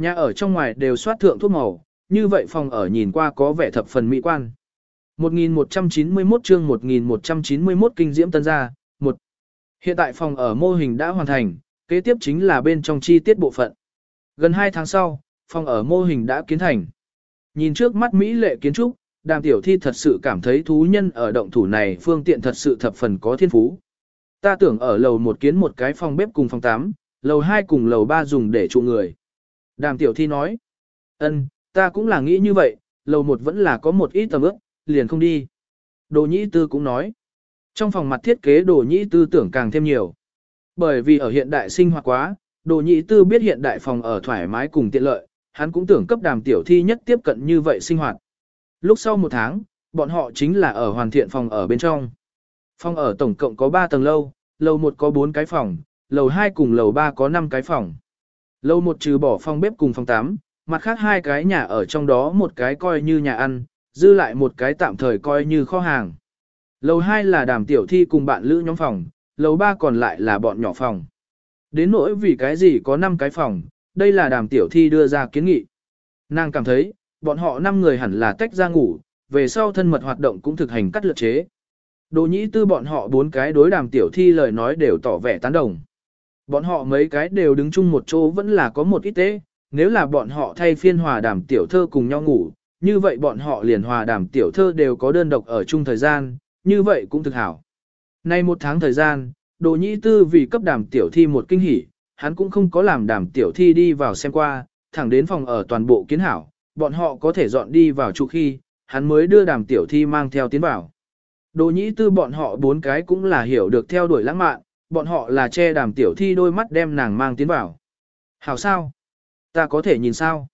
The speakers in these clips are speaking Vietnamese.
Nhà ở trong ngoài đều soát thượng thuốc màu, như vậy phòng ở nhìn qua có vẻ thập phần mỹ quan. 1191 chương 1191 kinh diễm tân gia, 1. Hiện tại phòng ở mô hình đã hoàn thành, kế tiếp chính là bên trong chi tiết bộ phận. Gần 2 tháng sau, phòng ở mô hình đã kiến thành. Nhìn trước mắt Mỹ lệ kiến trúc, đàm tiểu thi thật sự cảm thấy thú nhân ở động thủ này phương tiện thật sự thập phần có thiên phú. Ta tưởng ở lầu một kiến một cái phòng bếp cùng phòng 8, lầu 2 cùng lầu 3 dùng để trụ người. Đàm tiểu thi nói, ân, ta cũng là nghĩ như vậy, lầu một vẫn là có một ít tầm ước, liền không đi. Đồ nhĩ tư cũng nói, trong phòng mặt thiết kế đồ nhĩ tư tưởng càng thêm nhiều. Bởi vì ở hiện đại sinh hoạt quá, đồ nhĩ tư biết hiện đại phòng ở thoải mái cùng tiện lợi, hắn cũng tưởng cấp đàm tiểu thi nhất tiếp cận như vậy sinh hoạt. Lúc sau một tháng, bọn họ chính là ở hoàn thiện phòng ở bên trong. Phòng ở tổng cộng có 3 tầng lâu, lầu 1 có 4 cái phòng, lầu 2 cùng lầu 3 có 5 cái phòng lâu một trừ bỏ phòng bếp cùng phòng tắm, mặt khác hai cái nhà ở trong đó một cái coi như nhà ăn, dư lại một cái tạm thời coi như kho hàng. Lầu hai là đàm tiểu thi cùng bạn lữ nhóm phòng, lầu ba còn lại là bọn nhỏ phòng. Đến nỗi vì cái gì có 5 cái phòng, đây là đàm tiểu thi đưa ra kiến nghị. Nàng cảm thấy, bọn họ 5 người hẳn là tách ra ngủ, về sau thân mật hoạt động cũng thực hành cắt lượt chế. Đồ nhĩ tư bọn họ bốn cái đối đàm tiểu thi lời nói đều tỏ vẻ tán đồng. Bọn họ mấy cái đều đứng chung một chỗ vẫn là có một ít tế, nếu là bọn họ thay phiên hòa đàm tiểu thơ cùng nhau ngủ, như vậy bọn họ liền hòa đàm tiểu thơ đều có đơn độc ở chung thời gian, như vậy cũng thực hảo. Nay một tháng thời gian, đồ nhĩ tư vì cấp đàm tiểu thi một kinh hỉ, hắn cũng không có làm đàm tiểu thi đi vào xem qua, thẳng đến phòng ở toàn bộ kiến hảo, bọn họ có thể dọn đi vào trụ khi, hắn mới đưa đàm tiểu thi mang theo tiến vào. Đồ nhĩ tư bọn họ bốn cái cũng là hiểu được theo đuổi lãng mạn, bọn họ là che đàm tiểu thi đôi mắt đem nàng mang tiến vào. Hảo sao? Ta có thể nhìn sao?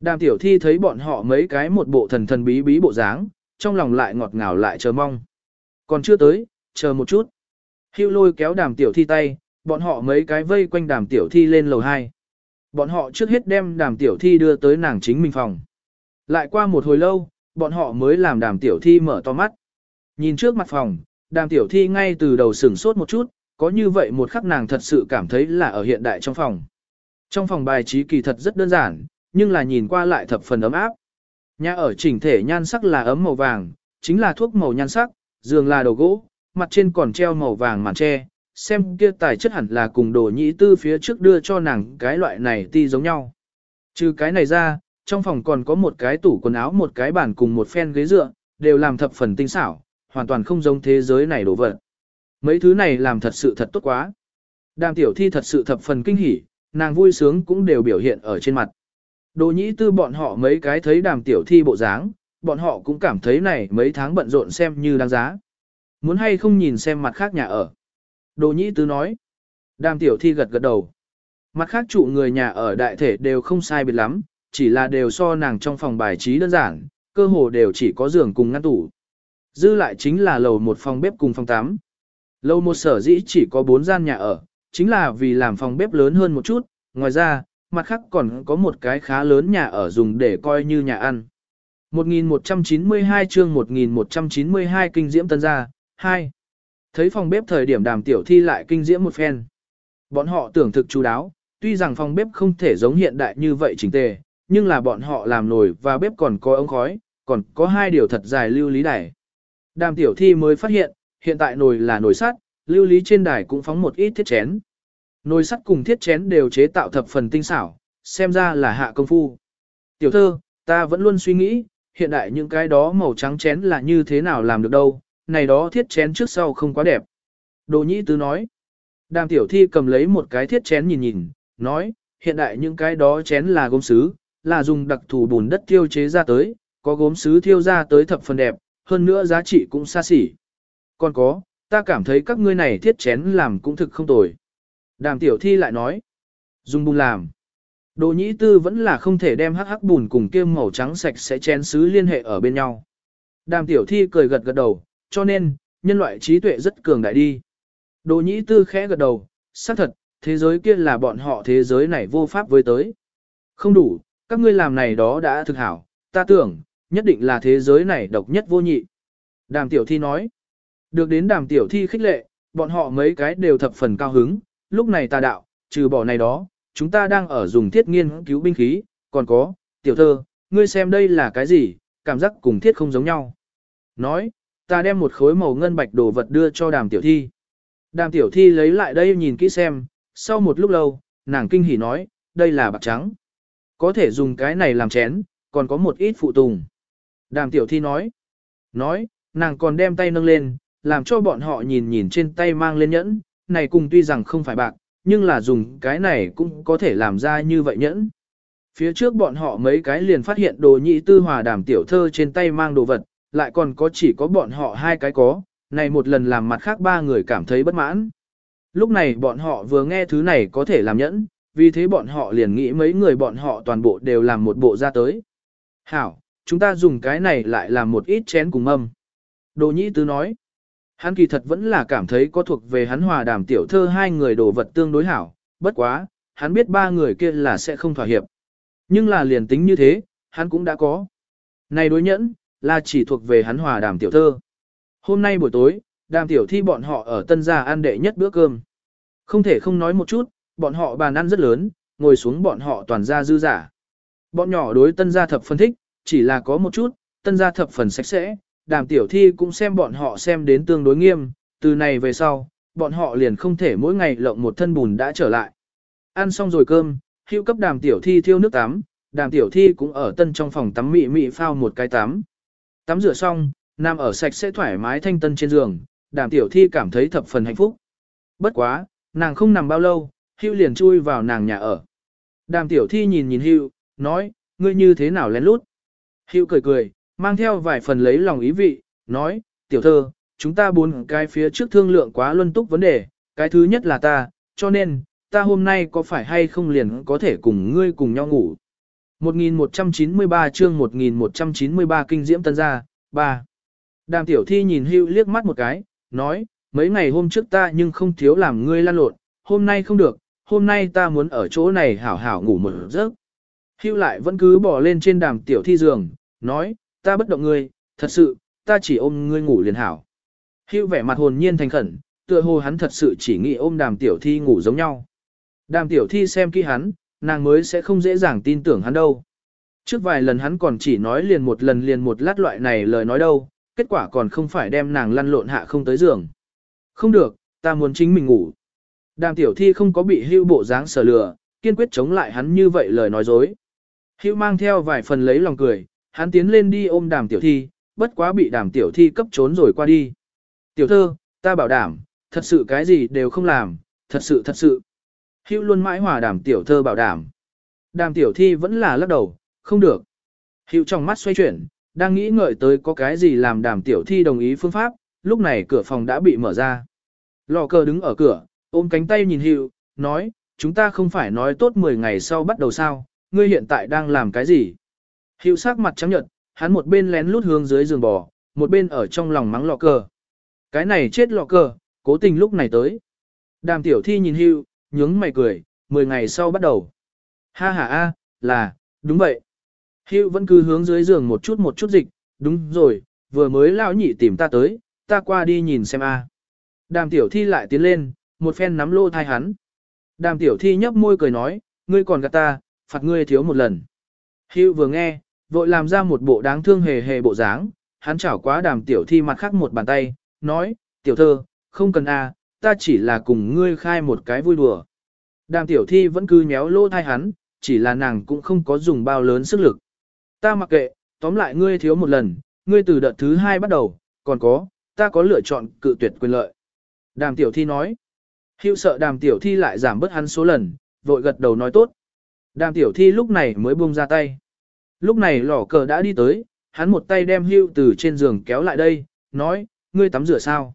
Đàm tiểu thi thấy bọn họ mấy cái một bộ thần thần bí bí bộ dáng, trong lòng lại ngọt ngào lại chờ mong. Còn chưa tới, chờ một chút. Hưu lôi kéo đàm tiểu thi tay, bọn họ mấy cái vây quanh đàm tiểu thi lên lầu 2. Bọn họ trước hết đem đàm tiểu thi đưa tới nàng chính mình phòng. Lại qua một hồi lâu, bọn họ mới làm đàm tiểu thi mở to mắt. Nhìn trước mặt phòng, đàm tiểu thi ngay từ đầu sửng sốt một chút, có như vậy một khắc nàng thật sự cảm thấy là ở hiện đại trong phòng. Trong phòng bài trí kỳ thật rất đơn giản, nhưng là nhìn qua lại thập phần ấm áp. Nhà ở chỉnh thể nhan sắc là ấm màu vàng, chính là thuốc màu nhan sắc, giường là đồ gỗ, mặt trên còn treo màu vàng màn tre, xem kia tài chất hẳn là cùng đồ nhĩ tư phía trước đưa cho nàng cái loại này ti giống nhau. Trừ cái này ra, trong phòng còn có một cái tủ quần áo một cái bàn cùng một phen ghế dựa, đều làm thập phần tinh xảo, hoàn toàn không giống thế giới này đồ vật. Mấy thứ này làm thật sự thật tốt quá. Đàm tiểu thi thật sự thập phần kinh hỉ, nàng vui sướng cũng đều biểu hiện ở trên mặt. Đồ nhĩ tư bọn họ mấy cái thấy đàm tiểu thi bộ dáng, bọn họ cũng cảm thấy này mấy tháng bận rộn xem như đáng giá. Muốn hay không nhìn xem mặt khác nhà ở. Đồ nhĩ tư nói. Đàm tiểu thi gật gật đầu. Mặt khác trụ người nhà ở đại thể đều không sai biệt lắm, chỉ là đều so nàng trong phòng bài trí đơn giản, cơ hồ đều chỉ có giường cùng ngăn tủ. Dư lại chính là lầu một phòng bếp cùng phòng tắm. Lầu một sở dĩ chỉ có 4 gian nhà ở, chính là vì làm phòng bếp lớn hơn một chút, ngoài ra, mặt khác còn có một cái khá lớn nhà ở dùng để coi như nhà ăn. 1192 chương 1192 kinh diễm tân gia, 2. Thấy phòng bếp thời điểm đàm tiểu thi lại kinh diễm một phen. Bọn họ tưởng thực chú đáo, tuy rằng phòng bếp không thể giống hiện đại như vậy chỉnh tề, nhưng là bọn họ làm nồi và bếp còn có ống khói, còn có hai điều thật dài lưu lý đẩy. Đàm tiểu thi mới phát hiện, hiện tại nồi là nồi sắt, lưu lý trên đài cũng phóng một ít thiết chén. Nồi sắt cùng thiết chén đều chế tạo thập phần tinh xảo, xem ra là hạ công phu. Tiểu thơ, ta vẫn luôn suy nghĩ, hiện đại những cái đó màu trắng chén là như thế nào làm được đâu, này đó thiết chén trước sau không quá đẹp. Đồ nhĩ tứ nói. Đàm tiểu thi cầm lấy một cái thiết chén nhìn nhìn, nói, hiện đại những cái đó chén là gốm sứ, là dùng đặc thù bùn đất tiêu chế ra tới, có gốm sứ thiêu ra tới thập phần đẹp, hơn nữa giá trị cũng xa xỉ. Còn có, ta cảm thấy các ngươi này thiết chén làm cũng thực không tồi. Đàm tiểu thi lại nói, dùng bùn làm. Đồ nhĩ tư vẫn là không thể đem hắc hắc bùn cùng kia màu trắng sạch sẽ chén sứ liên hệ ở bên nhau. Đàm tiểu thi cười gật gật đầu, cho nên, nhân loại trí tuệ rất cường đại đi. Đồ nhĩ tư khẽ gật đầu, xác thật, thế giới kia là bọn họ thế giới này vô pháp với tới. Không đủ, các ngươi làm này đó đã thực hảo, ta tưởng, nhất định là thế giới này độc nhất vô nhị. Đàm tiểu thi nói, được đến đàm tiểu thi khích lệ, bọn họ mấy cái đều thập phần cao hứng, lúc này ta đạo, trừ bỏ này đó, chúng ta đang ở dùng thiết nghiên cứu binh khí, còn có, tiểu thơ, ngươi xem đây là cái gì, cảm giác cùng thiết không giống nhau. Nói, ta đem một khối màu ngân bạch đồ vật đưa cho đàm tiểu thi. Đàm tiểu thi lấy lại đây nhìn kỹ xem, sau một lúc lâu, nàng kinh hỉ nói, đây là bạc trắng. Có thể dùng cái này làm chén, còn có một ít phụ tùng. Đàm tiểu thi nói, nói, nàng còn đem tay nâng lên, làm cho bọn họ nhìn nhìn trên tay mang lên nhẫn, này cùng tuy rằng không phải bạc, nhưng là dùng cái này cũng có thể làm ra như vậy nhẫn. Phía trước bọn họ mấy cái liền phát hiện đồ nhị tư hòa đàm tiểu thơ trên tay mang đồ vật, lại còn có chỉ có bọn họ hai cái có, này một lần làm mặt khác ba người cảm thấy bất mãn. Lúc này bọn họ vừa nghe thứ này có thể làm nhẫn, vì thế bọn họ liền nghĩ mấy người bọn họ toàn bộ đều làm một bộ ra tới. Hảo, chúng ta dùng cái này lại làm một ít chén cùng mâm. Đồ nhĩ tứ nói, hắn kỳ thật vẫn là cảm thấy có thuộc về hắn hòa đàm tiểu thơ hai người đồ vật tương đối hảo, bất quá, hắn biết ba người kia là sẽ không thỏa hiệp. Nhưng là liền tính như thế, hắn cũng đã có. Này đối nhẫn, là chỉ thuộc về hắn hòa đàm tiểu thơ. Hôm nay buổi tối, đàm tiểu thi bọn họ ở tân gia ăn đệ nhất bữa cơm. Không thể không nói một chút, bọn họ bàn ăn rất lớn, ngồi xuống bọn họ toàn ra dư giả. Bọn nhỏ đối tân gia thập phân thích, chỉ là có một chút, tân gia thập phần sạch sẽ, đàm tiểu thi cũng xem bọn họ xem đến tương đối nghiêm, từ này về sau, bọn họ liền không thể mỗi ngày lộng một thân bùn đã trở lại. Ăn xong rồi cơm, hữu cấp đàm tiểu thi thiêu nước tắm, đàm tiểu thi cũng ở tân trong phòng tắm mị mị phao một cái tắm. Tắm rửa xong, nằm ở sạch sẽ thoải mái thanh tân trên giường, đàm tiểu thi cảm thấy thập phần hạnh phúc. Bất quá, nàng không nằm bao lâu, hữu liền chui vào nàng nhà ở. Đàm tiểu thi nhìn nhìn hữu, nói, ngươi như thế nào lén lút. hữu cười cười, mang theo vài phần lấy lòng ý vị, nói, tiểu thơ, chúng ta bốn cái phía trước thương lượng quá luân túc vấn đề, cái thứ nhất là ta, cho nên, ta hôm nay có phải hay không liền có thể cùng ngươi cùng nhau ngủ. 1193 chương 1193 kinh diễm tân gia, 3. Đàm tiểu thi nhìn hưu liếc mắt một cái, nói, mấy ngày hôm trước ta nhưng không thiếu làm ngươi lan lộn, hôm nay không được, hôm nay ta muốn ở chỗ này hảo hảo ngủ một giấc. Hưu lại vẫn cứ bỏ lên trên đàm tiểu thi giường, nói, ta bất động ngươi, thật sự, ta chỉ ôm ngươi ngủ liền hảo. Hưu vẻ mặt hồn nhiên thành khẩn, tựa hồ hắn thật sự chỉ nghĩ ôm đàm tiểu thi ngủ giống nhau. Đàm tiểu thi xem kỹ hắn, nàng mới sẽ không dễ dàng tin tưởng hắn đâu. Trước vài lần hắn còn chỉ nói liền một lần liền một lát loại này lời nói đâu, kết quả còn không phải đem nàng lăn lộn hạ không tới giường. Không được, ta muốn chính mình ngủ. Đàm tiểu thi không có bị hưu bộ dáng sở lừa, kiên quyết chống lại hắn như vậy lời nói dối. Hưu mang theo vài phần lấy lòng cười, hắn tiến lên đi ôm đàm tiểu thi, bất quá bị đàm tiểu thi cấp trốn rồi qua đi. Tiểu thơ, ta bảo đảm, thật sự cái gì đều không làm, thật sự thật sự. Hữu luôn mãi hòa đàm tiểu thơ bảo đảm. Đàm tiểu thi vẫn là lắc đầu, không được. Hữu trong mắt xoay chuyển, đang nghĩ ngợi tới có cái gì làm đàm tiểu thi đồng ý phương pháp, lúc này cửa phòng đã bị mở ra. Lò cờ đứng ở cửa, ôm cánh tay nhìn Hữu, nói, chúng ta không phải nói tốt 10 ngày sau bắt đầu sao, ngươi hiện tại đang làm cái gì? Hữu sắc mặt trắng nhợt, hắn một bên lén lút hướng dưới giường bò, một bên ở trong lòng mắng lọ cờ. Cái này chết lọ cờ, cố tình lúc này tới. Đàm tiểu thi nhìn Hữu, nhướng mày cười, 10 ngày sau bắt đầu. Ha ha a, là, đúng vậy. Hữu vẫn cứ hướng dưới giường một chút một chút dịch, đúng rồi, vừa mới lão nhị tìm ta tới, ta qua đi nhìn xem a. Đàm tiểu thi lại tiến lên, một phen nắm lô thai hắn. Đàm tiểu thi nhấp môi cười nói, ngươi còn gạt ta, phạt ngươi thiếu một lần. Hữu vừa nghe, vội làm ra một bộ đáng thương hề hề bộ dáng, hắn chảo quá đàm tiểu thi mặt khác một bàn tay, nói, tiểu thơ, không cần a, ta chỉ là cùng ngươi khai một cái vui đùa. Đàm tiểu thi vẫn cứ nhéo lỗ thai hắn, chỉ là nàng cũng không có dùng bao lớn sức lực. Ta mặc kệ, tóm lại ngươi thiếu một lần, ngươi từ đợt thứ hai bắt đầu, còn có, ta có lựa chọn cự tuyệt quyền lợi. Đàm tiểu thi nói. Hiệu sợ đàm tiểu thi lại giảm bớt hắn số lần, vội gật đầu nói tốt. Đàm tiểu thi lúc này mới buông ra tay. Lúc này lỏ cờ đã đi tới, hắn một tay đem hưu từ trên giường kéo lại đây, nói, ngươi tắm rửa sao?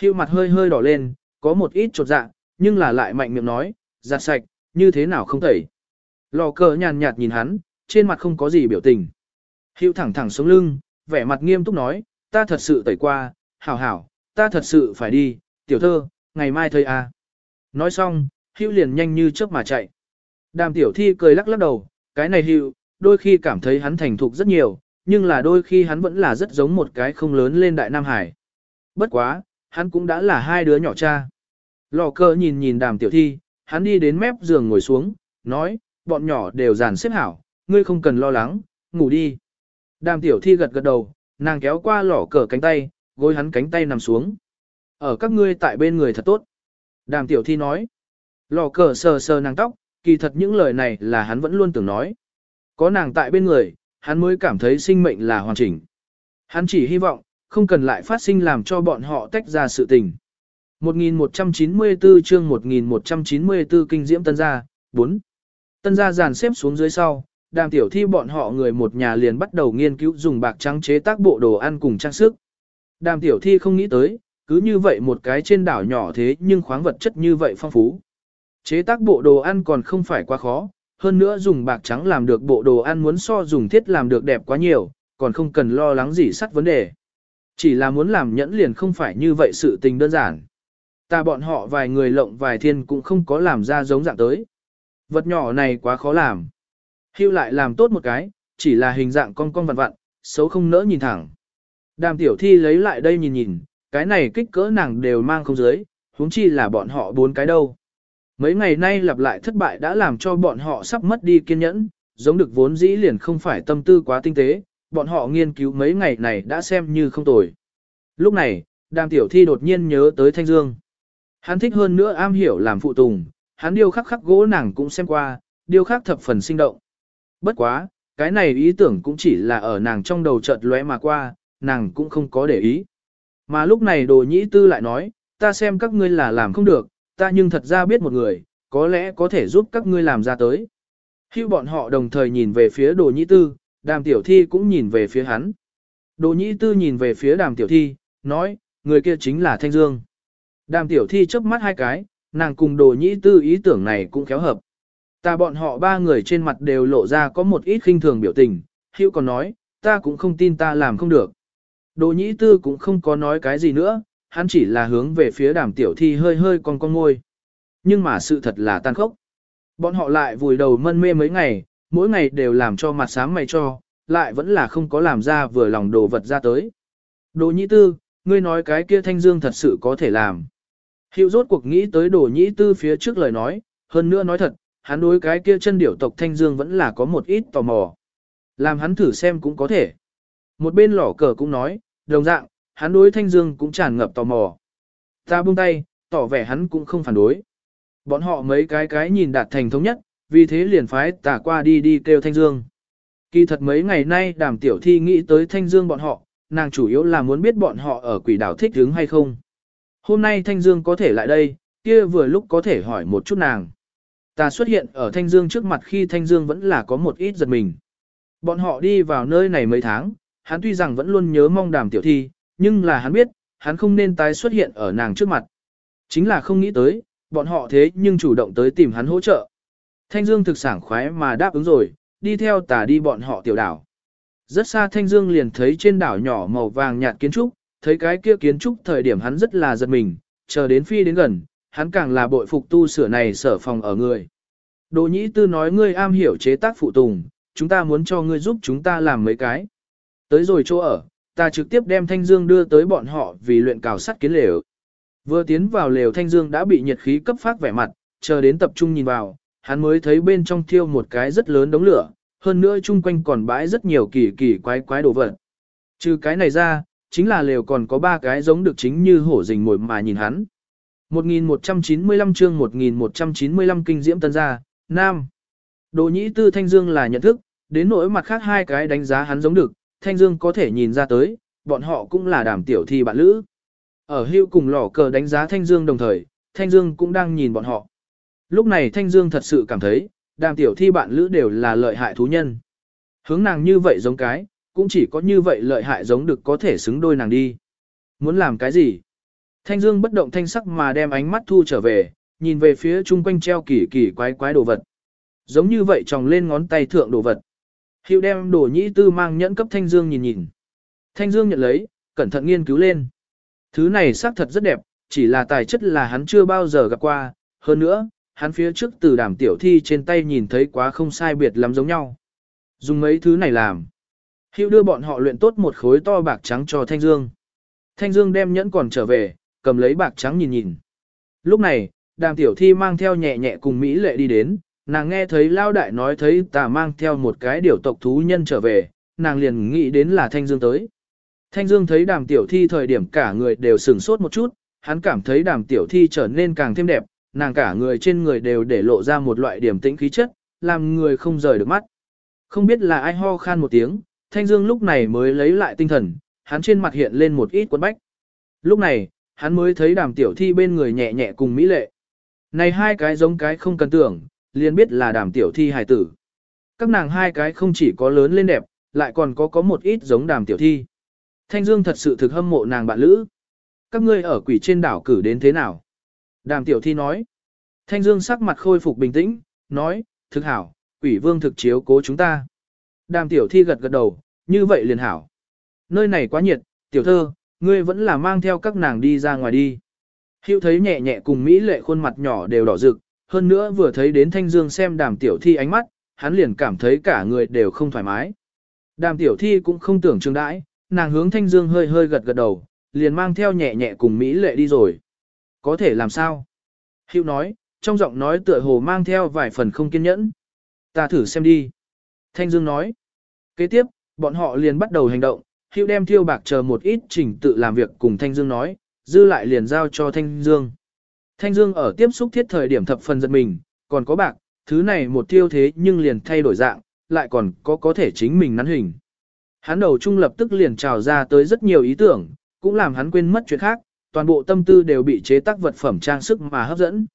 Hưu mặt hơi hơi đỏ lên, có một ít chột dạ, nhưng là lại mạnh miệng nói, giặt sạch, như thế nào không tẩy. Lò cờ nhàn nhạt nhìn hắn, trên mặt không có gì biểu tình. Hưu thẳng thẳng sống lưng, vẻ mặt nghiêm túc nói, ta thật sự tẩy qua, hảo hảo, ta thật sự phải đi, tiểu thơ, ngày mai thôi à. Nói xong, Hưu liền nhanh như chớp mà chạy. Đàm tiểu thi cười lắc lắc đầu, cái này Hưu, đôi khi cảm thấy hắn thành thục rất nhiều, nhưng là đôi khi hắn vẫn là rất giống một cái không lớn lên đại Nam Hải. Bất quá, hắn cũng đã là hai đứa nhỏ cha. Lò cơ nhìn nhìn đàm tiểu thi, hắn đi đến mép giường ngồi xuống, nói, bọn nhỏ đều dàn xếp hảo, ngươi không cần lo lắng, ngủ đi. Đàm tiểu thi gật gật đầu, nàng kéo qua lỏ cờ cánh tay, gối hắn cánh tay nằm xuống. Ở các ngươi tại bên người thật tốt. Đàm tiểu thi nói. Lò cờ sờ sờ nàng tóc, kỳ thật những lời này là hắn vẫn luôn tưởng nói. Có nàng tại bên người, hắn mới cảm thấy sinh mệnh là hoàn chỉnh. Hắn chỉ hy vọng, không cần lại phát sinh làm cho bọn họ tách ra sự tình. 1194 chương 1194 kinh diễm tân gia, 4. Tân gia dàn xếp xuống dưới sau, đàm tiểu thi bọn họ người một nhà liền bắt đầu nghiên cứu dùng bạc trắng chế tác bộ đồ ăn cùng trang sức. Đàm tiểu thi không nghĩ tới, cứ như vậy một cái trên đảo nhỏ thế nhưng khoáng vật chất như vậy phong phú. Chế tác bộ đồ ăn còn không phải quá khó, hơn nữa dùng bạc trắng làm được bộ đồ ăn muốn so dùng thiết làm được đẹp quá nhiều, còn không cần lo lắng gì sắt vấn đề. Chỉ là muốn làm nhẫn liền không phải như vậy sự tình đơn giản. Ta bọn họ vài người lộng vài thiên cũng không có làm ra giống dạng tới. Vật nhỏ này quá khó làm. Hưu lại làm tốt một cái, chỉ là hình dạng con con vặn vặn, xấu không nỡ nhìn thẳng. Đàm tiểu thi lấy lại đây nhìn nhìn, cái này kích cỡ nàng đều mang không dưới, huống chi là bọn họ bốn cái đâu. Mấy ngày nay lặp lại thất bại đã làm cho bọn họ sắp mất đi kiên nhẫn, giống được vốn dĩ liền không phải tâm tư quá tinh tế, bọn họ nghiên cứu mấy ngày này đã xem như không tồi. Lúc này, đàm tiểu thi đột nhiên nhớ tới Thanh Dương. Hắn thích hơn nữa am hiểu làm phụ tùng, hắn điêu khắc khắc gỗ nàng cũng xem qua, điêu khắc thập phần sinh động. Bất quá, cái này ý tưởng cũng chỉ là ở nàng trong đầu chợt lóe mà qua, nàng cũng không có để ý. Mà lúc này đồ nhĩ tư lại nói, ta xem các ngươi là làm không được, ta nhưng thật ra biết một người, có lẽ có thể giúp các ngươi làm ra tới. Hưu bọn họ đồng thời nhìn về phía đồ nhĩ tư, đàm tiểu thi cũng nhìn về phía hắn. Đồ nhĩ tư nhìn về phía đàm tiểu thi, nói, người kia chính là Thanh Dương. Đàm tiểu thi chớp mắt hai cái, nàng cùng đồ nhĩ tư ý tưởng này cũng khéo hợp. Ta bọn họ ba người trên mặt đều lộ ra có một ít khinh thường biểu tình, hữu còn nói, ta cũng không tin ta làm không được. Đồ nhĩ tư cũng không có nói cái gì nữa, hắn chỉ là hướng về phía đàm tiểu thi hơi hơi con con ngôi. Nhưng mà sự thật là tan khốc. Bọn họ lại vùi đầu mân mê mấy ngày, mỗi ngày đều làm cho mặt sáng mày cho, lại vẫn là không có làm ra vừa lòng đồ vật ra tới. Đồ nhĩ tư, ngươi nói cái kia thanh dương thật sự có thể làm. Hiệu rốt cuộc nghĩ tới đồ nhĩ tư phía trước lời nói, hơn nữa nói thật, hắn đối cái kia chân điểu tộc thanh dương vẫn là có một ít tò mò. Làm hắn thử xem cũng có thể. Một bên lỏ cờ cũng nói, đồng dạng, hắn đối thanh dương cũng tràn ngập tò mò. Ta buông tay, tỏ vẻ hắn cũng không phản đối. Bọn họ mấy cái cái nhìn đạt thành thống nhất, vì thế liền phái tả qua đi đi kêu thanh dương. Kỳ thật mấy ngày nay đàm tiểu thi nghĩ tới thanh dương bọn họ, nàng chủ yếu là muốn biết bọn họ ở quỷ đảo thích hứng hay không. Hôm nay thanh dương có thể lại đây, kia vừa lúc có thể hỏi một chút nàng. Ta xuất hiện ở thanh dương trước mặt khi thanh dương vẫn là có một ít giật mình. Bọn họ đi vào nơi này mấy tháng, hắn tuy rằng vẫn luôn nhớ mong đàm tiểu thi, nhưng là hắn biết, hắn không nên tái xuất hiện ở nàng trước mặt. Chính là không nghĩ tới, bọn họ thế nhưng chủ động tới tìm hắn hỗ trợ. Thanh Dương thực sảng khoái mà đáp ứng rồi, đi theo tà đi bọn họ tiểu đảo. Rất xa Thanh Dương liền thấy trên đảo nhỏ màu vàng nhạt kiến trúc, thấy cái kia kiến trúc thời điểm hắn rất là giật mình, chờ đến phi đến gần, hắn càng là bội phục tu sửa này sở phòng ở người. Đồ nhĩ tư nói ngươi am hiểu chế tác phụ tùng, chúng ta muốn cho ngươi giúp chúng ta làm mấy cái. Tới rồi chỗ ở, ta trực tiếp đem Thanh Dương đưa tới bọn họ vì luyện cào sắt kiến lều. Vừa tiến vào lều Thanh Dương đã bị nhiệt khí cấp phát vẻ mặt, chờ đến tập trung nhìn vào, hắn mới thấy bên trong thiêu một cái rất lớn đống lửa, hơn nữa chung quanh còn bãi rất nhiều kỳ kỳ quái quái đồ vật. Trừ cái này ra, chính là lều còn có ba cái giống được chính như hổ rình mồi mà nhìn hắn. 1195 chương 1195 kinh diễm tân gia, Nam. Đồ nhĩ tư Thanh Dương là nhận thức, đến nỗi mặt khác hai cái đánh giá hắn giống được, Thanh Dương có thể nhìn ra tới, bọn họ cũng là đàm tiểu thi bạn lữ. Ở hưu cùng lỏ cờ đánh giá Thanh Dương đồng thời, Thanh Dương cũng đang nhìn bọn họ. Lúc này Thanh Dương thật sự cảm thấy, đàm tiểu thi bạn lữ đều là lợi hại thú nhân. Hướng nàng như vậy giống cái, cũng chỉ có như vậy lợi hại giống được có thể xứng đôi nàng đi. Muốn làm cái gì? Thanh Dương bất động thanh sắc mà đem ánh mắt thu trở về, nhìn về phía chung quanh treo kỳ kỳ quái quái đồ vật. Giống như vậy tròng lên ngón tay thượng đồ vật. Hiệu đem đồ nhĩ tư mang nhẫn cấp Thanh Dương nhìn nhìn. Thanh Dương nhận lấy, cẩn thận nghiên cứu lên. Thứ này xác thật rất đẹp, chỉ là tài chất là hắn chưa bao giờ gặp qua, hơn nữa, hắn phía trước từ đàm tiểu thi trên tay nhìn thấy quá không sai biệt lắm giống nhau. Dùng mấy thứ này làm. Hiệu đưa bọn họ luyện tốt một khối to bạc trắng cho Thanh Dương. Thanh Dương đem nhẫn còn trở về, cầm lấy bạc trắng nhìn nhìn. Lúc này, đàm tiểu thi mang theo nhẹ nhẹ cùng Mỹ lệ đi đến, nàng nghe thấy lao đại nói thấy tà mang theo một cái điều tộc thú nhân trở về, nàng liền nghĩ đến là Thanh Dương tới. Thanh Dương thấy đàm tiểu thi thời điểm cả người đều sửng sốt một chút, hắn cảm thấy đàm tiểu thi trở nên càng thêm đẹp, nàng cả người trên người đều để lộ ra một loại điểm tĩnh khí chất, làm người không rời được mắt. Không biết là ai ho khan một tiếng, Thanh Dương lúc này mới lấy lại tinh thần, hắn trên mặt hiện lên một ít quấn bách. Lúc này, hắn mới thấy đàm tiểu thi bên người nhẹ nhẹ cùng Mỹ lệ. Này hai cái giống cái không cần tưởng, liền biết là đàm tiểu thi hài tử. Các nàng hai cái không chỉ có lớn lên đẹp, lại còn có có một ít giống đàm tiểu thi. Thanh Dương thật sự thực hâm mộ nàng bạn lữ. Các ngươi ở quỷ trên đảo cử đến thế nào? Đàm tiểu thi nói. Thanh Dương sắc mặt khôi phục bình tĩnh, nói, thực hảo, quỷ vương thực chiếu cố chúng ta. Đàm tiểu thi gật gật đầu, như vậy liền hảo. Nơi này quá nhiệt, tiểu thơ, ngươi vẫn là mang theo các nàng đi ra ngoài đi. Hiệu thấy nhẹ nhẹ cùng Mỹ lệ khuôn mặt nhỏ đều đỏ rực, hơn nữa vừa thấy đến Thanh Dương xem đàm tiểu thi ánh mắt, hắn liền cảm thấy cả người đều không thoải mái. Đàm tiểu thi cũng không tưởng trương đãi, nàng hướng Thanh Dương hơi hơi gật gật đầu, liền mang theo nhẹ nhẹ cùng Mỹ lệ đi rồi. Có thể làm sao? hữu nói, trong giọng nói tựa hồ mang theo vài phần không kiên nhẫn. Ta thử xem đi. Thanh Dương nói. Kế tiếp, bọn họ liền bắt đầu hành động, hữu đem thiêu bạc chờ một ít trình tự làm việc cùng Thanh Dương nói, dư lại liền giao cho Thanh Dương. Thanh Dương ở tiếp xúc thiết thời điểm thập phần giật mình, còn có bạc, thứ này một tiêu thế nhưng liền thay đổi dạng, lại còn có có thể chính mình nắn hình. Hắn đầu trung lập tức liền trào ra tới rất nhiều ý tưởng, cũng làm hắn quên mất chuyện khác, toàn bộ tâm tư đều bị chế tác vật phẩm trang sức mà hấp dẫn.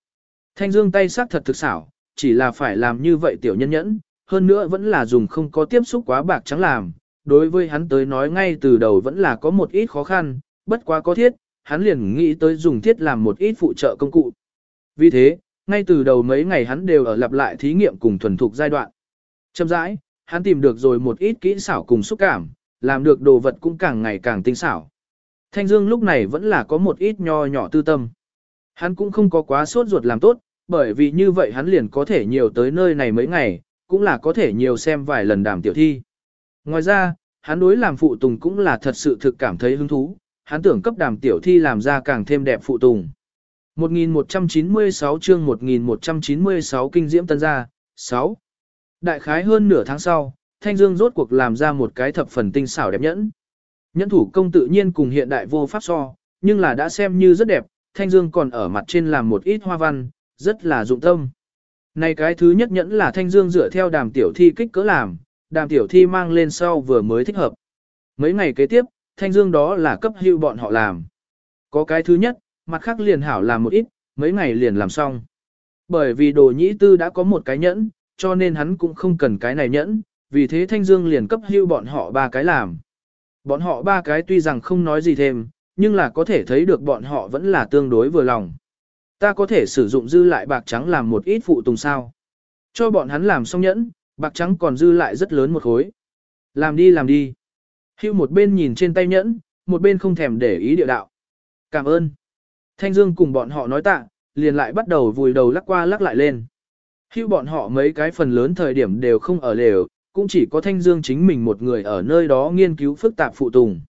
Thanh Dương tay sắc thật thực xảo, chỉ là phải làm như vậy tiểu nhân nhẫn, hơn nữa vẫn là dùng không có tiếp xúc quá bạc trắng làm. Đối với hắn tới nói ngay từ đầu vẫn là có một ít khó khăn, bất quá có thiết, hắn liền nghĩ tới dùng thiết làm một ít phụ trợ công cụ. Vì thế, ngay từ đầu mấy ngày hắn đều ở lặp lại thí nghiệm cùng thuần thục giai đoạn. Chậm rãi, hắn tìm được rồi một ít kỹ xảo cùng xúc cảm, làm được đồ vật cũng càng ngày càng tinh xảo. Thanh Dương lúc này vẫn là có một ít nho nhỏ tư tâm. Hắn cũng không có quá sốt ruột làm tốt, bởi vì như vậy hắn liền có thể nhiều tới nơi này mấy ngày, cũng là có thể nhiều xem vài lần đàm tiểu thi. Ngoài ra, hắn đối làm phụ tùng cũng là thật sự thực cảm thấy hứng thú, hắn tưởng cấp đàm tiểu thi làm ra càng thêm đẹp phụ tùng. 1196 chương 1196 kinh diễm tân gia, 6. Đại khái hơn nửa tháng sau, Thanh Dương rốt cuộc làm ra một cái thập phần tinh xảo đẹp nhẫn. Nhẫn thủ công tự nhiên cùng hiện đại vô pháp so, nhưng là đã xem như rất đẹp, Thanh Dương còn ở mặt trên làm một ít hoa văn, rất là dụng tâm. Này cái thứ nhất nhẫn là Thanh Dương dựa theo đàm tiểu thi kích cỡ làm, đàm tiểu thi mang lên sau vừa mới thích hợp. Mấy ngày kế tiếp, Thanh Dương đó là cấp hưu bọn họ làm. Có cái thứ nhất, mặt khác liền hảo làm một ít, mấy ngày liền làm xong. Bởi vì đồ nhĩ tư đã có một cái nhẫn, cho nên hắn cũng không cần cái này nhẫn, vì thế Thanh Dương liền cấp hưu bọn họ ba cái làm. Bọn họ ba cái tuy rằng không nói gì thêm, nhưng là có thể thấy được bọn họ vẫn là tương đối vừa lòng. Ta có thể sử dụng dư lại bạc trắng làm một ít phụ tùng sao. Cho bọn hắn làm xong nhẫn, bạc trắng còn dư lại rất lớn một khối. Làm đi làm đi. Hưu một bên nhìn trên tay nhẫn, một bên không thèm để ý địa đạo. Cảm ơn. Thanh Dương cùng bọn họ nói tạ, liền lại bắt đầu vùi đầu lắc qua lắc lại lên. Hưu bọn họ mấy cái phần lớn thời điểm đều không ở lều, cũng chỉ có Thanh Dương chính mình một người ở nơi đó nghiên cứu phức tạp phụ tùng.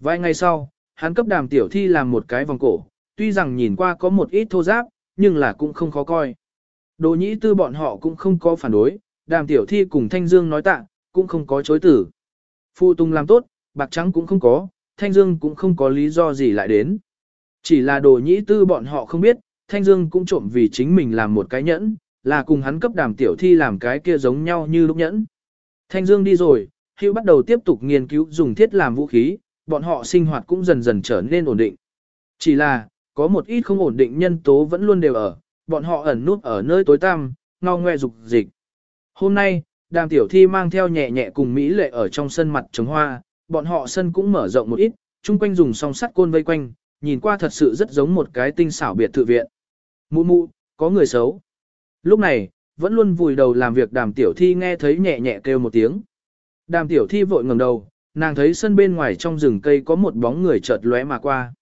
Vài ngày sau, hắn cấp đàm tiểu thi làm một cái vòng cổ, tuy rằng nhìn qua có một ít thô giáp, nhưng là cũng không khó coi. Đồ nhĩ tư bọn họ cũng không có phản đối, đàm tiểu thi cùng Thanh Dương nói tạ, cũng không có chối tử. Phụ tùng làm tốt, bạc trắng cũng không có, Thanh Dương cũng không có lý do gì lại đến. Chỉ là đồ nhĩ tư bọn họ không biết, Thanh Dương cũng trộm vì chính mình làm một cái nhẫn, là cùng hắn cấp đàm tiểu thi làm cái kia giống nhau như lúc nhẫn. Thanh Dương đi rồi, Hữu bắt đầu tiếp tục nghiên cứu dùng thiết làm vũ khí, bọn họ sinh hoạt cũng dần dần trở nên ổn định. Chỉ là, có một ít không ổn định nhân tố vẫn luôn đều ở, bọn họ ẩn núp ở nơi tối tăm, ngao ngoe dục dịch. Hôm nay, đàm tiểu thi mang theo nhẹ nhẹ cùng Mỹ lệ ở trong sân mặt trống hoa, bọn họ sân cũng mở rộng một ít, chung quanh dùng song sắt côn vây quanh, nhìn qua thật sự rất giống một cái tinh xảo biệt thự viện. Mụ mụ, có người xấu. Lúc này, vẫn luôn vùi đầu làm việc đàm tiểu thi nghe thấy nhẹ nhẹ kêu một tiếng. Đàm tiểu thi vội ngẩng đầu, nàng thấy sân bên ngoài trong rừng cây có một bóng người chợt lóe mà qua.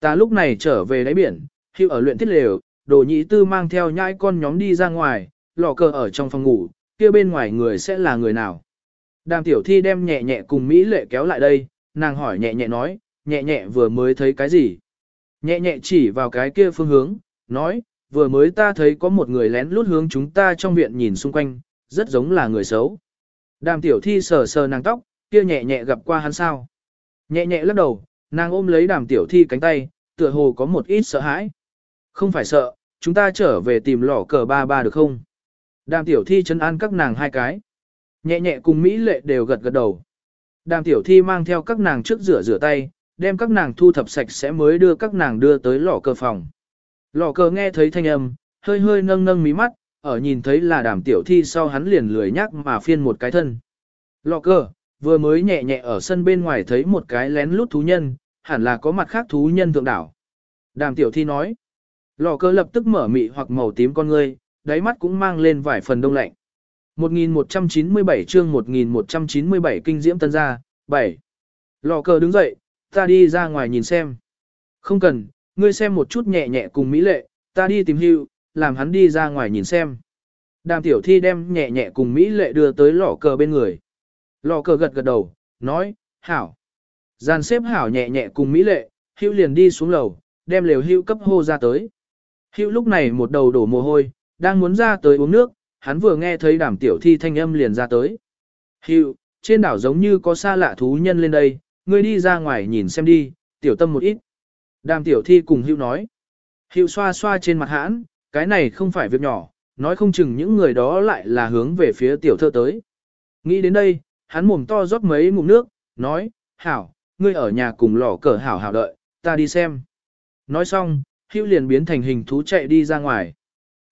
Ta lúc này trở về đáy biển, khi ở luyện thiết lều, đồ nhị tư mang theo nhãi con nhóm đi ra ngoài, lò cờ ở trong phòng ngủ, kia bên ngoài người sẽ là người nào. Đàm tiểu thi đem nhẹ nhẹ cùng Mỹ lệ kéo lại đây, nàng hỏi nhẹ nhẹ nói, nhẹ nhẹ vừa mới thấy cái gì. Nhẹ nhẹ chỉ vào cái kia phương hướng, nói, vừa mới ta thấy có một người lén lút hướng chúng ta trong viện nhìn xung quanh, rất giống là người xấu. Đàm tiểu thi sờ sờ nàng tóc, kia nhẹ nhẹ gặp qua hắn sao. Nhẹ nhẹ lắc đầu, nàng ôm lấy đàm tiểu thi cánh tay, tựa hồ có một ít sợ hãi. Không phải sợ, chúng ta trở về tìm lỏ cờ ba ba được không? Đàm tiểu thi chân an các nàng hai cái. Nhẹ nhẹ cùng Mỹ lệ đều gật gật đầu. Đàm tiểu thi mang theo các nàng trước rửa rửa tay, đem các nàng thu thập sạch sẽ mới đưa các nàng đưa tới lò cờ phòng. Lò cờ nghe thấy thanh âm, hơi hơi nâng nâng mí mắt, ở nhìn thấy là đàm tiểu thi sau hắn liền lười nhắc mà phiên một cái thân. Lò cờ, vừa mới nhẹ nhẹ ở sân bên ngoài thấy một cái lén lút thú nhân, hẳn là có mặt khác thú nhân thượng đảo. Đàm tiểu thi nói. Lò cờ lập tức mở mị hoặc màu tím con ngươi, đáy mắt cũng mang lên vài phần đông lạnh. 1197 chương 1197 kinh diễm tân gia, 7. Lò cờ đứng dậy, ta đi ra ngoài nhìn xem. Không cần, ngươi xem một chút nhẹ nhẹ cùng Mỹ lệ, ta đi tìm hưu, làm hắn đi ra ngoài nhìn xem. Đàm tiểu thi đem nhẹ nhẹ cùng Mỹ lệ đưa tới lò cờ bên người. Lò cờ gật gật đầu, nói, hảo. Gian xếp hảo nhẹ nhẹ cùng Mỹ lệ, hưu liền đi xuống lầu, đem lều hưu cấp hô ra tới. Hưu lúc này một đầu đổ mồ hôi, đang muốn ra tới uống nước, hắn vừa nghe thấy đàm tiểu thi thanh âm liền ra tới. Hiệu, trên đảo giống như có xa lạ thú nhân lên đây, ngươi đi ra ngoài nhìn xem đi, tiểu tâm một ít. Đàm tiểu thi cùng Hưu nói. Hưu xoa xoa trên mặt hãn, cái này không phải việc nhỏ, nói không chừng những người đó lại là hướng về phía tiểu thơ tới. Nghĩ đến đây, hắn mồm to rót mấy ngụm nước, nói, hảo, ngươi ở nhà cùng lò cờ hảo hảo đợi, ta đi xem. Nói xong, Hưu liền biến thành hình thú chạy đi ra ngoài.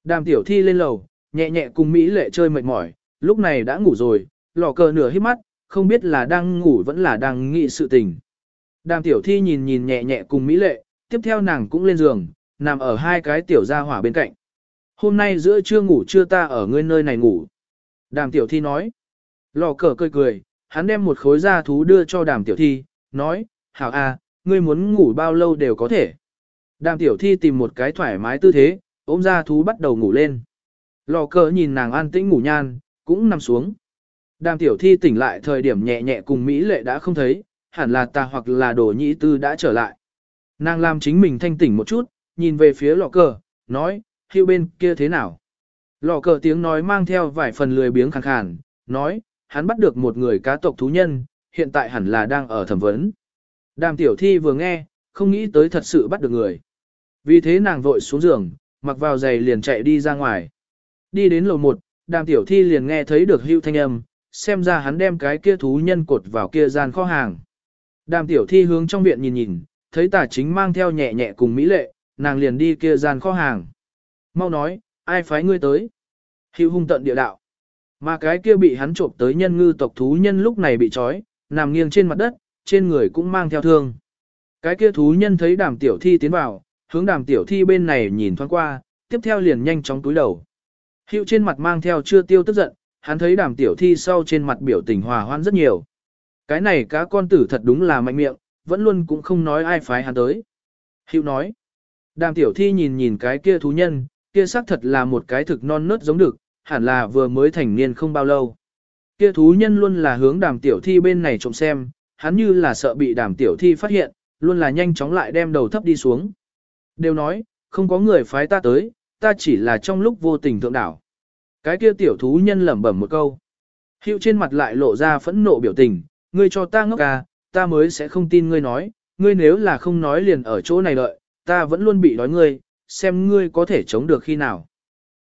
Đàm tiểu thi lên lầu, nhẹ nhẹ cùng Mỹ lệ chơi mệt mỏi, lúc này đã ngủ rồi, lò cờ nửa hít mắt, không biết là đang ngủ vẫn là đang nghĩ sự tình. Đàm tiểu thi nhìn nhìn nhẹ nhẹ cùng Mỹ lệ, tiếp theo nàng cũng lên giường, nằm ở hai cái tiểu gia hỏa bên cạnh. Hôm nay giữa trưa ngủ trưa ta ở ngươi nơi này ngủ. Đàm tiểu thi nói. Lò cờ cười cười, hắn đem một khối da thú đưa cho đàm tiểu thi, nói, hảo a, ngươi muốn ngủ bao lâu đều có thể. Đàm tiểu thi tìm một cái thoải mái tư thế, ôm ra thú bắt đầu ngủ lên. Lò cờ nhìn nàng an tĩnh ngủ nhan, cũng nằm xuống. Đàm tiểu thi tỉnh lại thời điểm nhẹ nhẹ cùng Mỹ lệ đã không thấy, hẳn là ta hoặc là đồ nhĩ tư đã trở lại. Nàng làm chính mình thanh tỉnh một chút, nhìn về phía lò cờ, nói, hưu bên kia thế nào? Lò cờ tiếng nói mang theo vài phần lười biếng khàn khàn, nói, hắn bắt được một người cá tộc thú nhân, hiện tại hẳn là đang ở thẩm vấn. Đàm tiểu thi vừa nghe, không nghĩ tới thật sự bắt được người. Vì thế nàng vội xuống giường, mặc vào giày liền chạy đi ra ngoài. Đi đến lầu một, đàm tiểu thi liền nghe thấy được hưu thanh âm, xem ra hắn đem cái kia thú nhân cột vào kia gian kho hàng. Đàm tiểu thi hướng trong viện nhìn nhìn, thấy tả chính mang theo nhẹ nhẹ cùng Mỹ lệ, nàng liền đi kia gian kho hàng. Mau nói, ai phái ngươi tới? Hưu hung tận địa đạo. Mà cái kia bị hắn trộm tới nhân ngư tộc thú nhân lúc này bị trói, nằm nghiêng trên mặt đất, trên người cũng mang theo thương. Cái kia thú nhân thấy đàm tiểu thi tiến vào, hướng đàm tiểu thi bên này nhìn thoáng qua, tiếp theo liền nhanh chóng túi đầu. Hiệu trên mặt mang theo chưa tiêu tức giận, hắn thấy đàm tiểu thi sau trên mặt biểu tình hòa hoan rất nhiều. Cái này cá con tử thật đúng là mạnh miệng, vẫn luôn cũng không nói ai phái hắn tới. Hiệu nói, đàm tiểu thi nhìn nhìn cái kia thú nhân, kia xác thật là một cái thực non nớt giống được, hẳn là vừa mới thành niên không bao lâu. Kia thú nhân luôn là hướng đàm tiểu thi bên này trộm xem, hắn như là sợ bị đàm tiểu thi phát hiện, luôn là nhanh chóng lại đem đầu thấp đi xuống. Đều nói, không có người phái ta tới, ta chỉ là trong lúc vô tình thượng đảo. Cái kia tiểu thú nhân lẩm bẩm một câu. Hiệu trên mặt lại lộ ra phẫn nộ biểu tình, ngươi cho ta ngốc à, ta mới sẽ không tin ngươi nói, ngươi nếu là không nói liền ở chỗ này đợi, ta vẫn luôn bị đói ngươi, xem ngươi có thể chống được khi nào.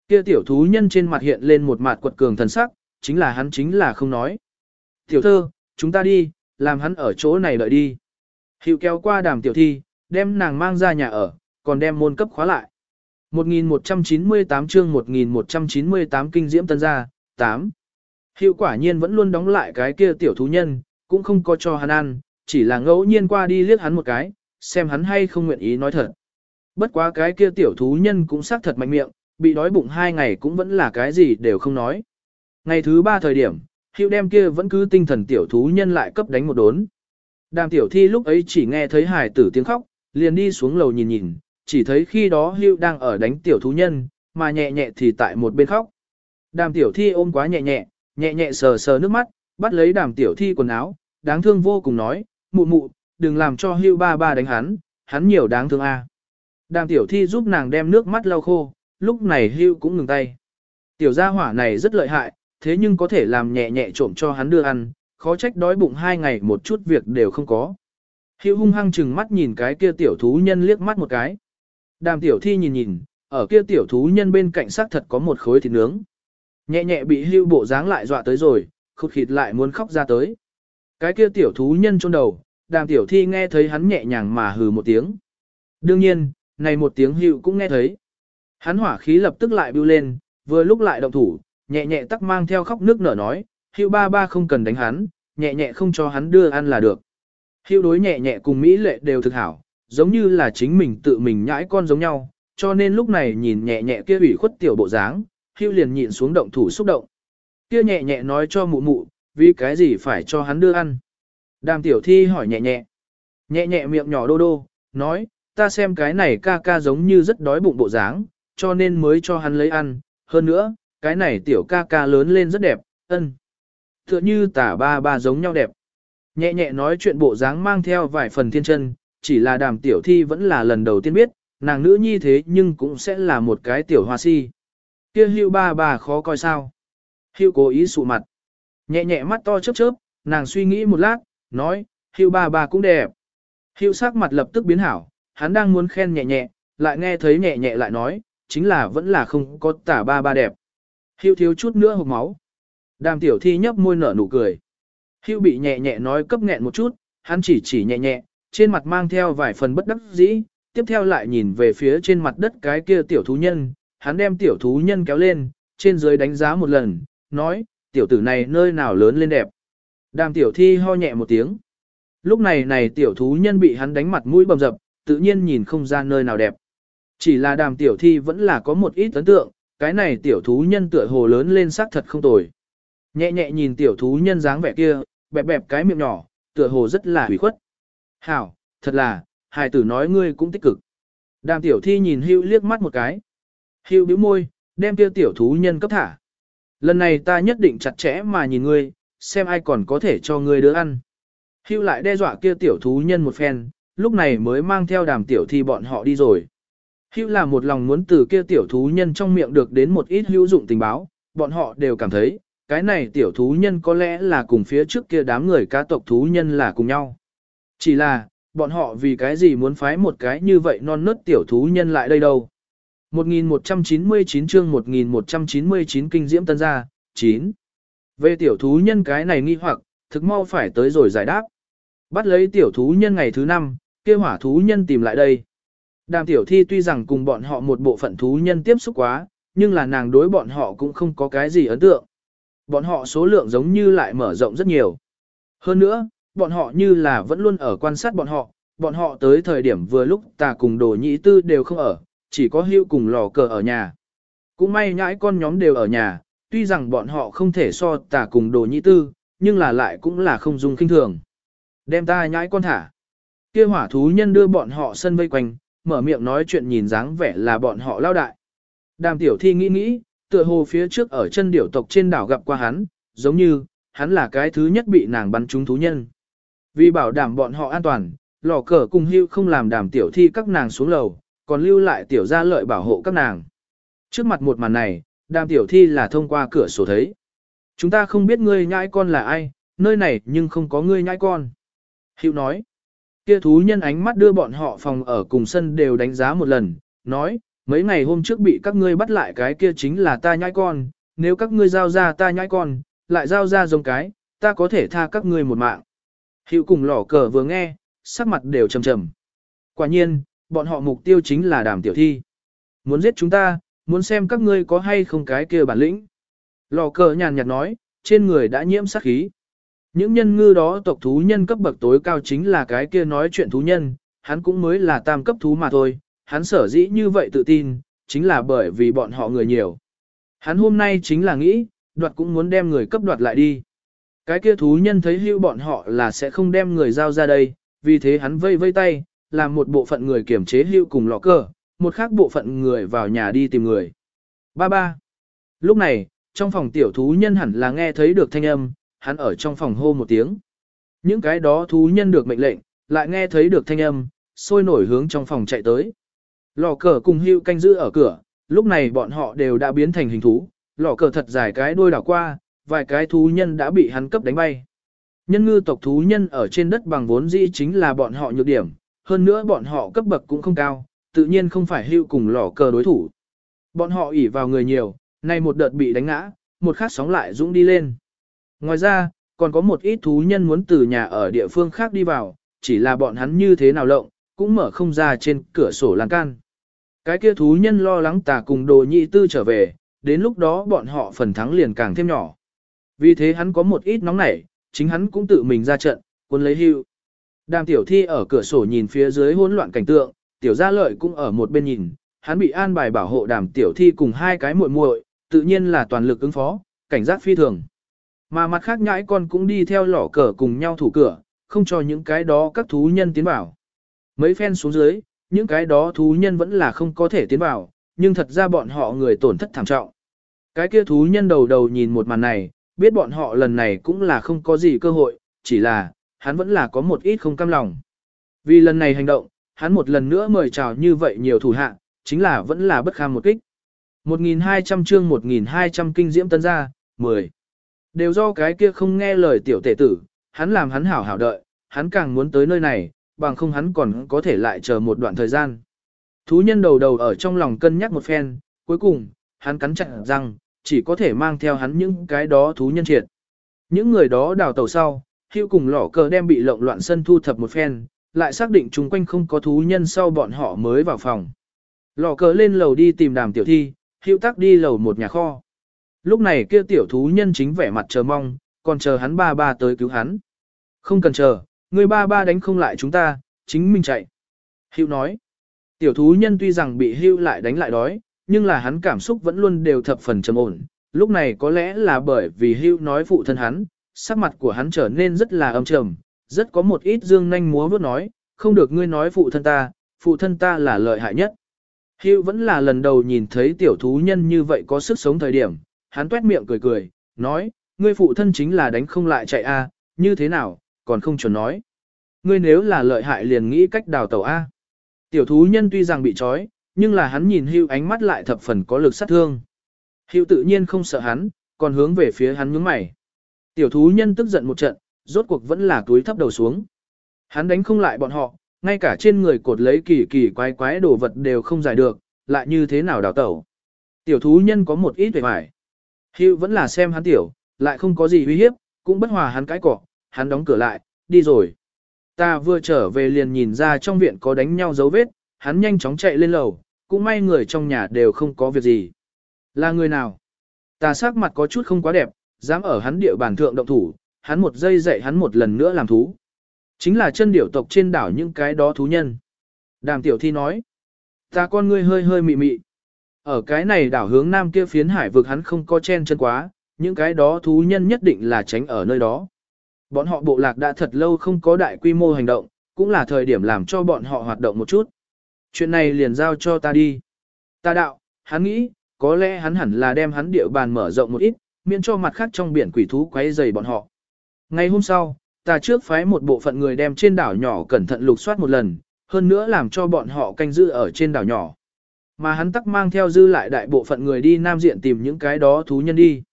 Kia tiểu thú nhân trên mặt hiện lên một mặt quật cường thần sắc, chính là hắn chính là không nói. Tiểu thơ, chúng ta đi, làm hắn ở chỗ này đợi đi. Hiệu kéo qua đàm tiểu thi, đem nàng mang ra nhà ở, còn đem môn cấp khóa lại. 1198 chương 1198 kinh diễm tân gia, 8. Hiệu quả nhiên vẫn luôn đóng lại cái kia tiểu thú nhân, cũng không có cho hắn ăn, chỉ là ngẫu nhiên qua đi liếc hắn một cái, xem hắn hay không nguyện ý nói thật. Bất quá cái kia tiểu thú nhân cũng xác thật mạnh miệng, bị đói bụng hai ngày cũng vẫn là cái gì đều không nói. Ngày thứ ba thời điểm, hiệu đem kia vẫn cứ tinh thần tiểu thú nhân lại cấp đánh một đốn. Đàm tiểu thi lúc ấy chỉ nghe thấy hải tử tiếng khóc, liền đi xuống lầu nhìn nhìn, chỉ thấy khi đó hưu đang ở đánh tiểu thú nhân, mà nhẹ nhẹ thì tại một bên khóc. Đàm tiểu thi ôm quá nhẹ nhẹ, nhẹ nhẹ sờ sờ nước mắt, bắt lấy đàm tiểu thi quần áo, đáng thương vô cùng nói, mụ mụ, đừng làm cho hưu ba ba đánh hắn, hắn nhiều đáng thương a. Đàm tiểu thi giúp nàng đem nước mắt lau khô, lúc này hưu cũng ngừng tay. Tiểu gia hỏa này rất lợi hại, thế nhưng có thể làm nhẹ nhẹ trộm cho hắn đưa ăn, khó trách đói bụng hai ngày một chút việc đều không có. Hữu hung hăng chừng mắt nhìn cái kia tiểu thú nhân liếc mắt một cái. Đàm tiểu thi nhìn nhìn, ở kia tiểu thú nhân bên cạnh xác thật có một khối thịt nướng. Nhẹ nhẹ bị hưu bộ dáng lại dọa tới rồi, khụt khịt lại muốn khóc ra tới. Cái kia tiểu thú nhân chôn đầu, đàm tiểu thi nghe thấy hắn nhẹ nhàng mà hừ một tiếng. Đương nhiên, này một tiếng hưu cũng nghe thấy. Hắn hỏa khí lập tức lại bưu lên, vừa lúc lại động thủ, nhẹ nhẹ tắc mang theo khóc nước nở nói, hưu ba ba không cần đánh hắn, nhẹ nhẹ không cho hắn đưa ăn là được. Hưu đối nhẹ nhẹ cùng Mỹ lệ đều thực hảo, giống như là chính mình tự mình nhãi con giống nhau, cho nên lúc này nhìn nhẹ nhẹ kia ủy khuất tiểu bộ dáng, hưu liền nhịn xuống động thủ xúc động. Kia nhẹ nhẹ nói cho mụ mụ, vì cái gì phải cho hắn đưa ăn. Đàm tiểu thi hỏi nhẹ nhẹ. Nhẹ nhẹ miệng nhỏ đô đô, nói, ta xem cái này ca ca giống như rất đói bụng bộ dáng, cho nên mới cho hắn lấy ăn. Hơn nữa, cái này tiểu ca ca lớn lên rất đẹp, ân. Tựa như tả ba ba giống nhau đẹp. Nhẹ nhẹ nói chuyện bộ dáng mang theo vài phần thiên chân, chỉ là đàm tiểu thi vẫn là lần đầu tiên biết, nàng nữ nhi thế nhưng cũng sẽ là một cái tiểu hoa si. Kia hưu ba bà khó coi sao. Hưu cố ý sụ mặt. Nhẹ nhẹ mắt to chớp chớp, nàng suy nghĩ một lát, nói, hưu ba bà cũng đẹp. Hưu sắc mặt lập tức biến hảo, hắn đang muốn khen nhẹ nhẹ, lại nghe thấy nhẹ nhẹ lại nói, chính là vẫn là không có tả ba ba đẹp. Hưu thiếu chút nữa hộp máu. Đàm tiểu thi nhấp môi nở nụ cười. Hưu bị nhẹ nhẹ nói cấp nghẹn một chút, hắn chỉ chỉ nhẹ nhẹ, trên mặt mang theo vài phần bất đắc dĩ, tiếp theo lại nhìn về phía trên mặt đất cái kia tiểu thú nhân, hắn đem tiểu thú nhân kéo lên, trên dưới đánh giá một lần, nói, tiểu tử này nơi nào lớn lên đẹp. Đàm tiểu thi ho nhẹ một tiếng. Lúc này này tiểu thú nhân bị hắn đánh mặt mũi bầm dập, tự nhiên nhìn không ra nơi nào đẹp. Chỉ là đàm tiểu thi vẫn là có một ít ấn tượng, cái này tiểu thú nhân tựa hồ lớn lên sắc thật không tồi. Nhẹ nhẹ nhìn tiểu thú nhân dáng vẻ kia, bẹp bẹp cái miệng nhỏ, tựa hồ rất là hủy khuất. Hảo, thật là, hài tử nói ngươi cũng tích cực. Đàm tiểu thi nhìn hưu liếc mắt một cái. Hưu bĩu môi, đem kia tiểu thú nhân cấp thả. Lần này ta nhất định chặt chẽ mà nhìn ngươi, xem ai còn có thể cho ngươi đứa ăn. Hưu lại đe dọa kia tiểu thú nhân một phen, lúc này mới mang theo đàm tiểu thi bọn họ đi rồi. Hưu là một lòng muốn từ kia tiểu thú nhân trong miệng được đến một ít hữu dụng tình báo, bọn họ đều cảm thấy, cái này tiểu thú nhân có lẽ là cùng phía trước kia đám người cá tộc thú nhân là cùng nhau. Chỉ là, bọn họ vì cái gì muốn phái một cái như vậy non nớt tiểu thú nhân lại đây đâu. 1199 chương 1199 kinh diễm tân gia, 9. Về tiểu thú nhân cái này nghi hoặc, thực mau phải tới rồi giải đáp. Bắt lấy tiểu thú nhân ngày thứ năm, kia hỏa thú nhân tìm lại đây. Đàm tiểu thi tuy rằng cùng bọn họ một bộ phận thú nhân tiếp xúc quá, nhưng là nàng đối bọn họ cũng không có cái gì ấn tượng. Bọn họ số lượng giống như lại mở rộng rất nhiều. Hơn nữa, bọn họ như là vẫn luôn ở quan sát bọn họ, bọn họ tới thời điểm vừa lúc tà cùng đồ nhĩ tư đều không ở, chỉ có hưu cùng lò cờ ở nhà. Cũng may nhãi con nhóm đều ở nhà, tuy rằng bọn họ không thể so tà cùng đồ nhĩ tư, nhưng là lại cũng là không dùng kinh thường. Đem ta nhãi con thả. kia hỏa thú nhân đưa bọn họ sân vây quanh, mở miệng nói chuyện nhìn dáng vẻ là bọn họ lao đại. Đàm tiểu thi nghĩ nghĩ, tựa hồ phía trước ở chân điểu tộc trên đảo gặp qua hắn, giống như, hắn là cái thứ nhất bị nàng bắn trúng thú nhân. Vì bảo đảm bọn họ an toàn, lò cờ cùng hưu không làm đàm tiểu thi các nàng xuống lầu, còn lưu lại tiểu gia lợi bảo hộ các nàng. Trước mặt một màn này, đàm tiểu thi là thông qua cửa sổ thấy. Chúng ta không biết ngươi nhãi con là ai, nơi này nhưng không có ngươi nhãi con. Hữu nói, kia thú nhân ánh mắt đưa bọn họ phòng ở cùng sân đều đánh giá một lần, nói, mấy ngày hôm trước bị các ngươi bắt lại cái kia chính là ta nhãi con, nếu các ngươi giao ra ta nhãi con, lại giao ra giống cái, ta có thể tha các ngươi một mạng. Hữu cùng lỏ cờ vừa nghe, sắc mặt đều trầm trầm. Quả nhiên, bọn họ mục tiêu chính là đàm tiểu thi. Muốn giết chúng ta, muốn xem các ngươi có hay không cái kia bản lĩnh. Lò cờ nhàn nhạt nói, trên người đã nhiễm sát khí. Những nhân ngư đó tộc thú nhân cấp bậc tối cao chính là cái kia nói chuyện thú nhân, hắn cũng mới là tam cấp thú mà thôi, hắn sở dĩ như vậy tự tin, chính là bởi vì bọn họ người nhiều. Hắn hôm nay chính là nghĩ, đoạt cũng muốn đem người cấp đoạt lại đi. Cái kia thú nhân thấy hưu bọn họ là sẽ không đem người giao ra đây, vì thế hắn vây vây tay, làm một bộ phận người kiểm chế hưu cùng lọ cờ, một khác bộ phận người vào nhà đi tìm người. Ba ba. Lúc này, trong phòng tiểu thú nhân hẳn là nghe thấy được thanh âm, hắn ở trong phòng hô một tiếng. Những cái đó thú nhân được mệnh lệnh, lại nghe thấy được thanh âm, sôi nổi hướng trong phòng chạy tới. Lò cờ cùng hưu canh giữ ở cửa, lúc này bọn họ đều đã biến thành hình thú, lò cờ thật dài cái đuôi đảo qua, vài cái thú nhân đã bị hắn cấp đánh bay. Nhân ngư tộc thú nhân ở trên đất bằng vốn dĩ chính là bọn họ nhược điểm, hơn nữa bọn họ cấp bậc cũng không cao, tự nhiên không phải hưu cùng lỏ cờ đối thủ. Bọn họ ỉ vào người nhiều, nay một đợt bị đánh ngã, một khắc sóng lại dũng đi lên. Ngoài ra, còn có một ít thú nhân muốn từ nhà ở địa phương khác đi vào, chỉ là bọn hắn như thế nào lộng, cũng mở không ra trên cửa sổ lan can. Cái kia thú nhân lo lắng tà cùng đồ nhị tư trở về, đến lúc đó bọn họ phần thắng liền càng thêm nhỏ. Vì thế hắn có một ít nóng nảy, chính hắn cũng tự mình ra trận, quân lấy hưu. Đàm tiểu thi ở cửa sổ nhìn phía dưới hỗn loạn cảnh tượng, tiểu gia lợi cũng ở một bên nhìn, hắn bị an bài bảo hộ đàm tiểu thi cùng hai cái muội muội, tự nhiên là toàn lực ứng phó, cảnh giác phi thường. Mà mặt khác nhãi con cũng đi theo lỏ cờ cùng nhau thủ cửa, không cho những cái đó các thú nhân tiến vào. Mấy phen xuống dưới, những cái đó thú nhân vẫn là không có thể tiến vào, nhưng thật ra bọn họ người tổn thất thảm trọng. Cái kia thú nhân đầu đầu nhìn một màn này, biết bọn họ lần này cũng là không có gì cơ hội, chỉ là, hắn vẫn là có một ít không cam lòng. Vì lần này hành động, hắn một lần nữa mời chào như vậy nhiều thủ hạ, chính là vẫn là bất kham một kích. 1.200 chương 1.200 kinh diễm tân gia, 10. Đều do cái kia không nghe lời tiểu tể tử, hắn làm hắn hảo hảo đợi, hắn càng muốn tới nơi này, bằng không hắn còn có thể lại chờ một đoạn thời gian. Thú nhân đầu đầu ở trong lòng cân nhắc một phen, cuối cùng, hắn cắn chặt răng, chỉ có thể mang theo hắn những cái đó thú nhân triệt. Những người đó đào tàu sau, Hưu cùng lỏ cờ đem bị lộn loạn sân thu thập một phen, lại xác định chung quanh không có thú nhân sau bọn họ mới vào phòng. Lỏ cờ lên lầu đi tìm đàm tiểu thi, hữu tắc đi lầu một nhà kho. Lúc này kia tiểu thú nhân chính vẻ mặt chờ mong, còn chờ hắn ba ba tới cứu hắn. Không cần chờ, người ba ba đánh không lại chúng ta, chính mình chạy. Hữu nói, tiểu thú nhân tuy rằng bị hữu lại đánh lại đói, nhưng là hắn cảm xúc vẫn luôn đều thập phần trầm ổn. Lúc này có lẽ là bởi vì hưu nói phụ thân hắn, sắc mặt của hắn trở nên rất là âm trầm, rất có một ít dương nanh múa vớt nói, không được ngươi nói phụ thân ta, phụ thân ta là lợi hại nhất. Hưu vẫn là lần đầu nhìn thấy tiểu thú nhân như vậy có sức sống thời điểm, hắn tuét miệng cười cười, nói, ngươi phụ thân chính là đánh không lại chạy a, như thế nào, còn không chuẩn nói. Ngươi nếu là lợi hại liền nghĩ cách đào tàu a. Tiểu thú nhân tuy rằng bị trói, nhưng là hắn nhìn hưu ánh mắt lại thập phần có lực sát thương. Hưu tự nhiên không sợ hắn, còn hướng về phía hắn nhướng mày. Tiểu thú nhân tức giận một trận, rốt cuộc vẫn là túi thấp đầu xuống. Hắn đánh không lại bọn họ, ngay cả trên người cột lấy kỳ kỳ quái quái đồ vật đều không giải được, lại như thế nào đào tẩu. Tiểu thú nhân có một ít vẻ vải. Hưu vẫn là xem hắn tiểu, lại không có gì uy hiếp, cũng bất hòa hắn cái cỏ, hắn đóng cửa lại, đi rồi. Ta vừa trở về liền nhìn ra trong viện có đánh nhau dấu vết, hắn nhanh chóng chạy lên lầu, cũng may người trong nhà đều không có việc gì. Là người nào? Ta sắc mặt có chút không quá đẹp, dám ở hắn địa bàn thượng động thủ, hắn một giây dạy hắn một lần nữa làm thú. Chính là chân điểu tộc trên đảo những cái đó thú nhân. Đàm tiểu thi nói. Ta con ngươi hơi hơi mị mị. Ở cái này đảo hướng nam kia phiến hải vực hắn không có chen chân quá, những cái đó thú nhân nhất định là tránh ở nơi đó. Bọn họ bộ lạc đã thật lâu không có đại quy mô hành động, cũng là thời điểm làm cho bọn họ hoạt động một chút. Chuyện này liền giao cho ta đi. Ta đạo, hắn nghĩ, có lẽ hắn hẳn là đem hắn địa bàn mở rộng một ít, miễn cho mặt khác trong biển quỷ thú quấy rầy bọn họ. Ngày hôm sau, ta trước phái một bộ phận người đem trên đảo nhỏ cẩn thận lục soát một lần, hơn nữa làm cho bọn họ canh giữ ở trên đảo nhỏ. Mà hắn tắc mang theo dư lại đại bộ phận người đi nam diện tìm những cái đó thú nhân đi.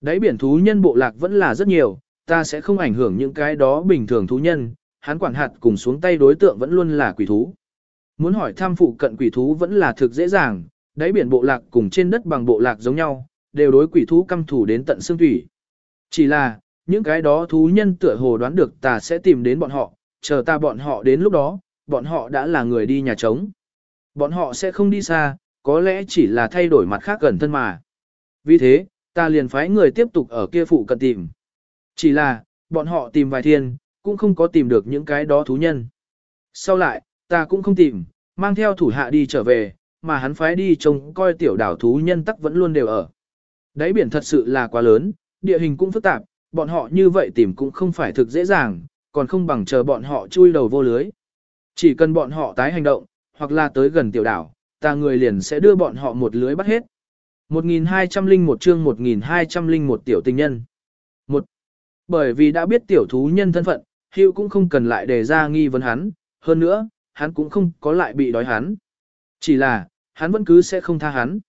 Đấy biển thú nhân bộ lạc vẫn là rất nhiều, ta sẽ không ảnh hưởng những cái đó bình thường thú nhân, hắn quản hạt cùng xuống tay đối tượng vẫn luôn là quỷ thú. Muốn hỏi tham phụ cận quỷ thú vẫn là thực dễ dàng, đáy biển bộ lạc cùng trên đất bằng bộ lạc giống nhau, đều đối quỷ thú căm thủ đến tận xương thủy. Chỉ là, những cái đó thú nhân tựa hồ đoán được ta sẽ tìm đến bọn họ, chờ ta bọn họ đến lúc đó, bọn họ đã là người đi nhà trống. Bọn họ sẽ không đi xa, có lẽ chỉ là thay đổi mặt khác gần thân mà. Vì thế, ta liền phái người tiếp tục ở kia phụ cận tìm. Chỉ là, bọn họ tìm vài thiên, cũng không có tìm được những cái đó thú nhân. Sau lại, ta cũng không tìm, mang theo thủ hạ đi trở về, mà hắn phái đi trông coi tiểu đảo thú nhân tắc vẫn luôn đều ở. Đáy biển thật sự là quá lớn, địa hình cũng phức tạp, bọn họ như vậy tìm cũng không phải thực dễ dàng, còn không bằng chờ bọn họ chui đầu vô lưới. Chỉ cần bọn họ tái hành động, hoặc là tới gần tiểu đảo, ta người liền sẽ đưa bọn họ một lưới bắt hết. 1201 chương 1201 tiểu tình nhân. Một, Bởi vì đã biết tiểu thú nhân thân phận, Hữu cũng không cần lại đề ra nghi vấn hắn, hơn nữa, hắn cũng không có lại bị đói hắn. Chỉ là, hắn vẫn cứ sẽ không tha hắn.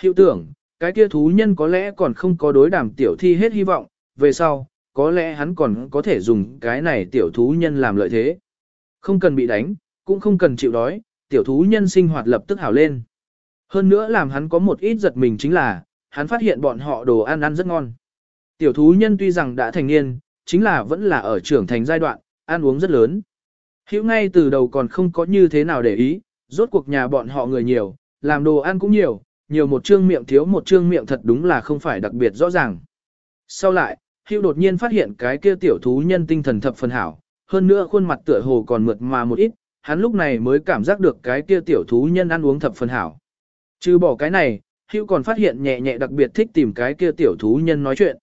Hiệu tưởng, cái kia thú nhân có lẽ còn không có đối đàm tiểu thi hết hy vọng, về sau, có lẽ hắn còn có thể dùng cái này tiểu thú nhân làm lợi thế. Không cần bị đánh, cũng không cần chịu đói, tiểu thú nhân sinh hoạt lập tức hảo lên. Hơn nữa làm hắn có một ít giật mình chính là, hắn phát hiện bọn họ đồ ăn ăn rất ngon. Tiểu thú nhân tuy rằng đã thành niên, chính là vẫn là ở trưởng thành giai đoạn, ăn uống rất lớn. Hữu ngay từ đầu còn không có như thế nào để ý, rốt cuộc nhà bọn họ người nhiều, làm đồ ăn cũng nhiều, nhiều một trương miệng thiếu một trương miệng thật đúng là không phải đặc biệt rõ ràng. Sau lại, Hữu đột nhiên phát hiện cái kia tiểu thú nhân tinh thần thập phần hảo, hơn nữa khuôn mặt tựa hồ còn mượt mà một ít, hắn lúc này mới cảm giác được cái kia tiểu thú nhân ăn uống thập phần hảo. Chứ bỏ cái này, Hữu còn phát hiện nhẹ nhẹ đặc biệt thích tìm cái kia tiểu thú nhân nói chuyện.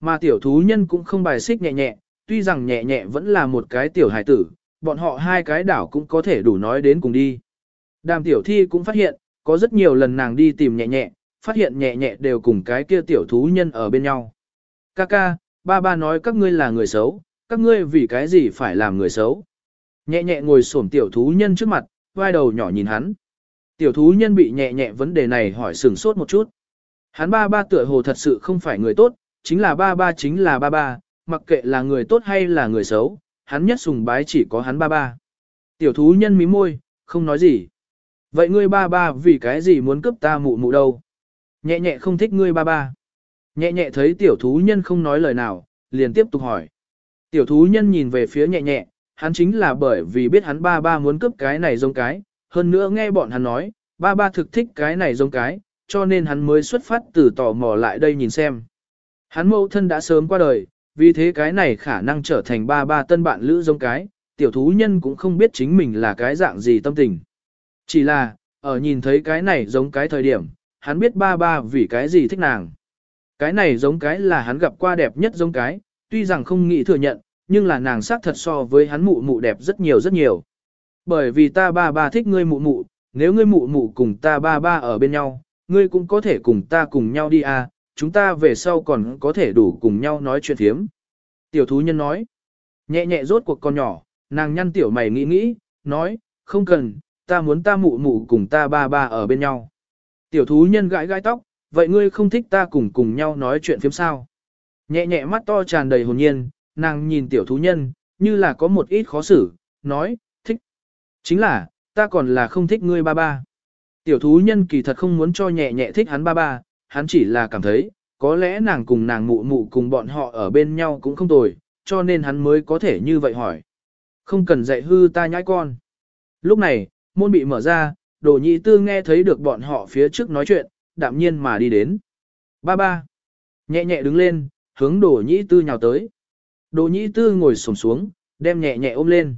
Mà tiểu thú nhân cũng không bài xích nhẹ nhẹ, tuy rằng nhẹ nhẹ vẫn là một cái tiểu hài tử, bọn họ hai cái đảo cũng có thể đủ nói đến cùng đi. Đàm tiểu thi cũng phát hiện, có rất nhiều lần nàng đi tìm nhẹ nhẹ, phát hiện nhẹ nhẹ đều cùng cái kia tiểu thú nhân ở bên nhau. Kaka, ba ba nói các ngươi là người xấu, các ngươi vì cái gì phải làm người xấu. Nhẹ nhẹ ngồi xổm tiểu thú nhân trước mặt, vai đầu nhỏ nhìn hắn. Tiểu thú nhân bị nhẹ nhẹ vấn đề này hỏi sừng sốt một chút. Hắn ba ba tựa hồ thật sự không phải người tốt, chính là ba ba chính là ba ba, mặc kệ là người tốt hay là người xấu, hắn nhất sùng bái chỉ có hắn ba ba. Tiểu thú nhân mí môi, không nói gì. Vậy ngươi ba ba vì cái gì muốn cướp ta mụ mụ đâu? Nhẹ nhẹ không thích ngươi ba ba. Nhẹ nhẹ thấy tiểu thú nhân không nói lời nào, liền tiếp tục hỏi. Tiểu thú nhân nhìn về phía nhẹ nhẹ, hắn chính là bởi vì biết hắn ba ba muốn cướp cái này giống cái, hơn nữa nghe bọn hắn nói, ba ba thực thích cái này giống cái, cho nên hắn mới xuất phát từ tò mò lại đây nhìn xem. Hắn mẫu thân đã sớm qua đời, vì thế cái này khả năng trở thành ba ba tân bạn lữ giống cái, tiểu thú nhân cũng không biết chính mình là cái dạng gì tâm tình. Chỉ là, ở nhìn thấy cái này giống cái thời điểm, hắn biết ba ba vì cái gì thích nàng. Cái này giống cái là hắn gặp qua đẹp nhất giống cái, tuy rằng không nghĩ thừa nhận, nhưng là nàng sắc thật so với hắn mụ mụ đẹp rất nhiều rất nhiều. Bởi vì ta ba ba thích ngươi mụ mụ, nếu ngươi mụ mụ cùng ta ba ba ở bên nhau, ngươi cũng có thể cùng ta cùng nhau đi à, chúng ta về sau còn có thể đủ cùng nhau nói chuyện thiếm. Tiểu thú nhân nói, nhẹ nhẹ rốt cuộc con nhỏ, nàng nhăn tiểu mày nghĩ nghĩ, nói, không cần, ta muốn ta mụ mụ cùng ta ba ba ở bên nhau. Tiểu thú nhân gãi gãi tóc, vậy ngươi không thích ta cùng cùng nhau nói chuyện phiếm sao? Nhẹ nhẹ mắt to tràn đầy hồn nhiên, nàng nhìn tiểu thú nhân, như là có một ít khó xử, nói, thích. Chính là, ta còn là không thích ngươi ba ba. Tiểu thú nhân kỳ thật không muốn cho nhẹ nhẹ thích hắn ba ba, hắn chỉ là cảm thấy, có lẽ nàng cùng nàng mụ mụ cùng bọn họ ở bên nhau cũng không tồi, cho nên hắn mới có thể như vậy hỏi. Không cần dạy hư ta nhãi con. Lúc này, môn bị mở ra, đồ nhị tư nghe thấy được bọn họ phía trước nói chuyện, đạm nhiên mà đi đến. Ba ba. Nhẹ nhẹ đứng lên, hướng đồ nhị tư nhào tới. Đồ nhị tư ngồi sổm xuống, đem nhẹ nhẹ ôm lên.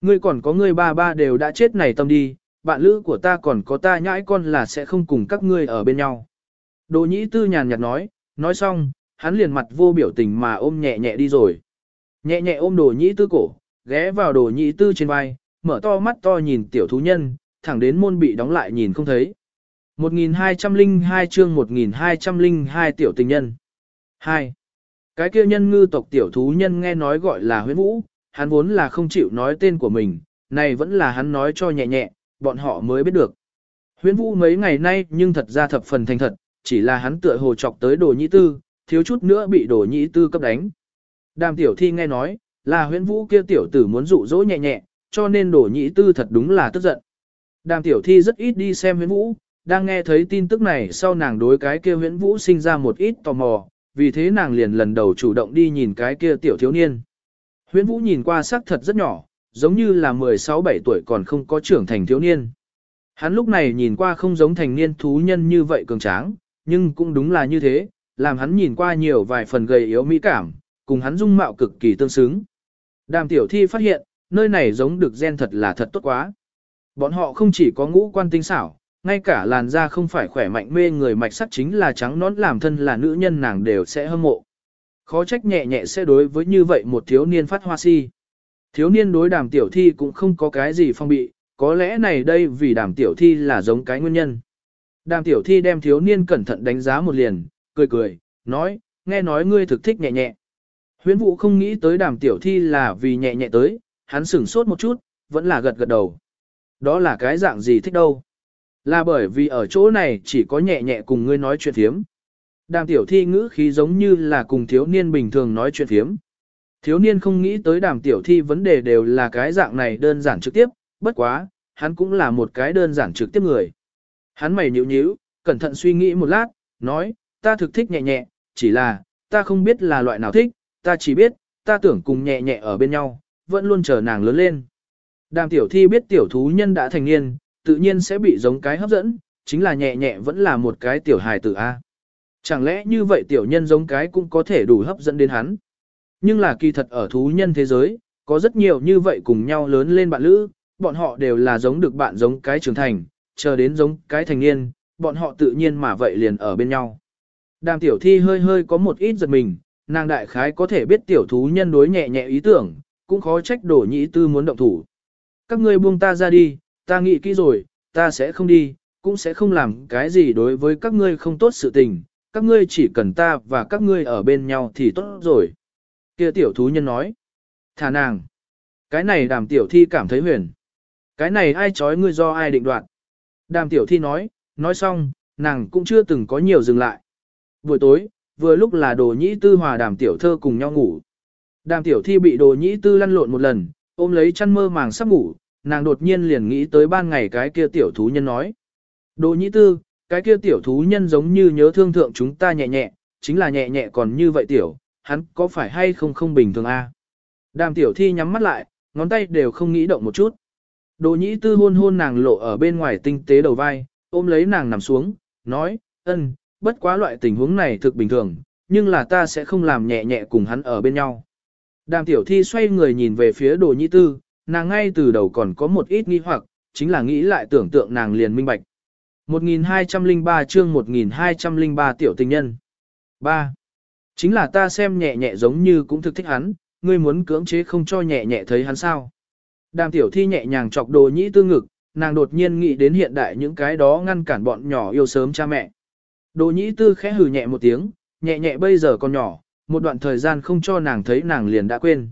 Ngươi còn có ngươi ba ba đều đã chết này tâm đi, bạn lữ của ta còn có ta nhãi con là sẽ không cùng các ngươi ở bên nhau. Đồ nhĩ tư nhàn nhạt nói, nói xong, hắn liền mặt vô biểu tình mà ôm nhẹ nhẹ đi rồi. Nhẹ nhẹ ôm đồ nhĩ tư cổ, ghé vào đồ nhĩ tư trên vai, mở to mắt to nhìn tiểu thú nhân, thẳng đến môn bị đóng lại nhìn không thấy. 1202 chương 1202 tiểu tình nhân. 2. Cái kia nhân ngư tộc tiểu thú nhân nghe nói gọi là huyễn vũ, hắn vốn là không chịu nói tên của mình, này vẫn là hắn nói cho nhẹ nhẹ, bọn họ mới biết được. Huyễn vũ mấy ngày nay nhưng thật ra thập phần thành thật, chỉ là hắn tựa hồ chọc tới đồ nhĩ tư, thiếu chút nữa bị đồ nhĩ tư cấp đánh. Đàm tiểu thi nghe nói, là huyễn vũ kia tiểu tử muốn dụ dỗ nhẹ nhẹ, cho nên đồ nhĩ tư thật đúng là tức giận. Đàm tiểu thi rất ít đi xem huyễn vũ, đang nghe thấy tin tức này sau nàng đối cái kia huyễn vũ sinh ra một ít tò mò, vì thế nàng liền lần đầu chủ động đi nhìn cái kia tiểu thiếu niên. Huyễn vũ nhìn qua sắc thật rất nhỏ, giống như là 16-17 tuổi còn không có trưởng thành thiếu niên. Hắn lúc này nhìn qua không giống thành niên thú nhân như vậy cường tráng, nhưng cũng đúng là như thế, làm hắn nhìn qua nhiều vài phần gầy yếu mỹ cảm, cùng hắn dung mạo cực kỳ tương xứng. Đàm tiểu thi phát hiện, nơi này giống được gen thật là thật tốt quá. Bọn họ không chỉ có ngũ quan tinh xảo, ngay cả làn da không phải khỏe mạnh mê người mạch sắc chính là trắng nón làm thân là nữ nhân nàng đều sẽ hâm mộ. Khó trách nhẹ nhẹ sẽ đối với như vậy một thiếu niên phát hoa si. Thiếu niên đối đàm tiểu thi cũng không có cái gì phong bị, có lẽ này đây vì đàm tiểu thi là giống cái nguyên nhân. Đàm tiểu thi đem thiếu niên cẩn thận đánh giá một liền, cười cười, nói, nghe nói ngươi thực thích nhẹ nhẹ. Huyễn vũ không nghĩ tới đàm tiểu thi là vì nhẹ nhẹ tới, hắn sửng sốt một chút, vẫn là gật gật đầu. Đó là cái dạng gì thích đâu. Là bởi vì ở chỗ này chỉ có nhẹ nhẹ cùng ngươi nói chuyện thiếm. Đàm tiểu thi ngữ khí giống như là cùng thiếu niên bình thường nói chuyện thiếm. Thiếu niên không nghĩ tới đàm tiểu thi vấn đề đều là cái dạng này đơn giản trực tiếp, bất quá, hắn cũng là một cái đơn giản trực tiếp người. Hắn mày nhíu nhíu, cẩn thận suy nghĩ một lát, nói, ta thực thích nhẹ nhẹ, chỉ là, ta không biết là loại nào thích, ta chỉ biết, ta tưởng cùng nhẹ nhẹ ở bên nhau, vẫn luôn chờ nàng lớn lên. Đàm tiểu thi biết tiểu thú nhân đã thành niên, tự nhiên sẽ bị giống cái hấp dẫn, chính là nhẹ nhẹ vẫn là một cái tiểu hài tử A. Chẳng lẽ như vậy tiểu nhân giống cái cũng có thể đủ hấp dẫn đến hắn. Nhưng là kỳ thật ở thú nhân thế giới, có rất nhiều như vậy cùng nhau lớn lên bạn lữ, bọn họ đều là giống được bạn giống cái trưởng thành, chờ đến giống cái thành niên, bọn họ tự nhiên mà vậy liền ở bên nhau. Đàm tiểu thi hơi hơi có một ít giật mình, nàng đại khái có thể biết tiểu thú nhân đối nhẹ nhẹ ý tưởng, cũng khó trách đổ nhĩ tư muốn động thủ. Các ngươi buông ta ra đi, ta nghĩ kỹ rồi, ta sẽ không đi, cũng sẽ không làm cái gì đối với các ngươi không tốt sự tình, các ngươi chỉ cần ta và các ngươi ở bên nhau thì tốt rồi. Kia tiểu thú nhân nói, thả nàng, cái này đàm tiểu thi cảm thấy huyền. Cái này ai chói ngươi do ai định đoạt. Đàm tiểu thi nói, nói xong, nàng cũng chưa từng có nhiều dừng lại. Buổi tối, vừa lúc là đồ nhĩ tư hòa đàm tiểu thơ cùng nhau ngủ. Đàm tiểu thi bị đồ nhĩ tư lăn lộn một lần, ôm lấy chăn mơ màng sắp ngủ, nàng đột nhiên liền nghĩ tới ban ngày cái kia tiểu thú nhân nói. Đồ nhĩ tư, cái kia tiểu thú nhân giống như nhớ thương thượng chúng ta nhẹ nhẹ, chính là nhẹ nhẹ còn như vậy tiểu, hắn có phải hay không không bình thường a? Đàm tiểu thi nhắm mắt lại, ngón tay đều không nghĩ động một chút. Đồ nhĩ tư hôn hôn nàng lộ ở bên ngoài tinh tế đầu vai, ôm lấy nàng nằm xuống, nói, ân, bất quá loại tình huống này thực bình thường, nhưng là ta sẽ không làm nhẹ nhẹ cùng hắn ở bên nhau. Đàm tiểu thi xoay người nhìn về phía đồ nhĩ tư, nàng ngay từ đầu còn có một ít nghi hoặc, chính là nghĩ lại tưởng tượng nàng liền minh bạch. 1203 chương 1203 tiểu tình nhân. 3. Chính là ta xem nhẹ nhẹ giống như cũng thực thích hắn, ngươi muốn cưỡng chế không cho nhẹ nhẹ thấy hắn sao. Đàm tiểu thi nhẹ nhàng chọc đồ nhĩ tư ngực, nàng đột nhiên nghĩ đến hiện đại những cái đó ngăn cản bọn nhỏ yêu sớm cha mẹ. Đồ nhĩ tư khẽ hừ nhẹ một tiếng, nhẹ nhẹ bây giờ còn nhỏ, một đoạn thời gian không cho nàng thấy nàng liền đã quên.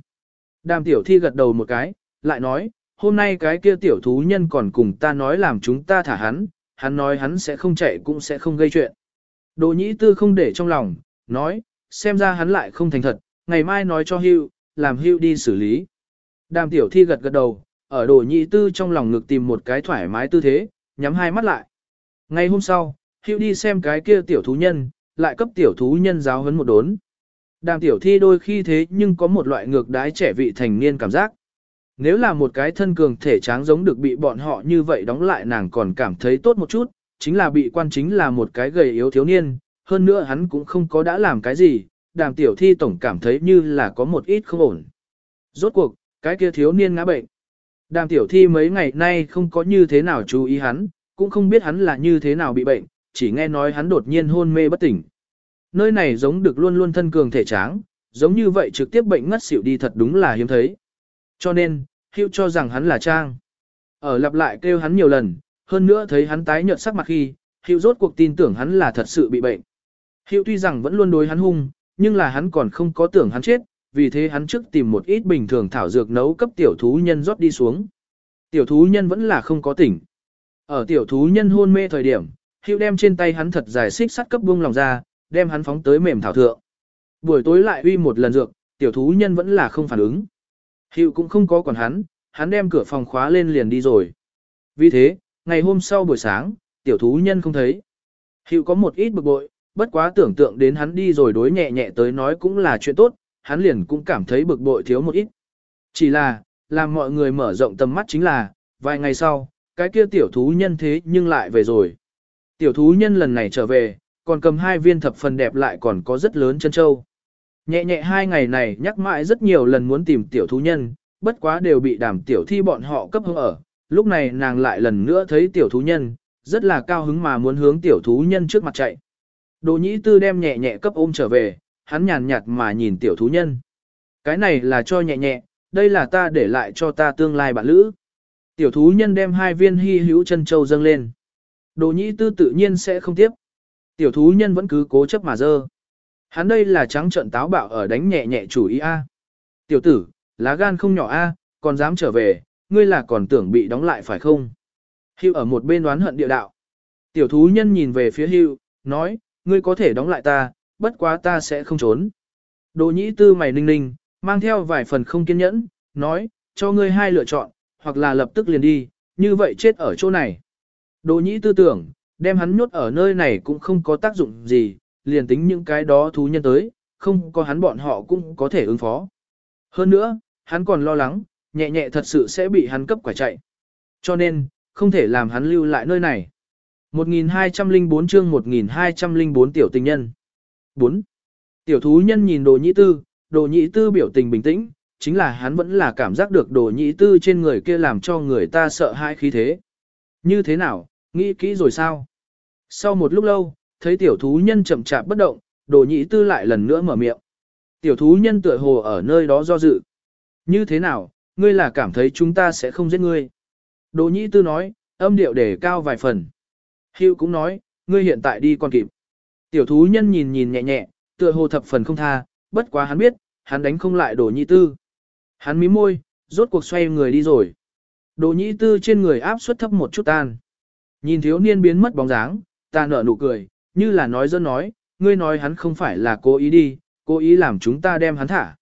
Đàm tiểu thi gật đầu một cái, lại nói, hôm nay cái kia tiểu thú nhân còn cùng ta nói làm chúng ta thả hắn, hắn nói hắn sẽ không chạy cũng sẽ không gây chuyện. Đồ nhĩ tư không để trong lòng, nói, xem ra hắn lại không thành thật, ngày mai nói cho hưu, làm hưu đi xử lý. Đàm tiểu thi gật gật đầu, ở đồ nhị tư trong lòng ngực tìm một cái thoải mái tư thế, nhắm hai mắt lại. Ngày hôm sau, hữu đi xem cái kia tiểu thú nhân, lại cấp tiểu thú nhân giáo huấn một đốn. Đàm tiểu thi đôi khi thế nhưng có một loại ngược đái trẻ vị thành niên cảm giác. Nếu là một cái thân cường thể tráng giống được bị bọn họ như vậy đóng lại nàng còn cảm thấy tốt một chút, chính là bị quan chính là một cái gầy yếu thiếu niên, hơn nữa hắn cũng không có đã làm cái gì, đàm tiểu thi tổng cảm thấy như là có một ít không ổn. Rốt cuộc, cái kia thiếu niên ngã bệnh. Đàm tiểu thi mấy ngày nay không có như thế nào chú ý hắn, cũng không biết hắn là như thế nào bị bệnh, chỉ nghe nói hắn đột nhiên hôn mê bất tỉnh. Nơi này giống được luôn luôn thân cường thể tráng, giống như vậy trực tiếp bệnh ngất xỉu đi thật đúng là hiếm thấy. Cho nên, Hữu cho rằng hắn là Trang. Ở lặp lại kêu hắn nhiều lần, hơn nữa thấy hắn tái nhợt sắc mặt khi, Hữu rốt cuộc tin tưởng hắn là thật sự bị bệnh. Hữu tuy rằng vẫn luôn đối hắn hung, nhưng là hắn còn không có tưởng hắn chết, vì thế hắn trước tìm một ít bình thường thảo dược nấu cấp tiểu thú nhân rót đi xuống. Tiểu thú nhân vẫn là không có tỉnh. Ở tiểu thú nhân hôn mê thời điểm, Hữu đem trên tay hắn thật dài xích sắt cấp buông lòng ra, đem hắn phóng tới mềm thảo thượng. Buổi tối lại uy một lần dược, tiểu thú nhân vẫn là không phản ứng. Hữu cũng không có còn hắn, hắn đem cửa phòng khóa lên liền đi rồi. Vì thế, ngày hôm sau buổi sáng, tiểu thú nhân không thấy. Hữu có một ít bực bội, bất quá tưởng tượng đến hắn đi rồi đối nhẹ nhẹ tới nói cũng là chuyện tốt, hắn liền cũng cảm thấy bực bội thiếu một ít. Chỉ là, làm mọi người mở rộng tầm mắt chính là, vài ngày sau, cái kia tiểu thú nhân thế nhưng lại về rồi. Tiểu thú nhân lần này trở về, còn cầm hai viên thập phần đẹp lại còn có rất lớn chân châu. Nhẹ nhẹ hai ngày này nhắc mãi rất nhiều lần muốn tìm tiểu thú nhân, bất quá đều bị đàm tiểu thi bọn họ cấp hứng ở. Lúc này nàng lại lần nữa thấy tiểu thú nhân, rất là cao hứng mà muốn hướng tiểu thú nhân trước mặt chạy. Đồ nhĩ tư đem nhẹ nhẹ cấp ôm trở về, hắn nhàn nhạt mà nhìn tiểu thú nhân. Cái này là cho nhẹ nhẹ, đây là ta để lại cho ta tương lai bạn lữ. Tiểu thú nhân đem hai viên hy hữu chân châu dâng lên. Đồ nhĩ tư tự nhiên sẽ không tiếp. Tiểu thú nhân vẫn cứ cố chấp mà dơ. Hắn đây là trắng trận táo bạo ở đánh nhẹ nhẹ chủ ý A. Tiểu tử, lá gan không nhỏ A, còn dám trở về, ngươi là còn tưởng bị đóng lại phải không? Hữu ở một bên đoán hận địa đạo, Tiểu thú nhân nhìn về phía hưu, nói, ngươi có thể đóng lại ta, bất quá ta sẽ không trốn. Đồ nhĩ tư mày ninh ninh, mang theo vài phần không kiên nhẫn, nói, cho ngươi hai lựa chọn, hoặc là lập tức liền đi, như vậy chết ở chỗ này. Đồ nhĩ tư tưởng, đem hắn nhốt ở nơi này cũng không có tác dụng gì, liền tính những cái đó thú nhân tới, không có hắn bọn họ cũng có thể ứng phó. Hơn nữa, hắn còn lo lắng, nhẹ nhẹ thật sự sẽ bị hắn cấp quả chạy. Cho nên, không thể làm hắn lưu lại nơi này. 1204 chương 1204 tiểu tình nhân. 4. Tiểu thú nhân nhìn đồ nhĩ tư, đồ nhĩ tư biểu tình bình tĩnh, chính là hắn vẫn là cảm giác được đồ nhĩ tư trên người kia làm cho người ta sợ hãi khí thế. Như thế nào, nghĩ kỹ rồi sao? Sau một lúc lâu, thấy tiểu thú nhân chậm chạp bất động, đồ nhĩ tư lại lần nữa mở miệng. Tiểu thú nhân tựa hồ ở nơi đó do dự. Như thế nào, ngươi là cảm thấy chúng ta sẽ không giết ngươi. Đồ nhĩ tư nói, âm điệu để cao vài phần. Hữu cũng nói, ngươi hiện tại đi còn kịp. Tiểu thú nhân nhìn nhìn nhẹ nhẹ, tựa hồ thập phần không tha, bất quá hắn biết, hắn đánh không lại đồ nhĩ tư. Hắn mí môi, rốt cuộc xoay người đi rồi. Đồ nhĩ tư trên người áp suất thấp một chút tan. Nhìn thiếu niên biến mất bóng dáng, ta nở nụ cười, như là nói dân nói, ngươi nói hắn không phải là cố ý đi, cố ý làm chúng ta đem hắn thả.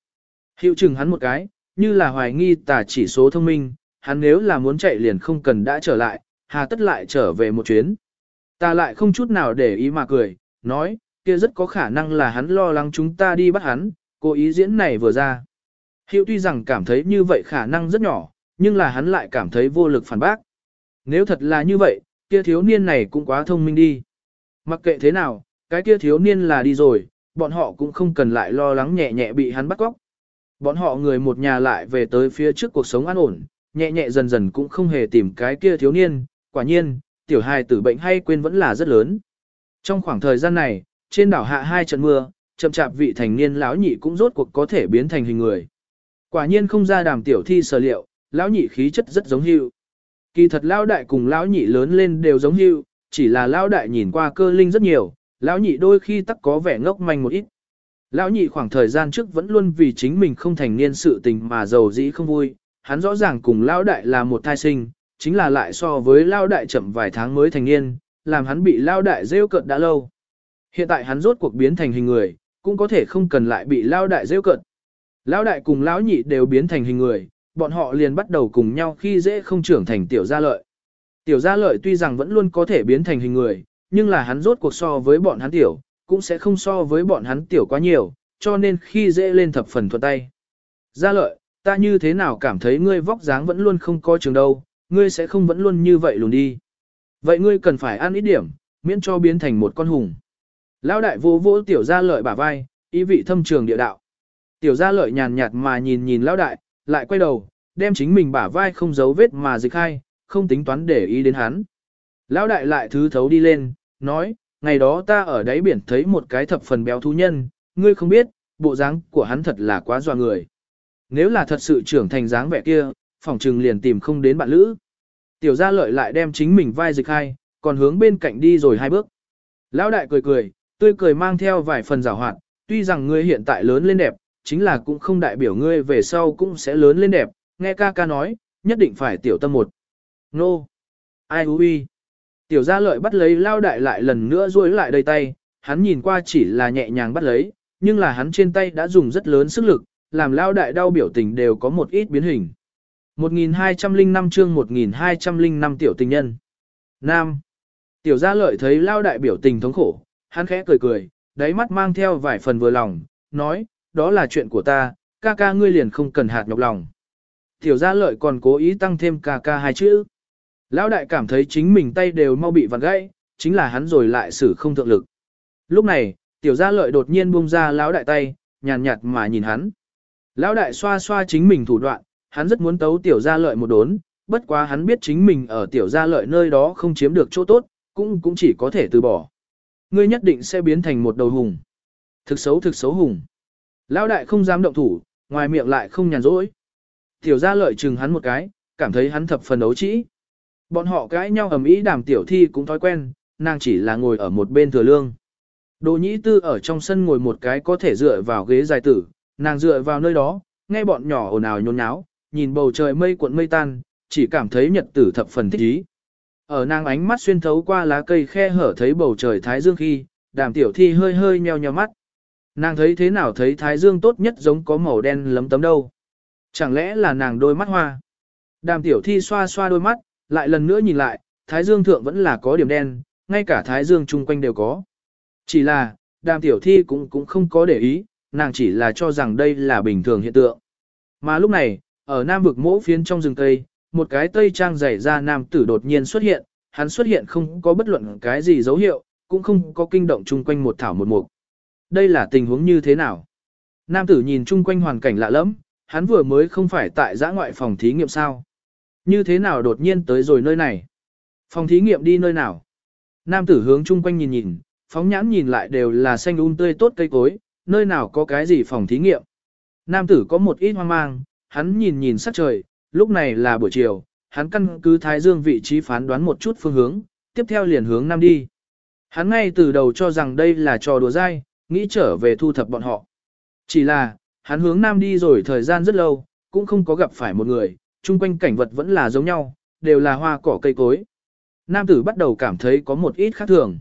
Hiệu chừng hắn một cái, như là hoài nghi tà chỉ số thông minh, hắn nếu là muốn chạy liền không cần đã trở lại, hà tất lại trở về một chuyến. Ta lại không chút nào để ý mà cười, nói, kia rất có khả năng là hắn lo lắng chúng ta đi bắt hắn, cố ý diễn này vừa ra. Hiệu tuy rằng cảm thấy như vậy khả năng rất nhỏ, nhưng là hắn lại cảm thấy vô lực phản bác. Nếu thật là như vậy, kia thiếu niên này cũng quá thông minh đi. Mặc kệ thế nào, cái kia thiếu niên là đi rồi, bọn họ cũng không cần lại lo lắng nhẹ nhẹ bị hắn bắt cóc. Bọn họ người một nhà lại về tới phía trước cuộc sống an ổn, nhẹ nhẹ dần dần cũng không hề tìm cái kia thiếu niên, quả nhiên, tiểu hài tử bệnh hay quên vẫn là rất lớn. Trong khoảng thời gian này, trên đảo hạ hai trận mưa, chậm chạp vị thành niên lão nhị cũng rốt cuộc có thể biến thành hình người. Quả nhiên không ra đàm tiểu thi sở liệu, lão nhị khí chất rất giống hưu. Kỳ thật lão đại cùng lão nhị lớn lên đều giống hưu, chỉ là lão đại nhìn qua cơ linh rất nhiều, lão nhị đôi khi tắc có vẻ ngốc manh một ít. Lão nhị khoảng thời gian trước vẫn luôn vì chính mình không thành niên sự tình mà giàu dĩ không vui, hắn rõ ràng cùng lão đại là một thai sinh, chính là lại so với lão đại chậm vài tháng mới thành niên, làm hắn bị lao đại rêu cợt đã lâu. Hiện tại hắn rốt cuộc biến thành hình người, cũng có thể không cần lại bị lao đại rêu cợt. Lao đại cùng lão nhị đều biến thành hình người, bọn họ liền bắt đầu cùng nhau khi dễ không trưởng thành tiểu gia lợi. Tiểu gia lợi tuy rằng vẫn luôn có thể biến thành hình người, nhưng là hắn rốt cuộc so với bọn hắn tiểu, cũng sẽ không so với bọn hắn tiểu quá nhiều, cho nên khi dễ lên thập phần thuận tay. Gia lợi, ta như thế nào cảm thấy ngươi vóc dáng vẫn luôn không có trường đâu, ngươi sẽ không vẫn luôn như vậy luôn đi. Vậy ngươi cần phải ăn ít điểm, miễn cho biến thành một con hùng. Lão đại vô vô tiểu gia lợi bả vai, ý vị thâm trường địa đạo. Tiểu gia lợi nhàn nhạt mà nhìn nhìn lão đại, lại quay đầu, đem chính mình bả vai không giấu vết mà dịch khai, không tính toán để ý đến hắn. Lão đại lại thứ thấu đi lên, nói, ngày đó ta ở đáy biển thấy một cái thập phần béo thú nhân, ngươi không biết, bộ dáng của hắn thật là quá doa người. Nếu là thật sự trưởng thành dáng vẻ kia, phòng trừng liền tìm không đến bạn lữ. Tiểu gia lợi lại đem chính mình vai dịch hai, còn hướng bên cạnh đi rồi hai bước. Lão đại cười cười, tươi cười mang theo vài phần rào hoạt, tuy rằng ngươi hiện tại lớn lên đẹp, chính là cũng không đại biểu ngươi về sau cũng sẽ lớn lên đẹp, nghe ca ca nói, nhất định phải tiểu tâm một. Nô! Ai hú Tiểu gia lợi bắt lấy lao đại lại lần nữa duỗi lại đầy tay, hắn nhìn qua chỉ là nhẹ nhàng bắt lấy, nhưng là hắn trên tay đã dùng rất lớn sức lực, làm lao đại đau biểu tình đều có một ít biến hình. 1205 chương 1205 tiểu tình nhân. Nam. Tiểu gia lợi thấy lao đại biểu tình thống khổ, hắn khẽ cười cười, đáy mắt mang theo vài phần vừa lòng, nói, đó là chuyện của ta, ca ca ngươi liền không cần hạt nhọc lòng. Tiểu gia lợi còn cố ý tăng thêm ca ca hai chữ. Lão đại cảm thấy chính mình tay đều mau bị vặn gãy, chính là hắn rồi lại xử không thượng lực. Lúc này, tiểu gia lợi đột nhiên buông ra lão đại tay, nhàn nhạt mà nhìn hắn. Lão đại xoa xoa chính mình thủ đoạn, hắn rất muốn tấu tiểu gia lợi một đốn, bất quá hắn biết chính mình ở tiểu gia lợi nơi đó không chiếm được chỗ tốt, cũng cũng chỉ có thể từ bỏ. Ngươi nhất định sẽ biến thành một đầu hùng. Thực xấu thực xấu hùng. Lão đại không dám động thủ, ngoài miệng lại không nhàn rỗi. Tiểu gia lợi chừng hắn một cái, cảm thấy hắn thập phần ấu trĩ. Bọn họ cãi nhau ầm ĩ đàm tiểu thi cũng thói quen, nàng chỉ là ngồi ở một bên thừa lương. Đồ nhĩ tư ở trong sân ngồi một cái có thể dựa vào ghế dài tử, nàng dựa vào nơi đó, nghe bọn nhỏ ồn ào nhốn nháo, nhìn bầu trời mây cuộn mây tan, chỉ cảm thấy nhật tử thập phần thích ý. Ở nàng ánh mắt xuyên thấu qua lá cây khe hở thấy bầu trời thái dương khi, đàm tiểu thi hơi hơi nheo nheo mắt. Nàng thấy thế nào thấy thái dương tốt nhất giống có màu đen lấm tấm đâu. Chẳng lẽ là nàng đôi mắt hoa? Đàm tiểu thi xoa xoa đôi mắt, lại lần nữa nhìn lại, thái dương thượng vẫn là có điểm đen, ngay cả thái dương chung quanh đều có. Chỉ là, đàm tiểu thi cũng cũng không có để ý, nàng chỉ là cho rằng đây là bình thường hiện tượng. Mà lúc này, ở nam vực mỗ phiến trong rừng tây, một cái tây trang dày ra nam tử đột nhiên xuất hiện, hắn xuất hiện không có bất luận cái gì dấu hiệu, cũng không có kinh động chung quanh một thảo một mục. Đây là tình huống như thế nào? Nam tử nhìn chung quanh hoàn cảnh lạ lẫm, hắn vừa mới không phải tại giã ngoại phòng thí nghiệm sao? Như thế nào đột nhiên tới rồi nơi này? Phòng thí nghiệm đi nơi nào? Nam tử hướng chung quanh nhìn nhìn, phóng nhãn nhìn lại đều là xanh um tươi tốt cây cối, nơi nào có cái gì phòng thí nghiệm. Nam tử có một ít hoang mang, hắn nhìn nhìn sắc trời, lúc này là buổi chiều, hắn căn cứ thái dương vị trí phán đoán một chút phương hướng, tiếp theo liền hướng nam đi. Hắn ngay từ đầu cho rằng đây là trò đùa dai, nghĩ trở về thu thập bọn họ. Chỉ là, hắn hướng nam đi rồi thời gian rất lâu, cũng không có gặp phải một người, chung quanh cảnh vật vẫn là giống nhau, đều là hoa cỏ cây cối. Nam tử bắt đầu cảm thấy có một ít khác thường.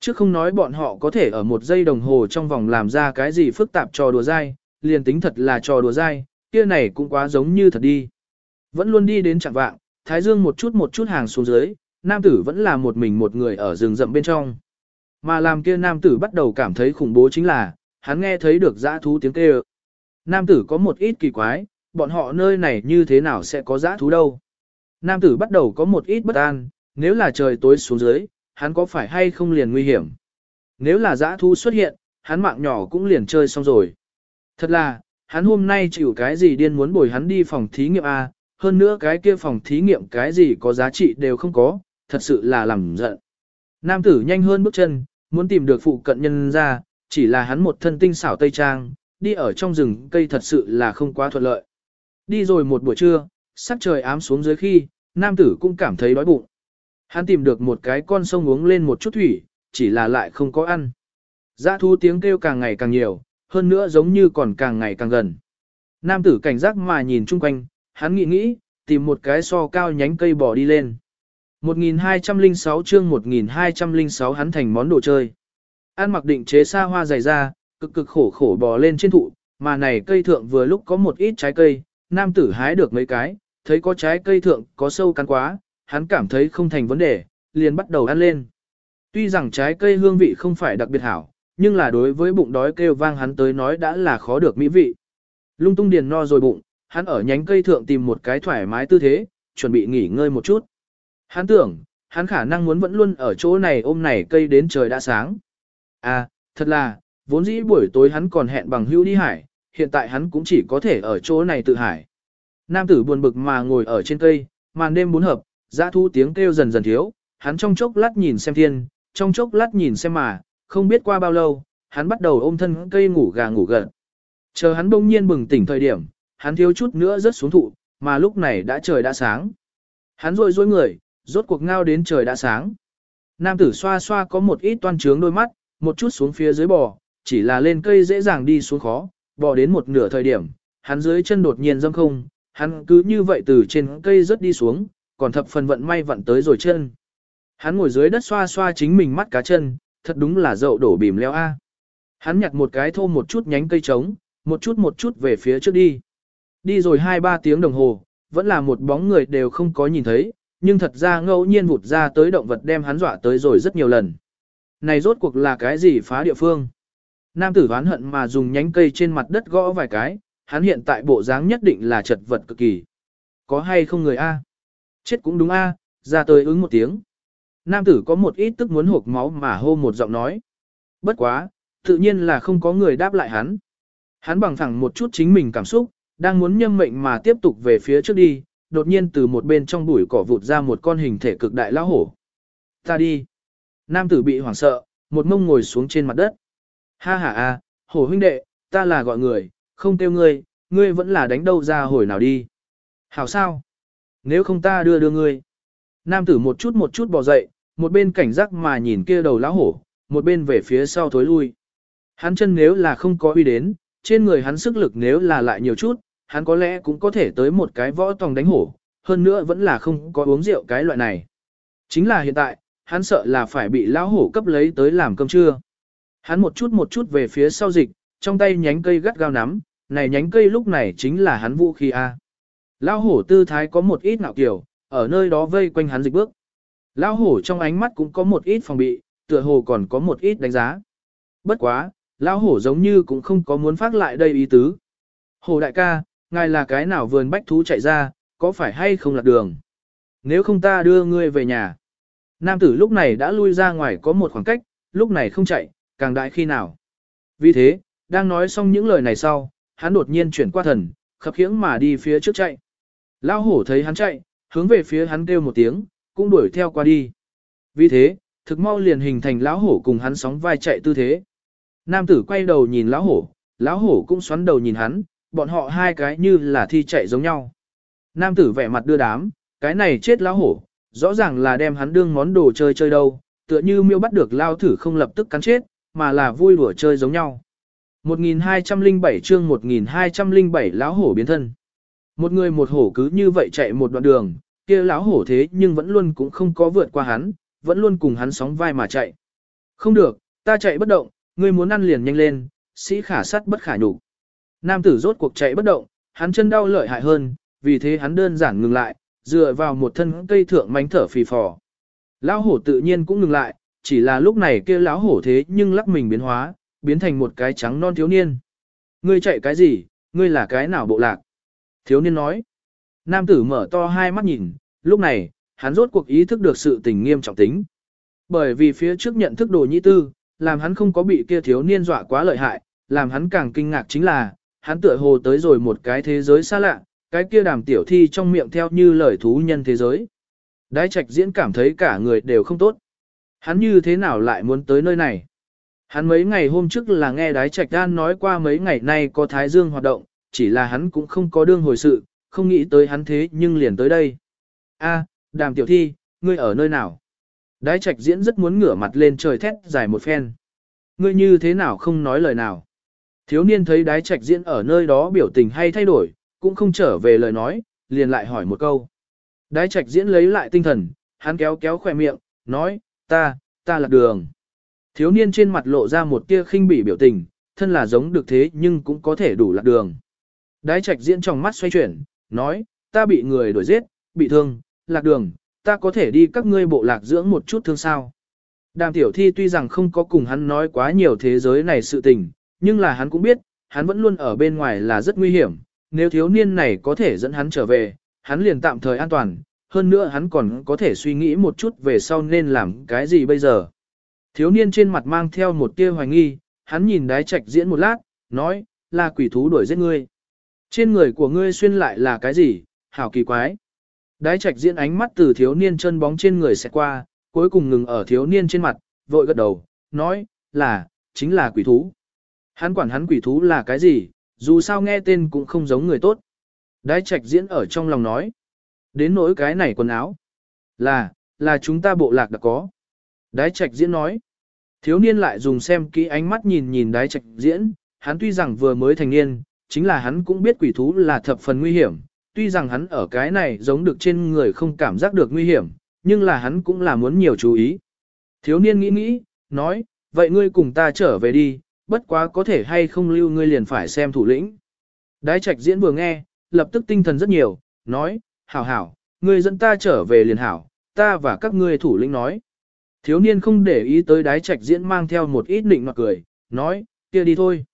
Chứ không nói bọn họ có thể ở một giây đồng hồ trong vòng làm ra cái gì phức tạp trò đùa dai, liền tính thật là trò đùa dai, kia này cũng quá giống như thật đi. Vẫn luôn đi đến chẳng vạng, thái dương một chút một chút hàng xuống dưới, nam tử vẫn là một mình một người ở rừng rậm bên trong. Mà làm kia nam tử bắt đầu cảm thấy khủng bố chính là, hắn nghe thấy được dã thú tiếng kêu. Nam tử có một ít kỳ quái, bọn họ nơi này như thế nào sẽ có dã thú đâu. Nam tử bắt đầu có một ít bất an, nếu là trời tối xuống dưới, hắn có phải hay không liền nguy hiểm. Nếu là dã thú xuất hiện, hắn mạng nhỏ cũng liền chơi xong rồi. Thật là, hắn hôm nay chịu cái gì điên muốn bồi hắn đi phòng thí nghiệm A, hơn nữa cái kia phòng thí nghiệm cái gì có giá trị đều không có, thật sự là làm giận. Nam tử nhanh hơn bước chân, muốn tìm được phụ cận nhân ra, chỉ là hắn một thân tinh xảo tây trang, đi ở trong rừng cây thật sự là không quá thuận lợi. Đi rồi một buổi trưa, sắc trời ám xuống dưới khi, nam tử cũng cảm thấy đói bụng. Hắn tìm được một cái con sông uống lên một chút thủy, chỉ là lại không có ăn. Dã thú tiếng kêu càng ngày càng nhiều, hơn nữa giống như còn càng ngày càng gần. Nam tử cảnh giác mà nhìn chung quanh, hắn nghĩ nghĩ, tìm một cái so cao nhánh cây bỏ đi lên. 1206 chương 1206 hắn thành món đồ chơi. An mặc định chế xa hoa dày ra, cực cực khổ khổ bò lên trên thụ, mà này cây thượng vừa lúc có một ít trái cây, nam tử hái được mấy cái, thấy có trái cây thượng có sâu cắn quá, hắn cảm thấy không thành vấn đề, liền bắt đầu ăn lên. Tuy rằng trái cây hương vị không phải đặc biệt hảo, nhưng là đối với bụng đói kêu vang hắn tới nói đã là khó được mỹ vị. Lung tung điền no rồi bụng, hắn ở nhánh cây thượng tìm một cái thoải mái tư thế, chuẩn bị nghỉ ngơi một chút. Hắn tưởng, hắn khả năng muốn vẫn luôn ở chỗ này ôm này cây đến trời đã sáng. À, thật là, vốn dĩ buổi tối hắn còn hẹn bằng hữu đi hải, hiện tại hắn cũng chỉ có thể ở chỗ này tự hải. Nam tử buồn bực mà ngồi ở trên cây, màn đêm bốn hợp, giã thu tiếng kêu dần dần thiếu, hắn trong chốc lát nhìn xem thiên, trong chốc lát nhìn xem mà, không biết qua bao lâu, hắn bắt đầu ôm thân cây ngủ gà ngủ gật. Chờ hắn bỗng nhiên bừng tỉnh thời điểm, hắn thiếu chút nữa rớt xuống thụ, mà lúc này đã trời đã sáng. Hắn rôi rôi người, rốt cuộc ngao đến trời đã sáng. Nam tử xoa xoa có một ít toan trướng đôi mắt, một chút xuống phía dưới bò, chỉ là lên cây dễ dàng đi xuống khó, bò đến một nửa thời điểm, hắn dưới chân đột nhiên dâm không, hắn cứ như vậy từ trên cây rớt đi xuống, còn thập phần vận may vận tới rồi chân. Hắn ngồi dưới đất xoa xoa chính mình mắt cá chân, thật đúng là dậu đổ bìm leo a. Hắn nhặt một cái thô một chút nhánh cây trống, một chút một chút về phía trước đi. Đi rồi hai ba tiếng đồng hồ, vẫn là một bóng người đều không có nhìn thấy, nhưng thật ra ngẫu nhiên vụt ra tới động vật đem hắn dọa tới rồi rất nhiều lần. Này rốt cuộc là cái gì phá địa phương? Nam tử oán hận mà dùng nhánh cây trên mặt đất gõ vài cái, hắn hiện tại bộ dáng nhất định là chật vật cực kỳ. Có hay không người A? Chết cũng đúng A, ra tới ứng một tiếng. Nam tử có một ít tức muốn hộp máu mà hô một giọng nói. Bất quá, tự nhiên là không có người đáp lại hắn. Hắn bằng thẳng một chút chính mình cảm xúc, đang muốn nhâm mệnh mà tiếp tục về phía trước đi, đột nhiên từ một bên trong bụi cỏ vụt ra một con hình thể cực đại lão hổ. Ta đi. Nam tử bị hoảng sợ, một mông ngồi xuống trên mặt đất. Ha ha a, hổ huynh đệ, ta là gọi người, không kêu ngươi, ngươi vẫn là đánh đâu ra hồi nào đi. Hảo sao? Nếu không ta đưa đưa ngươi. Nam tử một chút một chút bò dậy, một bên cảnh giác mà nhìn kia đầu lão hổ, một bên về phía sau thối lui. Hắn chân nếu là không có uy đến, trên người hắn sức lực nếu là lại nhiều chút, hắn có lẽ cũng có thể tới một cái võ tòng đánh hổ, hơn nữa vẫn là không có uống rượu cái loại này. Chính là hiện tại, hắn sợ là phải bị lão hổ cấp lấy tới làm cơm trưa. Hắn một chút một chút về phía sau dịch, trong tay nhánh cây gắt gao nắm, này nhánh cây lúc này chính là hắn vũ khí A. Lão hổ tư thái có một ít ngạo kiểu, ở nơi đó vây quanh hắn dịch bước. Lão hổ trong ánh mắt cũng có một ít phòng bị, tựa hồ còn có một ít đánh giá. Bất quá, lão hổ giống như cũng không có muốn phát lại đây ý tứ. Hổ đại ca, ngài là cái nào vườn bách thú chạy ra, có phải hay không lạc đường? Nếu không ta đưa ngươi về nhà. Nam tử lúc này đã lui ra ngoài có một khoảng cách, lúc này không chạy, càng đại khi nào. Vì thế, đang nói xong những lời này sau, hắn đột nhiên chuyển qua thần, khập khiễng mà đi phía trước chạy. Lão hổ thấy hắn chạy, hướng về phía hắn kêu một tiếng, cũng đuổi theo qua đi. Vì thế, thực mau liền hình thành lão hổ cùng hắn sóng vai chạy tư thế. Nam tử quay đầu nhìn lão hổ, lão hổ cũng xoắn đầu nhìn hắn, bọn họ hai cái như là thi chạy giống nhau. Nam tử vẻ mặt đưa đám, cái này chết lão hổ, rõ ràng là đem hắn đương món đồ chơi chơi đâu, tựa như miêu bắt được lao thử không lập tức cắn chết, mà là vui đùa chơi giống nhau. 1207 chương 1207 lão hổ biến thân. Một người một hổ cứ như vậy chạy một đoạn đường, kia lão hổ thế nhưng vẫn luôn cũng không có vượt qua hắn, vẫn luôn cùng hắn sóng vai mà chạy. Không được, ta chạy bất động, ngươi muốn ăn liền nhanh lên, sĩ khả sắt bất khả nhục. Nam tử rốt cuộc chạy bất động, hắn chân đau lợi hại hơn, vì thế hắn đơn giản ngừng lại, dựa vào một thân cây thượng mánh thở phì phò. Lão hổ tự nhiên cũng ngừng lại, chỉ là lúc này kia lão hổ thế nhưng lắc mình biến hóa, biến thành một cái trắng non thiếu niên. Ngươi chạy cái gì, ngươi là cái nào bộ lạc? Thiếu niên nói. Nam tử mở to hai mắt nhìn, lúc này, hắn rốt cuộc ý thức được sự tình nghiêm trọng tính. Bởi vì phía trước nhận thức đồ nhĩ tư, làm hắn không có bị kia thiếu niên dọa quá lợi hại, làm hắn càng kinh ngạc chính là, hắn tựa hồ tới rồi một cái thế giới xa lạ, cái kia đàm tiểu thi trong miệng theo như lời thú nhân thế giới. Đái trạch diễn cảm thấy cả người đều không tốt. Hắn như thế nào lại muốn tới nơi này? Hắn mấy ngày hôm trước là nghe đái trạch đan nói qua mấy ngày nay có thái dương hoạt động, chỉ là hắn cũng không có đương hồi sự, không nghĩ tới hắn thế nhưng liền tới đây. A, đàm tiểu thi, ngươi ở nơi nào? Đái trạch diễn rất muốn ngửa mặt lên trời thét dài một phen. Ngươi như thế nào không nói lời nào? Thiếu niên thấy đái trạch diễn ở nơi đó biểu tình hay thay đổi, cũng không trở về lời nói, liền lại hỏi một câu. Đái trạch diễn lấy lại tinh thần, hắn kéo kéo khỏe miệng, nói, ta, ta là đường. Thiếu niên trên mặt lộ ra một tia khinh bỉ biểu tình, thân là giống được thế nhưng cũng có thể đủ lạc đường. Đái trạch diễn trong mắt xoay chuyển, nói, ta bị người đuổi giết, bị thương, lạc đường, ta có thể đi các ngươi bộ lạc dưỡng một chút thương sao. Đàm tiểu thi tuy rằng không có cùng hắn nói quá nhiều thế giới này sự tình, nhưng là hắn cũng biết, hắn vẫn luôn ở bên ngoài là rất nguy hiểm, nếu thiếu niên này có thể dẫn hắn trở về, hắn liền tạm thời an toàn, hơn nữa hắn còn có thể suy nghĩ một chút về sau nên làm cái gì bây giờ. Thiếu niên trên mặt mang theo một tia hoài nghi, hắn nhìn đái trạch diễn một lát, nói, là quỷ thú đuổi giết ngươi. Trên người của ngươi xuyên lại là cái gì, hảo kỳ quái. Đái trạch diễn ánh mắt từ thiếu niên chân bóng trên người sẽ qua, cuối cùng ngừng ở thiếu niên trên mặt, vội gật đầu, nói, là, chính là quỷ thú. Hắn quản hắn quỷ thú là cái gì, dù sao nghe tên cũng không giống người tốt. Đái trạch diễn ở trong lòng nói, đến nỗi cái này quần áo, là, là chúng ta bộ lạc đã có. Đái trạch diễn nói, thiếu niên lại dùng xem kỹ ánh mắt nhìn nhìn đái trạch diễn, hắn tuy rằng vừa mới thành niên, chính là hắn cũng biết quỷ thú là thập phần nguy hiểm, tuy rằng hắn ở cái này giống được trên người không cảm giác được nguy hiểm, nhưng là hắn cũng là muốn nhiều chú ý. Thiếu niên nghĩ nghĩ, nói, vậy ngươi cùng ta trở về đi, bất quá có thể hay không lưu ngươi liền phải xem thủ lĩnh. Đái trạch diễn vừa nghe, lập tức tinh thần rất nhiều, nói, hảo hảo, ngươi dẫn ta trở về liền hảo, ta và các ngươi thủ lĩnh nói. Thiếu niên không để ý tới đái trạch diễn mang theo một ít định mặt cười, nói, kia đi thôi.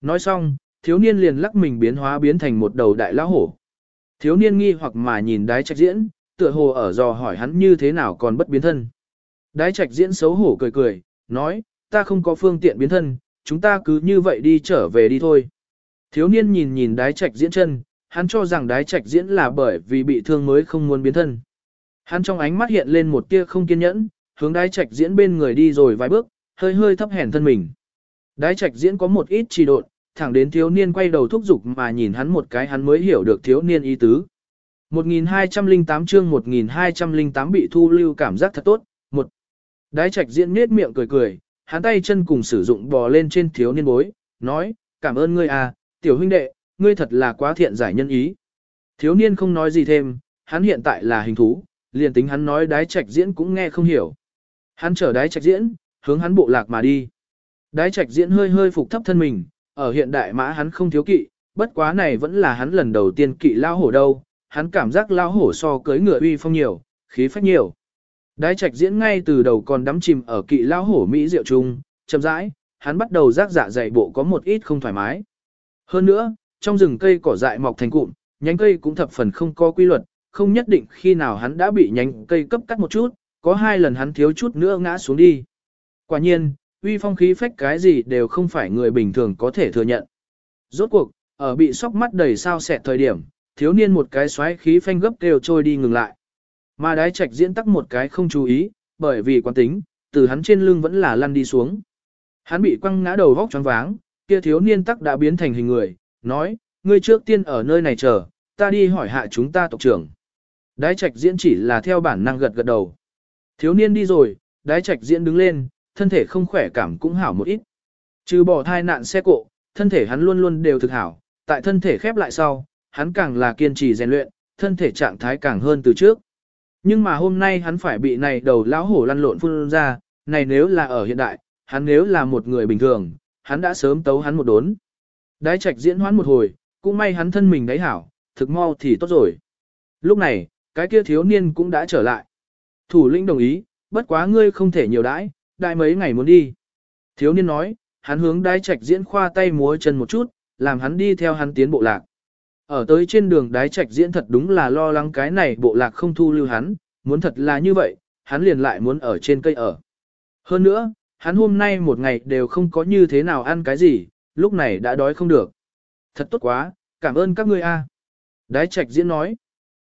Nói xong, thiếu niên liền lắc mình biến hóa biến thành một đầu đại lão hổ. Thiếu niên nghi hoặc mà nhìn đái trạch diễn, tựa hồ ở dò hỏi hắn như thế nào còn bất biến thân. Đái trạch diễn xấu hổ cười cười, nói, ta không có phương tiện biến thân, chúng ta cứ như vậy đi trở về đi thôi. Thiếu niên nhìn nhìn đái trạch diễn chân, hắn cho rằng đái trạch diễn là bởi vì bị thương mới không muốn biến thân. Hắn trong ánh mắt hiện lên một tia không kiên nhẫn, hướng đái trạch diễn bên người đi rồi vài bước, hơi hơi thấp hèn thân mình. Đái trạch diễn có một ít trì độn, thẳng đến thiếu niên quay đầu thúc giục mà nhìn hắn một cái hắn mới hiểu được thiếu niên ý tứ. 1208 chương 1208 bị thu lưu cảm giác thật tốt. Một. Đái trạch diễn nết miệng cười cười, hắn tay chân cùng sử dụng bò lên trên thiếu niên bối, nói, cảm ơn ngươi à, tiểu huynh đệ, ngươi thật là quá thiện giải nhân ý. Thiếu niên không nói gì thêm, hắn hiện tại là hình thú, liền tính hắn nói đái trạch diễn cũng nghe không hiểu. Hắn chở đái trạch diễn, hướng hắn bộ lạc mà đi. Đái trạch diễn hơi hơi phục thấp thân mình, ở hiện đại mã hắn không thiếu kỵ, bất quá này vẫn là hắn lần đầu tiên kỵ lao hổ đâu, hắn cảm giác lao hổ so cưới ngựa uy phong nhiều, khí phách nhiều. Đái trạch diễn ngay từ đầu còn đắm chìm ở kỵ lao hổ Mỹ diệu trung, chậm rãi, hắn bắt đầu giác dạ dày bộ có một ít không thoải mái. Hơn nữa, trong rừng cây cỏ dại mọc thành cụm, nhánh cây cũng thập phần không có quy luật, không nhất định khi nào hắn đã bị nhánh cây cấp cắt một chút, có hai lần hắn thiếu chút nữa ngã xuống đi. Quả nhiên, uy phong khí phách cái gì đều không phải người bình thường có thể thừa nhận. Rốt cuộc, ở bị sóc mắt đầy sao xẹt thời điểm, thiếu niên một cái xoáy khí phanh gấp đều trôi đi ngừng lại. Mà đái trạch diễn tắc một cái không chú ý, bởi vì quán tính, từ hắn trên lưng vẫn là lăn đi xuống. Hắn bị quăng ngã đầu vóc choáng váng, kia thiếu niên tắc đã biến thành hình người, nói, ngươi trước tiên ở nơi này chờ, ta đi hỏi hạ chúng ta tộc trưởng. Đái trạch diễn chỉ là theo bản năng gật gật đầu. Thiếu niên đi rồi, đái trạch diễn đứng lên, thân thể không khỏe cảm cũng hảo một ít. Trừ bỏ thai nạn xe cộ, thân thể hắn luôn luôn đều thực hảo, tại thân thể khép lại sau, hắn càng là kiên trì rèn luyện, thân thể trạng thái càng hơn từ trước. Nhưng mà hôm nay hắn phải bị này đầu lão hổ lăn lộn phun ra, này nếu là ở hiện đại, hắn nếu là một người bình thường, hắn đã sớm tấu hắn một đốn. Đái trạch diễn hoán một hồi, cũng may hắn thân mình đáy hảo, thực mau thì tốt rồi. Lúc này, cái kia thiếu niên cũng đã trở lại. Thủ lĩnh đồng ý, bất quá ngươi không thể nhiều đãi, đại mấy ngày muốn đi. Thiếu niên nói, hắn hướng đái trạch diễn khoa tay múa chân một chút, làm hắn đi theo hắn tiến bộ lạc. Ở tới trên đường đái trạch diễn thật đúng là lo lắng cái này bộ lạc không thu lưu hắn, muốn thật là như vậy, hắn liền lại muốn ở trên cây ở. Hơn nữa, hắn hôm nay một ngày đều không có như thế nào ăn cái gì, lúc này đã đói không được. Thật tốt quá, cảm ơn các ngươi a. Đái trạch diễn nói,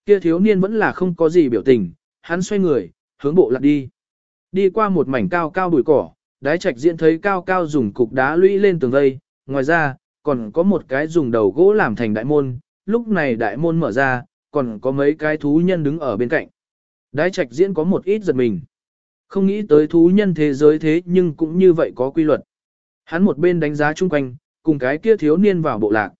kia thiếu niên vẫn là không có gì biểu tình, hắn xoay người, hướng bộ lạc đi. Đi qua một mảnh cao cao bụi cỏ, đái trạch diễn thấy cao cao dùng cục đá lũy lên tường vây, ngoài ra, còn có một cái dùng đầu gỗ làm thành đại môn, lúc này đại môn mở ra, còn có mấy cái thú nhân đứng ở bên cạnh. Đái trạch diễn có một ít giật mình. Không nghĩ tới thú nhân thế giới thế nhưng cũng như vậy có quy luật. Hắn một bên đánh giá chung quanh, cùng cái kia thiếu niên vào bộ lạc.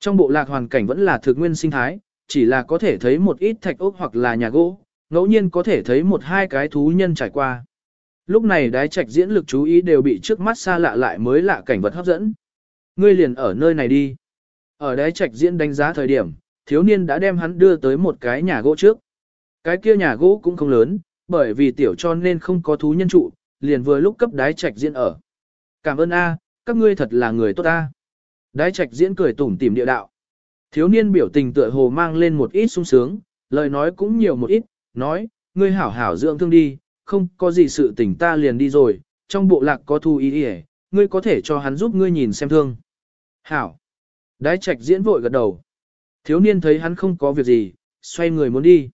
Trong bộ lạc hoàn cảnh vẫn là thực nguyên sinh thái, chỉ là có thể thấy một ít thạch ốc hoặc là nhà gỗ, ngẫu nhiên có thể thấy một hai cái thú nhân trải qua. Lúc này đái trạch diễn lực chú ý đều bị trước mắt xa lạ lại mới lạ cảnh vật hấp dẫn. Ngươi liền ở nơi này đi. Ở đái trạch diễn đánh giá thời điểm, thiếu niên đã đem hắn đưa tới một cái nhà gỗ trước. Cái kia nhà gỗ cũng không lớn, bởi vì tiểu cho nên không có thú nhân trụ, liền vừa lúc cấp đái trạch diễn ở. Cảm ơn A, các ngươi thật là người tốt A. Đái trạch diễn cười tủm tỉm địa đạo. Thiếu niên biểu tình tựa hồ mang lên một ít sung sướng, lời nói cũng nhiều một ít, nói, ngươi hảo hảo dưỡng thương đi, không có gì sự tình ta liền đi rồi, trong bộ lạc có thu ý đi ngươi có thể cho hắn giúp ngươi nhìn xem thương. Hảo. Đái trạch diễn vội gật đầu. Thiếu niên thấy hắn không có việc gì, xoay người muốn đi.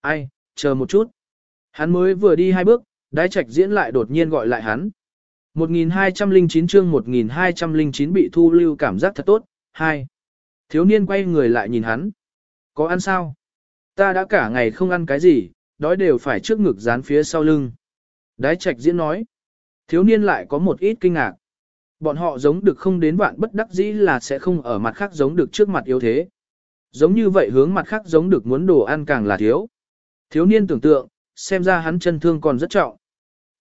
Ai, chờ một chút. Hắn mới vừa đi hai bước, đái trạch diễn lại đột nhiên gọi lại hắn. 1209 chương 1209 bị thu lưu cảm giác thật tốt, hai. Thiếu niên quay người lại nhìn hắn. Có ăn sao? Ta đã cả ngày không ăn cái gì, đói đều phải trước ngực dán phía sau lưng. Đái trạch diễn nói. Thiếu niên lại có một ít kinh ngạc. Bọn họ giống được không đến vạn bất đắc dĩ là sẽ không ở mặt khác giống được trước mặt yếu thế. Giống như vậy hướng mặt khác giống được muốn đồ ăn càng là thiếu. Thiếu niên tưởng tượng, xem ra hắn chân thương còn rất trọng.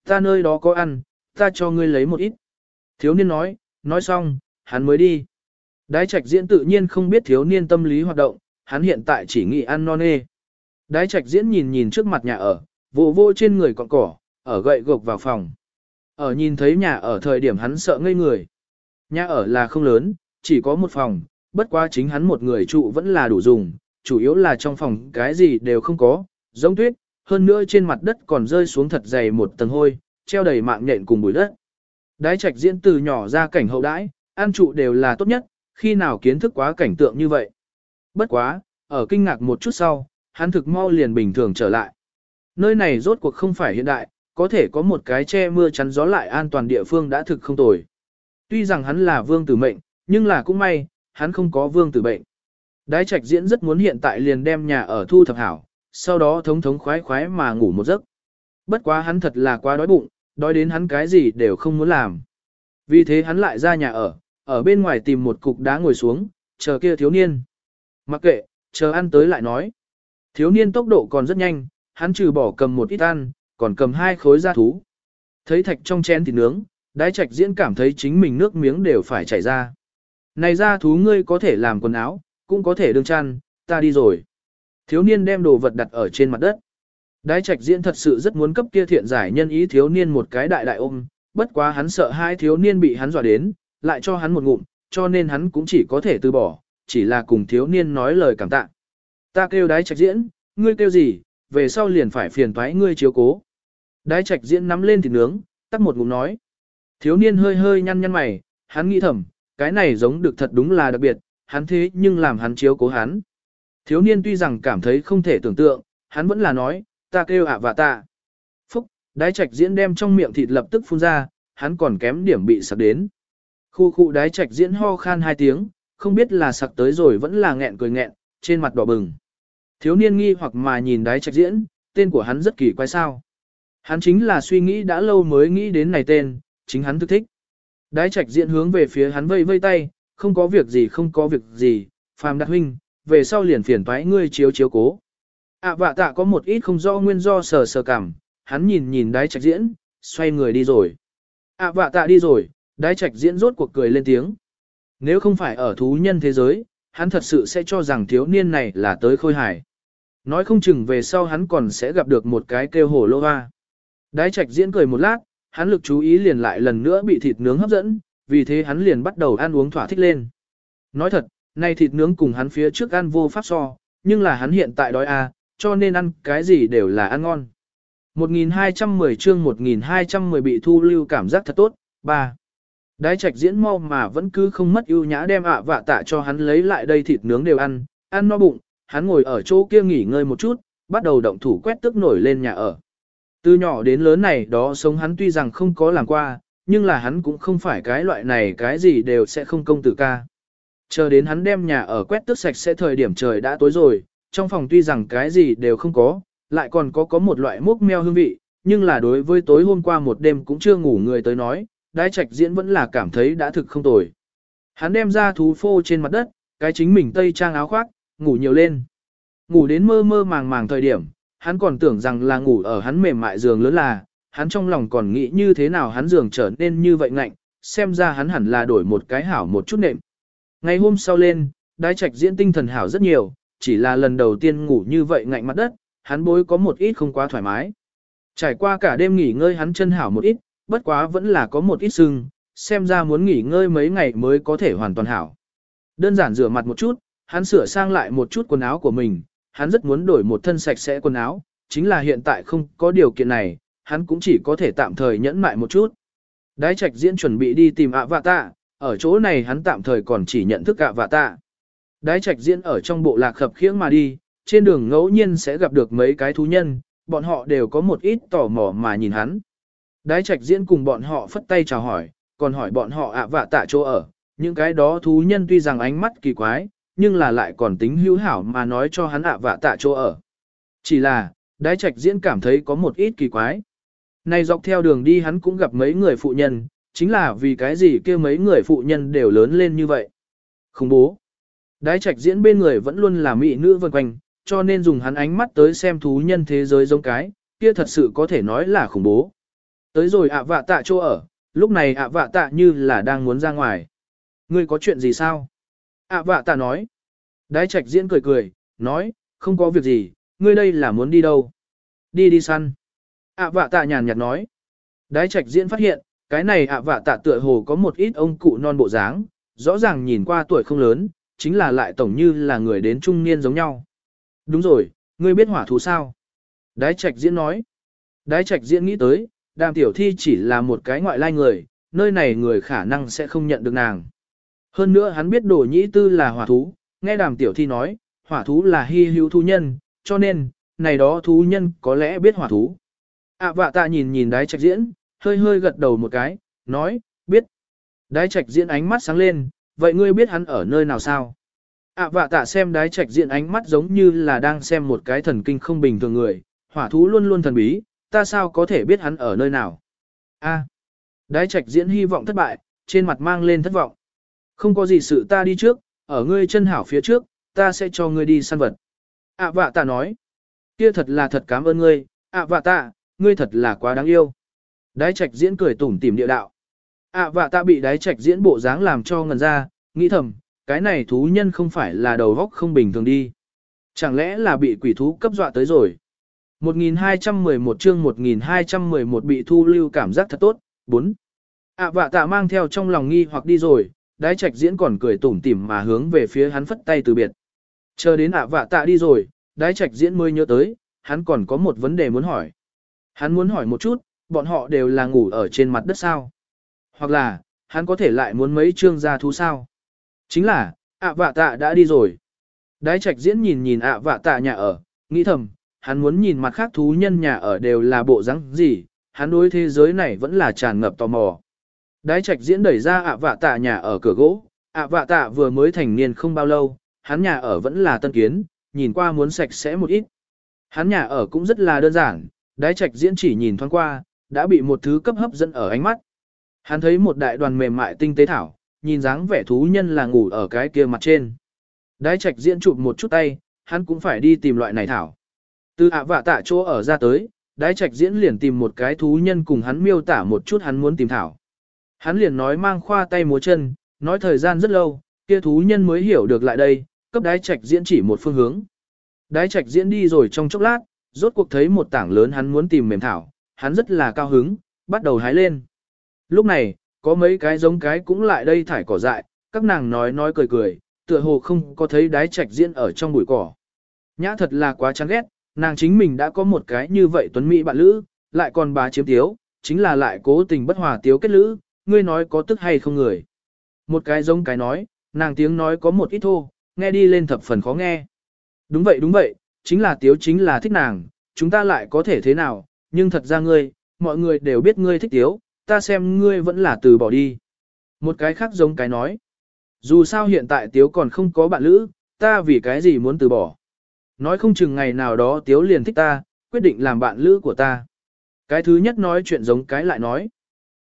Ta nơi đó có ăn, ta cho ngươi lấy một ít. Thiếu niên nói, nói xong, hắn mới đi. Đái trạch diễn tự nhiên không biết thiếu niên tâm lý hoạt động, hắn hiện tại chỉ nghĩ ăn non nê. Đái trạch diễn nhìn nhìn trước mặt nhà ở, vô vô trên người cọn cỏ, ở gậy gộc vào phòng. Ở nhìn thấy nhà ở thời điểm hắn sợ ngây người. Nhà ở là không lớn, chỉ có một phòng, bất quá chính hắn một người trụ vẫn là đủ dùng, chủ yếu là trong phòng cái gì đều không có, giống tuyết, hơn nữa trên mặt đất còn rơi xuống thật dày một tầng hôi, treo đầy mạng nhện cùng bụi đất. Đái trạch diễn từ nhỏ ra cảnh hậu đãi, ăn trụ đều là tốt nhất, khi nào kiến thức quá cảnh tượng như vậy. Bất quá, ở kinh ngạc một chút sau, hắn thực mau liền bình thường trở lại. Nơi này rốt cuộc không phải hiện đại, có thể có một cái che mưa chắn gió lại an toàn địa phương đã thực không tồi. Tuy rằng hắn là vương tử mệnh, nhưng là cũng may, hắn không có vương tử bệnh. Đái trạch diễn rất muốn hiện tại liền đem nhà ở thu thập hảo, sau đó thống thống khoái khoái mà ngủ một giấc. Bất quá hắn thật là quá đói bụng, đói đến hắn cái gì đều không muốn làm. Vì thế hắn lại ra nhà ở, ở bên ngoài tìm một cục đá ngồi xuống, chờ kia thiếu niên. Mặc kệ, chờ ăn tới lại nói. Thiếu niên tốc độ còn rất nhanh, hắn trừ bỏ cầm một ít ăn, còn cầm hai khối da thú. Thấy thạch trong chén thịt nướng, đái trạch diễn cảm thấy chính mình nước miếng đều phải chảy ra. Này da thú ngươi có thể làm quần áo, cũng có thể đương chăn, ta đi rồi. Thiếu niên đem đồ vật đặt ở trên mặt đất. Đái trạch diễn thật sự rất muốn cấp kia thiện giải nhân ý thiếu niên một cái đại đại ôm, bất quá hắn sợ hai thiếu niên bị hắn dọa đến, lại cho hắn một ngụm, cho nên hắn cũng chỉ có thể từ bỏ, chỉ là cùng thiếu niên nói lời cảm tạ. Ta kêu đái trạch diễn, ngươi kêu gì, về sau liền phải phiền thoái ngươi chiếu cố. Đái trạch diễn nắm lên thịt nướng, tắt một ngụm nói. Thiếu niên hơi hơi nhăn nhăn mày, hắn nghĩ thầm, cái này giống được thật đúng là đặc biệt, hắn thế nhưng làm hắn chiếu cố hắn. Thiếu niên tuy rằng cảm thấy không thể tưởng tượng, hắn vẫn là nói, ta kêu ạ và ta. Phúc, đái trạch diễn đem trong miệng thịt lập tức phun ra, hắn còn kém điểm bị sặc đến. Khu khu đái trạch diễn ho khan hai tiếng, không biết là sặc tới rồi vẫn là nghẹn cười nghẹn, trên mặt đỏ bừng. Thiếu niên nghi hoặc mà nhìn đái trạch diễn, tên của hắn rất kỳ quái sao. Hắn chính là suy nghĩ đã lâu mới nghĩ đến này tên, chính hắn thức thích. Đái trạch diễn hướng về phía hắn vây vây tay, không có việc gì không có việc gì, phàm đạt huynh, về sau liền phiền toái ngươi chiếu chiếu cố. ạ vạ tạ có một ít không do nguyên do sờ sờ cảm, hắn nhìn nhìn đái trạch diễn, xoay người đi rồi. ạ vạ tạ đi rồi, đái trạch diễn rốt cuộc cười lên tiếng. Nếu không phải ở thú nhân thế giới, hắn thật sự sẽ cho rằng thiếu niên này là tới khôi hải. Nói không chừng về sau hắn còn sẽ gặp được một cái kêu hổ lô hoa. Đái trạch diễn cười một lát, hắn lực chú ý liền lại lần nữa bị thịt nướng hấp dẫn, vì thế hắn liền bắt đầu ăn uống thỏa thích lên. Nói thật, nay thịt nướng cùng hắn phía trước ăn vô pháp so, nhưng là hắn hiện tại đói à, cho nên ăn cái gì đều là ăn ngon. 1210 chương 1210 bị thu lưu cảm giác thật tốt, 3. Đái trạch diễn mau mà vẫn cứ không mất ưu nhã đem ạ vạ tạ cho hắn lấy lại đây thịt nướng đều ăn, ăn no bụng, hắn ngồi ở chỗ kia nghỉ ngơi một chút, bắt đầu động thủ quét tức nổi lên nhà ở. Từ nhỏ đến lớn này đó sống hắn tuy rằng không có làm qua, nhưng là hắn cũng không phải cái loại này cái gì đều sẽ không công tử ca. Chờ đến hắn đem nhà ở quét tức sạch sẽ thời điểm trời đã tối rồi, trong phòng tuy rằng cái gì đều không có, lại còn có có một loại mốc meo hương vị, nhưng là đối với tối hôm qua một đêm cũng chưa ngủ người tới nói, đái trạch diễn vẫn là cảm thấy đã thực không tồi. Hắn đem ra thú phô trên mặt đất, cái chính mình tây trang áo khoác, ngủ nhiều lên. Ngủ đến mơ mơ màng màng thời điểm, hắn còn tưởng rằng là ngủ ở hắn mềm mại giường lớn là, hắn trong lòng còn nghĩ như thế nào hắn giường trở nên như vậy ngạnh, xem ra hắn hẳn là đổi một cái hảo một chút nệm. Ngày hôm sau lên, đái trạch diễn tinh thần hảo rất nhiều, chỉ là lần đầu tiên ngủ như vậy ngạnh mặt đất, hắn bối có một ít không quá thoải mái. Trải qua cả đêm nghỉ ngơi hắn chân hảo một ít, bất quá vẫn là có một ít sưng, xem ra muốn nghỉ ngơi mấy ngày mới có thể hoàn toàn hảo. Đơn giản rửa mặt một chút, hắn sửa sang lại một chút quần áo của mình, hắn rất muốn đổi một thân sạch sẽ quần áo, chính là hiện tại không có điều kiện này, hắn cũng chỉ có thể tạm thời nhẫn mại một chút. Đái trạch diễn chuẩn bị đi tìm ạ vạ tạ, ở chỗ này hắn tạm thời còn chỉ nhận thức ạ vạ tạ. Đái trạch diễn ở trong bộ lạc khập khiễng mà đi, trên đường ngẫu nhiên sẽ gặp được mấy cái thú nhân, bọn họ đều có một ít tò mò mà nhìn hắn. Đái trạch diễn cùng bọn họ phất tay chào hỏi, còn hỏi bọn họ ạ vạ tạ chỗ ở, những cái đó thú nhân tuy rằng ánh mắt kỳ quái, nhưng là lại còn tính hữu hảo mà nói cho hắn ạ vạ tạ chỗ ở. Chỉ là, đái trạch diễn cảm thấy có một ít kỳ quái. Này dọc theo đường đi hắn cũng gặp mấy người phụ nhân, chính là vì cái gì kia mấy người phụ nhân đều lớn lên như vậy. Không bố. Đái trạch diễn bên người vẫn luôn là mỹ nữ vần quanh, cho nên dùng hắn ánh mắt tới xem thú nhân thế giới giống cái, kia thật sự có thể nói là khủng bố. Tới rồi ạ vạ tạ chỗ ở, lúc này ạ vạ tạ như là đang muốn ra ngoài. Ngươi có chuyện gì sao? ạ vạ tạ nói. Đái trạch diễn cười cười, nói, không có việc gì, ngươi đây là muốn đi đâu? Đi đi săn. ạ vạ tạ nhàn nhạt nói. Đái trạch diễn phát hiện, cái này ạ vạ tạ tựa hồ có một ít ông cụ non bộ dáng, rõ ràng nhìn qua tuổi không lớn, chính là lại tổng như là người đến trung niên giống nhau. Đúng rồi, ngươi biết hỏa thú sao? Đái trạch diễn nói. Đái trạch diễn nghĩ tới, đàm tiểu thi chỉ là một cái ngoại lai người, nơi này người khả năng sẽ không nhận được nàng. Hơn nữa hắn biết đồ nhĩ tư là hỏa thú, nghe đàm tiểu thi nói, hỏa thú là hy hữu thú nhân, cho nên, này đó thú nhân có lẽ biết hỏa thú. ạ vạ tạ nhìn nhìn đái trạch diễn, hơi hơi gật đầu một cái, nói, biết. Đái trạch diễn ánh mắt sáng lên, vậy ngươi biết hắn ở nơi nào sao? ạ vạ tạ xem đái trạch diễn ánh mắt giống như là đang xem một cái thần kinh không bình thường người, hỏa thú luôn luôn thần bí, ta sao có thể biết hắn ở nơi nào? A. Đái trạch diễn hy vọng thất bại, trên mặt mang lên thất vọng. Không có gì sự ta đi trước, ở ngươi chân hảo phía trước, ta sẽ cho ngươi đi săn vật. ạ vạ tạ nói. Kia thật là thật cảm ơn ngươi, ạ vạ tạ, ngươi thật là quá đáng yêu. Đái trạch diễn cười tủm tỉm địa đạo. ạ vạ tạ bị đái trạch diễn bộ dáng làm cho ngần ra, nghĩ thầm, cái này thú nhân không phải là đầu góc không bình thường đi. Chẳng lẽ là bị quỷ thú cấp dọa tới rồi. 1211 chương 1211 bị thu lưu cảm giác thật tốt, 4. ạ vạ tạ mang theo trong lòng nghi hoặc đi rồi, đái trạch diễn còn cười tủm tỉm mà hướng về phía hắn phất tay từ biệt. Chờ đến ạ vạ tạ đi rồi, đái trạch diễn mới nhớ tới, hắn còn có một vấn đề muốn hỏi. Hắn muốn hỏi một chút, bọn họ đều là ngủ ở trên mặt đất sao? Hoặc là, hắn có thể lại muốn mấy chương gia thú sao? Chính là, ạ vạ tạ đã đi rồi. Đái trạch diễn nhìn nhìn ạ vạ tạ nhà ở, nghĩ thầm, hắn muốn nhìn mặt khác thú nhân nhà ở đều là bộ rắn gì, hắn đối thế giới này vẫn là tràn ngập tò mò. Đái trạch diễn đẩy ra ạ vạ tạ nhà ở cửa gỗ, ạ vạ tạ vừa mới thành niên không bao lâu, hắn nhà ở vẫn là tân kiến, nhìn qua muốn sạch sẽ một ít. Hắn nhà ở cũng rất là đơn giản, đái trạch diễn chỉ nhìn thoáng qua, đã bị một thứ cấp hấp dẫn ở ánh mắt. Hắn thấy một đại đoàn mềm mại tinh tế thảo, nhìn dáng vẻ thú nhân là ngủ ở cái kia mặt trên. Đái trạch diễn chụp một chút tay, hắn cũng phải đi tìm loại này thảo. Từ ạ vạ tạ chỗ ở ra tới, đái trạch diễn liền tìm một cái thú nhân cùng hắn miêu tả một chút hắn muốn tìm thảo. Hắn liền nói mang khoa tay múa chân, nói thời gian rất lâu, kia thú nhân mới hiểu được lại đây, cấp đái trạch diễn chỉ một phương hướng. Đái trạch diễn đi rồi trong chốc lát, rốt cuộc thấy một tảng lớn hắn muốn tìm mềm thảo, hắn rất là cao hứng, bắt đầu hái lên. Lúc này, có mấy cái giống cái cũng lại đây thải cỏ dại, các nàng nói nói cười cười, tựa hồ không có thấy đái trạch diễn ở trong bụi cỏ. Nhã thật là quá chán ghét, nàng chính mình đã có một cái như vậy tuấn mỹ bạn lữ, lại còn bà chiếm tiếu, chính là lại cố tình bất hòa tiếu kết lữ, ngươi nói có tức hay không người. Một cái giống cái nói, nàng tiếng nói có một ít thô, nghe đi lên thập phần khó nghe. Đúng vậy đúng vậy, chính là tiếu chính là thích nàng, chúng ta lại có thể thế nào, nhưng thật ra ngươi, mọi người đều biết ngươi thích tiếu, ta xem ngươi vẫn là từ bỏ đi. Một cái khác giống cái nói, dù sao hiện tại tiếu còn không có bạn lữ, ta vì cái gì muốn từ bỏ. Nói không chừng ngày nào đó tiếu liền thích ta, quyết định làm bạn lữ của ta. Cái thứ nhất nói chuyện giống cái lại nói.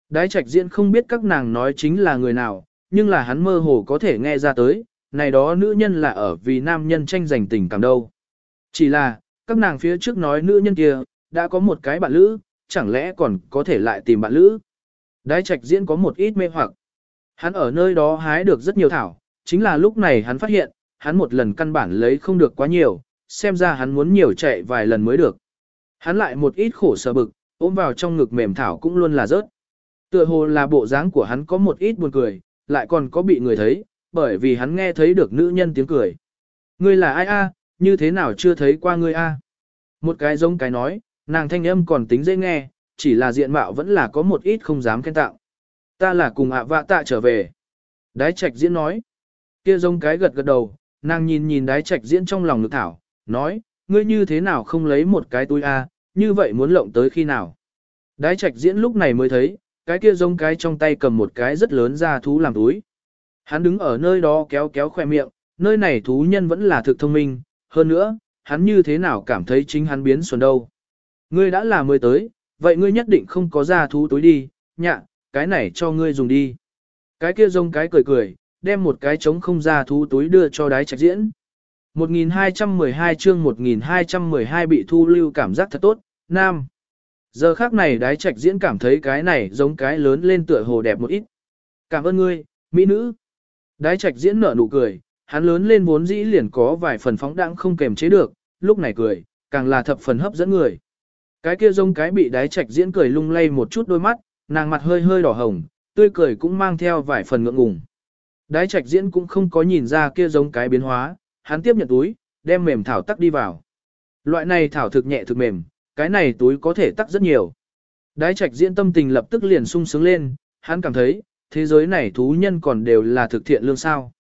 Đái trạch diễn không biết các nàng nói chính là người nào, nhưng là hắn mơ hồ có thể nghe ra tới, này đó nữ nhân là ở vì nam nhân tranh giành tình cảm đâu. Chỉ là, các nàng phía trước nói nữ nhân kia, đã có một cái bạn lữ, chẳng lẽ còn có thể lại tìm bạn lữ. Đái trạch diễn có một ít mê hoặc. Hắn ở nơi đó hái được rất nhiều thảo, chính là lúc này hắn phát hiện, hắn một lần căn bản lấy không được quá nhiều, xem ra hắn muốn nhiều chạy vài lần mới được. Hắn lại một ít khổ sở bực, ôm vào trong ngực mềm thảo cũng luôn là rớt. Tựa hồ là bộ dáng của hắn có một ít buồn cười, lại còn có bị người thấy, bởi vì hắn nghe thấy được nữ nhân tiếng cười. Ngươi là ai a? như thế nào chưa thấy qua ngươi a? Một cái giống cái nói, nàng thanh âm còn tính dễ nghe, chỉ là diện mạo vẫn là có một ít không dám khen tạo. Ta là cùng ạ vạ tạ trở về. Đái trạch diễn nói. Kia giống cái gật gật đầu, nàng nhìn nhìn đái trạch diễn trong lòng lực thảo, nói, ngươi như thế nào không lấy một cái túi a, như vậy muốn lộng tới khi nào. Đái trạch diễn lúc này mới thấy, cái kia giống cái trong tay cầm một cái rất lớn ra thú làm túi. Hắn đứng ở nơi đó kéo kéo khoe miệng, nơi này thú nhân vẫn là thực thông minh, hơn nữa, hắn như thế nào cảm thấy chính hắn biến xuân đâu. Ngươi đã là mới tới, vậy ngươi nhất định không có ra thú túi đi, nhạ, cái này cho ngươi dùng đi. Cái kia rông cái cười cười, đem một cái trống không ra thú túi đưa cho đái trạch diễn. 1212 chương 1212 bị thu lưu cảm giác thật tốt, nam. Giờ khác này đái trạch diễn cảm thấy cái này giống cái lớn lên tựa hồ đẹp một ít. Cảm ơn ngươi, mỹ nữ. Đái trạch diễn nở nụ cười, hắn lớn lên vốn dĩ liền có vài phần phóng đãng không kềm chế được, lúc này cười, càng là thập phần hấp dẫn người. Cái kia giống cái bị đái trạch diễn cười lung lay một chút đôi mắt, nàng mặt hơi hơi đỏ hồng, tươi cười cũng mang theo vài phần ngượng ngùng. Đái trạch diễn cũng không có nhìn ra kia giống cái biến hóa, hắn tiếp nhận túi, đem mềm thảo tắc đi vào. Loại này thảo thực nhẹ thực mềm, cái này túi có thể tắc rất nhiều. Đái trạch diễn tâm tình lập tức liền sung sướng lên, hắn cảm thấy, thế giới này thú nhân còn đều là thực thiện lương sao.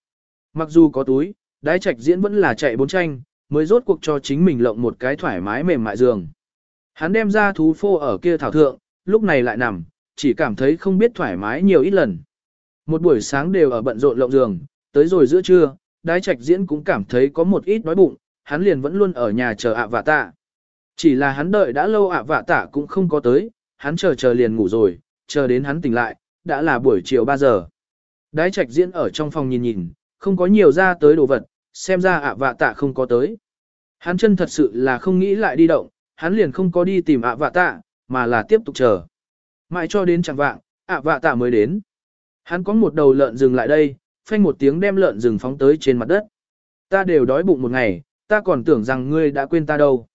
Mặc dù có túi, đái trạch diễn vẫn là chạy bốn tranh, mới rốt cuộc cho chính mình lộng một cái thoải mái mềm mại giường. Hắn đem ra thú phô ở kia thảo thượng, lúc này lại nằm, chỉ cảm thấy không biết thoải mái nhiều ít lần. Một buổi sáng đều ở bận rộn lộng giường, tới rồi giữa trưa, đái trạch diễn cũng cảm thấy có một ít đói bụng, hắn liền vẫn luôn ở nhà chờ ạ vạ tạ. Chỉ là hắn đợi đã lâu ạ vạ tạ cũng không có tới, hắn chờ chờ liền ngủ rồi, chờ đến hắn tỉnh lại, đã là buổi chiều 3 giờ. Đái trạch diễn ở trong phòng nhìn nhìn, không có nhiều ra tới đồ vật, xem ra ạ vạ tạ không có tới. Hắn chân thật sự là không nghĩ lại đi động, hắn liền không có đi tìm ạ vạ tạ, mà là tiếp tục chờ. Mãi cho đến chẳng vạng, ạ vạ tạ mới đến. Hắn có một đầu lợn rừng lại đây, phanh một tiếng đem lợn rừng phóng tới trên mặt đất. Ta đều đói bụng một ngày, ta còn tưởng rằng ngươi đã quên ta đâu.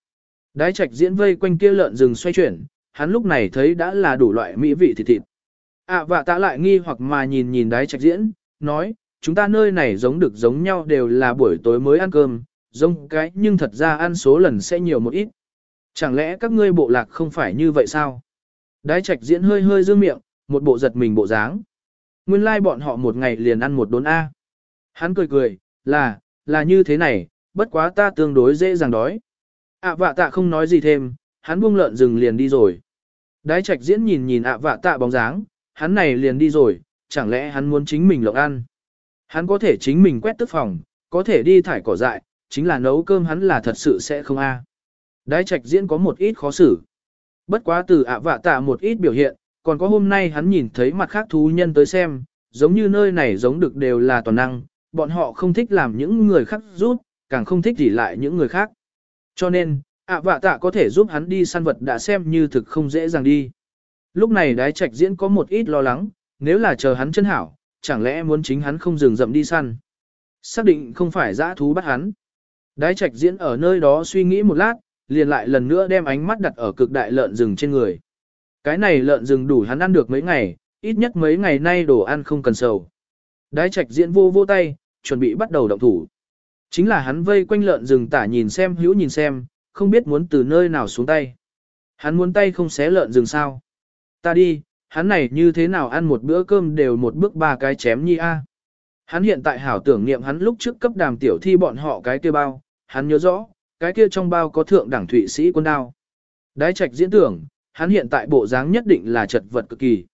Đái trạch diễn vây quanh kia lợn rừng xoay chuyển, hắn lúc này thấy đã là đủ loại mỹ vị thịt thịt. À và ta lại nghi hoặc mà nhìn nhìn đái trạch diễn, nói, chúng ta nơi này giống được giống nhau đều là buổi tối mới ăn cơm, giống cái nhưng thật ra ăn số lần sẽ nhiều một ít. Chẳng lẽ các ngươi bộ lạc không phải như vậy sao? Đái trạch diễn hơi hơi dương miệng, một bộ giật mình bộ dáng. Nguyên lai like bọn họ một ngày liền ăn một đốn A. Hắn cười cười, là, là như thế này, bất quá ta tương đối dễ dàng đói. ạ vạ tạ không nói gì thêm, hắn buông lợn rừng liền đi rồi. Đái trạch diễn nhìn nhìn ạ vạ tạ bóng dáng, hắn này liền đi rồi, chẳng lẽ hắn muốn chính mình lộng ăn. Hắn có thể chính mình quét tức phòng, có thể đi thải cỏ dại, chính là nấu cơm hắn là thật sự sẽ không a. Đái trạch diễn có một ít khó xử. Bất quá từ ạ vạ tạ một ít biểu hiện, còn có hôm nay hắn nhìn thấy mặt khác thú nhân tới xem, giống như nơi này giống được đều là toàn năng, bọn họ không thích làm những người khác rút, càng không thích chỉ lại những người khác. Cho nên, ạ vạ tạ có thể giúp hắn đi săn vật đã xem như thực không dễ dàng đi. Lúc này đái trạch diễn có một ít lo lắng, nếu là chờ hắn chân hảo, chẳng lẽ muốn chính hắn không dừng dậm đi săn. Xác định không phải dã thú bắt hắn. Đái trạch diễn ở nơi đó suy nghĩ một lát, liền lại lần nữa đem ánh mắt đặt ở cực đại lợn rừng trên người. Cái này lợn rừng đủ hắn ăn được mấy ngày, ít nhất mấy ngày nay đồ ăn không cần sầu. Đái trạch diễn vô vô tay, chuẩn bị bắt đầu động thủ. Chính là hắn vây quanh lợn rừng tả nhìn xem hữu nhìn xem, không biết muốn từ nơi nào xuống tay. Hắn muốn tay không xé lợn rừng sao. Ta đi, hắn này như thế nào ăn một bữa cơm đều một bước ba cái chém nhi a. Hắn hiện tại hảo tưởng niệm hắn lúc trước cấp đàm tiểu thi bọn họ cái kia bao, hắn nhớ rõ, cái kia trong bao có thượng đẳng thụy sĩ quân đao. Đái trạch diễn tưởng, hắn hiện tại bộ dáng nhất định là chật vật cực kỳ.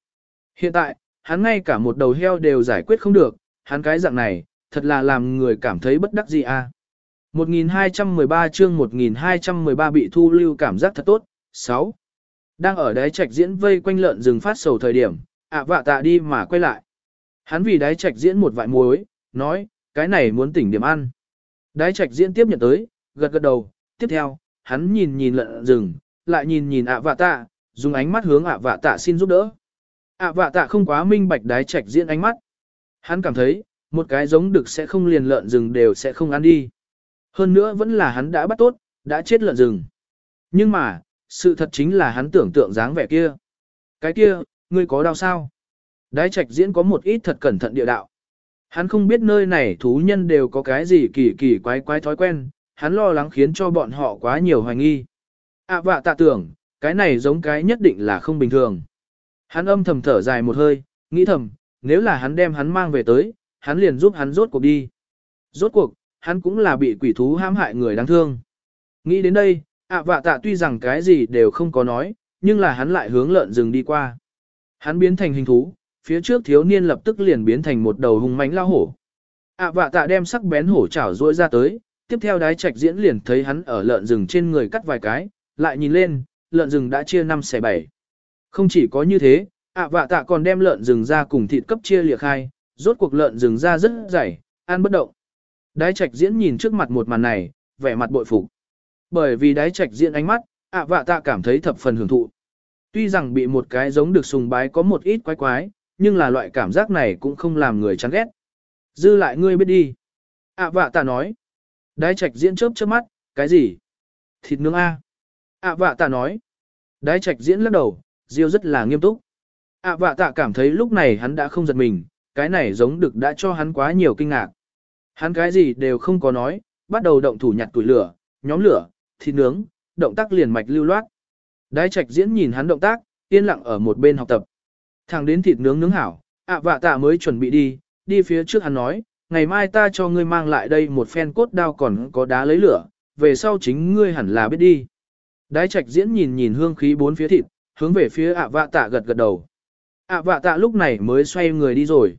Hiện tại, hắn ngay cả một đầu heo đều giải quyết không được, hắn cái dạng này, thật là làm người cảm thấy bất đắc dĩ a. 1213 chương 1213 bị thu lưu cảm giác thật tốt. 6. Đang ở đáy trạch diễn vây quanh lợn rừng phát sầu thời điểm, ạ vạ tạ đi mà quay lại. Hắn vì đáy trạch diễn một vại muối, nói, cái này muốn tỉnh điểm ăn. Đáy trạch diễn tiếp nhận tới, gật gật đầu, tiếp theo, hắn nhìn nhìn lợn rừng, lại nhìn nhìn ạ vạ tạ, dùng ánh mắt hướng ạ vạ tạ xin giúp đỡ. ạ vạ tạ không quá minh bạch đái trạch diễn ánh mắt. Hắn cảm thấy, một cái giống được sẽ không liền lợn rừng đều sẽ không ăn đi. Hơn nữa vẫn là hắn đã bắt tốt, đã chết lợn rừng. Nhưng mà, sự thật chính là hắn tưởng tượng dáng vẻ kia. Cái kia, ngươi có đau sao? Đái trạch diễn có một ít thật cẩn thận địa đạo. Hắn không biết nơi này thú nhân đều có cái gì kỳ kỳ quái quái thói quen, hắn lo lắng khiến cho bọn họ quá nhiều hoài nghi. À vạ tạ tưởng, cái này giống cái nhất định là không bình thường. Hắn âm thầm thở dài một hơi, nghĩ thầm, nếu là hắn đem hắn mang về tới, hắn liền giúp hắn rốt cuộc đi. Rốt cuộc, hắn cũng là bị quỷ thú hãm hại người đáng thương. Nghĩ đến đây, ạ vạ tạ tuy rằng cái gì đều không có nói, nhưng là hắn lại hướng lợn rừng đi qua. Hắn biến thành hình thú, phía trước thiếu niên lập tức liền biến thành một đầu hung mãnh lao hổ. ạ vạ tạ đem sắc bén hổ chảo rỗi ra tới, tiếp theo đái trạch diễn liền thấy hắn ở lợn rừng trên người cắt vài cái, lại nhìn lên, lợn rừng đã chia 5 xẻ 7. Không chỉ có như thế, ạ vạ tạ còn đem lợn rừng ra cùng thịt cấp chia liệt khai, rốt cuộc lợn rừng ra rất dày, ăn bất động. Đái trạch diễn nhìn trước mặt một màn này, vẻ mặt bội phục. Bởi vì đái trạch diễn ánh mắt, ạ vạ tạ cảm thấy thập phần hưởng thụ. Tuy rằng bị một cái giống được sùng bái có một ít quái quái, nhưng là loại cảm giác này cũng không làm người chán ghét. Dư lại ngươi biết đi. ạ vạ tạ nói. Đái trạch diễn chớp chớp mắt, cái gì? Thịt nướng A ạ vạ tạ nói. Đái trạch diễn lắc đầu, Diêu rất là nghiêm túc. ạ vạ tạ cảm thấy lúc này hắn đã không giật mình, cái này giống được đã cho hắn quá nhiều kinh ngạc. Hắn cái gì đều không có nói, bắt đầu động thủ nhặt tuổi lửa, nhóm lửa, thịt nướng, động tác liền mạch lưu loát. Đái trạch diễn nhìn hắn động tác, yên lặng ở một bên học tập. Thằng đến thịt nướng nướng hảo, ạ vạ tạ mới chuẩn bị đi, đi phía trước hắn nói, ngày mai ta cho ngươi mang lại đây một phen cốt đao còn có đá lấy lửa, về sau chính ngươi hẳn là biết đi. Đái trạch diễn nhìn nhìn hương khí bốn phía thịt, hướng về phía ạ vạ tạ gật gật đầu. ạ vạ tạ lúc này mới xoay người đi rồi.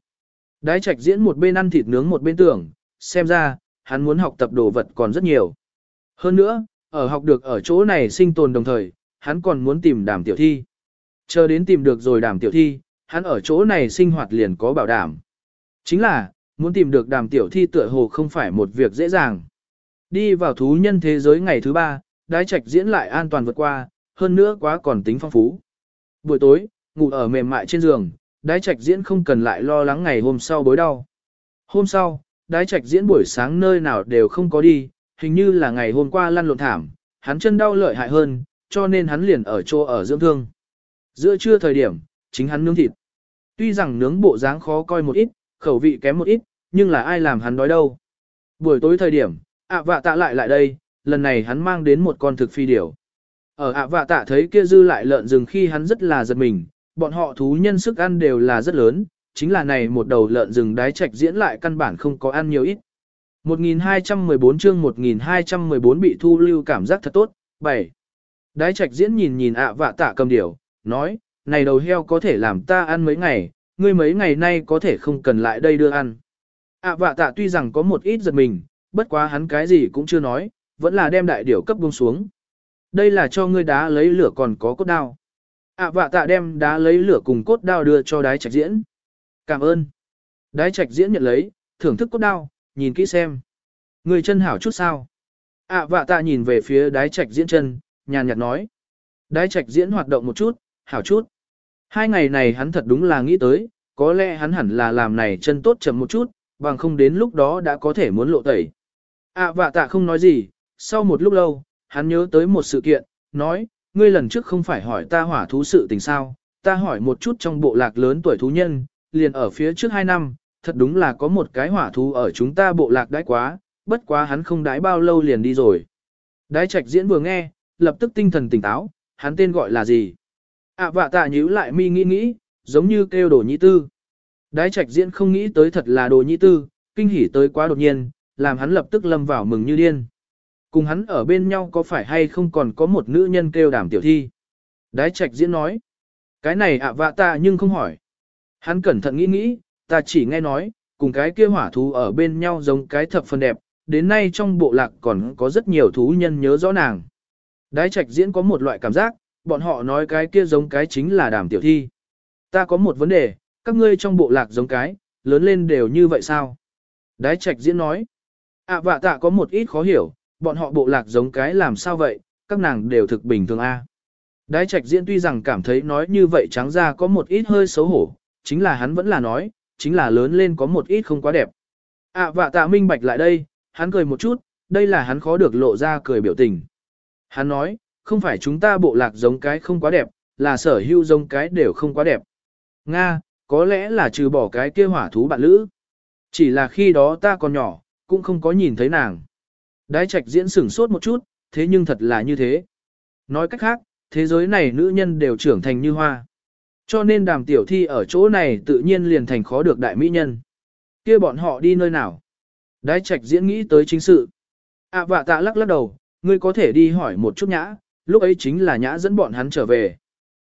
Đái trạch diễn một bên ăn thịt nướng một bên tưởng, xem ra, hắn muốn học tập đồ vật còn rất nhiều. Hơn nữa, ở học được ở chỗ này sinh tồn đồng thời, hắn còn muốn tìm đàm tiểu thi. Chờ đến tìm được rồi đàm tiểu thi, hắn ở chỗ này sinh hoạt liền có bảo đảm. Chính là, muốn tìm được đàm tiểu thi tựa hồ không phải một việc dễ dàng. Đi vào thú nhân thế giới ngày thứ ba, đái trạch diễn lại an toàn vượt qua, hơn nữa quá còn tính phong phú. Buổi tối, ngủ ở mềm mại trên giường, đái trạch diễn không cần lại lo lắng ngày hôm sau bối đau. Hôm sau, đái trạch diễn buổi sáng nơi nào đều không có đi, hình như là ngày hôm qua lăn lộn thảm, hắn chân đau lợi hại hơn, cho nên hắn liền ở chỗ ở dưỡng thương. Giữa trưa thời điểm, chính hắn nướng thịt. Tuy rằng nướng bộ dáng khó coi một ít, khẩu vị kém một ít, nhưng là ai làm hắn đói đâu. Buổi tối thời điểm, ạ vạ tạ lại lại đây, lần này hắn mang đến một con thực phi điểu. Ở ạ vạ tạ thấy kia dư lại lợn rừng khi hắn rất là giật mình, bọn họ thú nhân sức ăn đều là rất lớn, chính là này một đầu lợn rừng đái trạch diễn lại căn bản không có ăn nhiều ít. 1214 chương 1214 bị thu lưu cảm giác thật tốt, 7. Đái trạch diễn nhìn nhìn ạ vạ tạ cầm điểu, nói, này đầu heo có thể làm ta ăn mấy ngày, ngươi mấy ngày nay có thể không cần lại đây đưa ăn. ạ vạ tạ tuy rằng có một ít giật mình, bất quá hắn cái gì cũng chưa nói, vẫn là đem đại điểu cấp buông xuống. Đây là cho ngươi đá lấy lửa còn có cốt đao. ạ vạ tạ đem đá lấy lửa cùng cốt đao đưa cho đái trạch diễn. Cảm ơn. Đái trạch diễn nhận lấy, thưởng thức cốt đao, nhìn kỹ xem. Người chân hảo chút sao. ạ vạ tạ nhìn về phía đái trạch diễn chân, nhàn nhạt nói. Đái trạch diễn hoạt động một chút, hảo chút. Hai ngày này hắn thật đúng là nghĩ tới, có lẽ hắn hẳn là làm này chân tốt chậm một chút, bằng không đến lúc đó đã có thể muốn lộ tẩy. ạ vạ tạ không nói gì, sau một lúc lâu, hắn nhớ tới một sự kiện, nói, ngươi lần trước không phải hỏi ta hỏa thú sự tình sao, ta hỏi một chút trong bộ lạc lớn tuổi thú nhân, liền ở phía trước hai năm, thật đúng là có một cái hỏa thú ở chúng ta bộ lạc đãi quá, bất quá hắn không đãi bao lâu liền đi rồi. Đái trạch diễn vừa nghe, lập tức tinh thần tỉnh táo, hắn tên gọi là gì? À vạ tạ nhíu lại mi nghĩ nghĩ, giống như kêu đồ nhĩ tư. Đái trạch diễn không nghĩ tới thật là đồ nhĩ tư, kinh hỉ tới quá đột nhiên, làm hắn lập tức lâm vào mừng như điên. Cùng hắn ở bên nhau có phải hay không còn có một nữ nhân kêu đảm tiểu thi? Đái trạch diễn nói. Cái này ạ vạ ta nhưng không hỏi. Hắn cẩn thận nghĩ nghĩ, ta chỉ nghe nói, cùng cái kia hỏa thú ở bên nhau giống cái thập phần đẹp, đến nay trong bộ lạc còn có rất nhiều thú nhân nhớ rõ nàng. Đái trạch diễn có một loại cảm giác, bọn họ nói cái kia giống cái chính là đàm tiểu thi. Ta có một vấn đề, các ngươi trong bộ lạc giống cái, lớn lên đều như vậy sao? Đái trạch diễn nói, ạ vạ tạ có một ít khó hiểu, bọn họ bộ lạc giống cái làm sao vậy, các nàng đều thực bình thường a. Đái trạch diễn tuy rằng cảm thấy nói như vậy trắng ra có một ít hơi xấu hổ, chính là hắn vẫn là nói, chính là lớn lên có một ít không quá đẹp. ạ vạ tạ minh bạch lại đây, hắn cười một chút, đây là hắn khó được lộ ra cười biểu tình. Hắn nói, không phải chúng ta bộ lạc giống cái không quá đẹp, là sở hữu giống cái đều không quá đẹp. Nga, có lẽ là trừ bỏ cái kia hỏa thú bạn lữ. Chỉ là khi đó ta còn nhỏ, cũng không có nhìn thấy nàng. Đái trạch diễn sửng sốt một chút, thế nhưng thật là như thế. Nói cách khác, thế giới này nữ nhân đều trưởng thành như hoa. Cho nên đàm tiểu thi ở chỗ này tự nhiên liền thành khó được đại mỹ nhân. kia bọn họ đi nơi nào? Đái trạch diễn nghĩ tới chính sự. À vạ tạ lắc lắc đầu, ngươi có thể đi hỏi một chút nhã, lúc ấy chính là nhã dẫn bọn hắn trở về.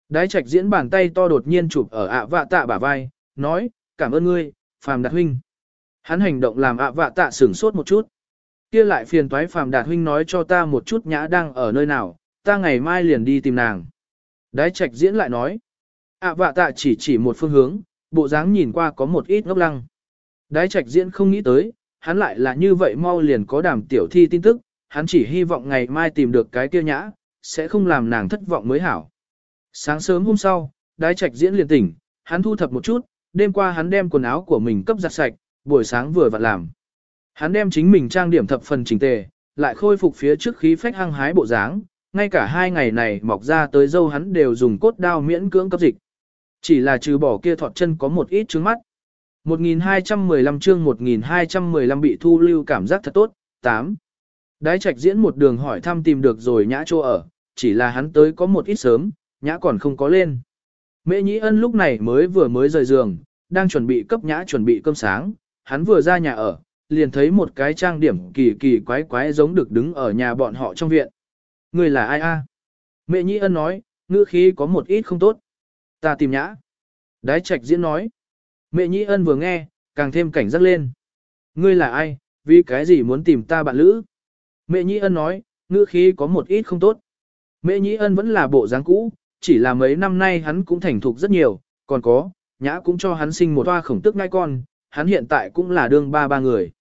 Đái trạch diễn bàn tay to đột nhiên chụp ở ạ vạ tạ bả vai, nói, cảm ơn ngươi, phàm đạt huynh. Hắn hành động làm ạ vạ tạ sửng sốt một chút kia lại phiền toái phàm đạt huynh nói cho ta một chút nhã đang ở nơi nào, ta ngày mai liền đi tìm nàng. Đái trạch diễn lại nói, ạ vạ tạ chỉ chỉ một phương hướng, bộ dáng nhìn qua có một ít ngốc lăng. Đái trạch diễn không nghĩ tới, hắn lại là như vậy mau liền có đàm tiểu thi tin tức, hắn chỉ hy vọng ngày mai tìm được cái kia nhã, sẽ không làm nàng thất vọng mới hảo. Sáng sớm hôm sau, đái trạch diễn liền tỉnh, hắn thu thập một chút, đêm qua hắn đem quần áo của mình cấp giặt sạch, buổi sáng vừa vặn làm. Hắn đem chính mình trang điểm thập phần chỉnh tề, lại khôi phục phía trước khí phách hăng hái bộ dáng, ngay cả hai ngày này mọc ra tới dâu hắn đều dùng cốt đao miễn cưỡng cấp dịch. Chỉ là trừ bỏ kia thọt chân có một ít trứng mắt. 1215 chương 1215 bị thu lưu cảm giác thật tốt, 8. Đái trạch diễn một đường hỏi thăm tìm được rồi nhã chỗ ở, chỉ là hắn tới có một ít sớm, nhã còn không có lên. mẹ nhĩ ân lúc này mới vừa mới rời giường, đang chuẩn bị cấp nhã chuẩn bị cơm sáng, hắn vừa ra nhà ở, liền thấy một cái trang điểm kỳ kỳ quái quái giống được đứng ở nhà bọn họ trong viện. Người là ai a? Mẹ nhĩ ân nói, ngữ khí có một ít không tốt. Ta tìm nhã. Đái trạch diễn nói. Mẹ nhĩ ân vừa nghe, càng thêm cảnh giác lên. Ngươi là ai, vì cái gì muốn tìm ta bạn lữ? Mẹ nhĩ ân nói, ngữ khí có một ít không tốt. Mẹ nhĩ ân vẫn là bộ dáng cũ, chỉ là mấy năm nay hắn cũng thành thục rất nhiều, còn có, nhã cũng cho hắn sinh một toa khổng tức ngai con, hắn hiện tại cũng là đương ba ba người.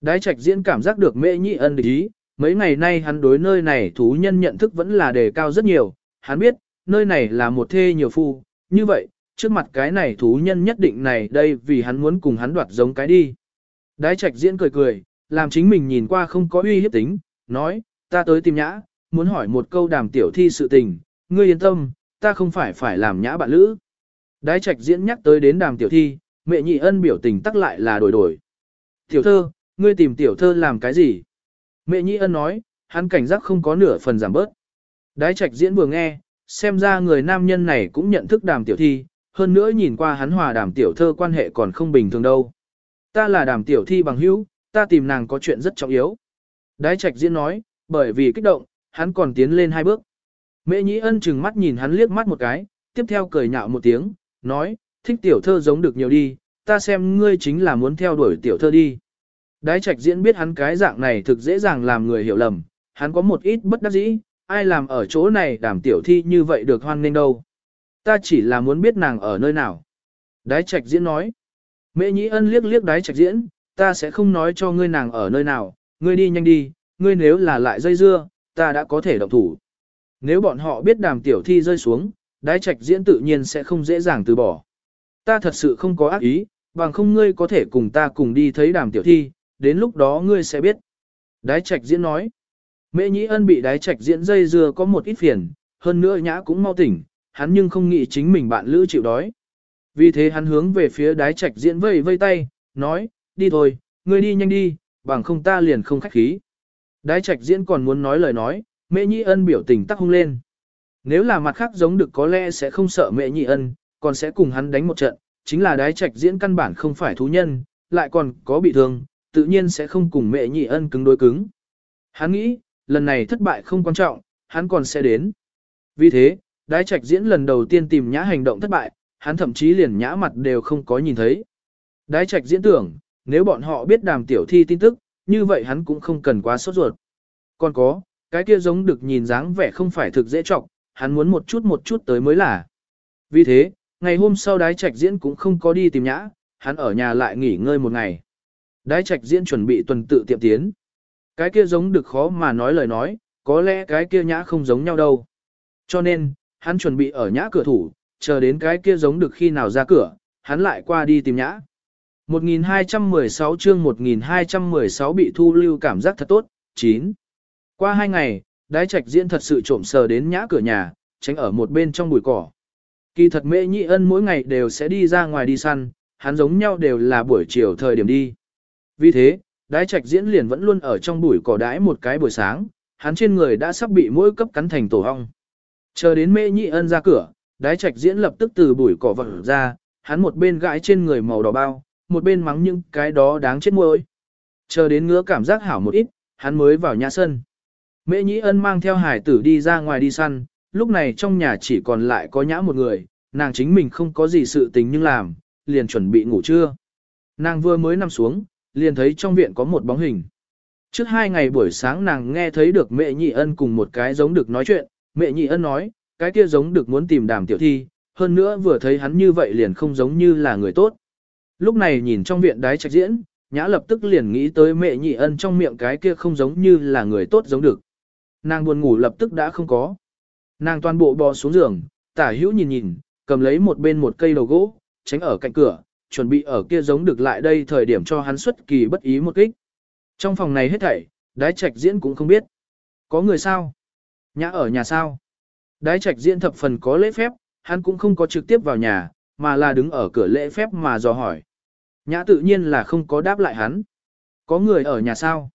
Đái trạch diễn cảm giác được mẹ Nhị ân địch ý, Mấy ngày nay hắn đối nơi này thú nhân nhận thức vẫn là đề cao rất nhiều, hắn biết, nơi này là một thê nhiều phu, như vậy, trước mặt cái này thú nhân nhất định này đây vì hắn muốn cùng hắn đoạt giống cái đi. Đái trạch diễn cười cười, làm chính mình nhìn qua không có uy hiếp tính, nói, ta tới tìm nhã, muốn hỏi một câu đàm tiểu thi sự tình, ngươi yên tâm, ta không phải phải làm nhã bạn lữ. Đái trạch diễn nhắc tới đến đàm tiểu thi, mẹ nhị ân biểu tình tắc lại là đổi đổi. Tiểu thơ, ngươi tìm tiểu thơ làm cái gì? Mẹ Nhĩ ân nói, hắn cảnh giác không có nửa phần giảm bớt. Đái trạch diễn vừa nghe, xem ra người nam nhân này cũng nhận thức đàm tiểu thi, hơn nữa nhìn qua hắn hòa đàm tiểu thơ quan hệ còn không bình thường đâu. Ta là đàm tiểu thi bằng hữu, ta tìm nàng có chuyện rất trọng yếu. Đái trạch diễn nói, bởi vì kích động, hắn còn tiến lên hai bước. Mẹ nhĩ ân chừng mắt nhìn hắn liếc mắt một cái, tiếp theo cười nhạo một tiếng, nói, thích tiểu thơ giống được nhiều đi, ta xem ngươi chính là muốn theo đuổi tiểu thơ đi. Đái trạch diễn biết hắn cái dạng này thực dễ dàng làm người hiểu lầm, hắn có một ít bất đắc dĩ, ai làm ở chỗ này đảm tiểu thi như vậy được hoan nghênh đâu. Ta chỉ là muốn biết nàng ở nơi nào. Đái trạch diễn nói. Mẹ nhĩ ân liếc liếc đái trạch diễn, ta sẽ không nói cho ngươi nàng ở nơi nào, ngươi đi nhanh đi, ngươi nếu là lại dây dưa, ta đã có thể động thủ. Nếu bọn họ biết đàm tiểu thi rơi xuống, đái trạch diễn tự nhiên sẽ không dễ dàng từ bỏ. Ta thật sự không có ác ý, bằng không ngươi có thể cùng ta cùng đi thấy đàm tiểu thi, đến lúc đó ngươi sẽ biết. Đái trạch diễn nói. Mễ nhĩ ân bị đái trạch diễn dây dưa có một ít phiền, hơn nữa nhã cũng mau tỉnh, hắn nhưng không nghĩ chính mình bạn lữ chịu đói. Vì thế hắn hướng về phía đái trạch diễn vây vây tay, nói, đi thôi, ngươi đi nhanh đi, bằng không ta liền không khách khí. Đái trạch diễn còn muốn nói lời nói, mẹ nhị ân biểu tình tắc hung lên. Nếu là mặt khác giống được có lẽ sẽ không sợ mẹ nhị ân, còn sẽ cùng hắn đánh một trận, chính là đái trạch diễn căn bản không phải thú nhân, lại còn có bị thương, tự nhiên sẽ không cùng mẹ nhị ân cứng đối cứng. Hắn nghĩ, lần này thất bại không quan trọng, hắn còn sẽ đến. Vì thế, đái trạch diễn lần đầu tiên tìm nhã hành động thất bại, hắn thậm chí liền nhã mặt đều không có nhìn thấy. Đái trạch diễn tưởng, nếu bọn họ biết đàm tiểu thi tin tức, như vậy hắn cũng không cần quá sốt ruột. Còn có, cái kia giống được nhìn dáng vẻ không phải thực dễ trọng, hắn muốn một chút một chút tới mới là. Vì thế, ngày hôm sau đái trạch diễn cũng không có đi tìm nhã, hắn ở nhà lại nghỉ ngơi một ngày. Đái trạch diễn chuẩn bị tuần tự tiệm tiến. Cái kia giống được khó mà nói lời nói, có lẽ cái kia nhã không giống nhau đâu. Cho nên, hắn chuẩn bị ở nhã cửa thủ, chờ đến cái kia giống được khi nào ra cửa, hắn lại qua đi tìm nhã. 1216 chương 1216 bị thu lưu cảm giác thật tốt, 9. Qua hai ngày, đái trạch diễn thật sự trộm sờ đến nhã cửa nhà, tránh ở một bên trong bụi cỏ. Kỳ thật mẹ nhị ân mỗi ngày đều sẽ đi ra ngoài đi săn, hắn giống nhau đều là buổi chiều thời điểm đi. Vì thế, đái trạch diễn liền vẫn luôn ở trong bụi cỏ đái một cái buổi sáng, hắn trên người đã sắp bị mỗi cấp cắn thành tổ hong. Chờ đến mẹ nhị ân ra cửa, đái trạch diễn lập tức từ bụi cỏ vật ra, hắn một bên gãi trên người màu đỏ bao, một bên mắng những cái đó đáng chết môi. Chờ đến ngứa cảm giác hảo một ít, hắn mới vào nhà sân. Mễ Nhĩ Ân mang theo hải tử đi ra ngoài đi săn, lúc này trong nhà chỉ còn lại có nhã một người, nàng chính mình không có gì sự tình nhưng làm, liền chuẩn bị ngủ trưa. Nàng vừa mới nằm xuống, liền thấy trong viện có một bóng hình. Trước hai ngày buổi sáng nàng nghe thấy được mẹ nhị ân cùng một cái giống được nói chuyện, mẹ nhị ân nói, cái kia giống được muốn tìm đàm tiểu thi, hơn nữa vừa thấy hắn như vậy liền không giống như là người tốt. Lúc này nhìn trong viện đái trạch diễn, nhã lập tức liền nghĩ tới mẹ nhị ân trong miệng cái kia không giống như là người tốt giống được. Nàng buồn ngủ lập tức đã không có. Nàng toàn bộ bò xuống giường, tả hữu nhìn nhìn, cầm lấy một bên một cây đầu gỗ, tránh ở cạnh cửa, chuẩn bị ở kia giống được lại đây thời điểm cho hắn xuất kỳ bất ý một kích. Trong phòng này hết thảy, đái trạch diễn cũng không biết. Có người sao? Nhã ở nhà sao? Đái trạch diễn thập phần có lễ phép, hắn cũng không có trực tiếp vào nhà, mà là đứng ở cửa lễ phép mà dò hỏi. Nhã tự nhiên là không có đáp lại hắn. Có người ở nhà sao?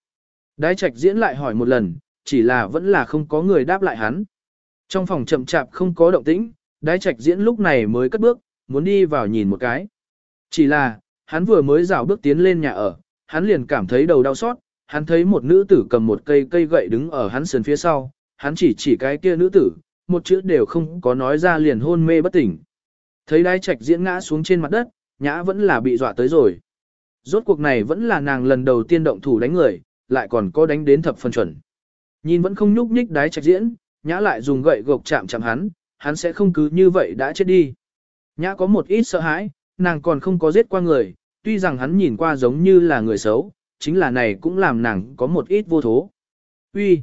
Đái trạch diễn lại hỏi một lần, chỉ là vẫn là không có người đáp lại hắn. Trong phòng chậm chạp không có động tĩnh, đái trạch diễn lúc này mới cất bước, muốn đi vào nhìn một cái. Chỉ là, hắn vừa mới rảo bước tiến lên nhà ở, hắn liền cảm thấy đầu đau xót, hắn thấy một nữ tử cầm một cây cây gậy đứng ở hắn sườn phía sau, hắn chỉ chỉ cái kia nữ tử, một chữ đều không có nói ra liền hôn mê bất tỉnh. Thấy đái trạch diễn ngã xuống trên mặt đất, nhã vẫn là bị dọa tới rồi. Rốt cuộc này vẫn là nàng lần đầu tiên động thủ đánh người, lại còn có đánh đến thập phần chuẩn. Nhìn vẫn không nhúc nhích đái trạch diễn, nhã lại dùng gậy gộc chạm chạm hắn, hắn sẽ không cứ như vậy đã chết đi. Nhã có một ít sợ hãi, nàng còn không có giết qua người, tuy rằng hắn nhìn qua giống như là người xấu, chính là này cũng làm nàng có một ít vô thố. Uy.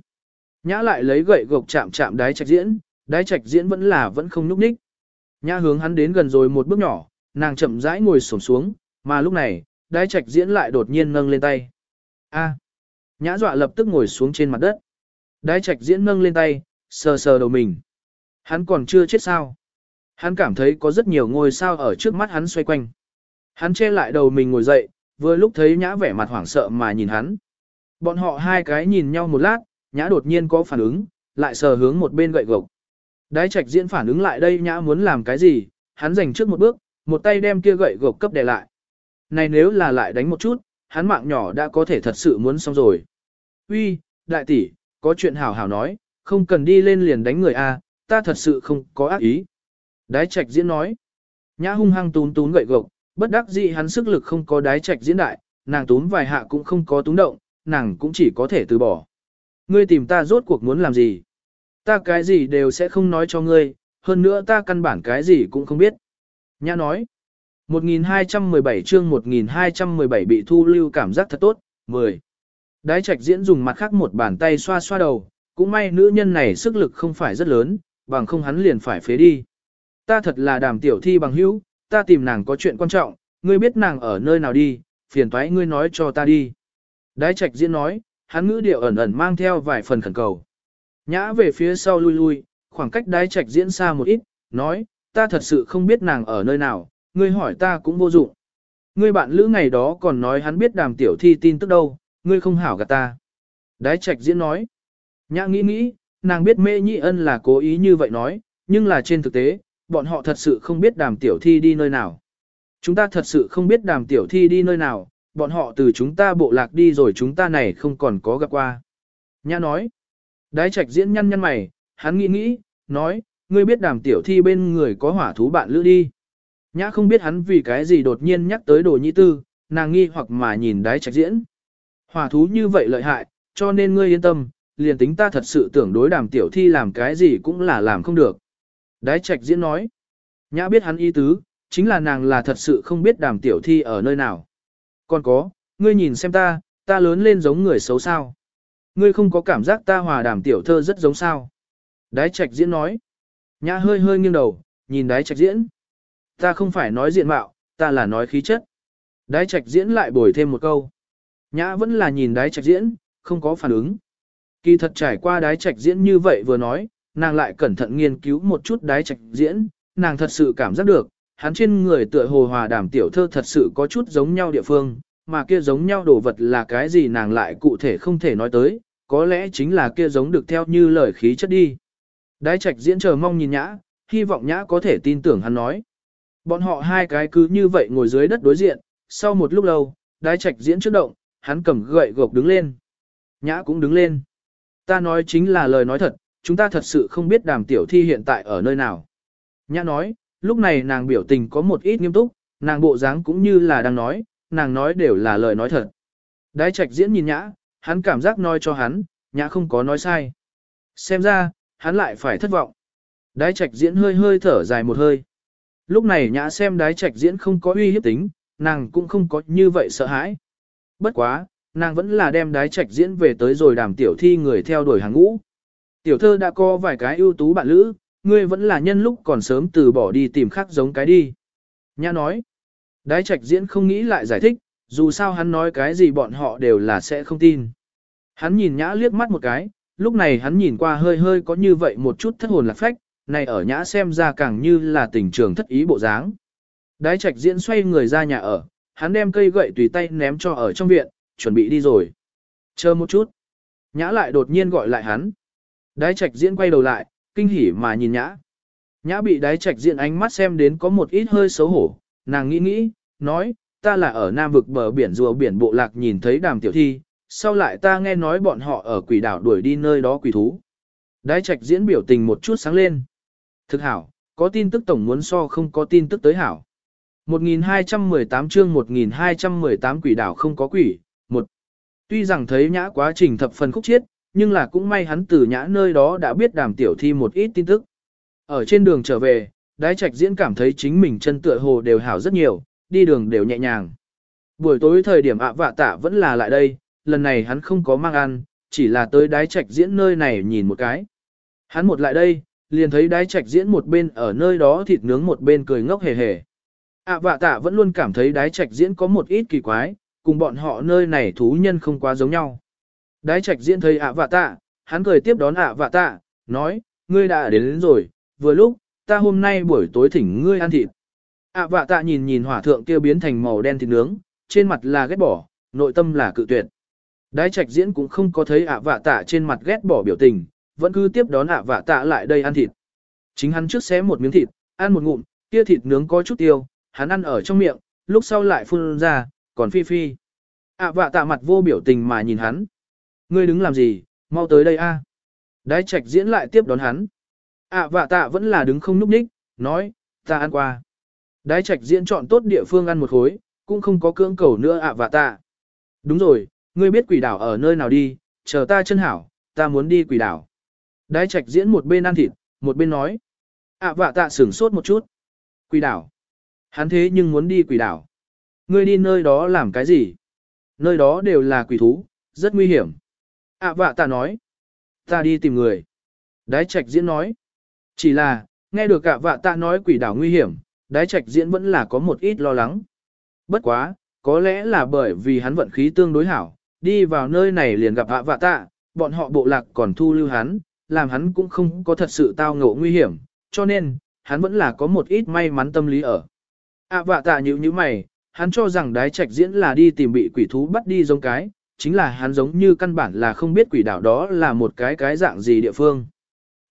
Nhã lại lấy gậy gộc chạm chạm đái trạch diễn, đái trạch diễn vẫn là vẫn không nhúc nhích. Nhã hướng hắn đến gần rồi một bước nhỏ, nàng chậm rãi ngồi xổm xuống, mà lúc này, đái trạch diễn lại đột nhiên nâng lên tay. A. Nhã dọa lập tức ngồi xuống trên mặt đất. Đái trạch diễn nâng lên tay, sờ sờ đầu mình. Hắn còn chưa chết sao. Hắn cảm thấy có rất nhiều ngôi sao ở trước mắt hắn xoay quanh. Hắn che lại đầu mình ngồi dậy, vừa lúc thấy nhã vẻ mặt hoảng sợ mà nhìn hắn. Bọn họ hai cái nhìn nhau một lát, nhã đột nhiên có phản ứng, lại sờ hướng một bên gậy gộc. Đái trạch diễn phản ứng lại đây nhã muốn làm cái gì, hắn dành trước một bước, một tay đem kia gậy gộc cấp đè lại. Này nếu là lại đánh một chút, hắn mạng nhỏ đã có thể thật sự muốn xong rồi. Uy, đại tỷ, có chuyện hảo hảo nói, không cần đi lên liền đánh người a, ta thật sự không có ác ý. Đái trạch diễn nói. Nhã hung hăng tún tún gậy gộc, bất đắc dĩ hắn sức lực không có đái trạch diễn đại, nàng tún vài hạ cũng không có túng động, nàng cũng chỉ có thể từ bỏ. Ngươi tìm ta rốt cuộc muốn làm gì? Ta cái gì đều sẽ không nói cho ngươi, hơn nữa ta căn bản cái gì cũng không biết. Nhã nói. 1217 chương 1217 bị thu lưu cảm giác thật tốt, 10. Đái trạch diễn dùng mặt khác một bàn tay xoa xoa đầu, cũng may nữ nhân này sức lực không phải rất lớn, bằng không hắn liền phải phế đi. Ta thật là đàm tiểu thi bằng hữu, ta tìm nàng có chuyện quan trọng, ngươi biết nàng ở nơi nào đi, phiền toái ngươi nói cho ta đi. Đái trạch diễn nói, hắn ngữ điệu ẩn ẩn mang theo vài phần khẩn cầu. Nhã về phía sau lui lui, khoảng cách đái trạch diễn xa một ít, nói, ta thật sự không biết nàng ở nơi nào, ngươi hỏi ta cũng vô dụng. Ngươi bạn lữ ngày đó còn nói hắn biết đàm tiểu thi tin tức đâu, ngươi không hảo gạt ta. Đái trạch diễn nói, nhã nghĩ nghĩ, nàng biết mê nhị ân là cố ý như vậy nói, nhưng là trên thực tế, bọn họ thật sự không biết đàm tiểu thi đi nơi nào. Chúng ta thật sự không biết đàm tiểu thi đi nơi nào, bọn họ từ chúng ta bộ lạc đi rồi chúng ta này không còn có gặp qua. Nhã nói, đái trạch diễn nhăn nhăn mày, hắn nghĩ nghĩ, nói, ngươi biết đàm tiểu thi bên người có hỏa thú bạn lữ đi. Nhã không biết hắn vì cái gì đột nhiên nhắc tới đồ nhị tư, nàng nghi hoặc mà nhìn đái trạch diễn. Hỏa thú như vậy lợi hại, cho nên ngươi yên tâm, liền tính ta thật sự tưởng đối đàm tiểu thi làm cái gì cũng là làm không được. Đái trạch diễn nói. Nhã biết hắn ý tứ, chính là nàng là thật sự không biết đàm tiểu thi ở nơi nào. Còn có, ngươi nhìn xem ta, ta lớn lên giống người xấu sao. Ngươi không có cảm giác ta hòa đàm tiểu thơ rất giống sao. Đái trạch diễn nói. Nhã hơi hơi nghiêng đầu, nhìn đái trạch diễn. Ta không phải nói diện mạo, ta là nói khí chất. Đái trạch diễn lại bồi thêm một câu. Nhã vẫn là nhìn đái trạch diễn, không có phản ứng. Kỳ thật trải qua đái trạch diễn như vậy vừa nói, nàng lại cẩn thận nghiên cứu một chút đái trạch diễn, nàng thật sự cảm giác được, hắn trên người tựa hồ hòa đàm tiểu thơ thật sự có chút giống nhau địa phương, mà kia giống nhau đồ vật là cái gì nàng lại cụ thể không thể nói tới, có lẽ chính là kia giống được theo như lời khí chất đi. Đái trạch diễn chờ mong nhìn nhã, hy vọng nhã có thể tin tưởng hắn nói. Bọn họ hai cái cứ như vậy ngồi dưới đất đối diện, sau một lúc lâu, đái trạch diễn trước động, hắn cầm gậy gộc đứng lên. Nhã cũng đứng lên. Ta nói chính là lời nói thật, chúng ta thật sự không biết đàm tiểu thi hiện tại ở nơi nào. Nhã nói, lúc này nàng biểu tình có một ít nghiêm túc, nàng bộ dáng cũng như là đang nói, nàng nói đều là lời nói thật. Đái trạch diễn nhìn nhã, hắn cảm giác nói cho hắn, nhã không có nói sai. Xem ra, hắn lại phải thất vọng. Đái trạch diễn hơi hơi thở dài một hơi. Lúc này nhã xem đái trạch diễn không có uy hiếp tính, nàng cũng không có như vậy sợ hãi. Bất quá, nàng vẫn là đem đái trạch diễn về tới rồi đàm tiểu thi người theo đuổi hàng ngũ. Tiểu thơ đã có vài cái ưu tú bạn lữ, ngươi vẫn là nhân lúc còn sớm từ bỏ đi tìm khác giống cái đi. Nhã nói, đái trạch diễn không nghĩ lại giải thích, dù sao hắn nói cái gì bọn họ đều là sẽ không tin. Hắn nhìn nhã liếc mắt một cái, lúc này hắn nhìn qua hơi hơi có như vậy một chút thất hồn lạc phách, này ở nhã xem ra càng như là tình trường thất ý bộ dáng. Đái trạch diễn xoay người ra nhà ở, hắn đem cây gậy tùy tay ném cho ở trong viện, chuẩn bị đi rồi. Chờ một chút. Nhã lại đột nhiên gọi lại hắn. Đái trạch diễn quay đầu lại, kinh hỉ mà nhìn nhã. Nhã bị đái trạch diễn ánh mắt xem đến có một ít hơi xấu hổ, nàng nghĩ nghĩ, nói, ta là ở Nam vực bờ biển rùa biển bộ lạc nhìn thấy đàm tiểu thi, sau lại ta nghe nói bọn họ ở quỷ đảo đuổi đi nơi đó quỷ thú. Đái trạch diễn biểu tình một chút sáng lên. Thực hảo, có tin tức tổng muốn so không có tin tức tới hảo. 1218 chương 1218 quỷ đảo không có quỷ, một Tuy rằng thấy nhã quá trình thập phần khúc chiết, nhưng là cũng may hắn từ nhã nơi đó đã biết đàm tiểu thi một ít tin tức. Ở trên đường trở về, đái trạch diễn cảm thấy chính mình chân tựa hồ đều hảo rất nhiều, đi đường đều nhẹ nhàng. Buổi tối thời điểm ạ vạ tạ vẫn là lại đây, lần này hắn không có mang ăn, chỉ là tới đái trạch diễn nơi này nhìn một cái. Hắn một lại đây, liền thấy đái trạch diễn một bên ở nơi đó thịt nướng một bên cười ngốc hề hề. ạ vạ tạ vẫn luôn cảm thấy đái trạch diễn có một ít kỳ quái, cùng bọn họ nơi này thú nhân không quá giống nhau. Đái trạch diễn thấy ạ vạ tạ, hắn cười tiếp đón ạ vạ tạ, nói, ngươi đã đến, đến rồi, vừa lúc, ta hôm nay buổi tối thỉnh ngươi ăn thịt. ạ vạ tạ nhìn nhìn hỏa thượng kia biến thành màu đen thịt nướng, trên mặt là ghét bỏ, nội tâm là cự tuyệt. Đái trạch diễn cũng không có thấy ạ vạ tạ trên mặt ghét bỏ biểu tình, vẫn cứ tiếp đón ạ vạ tạ lại đây ăn thịt. Chính hắn trước xé một miếng thịt, ăn một ngụm, kia thịt nướng có chút tiêu, hắn ăn ở trong miệng, lúc sau lại phun ra, còn phi phi. ạ vạ tạ mặt vô biểu tình mà nhìn hắn. Ngươi đứng làm gì, mau tới đây a. Đái trạch diễn lại tiếp đón hắn. ạ vạ tạ vẫn là đứng không núp ních, nói, ta ăn qua. Đái trạch diễn chọn tốt địa phương ăn một khối, cũng không có cưỡng cầu nữa ạ vạ tạ. Đúng rồi, ngươi biết quỷ đảo ở nơi nào đi, chờ ta chân hảo, ta muốn đi quỷ đảo. Đái trạch diễn một bên ăn thịt, một bên nói. ạ vạ tạ sửng sốt một chút. Quỷ đảo. Hắn thế nhưng muốn đi quỷ đảo. Ngươi đi nơi đó làm cái gì? Nơi đó đều là quỷ thú, rất nguy hiểm ạ vạ tạ nói. Ta đi tìm người. Đái trạch diễn nói. Chỉ là, nghe được ạ vạ tạ nói quỷ đảo nguy hiểm, đái trạch diễn vẫn là có một ít lo lắng. Bất quá, có lẽ là bởi vì hắn vận khí tương đối hảo, đi vào nơi này liền gặp ạ vạ tạ, bọn họ bộ lạc còn thu lưu hắn, làm hắn cũng không có thật sự tao ngộ nguy hiểm, cho nên, hắn vẫn là có một ít may mắn tâm lý ở. ạ vạ tạ nhíu như mày, hắn cho rằng đái trạch diễn là đi tìm bị quỷ thú bắt đi giống cái, chính là hắn giống như căn bản là không biết quỷ đảo đó là một cái cái dạng gì địa phương.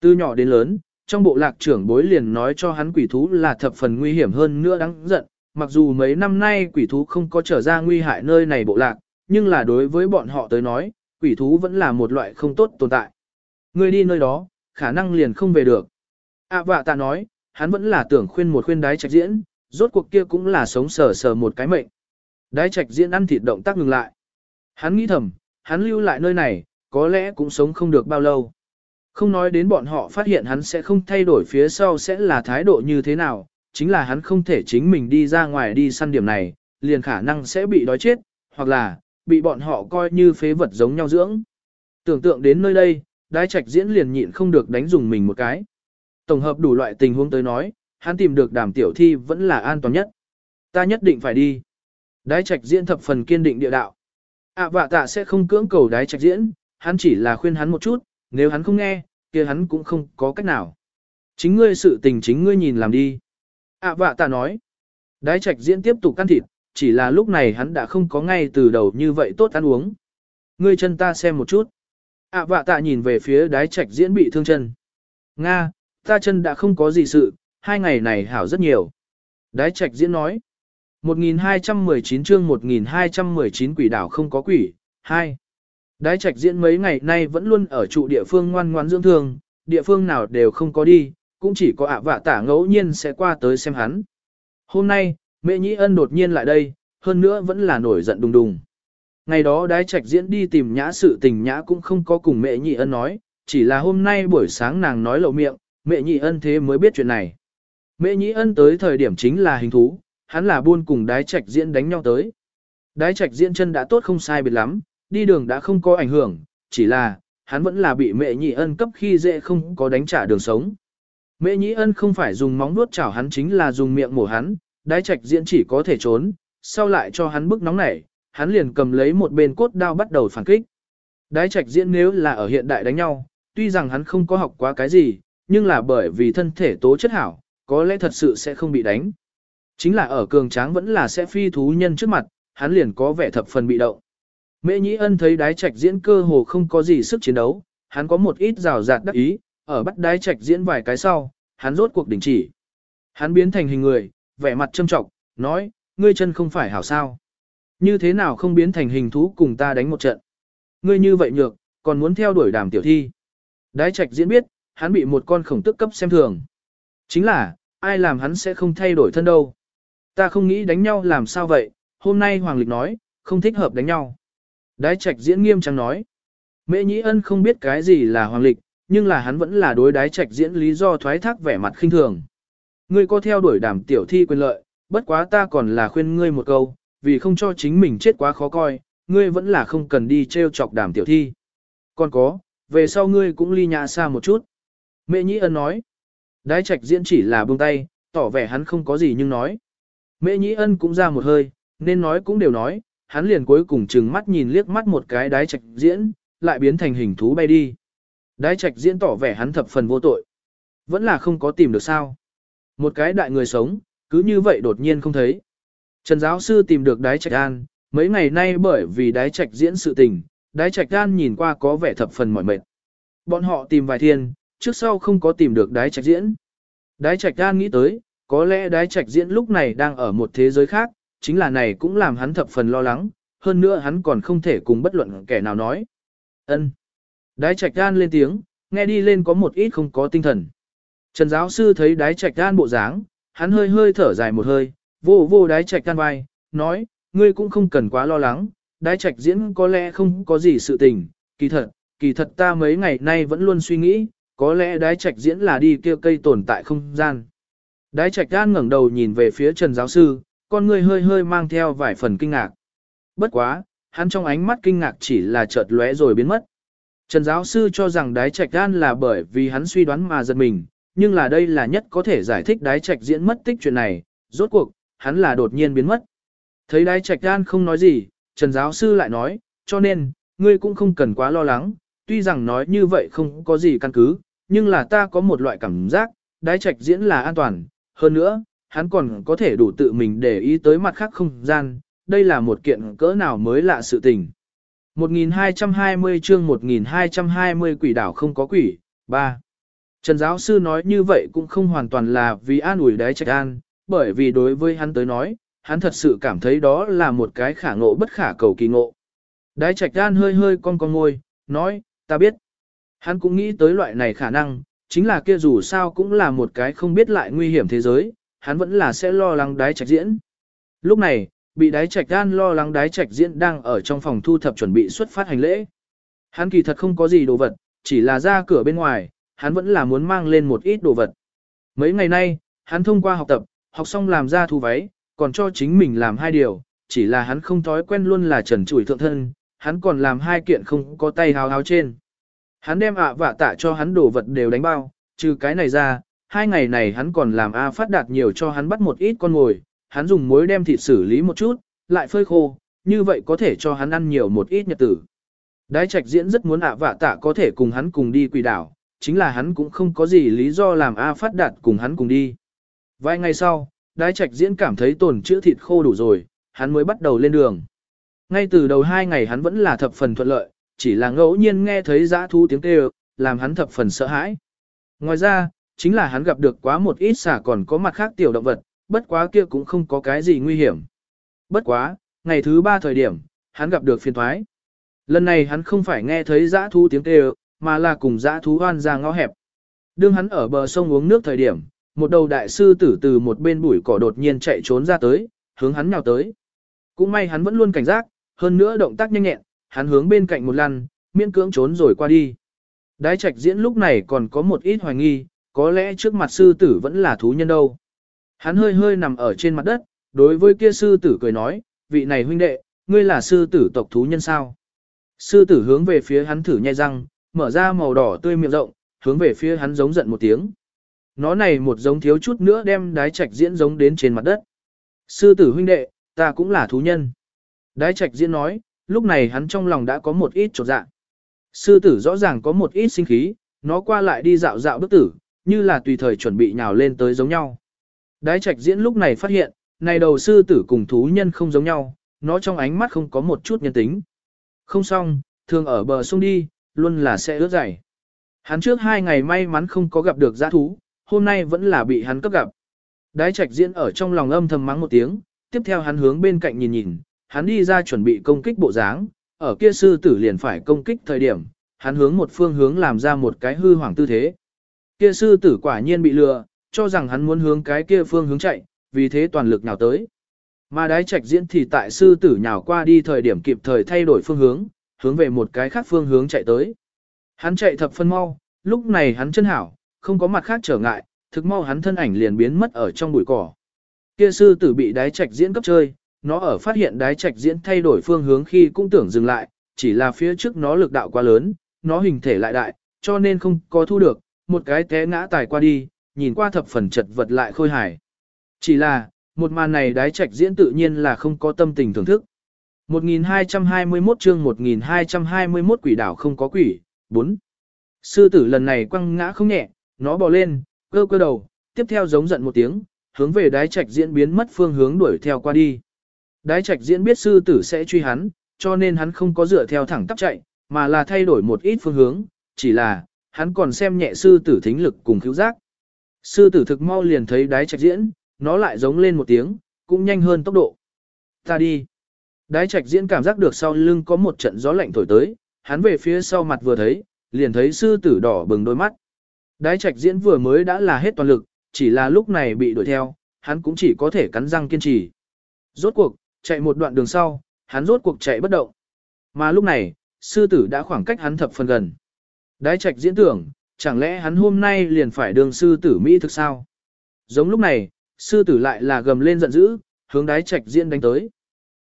Từ nhỏ đến lớn, trong bộ lạc trưởng bối liền nói cho hắn quỷ thú là thập phần nguy hiểm hơn nữa đáng giận, mặc dù mấy năm nay quỷ thú không có trở ra nguy hại nơi này bộ lạc, nhưng là đối với bọn họ tới nói, quỷ thú vẫn là một loại không tốt tồn tại. Người đi nơi đó, khả năng liền không về được. À vạ tạ nói, hắn vẫn là tưởng khuyên một khuyên đái trạch diễn, rốt cuộc kia cũng là sống sờ sờ một cái mệnh. Đái trạch diễn ăn thịt động tác ngừng lại. Hắn nghĩ thầm, hắn lưu lại nơi này, có lẽ cũng sống không được bao lâu. Không nói đến bọn họ phát hiện hắn sẽ không thay đổi phía sau sẽ là thái độ như thế nào, chính là hắn không thể chính mình đi ra ngoài đi săn điểm này, liền khả năng sẽ bị đói chết, hoặc là, bị bọn họ coi như phế vật giống nhau dưỡng. Tưởng tượng đến nơi đây, đái trạch diễn liền nhịn không được đánh dùng mình một cái. Tổng hợp đủ loại tình huống tới nói, hắn tìm được đàm tiểu thi vẫn là an toàn nhất. Ta nhất định phải đi. Đái trạch diễn thập phần kiên định địa đạo ạ vạ tạ sẽ không cưỡng cầu đái trạch diễn, hắn chỉ là khuyên hắn một chút, nếu hắn không nghe, kia hắn cũng không có cách nào. Chính ngươi sự tình chính ngươi nhìn làm đi. ạ vạ tạ nói. Đái trạch diễn tiếp tục can thịt, chỉ là lúc này hắn đã không có ngay từ đầu như vậy tốt ăn uống. Ngươi chân ta xem một chút. ạ vạ tạ nhìn về phía đái trạch diễn bị thương chân. Nga, ta chân đã không có gì sự, hai ngày này hảo rất nhiều. Đái trạch diễn nói. 1219 chương 1219 quỷ đảo không có quỷ, 2. Đái trạch diễn mấy ngày nay vẫn luôn ở trụ địa phương ngoan ngoan, dưỡng thương, địa phương nào đều không có đi, cũng chỉ có ạ vạ tả ngẫu nhiên sẽ qua tới xem hắn. Hôm nay, mẹ nhĩ ân đột nhiên lại đây, hơn nữa vẫn là nổi giận đùng đùng. Ngày đó đái trạch diễn đi tìm nhã sự tình nhã cũng không có cùng mẹ nhị ân nói, chỉ là hôm nay buổi sáng nàng nói lộ miệng, mẹ nhị ân thế mới biết chuyện này. Mẹ nhị ân tới thời điểm chính là hình thú, hắn là buôn cùng đái trạch diễn đánh nhau tới. Đái trạch diễn chân đã tốt không sai biệt lắm, đi đường đã không có ảnh hưởng, chỉ là, hắn vẫn là bị mẹ nhị ân cấp khi dễ không có đánh trả đường sống. Mẹ nhị ân không phải dùng móng nuốt chảo hắn chính là dùng miệng mổ hắn, đái trạch diễn chỉ có thể trốn, sau lại cho hắn bức nóng nảy, hắn liền cầm lấy một bên cốt đao bắt đầu phản kích. Đái trạch diễn nếu là ở hiện đại đánh nhau, tuy rằng hắn không có học quá cái gì, nhưng là bởi vì thân thể tố chất hảo, có lẽ thật sự sẽ không bị đánh. Chính là ở cường tráng vẫn là sẽ phi thú nhân trước mặt, hắn liền có vẻ thập phần bị động. Mễ Nhĩ Ân thấy đái trạch diễn cơ hồ không có gì sức chiến đấu, hắn có một ít rào rạt đắc ý, ở bắt đái trạch diễn vài cái sau, hắn rốt cuộc đình chỉ. Hắn biến thành hình người, vẻ mặt châm trọng, nói, ngươi chân không phải hảo sao. Như thế nào không biến thành hình thú cùng ta đánh một trận. Ngươi như vậy nhược, còn muốn theo đuổi đàm tiểu thi. Đái trạch diễn biết, hắn bị một con khổng tức cấp xem thường. Chính là, ai làm hắn sẽ không thay đổi thân đâu. Ta không nghĩ đánh nhau làm sao vậy, hôm nay Hoàng Lịch nói, không thích hợp đánh nhau. Đái trạch diễn nghiêm trang nói. Mễ Nhĩ Ân không biết cái gì là Hoàng Lịch, nhưng là hắn vẫn là đối đái trạch diễn lý do thoái thác vẻ mặt khinh thường. Ngươi có theo đuổi đàm tiểu thi quyền lợi, bất quá ta còn là khuyên ngươi một câu, vì không cho chính mình chết quá khó coi, ngươi vẫn là không cần đi treo chọc đàm tiểu thi. Còn có, về sau ngươi cũng ly nhà xa một chút. Mẹ Nhĩ Ân nói. Đái trạch diễn chỉ là buông tay, tỏ vẻ hắn không có gì nhưng nói. Mễ Nhĩ Ân cũng ra một hơi, nên nói cũng đều nói, hắn liền cuối cùng chừng mắt nhìn liếc mắt một cái đái trạch diễn, lại biến thành hình thú bay đi. Đái trạch diễn tỏ vẻ hắn thập phần vô tội. Vẫn là không có tìm được sao. Một cái đại người sống, cứ như vậy đột nhiên không thấy. Trần giáo sư tìm được đái trạch an, mấy ngày nay bởi vì đái trạch diễn sự tình, đái trạch an nhìn qua có vẻ thập phần mỏi mệt. Bọn họ tìm vài thiên, trước sau không có tìm được đái trạch diễn. Đái trạch an nghĩ tới, có lẽ đái trạch diễn lúc này đang ở một thế giới khác, chính là này cũng làm hắn thập phần lo lắng, hơn nữa hắn còn không thể cùng bất luận kẻ nào nói. ân Đái trạch an lên tiếng, nghe đi lên có một ít không có tinh thần. Trần giáo sư thấy đái trạch an bộ dáng, hắn hơi hơi thở dài một hơi, vô vô đái trạch an vai, nói, ngươi cũng không cần quá lo lắng, đái trạch diễn có lẽ không có gì sự tình, kỳ thật, kỳ thật ta mấy ngày nay vẫn luôn suy nghĩ, có lẽ đái trạch diễn là đi kêu cây tồn tại không gian. Đái trạch Gan ngẩng đầu nhìn về phía Trần giáo sư, con người hơi hơi mang theo vài phần kinh ngạc. Bất quá, hắn trong ánh mắt kinh ngạc chỉ là chợt lóe rồi biến mất. Trần giáo sư cho rằng đái trạch Gan là bởi vì hắn suy đoán mà giật mình, nhưng là đây là nhất có thể giải thích đái trạch diễn mất tích chuyện này, rốt cuộc, hắn là đột nhiên biến mất. Thấy đái trạch Gan không nói gì, Trần giáo sư lại nói, cho nên, ngươi cũng không cần quá lo lắng, tuy rằng nói như vậy không có gì căn cứ, nhưng là ta có một loại cảm giác, đái trạch diễn là an toàn, hơn nữa, hắn còn có thể đủ tự mình để ý tới mặt khác không gian, đây là một kiện cỡ nào mới lạ sự tình. 1220 chương 1220 quỷ đảo không có quỷ, 3. Trần giáo sư nói như vậy cũng không hoàn toàn là vì an ủi đái trạch an, bởi vì đối với hắn tới nói, hắn thật sự cảm thấy đó là một cái khả ngộ bất khả cầu kỳ ngộ. Đái trạch an hơi hơi con con ngôi, nói, ta biết. Hắn cũng nghĩ tới loại này khả năng, chính là kia dù sao cũng là một cái không biết lại nguy hiểm thế giới, hắn vẫn là sẽ lo lắng đái trạch diễn. Lúc này, bị đái trạch gan lo lắng đái trạch diễn đang ở trong phòng thu thập chuẩn bị xuất phát hành lễ. Hắn kỳ thật không có gì đồ vật, chỉ là ra cửa bên ngoài, hắn vẫn là muốn mang lên một ít đồ vật. Mấy ngày nay, hắn thông qua học tập, học xong làm ra thu váy, còn cho chính mình làm hai điều, chỉ là hắn không thói quen luôn là trần trụi thượng thân, hắn còn làm hai kiện không có tay hào hào trên. Hắn đem ạ vạ tạ cho hắn đồ vật đều đánh bao, trừ cái này ra, hai ngày này hắn còn làm A phát đạt nhiều cho hắn bắt một ít con ngồi, hắn dùng muối đem thịt xử lý một chút, lại phơi khô, như vậy có thể cho hắn ăn nhiều một ít nhật tử. Đái trạch diễn rất muốn ạ vạ tạ có thể cùng hắn cùng đi quỷ đảo, chính là hắn cũng không có gì lý do làm A phát đạt cùng hắn cùng đi. Vài ngày sau, đái trạch diễn cảm thấy tồn chữa thịt khô đủ rồi, hắn mới bắt đầu lên đường. Ngay từ đầu hai ngày hắn vẫn là thập phần thuận lợi, chỉ là ngẫu nhiên nghe thấy giã thú tiếng kêu, làm hắn thập phần sợ hãi. Ngoài ra, chính là hắn gặp được quá một ít xả còn có mặt khác tiểu động vật, bất quá kia cũng không có cái gì nguy hiểm. Bất quá, ngày thứ ba thời điểm, hắn gặp được phiền thoái. Lần này hắn không phải nghe thấy giã thú tiếng kêu, mà là cùng giã thú hoan ra ngõ hẹp. Đương hắn ở bờ sông uống nước thời điểm, một đầu đại sư tử từ một bên bụi cỏ đột nhiên chạy trốn ra tới, hướng hắn nhào tới. Cũng may hắn vẫn luôn cảnh giác, hơn nữa động tác nhanh nhẹn, hắn hướng bên cạnh một lăn, miễn cưỡng trốn rồi qua đi. Đái trạch diễn lúc này còn có một ít hoài nghi, có lẽ trước mặt sư tử vẫn là thú nhân đâu. Hắn hơi hơi nằm ở trên mặt đất, đối với kia sư tử cười nói, vị này huynh đệ, ngươi là sư tử tộc thú nhân sao? Sư tử hướng về phía hắn thử nhai răng, mở ra màu đỏ tươi miệng rộng, hướng về phía hắn giống giận một tiếng. Nó này một giống thiếu chút nữa đem đái trạch diễn giống đến trên mặt đất. Sư tử huynh đệ, ta cũng là thú nhân. Đái trạch diễn nói, lúc này hắn trong lòng đã có một ít trột dạ. Sư tử rõ ràng có một ít sinh khí, nó qua lại đi dạo dạo bức tử, như là tùy thời chuẩn bị nhào lên tới giống nhau. Đái trạch diễn lúc này phát hiện, này đầu sư tử cùng thú nhân không giống nhau, nó trong ánh mắt không có một chút nhân tính. Không xong, thường ở bờ sông đi, luôn là sẽ ướt dày. Hắn trước hai ngày may mắn không có gặp được giã thú, hôm nay vẫn là bị hắn cấp gặp. Đái trạch diễn ở trong lòng âm thầm mắng một tiếng, tiếp theo hắn hướng bên cạnh nhìn nhìn, hắn đi ra chuẩn bị công kích bộ dáng, ở kia sư tử liền phải công kích thời điểm, hắn hướng một phương hướng làm ra một cái hư hoàng tư thế. Kia sư tử quả nhiên bị lừa, cho rằng hắn muốn hướng cái kia phương hướng chạy, vì thế toàn lực nhào tới. Mà đái trạch diễn thì tại sư tử nhào qua đi thời điểm kịp thời thay đổi phương hướng, hướng về một cái khác phương hướng chạy tới. Hắn chạy thập phân mau, lúc này hắn chân hảo, không có mặt khác trở ngại, thực mau hắn thân ảnh liền biến mất ở trong bụi cỏ. Kia sư tử bị đái trạch diễn cấp chơi, nó ở phát hiện đái trạch diễn thay đổi phương hướng khi cũng tưởng dừng lại, chỉ là phía trước nó lực đạo quá lớn, nó hình thể lại đại, cho nên không có thu được, một cái té ngã tài qua đi, nhìn qua thập phần chật vật lại khôi hài. Chỉ là, một màn này đái trạch diễn tự nhiên là không có tâm tình thưởng thức. 1221 chương 1221 quỷ đảo không có quỷ, 4. Sư tử lần này quăng ngã không nhẹ, nó bò lên, cơ cơ đầu, tiếp theo giống giận một tiếng, hướng về đái trạch diễn biến mất phương hướng đuổi theo qua đi. Đái trạch diễn biết sư tử sẽ truy hắn, cho nên hắn không có dựa theo thẳng tắp chạy, mà là thay đổi một ít phương hướng, chỉ là, hắn còn xem nhẹ sư tử thính lực cùng cứu giác. Sư tử thực mau liền thấy đái trạch diễn, nó lại giống lên một tiếng, cũng nhanh hơn tốc độ. Ta đi. Đái trạch diễn cảm giác được sau lưng có một trận gió lạnh thổi tới, hắn về phía sau mặt vừa thấy, liền thấy sư tử đỏ bừng đôi mắt. Đái trạch diễn vừa mới đã là hết toàn lực, chỉ là lúc này bị đuổi theo, hắn cũng chỉ có thể cắn răng kiên trì. Rốt cuộc, chạy một đoạn đường sau, hắn rốt cuộc chạy bất động. Mà lúc này, sư tử đã khoảng cách hắn thập phần gần. Đái trạch diễn tưởng, chẳng lẽ hắn hôm nay liền phải đường sư tử Mỹ thực sao? Giống lúc này, sư tử lại là gầm lên giận dữ, hướng đái trạch diễn đánh tới.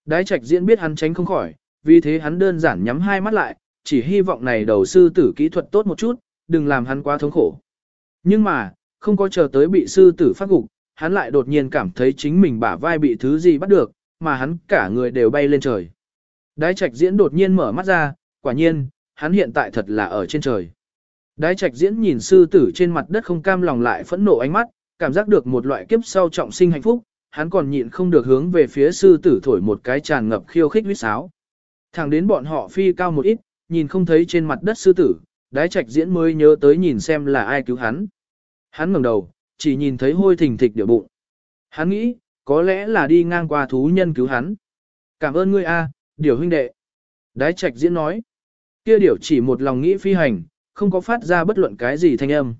Đái trạch diễn biết hắn tránh không khỏi, vì thế hắn đơn giản nhắm hai mắt lại, chỉ hy vọng này đầu sư tử kỹ thuật tốt một chút, đừng làm hắn quá thống khổ. Nhưng mà, không có chờ tới bị sư tử phát gục, hắn lại đột nhiên cảm thấy chính mình bả vai bị thứ gì bắt được, mà hắn cả người đều bay lên trời. Đái trạch diễn đột nhiên mở mắt ra, quả nhiên, hắn hiện tại thật là ở trên trời. Đái trạch diễn nhìn sư tử trên mặt đất không cam lòng lại phẫn nộ ánh mắt, cảm giác được một loại kiếp sau trọng sinh hạnh phúc, hắn còn nhịn không được hướng về phía sư tử thổi một cái tràn ngập khiêu khích huyết sáo. Thẳng đến bọn họ phi cao một ít, nhìn không thấy trên mặt đất sư tử, đái trạch diễn mới nhớ tới nhìn xem là ai cứu hắn. Hắn ngẩng đầu, chỉ nhìn thấy hôi thình thịch điệu bụng. Hắn nghĩ, có lẽ là đi ngang qua thú nhân cứu hắn. Cảm ơn ngươi a, điều huynh đệ. Đái trạch diễn nói. Kia điểu chỉ một lòng nghĩ phi hành, không có phát ra bất luận cái gì thanh âm.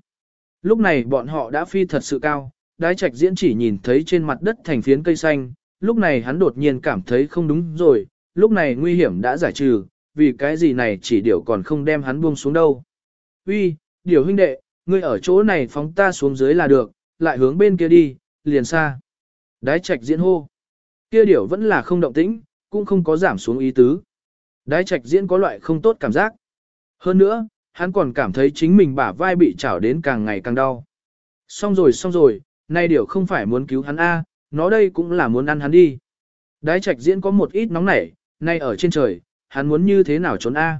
Lúc này bọn họ đã phi thật sự cao, đái trạch diễn chỉ nhìn thấy trên mặt đất thành phiến cây xanh, lúc này hắn đột nhiên cảm thấy không đúng rồi, lúc này nguy hiểm đã giải trừ, vì cái gì này chỉ điểu còn không đem hắn buông xuống đâu. Uy, điều huynh đệ, ngươi ở chỗ này phóng ta xuống dưới là được, lại hướng bên kia đi, liền xa. Đái trạch diễn hô. Kia điểu vẫn là không động tĩnh, cũng không có giảm xuống ý tứ. Đái trạch diễn có loại không tốt cảm giác. Hơn nữa, hắn còn cảm thấy chính mình bả vai bị chảo đến càng ngày càng đau. Xong rồi xong rồi, nay điểu không phải muốn cứu hắn A, nó đây cũng là muốn ăn hắn đi. Đái trạch diễn có một ít nóng nảy, nay ở trên trời, hắn muốn như thế nào trốn A.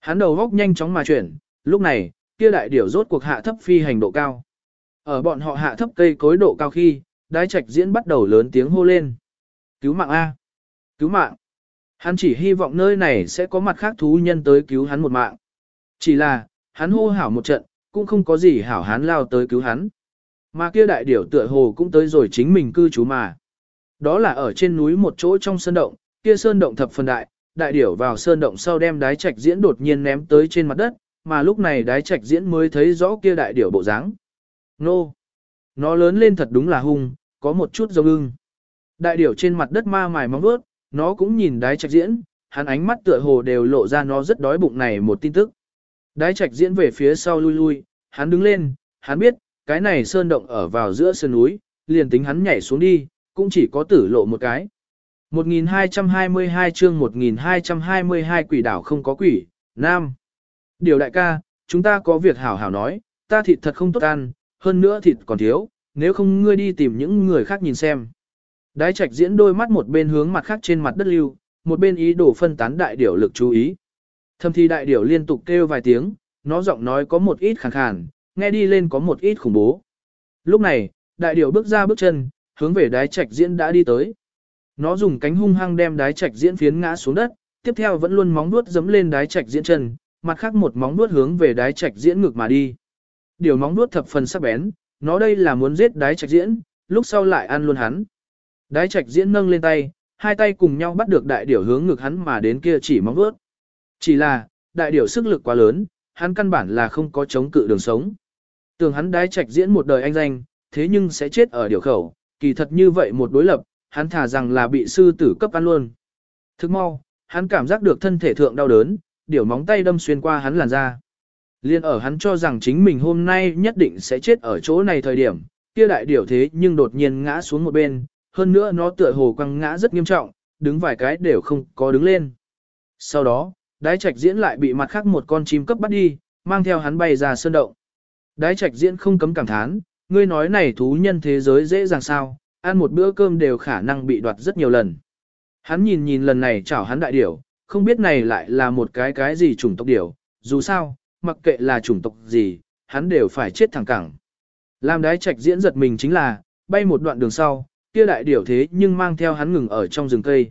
Hắn đầu góc nhanh chóng mà chuyển, lúc này, kia đại điểu rốt cuộc hạ thấp phi hành độ cao. Ở bọn họ hạ thấp cây cối độ cao khi, đái trạch diễn bắt đầu lớn tiếng hô lên. Cứu mạng A. Cứu mạng. Hắn chỉ hy vọng nơi này sẽ có mặt khác thú nhân tới cứu hắn một mạng. Chỉ là, hắn hô hảo một trận, cũng không có gì hảo hắn lao tới cứu hắn. Mà kia đại điểu tựa hồ cũng tới rồi chính mình cư trú mà. Đó là ở trên núi một chỗ trong sơn động, kia sơn động thập phần đại, đại điểu vào sơn động sau đem đái trạch diễn đột nhiên ném tới trên mặt đất, mà lúc này đái trạch diễn mới thấy rõ kia đại điểu bộ dáng. Nô! Nó lớn lên thật đúng là hung, có một chút giống ưng. Đại điểu trên mặt đất ma mài móng vuốt, nó cũng nhìn đái trạch diễn, hắn ánh mắt tựa hồ đều lộ ra nó rất đói bụng này một tin tức. Đái trạch diễn về phía sau lui lui, hắn đứng lên, hắn biết, cái này sơn động ở vào giữa sơn núi, liền tính hắn nhảy xuống đi, cũng chỉ có tử lộ một cái. 1222 chương 1222 quỷ đảo không có quỷ, Nam. Điều đại ca, chúng ta có việc hảo hảo nói, ta thịt thật không tốt ăn, hơn nữa thịt còn thiếu, nếu không ngươi đi tìm những người khác nhìn xem. Đái trạch diễn đôi mắt một bên hướng mặt khác trên mặt đất lưu, một bên ý đồ phân tán đại điểu lực chú ý. Thâm thi đại điểu liên tục kêu vài tiếng, nó giọng nói có một ít khàn khàn, nghe đi lên có một ít khủng bố. Lúc này, đại điểu bước ra bước chân, hướng về đái trạch diễn đã đi tới. Nó dùng cánh hung hăng đem đái trạch diễn phiến ngã xuống đất, tiếp theo vẫn luôn móng vuốt giẫm lên đái trạch diễn chân, mặt khác một móng vuốt hướng về đái trạch diễn ngược mà đi. Điều móng vuốt thập phần sắc bén, nó đây là muốn giết đái trạch diễn, lúc sau lại ăn luôn hắn. Đái trạch diễn nâng lên tay, hai tay cùng nhau bắt được đại điểu hướng ngực hắn mà đến kia chỉ móng vuốt. Chỉ là, đại điểu sức lực quá lớn, hắn căn bản là không có chống cự đường sống. Tưởng hắn đái trạch diễn một đời anh danh, thế nhưng sẽ chết ở điều khẩu, kỳ thật như vậy một đối lập, hắn thả rằng là bị sư tử cấp ăn luôn. Thức mau, hắn cảm giác được thân thể thượng đau đớn, điểu móng tay đâm xuyên qua hắn làn da. Liên ở hắn cho rằng chính mình hôm nay nhất định sẽ chết ở chỗ này thời điểm, kia đại điểu thế nhưng đột nhiên ngã xuống một bên, hơn nữa nó tựa hồ quăng ngã rất nghiêm trọng, đứng vài cái đều không có đứng lên. Sau đó, đái trạch diễn lại bị mặt khác một con chim cấp bắt đi, mang theo hắn bay ra sơn động. Đái trạch diễn không cấm cảm thán, ngươi nói này thú nhân thế giới dễ dàng sao, ăn một bữa cơm đều khả năng bị đoạt rất nhiều lần. Hắn nhìn nhìn lần này chảo hắn đại điểu, không biết này lại là một cái cái gì chủng tộc điểu, dù sao, mặc kệ là chủng tộc gì, hắn đều phải chết thẳng cẳng. Làm đái trạch diễn giật mình chính là, bay một đoạn đường sau, kia đại điểu thế nhưng mang theo hắn ngừng ở trong rừng cây.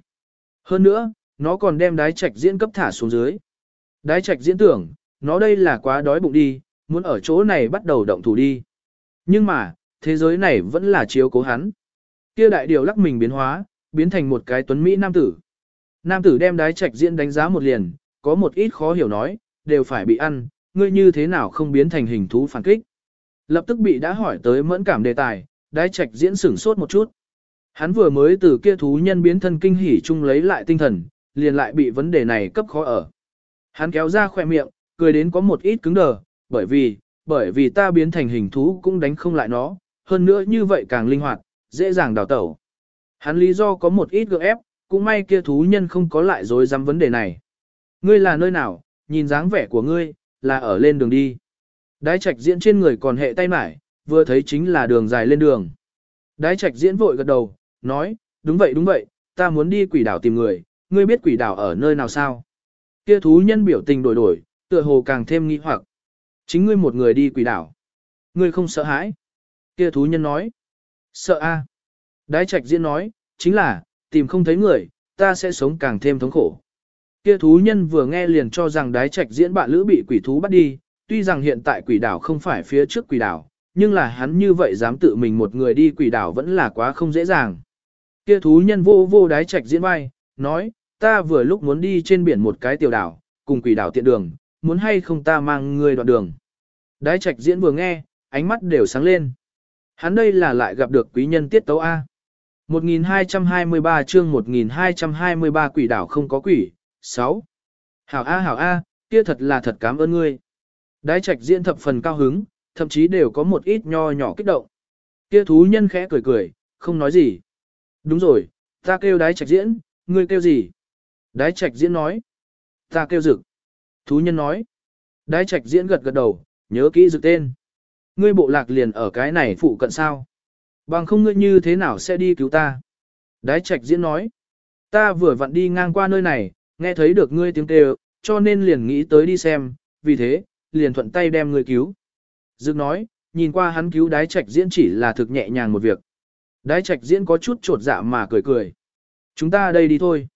Hơn nữa, nó còn đem đái trạch diễn cấp thả xuống dưới. Đái trạch diễn tưởng, nó đây là quá đói bụng đi, muốn ở chỗ này bắt đầu động thủ đi. Nhưng mà, thế giới này vẫn là chiếu cố hắn. Kia đại điểu lắc mình biến hóa, biến thành một cái tuấn Mỹ nam tử. Nam tử đem đái trạch diễn đánh giá một liền, có một ít khó hiểu nói, đều phải bị ăn, ngươi như thế nào không biến thành hình thú phản kích. Lập tức bị đã hỏi tới mẫn cảm đề tài, đái trạch diễn sửng sốt một chút. Hắn vừa mới từ kia thú nhân biến thân kinh hỉ chung lấy lại tinh thần, liền lại bị vấn đề này cấp khó ở. Hắn kéo ra khỏe miệng, cười đến có một ít cứng đờ, bởi vì, bởi vì ta biến thành hình thú cũng đánh không lại nó, hơn nữa như vậy càng linh hoạt, dễ dàng đào tẩu. Hắn lý do có một ít gượng ép, cũng may kia thú nhân không có lại dối dám vấn đề này. Ngươi là nơi nào, nhìn dáng vẻ của ngươi, là ở lên đường đi. Đái trạch diễn trên người còn hệ tay mải, vừa thấy chính là đường dài lên đường. Đái trạch diễn vội gật đầu, nói, đúng vậy đúng vậy, ta muốn đi quỷ đảo tìm người, ngươi biết quỷ đảo ở nơi nào sao? Kia thú nhân biểu tình đổi đổi, tựa hồ càng thêm nghi hoặc. Chính ngươi một người đi quỷ đảo. Ngươi không sợ hãi? Kia thú nhân nói. Sợ a. Đái trạch diễn nói, chính là, tìm không thấy người, ta sẽ sống càng thêm thống khổ. Kia thú nhân vừa nghe liền cho rằng đái trạch diễn bạn lữ bị quỷ thú bắt đi, tuy rằng hiện tại quỷ đảo không phải phía trước quỷ đảo, nhưng là hắn như vậy dám tự mình một người đi quỷ đảo vẫn là quá không dễ dàng. Kia thú nhân vô vô đái trạch diễn vai, nói, ta vừa lúc muốn đi trên biển một cái tiểu đảo, cùng quỷ đảo tiện đường, muốn hay không ta mang người đoạn đường. Đái trạch diễn vừa nghe, ánh mắt đều sáng lên. Hắn đây là lại gặp được quý nhân tiết tấu A. 1223 chương 1223 quỷ đảo không có quỷ, 6. Hảo A hảo A, kia thật là thật cảm ơn ngươi. Đái trạch diễn thập phần cao hứng, thậm chí đều có một ít nho nhỏ kích động. Kia thú nhân khẽ cười cười, không nói gì. Đúng rồi, ta kêu đái trạch diễn, ngươi kêu gì? Đái trạch diễn nói. Ta kêu dực. Thú nhân nói. Đái trạch diễn gật gật đầu, nhớ kỹ dực tên. Ngươi bộ lạc liền ở cái này phụ cận sao? Bằng không ngươi như thế nào sẽ đi cứu ta? Đái trạch diễn nói. Ta vừa vặn đi ngang qua nơi này, nghe thấy được ngươi tiếng kêu, cho nên liền nghĩ tới đi xem, vì thế, liền thuận tay đem ngươi cứu. Dực nói, nhìn qua hắn cứu đái trạch diễn chỉ là thực nhẹ nhàng một việc. Đái trạch diễn có chút trột dạ mà cười cười. Chúng ta đây đi thôi.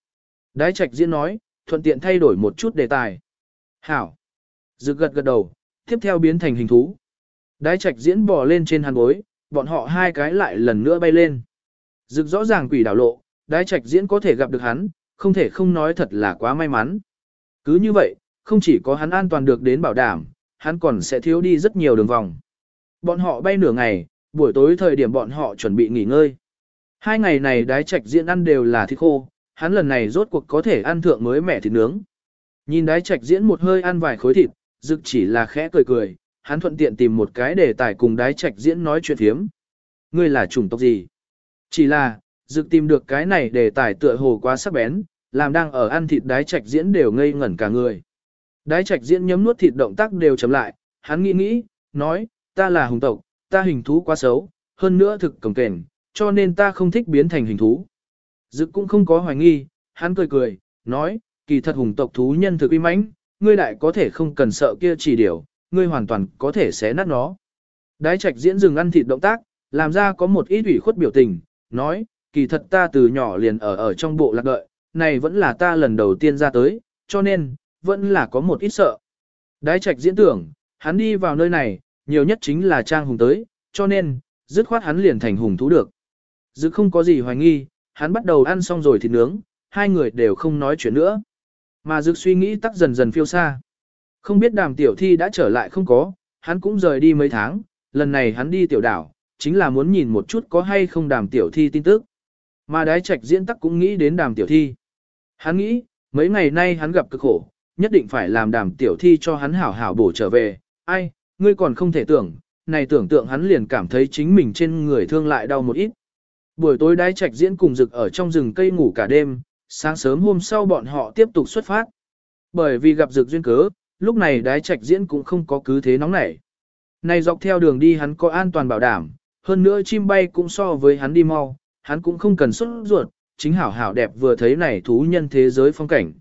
Đái trạch diễn nói, thuận tiện thay đổi một chút đề tài. Hảo. Dực gật gật đầu, tiếp theo biến thành hình thú. Đái trạch diễn bò lên trên hàn bối, bọn họ hai cái lại lần nữa bay lên. Dực rõ ràng quỷ đảo lộ, đái trạch diễn có thể gặp được hắn, không thể không nói thật là quá may mắn. Cứ như vậy, không chỉ có hắn an toàn được đến bảo đảm, hắn còn sẽ thiếu đi rất nhiều đường vòng. Bọn họ bay nửa ngày, buổi tối thời điểm bọn họ chuẩn bị nghỉ ngơi. Hai ngày này đái trạch diễn ăn đều là thịt khô, hắn lần này rốt cuộc có thể ăn thượng mới mẻ thịt nướng. Nhìn đái trạch diễn một hơi ăn vài khối thịt, dực chỉ là khẽ cười cười, hắn thuận tiện tìm một cái để tải cùng đái trạch diễn nói chuyện thiếm. Ngươi là chủng tộc gì? Chỉ là, dực tìm được cái này để tải tựa hồ quá sắc bén, làm đang ở ăn thịt đái trạch diễn đều ngây ngẩn cả người. Đái trạch diễn nhấm nuốt thịt động tác đều chậm lại, hắn nghĩ nghĩ, nói, ta là hùng tộc, ta hình thú quá xấu, hơn nữa thực cổng kềnh, cho nên ta không thích biến thành hình thú. Dực cũng không có hoài nghi, hắn cười cười, nói, kỳ thật hùng tộc thú nhân thực uy mãnh, ngươi đại có thể không cần sợ kia chỉ điều, ngươi hoàn toàn có thể xé nát nó. Đái trạch diễn dừng ăn thịt động tác, làm ra có một ít ủy khuất biểu tình, nói, kỳ thật ta từ nhỏ liền ở ở trong bộ lạc đợi, này vẫn là ta lần đầu tiên ra tới, cho nên, vẫn là có một ít sợ. Đái trạch diễn tưởng, hắn đi vào nơi này, nhiều nhất chính là trang hùng tới, cho nên, dứt khoát hắn liền thành hùng thú được. Dứt không có gì hoài nghi, hắn bắt đầu ăn xong rồi thịt nướng, hai người đều không nói chuyện nữa. Mà dứt suy nghĩ tắc dần dần phiêu xa. Không biết đàm tiểu thi đã trở lại không có, hắn cũng rời đi mấy tháng, lần này hắn đi tiểu đảo, chính là muốn nhìn một chút có hay không đàm tiểu thi tin tức. Mà đái trạch diễn tắc cũng nghĩ đến đàm tiểu thi. Hắn nghĩ, mấy ngày nay hắn gặp cực khổ, nhất định phải làm đàm tiểu thi cho hắn hảo hảo bổ trở về. Ai, ngươi còn không thể tưởng, này tưởng tượng hắn liền cảm thấy chính mình trên người thương lại đau một ít. Buổi tối đái trạch diễn cùng rực ở trong rừng cây ngủ cả đêm, sáng sớm hôm sau bọn họ tiếp tục xuất phát. Bởi vì gặp rực duyên cớ, lúc này đái trạch diễn cũng không có cứ thế nóng nảy. Này dọc theo đường đi hắn có an toàn bảo đảm, hơn nữa chim bay cũng so với hắn đi mau, hắn cũng không cần xuất ruột, chính hảo hảo đẹp vừa thấy này thú nhân thế giới phong cảnh.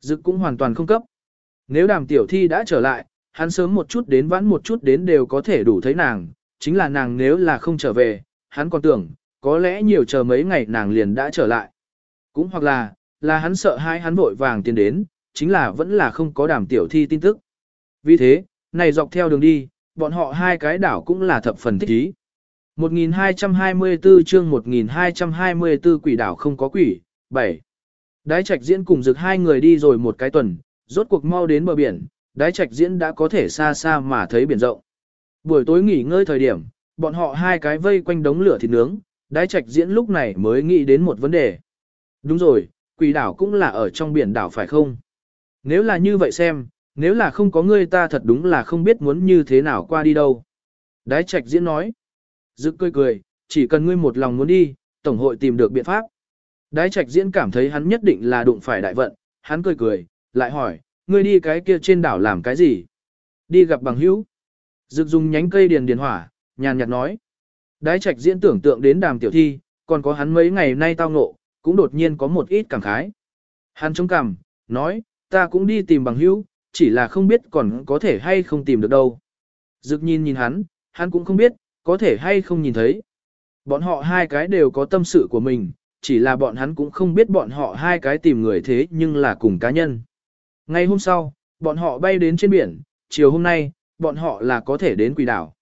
Dực cũng hoàn toàn không cấp. Nếu đàm tiểu thi đã trở lại, hắn sớm một chút đến vãn một chút đến đều có thể đủ thấy nàng, chính là nàng nếu là không trở về, hắn còn tưởng, có lẽ nhiều chờ mấy ngày nàng liền đã trở lại. Cũng hoặc là, là hắn sợ hai hắn vội vàng tiến đến, chính là vẫn là không có đàm tiểu thi tin tức. Vì thế, này dọc theo đường đi, bọn họ hai cái đảo cũng là thập phần thích ý. 1224 chương 1224 quỷ đảo không có quỷ, 7. Đái trạch diễn cùng dực hai người đi rồi một cái tuần, rốt cuộc mau đến bờ biển, đái trạch diễn đã có thể xa xa mà thấy biển rộng. Buổi tối nghỉ ngơi thời điểm, bọn họ hai cái vây quanh đống lửa thịt nướng, đái trạch diễn lúc này mới nghĩ đến một vấn đề. Đúng rồi, quỷ đảo cũng là ở trong biển đảo phải không? Nếu là như vậy xem, nếu là không có ngươi ta thật đúng là không biết muốn như thế nào qua đi đâu. Đái trạch diễn nói. Dực cười cười, chỉ cần ngươi một lòng muốn đi, Tổng hội tìm được biện pháp. Đái trạch diễn cảm thấy hắn nhất định là đụng phải đại vận, hắn cười cười, lại hỏi, ngươi đi cái kia trên đảo làm cái gì? Đi gặp bằng hữu. Dực dùng nhánh cây điền điền hỏa, nhàn nhạt nói. Đái trạch diễn tưởng tượng đến đàm tiểu thi, còn có hắn mấy ngày nay tao ngộ, cũng đột nhiên có một ít cảm khái. Hắn chống cằm, nói, ta cũng đi tìm bằng hữu, chỉ là không biết còn có thể hay không tìm được đâu. Dực nhìn nhìn hắn, hắn cũng không biết, có thể hay không nhìn thấy. Bọn họ hai cái đều có tâm sự của mình, chỉ là bọn hắn cũng không biết bọn họ hai cái tìm người thế nhưng là cùng cá nhân. Ngay hôm sau, bọn họ bay đến trên biển, chiều hôm nay, bọn họ là có thể đến quỷ đảo.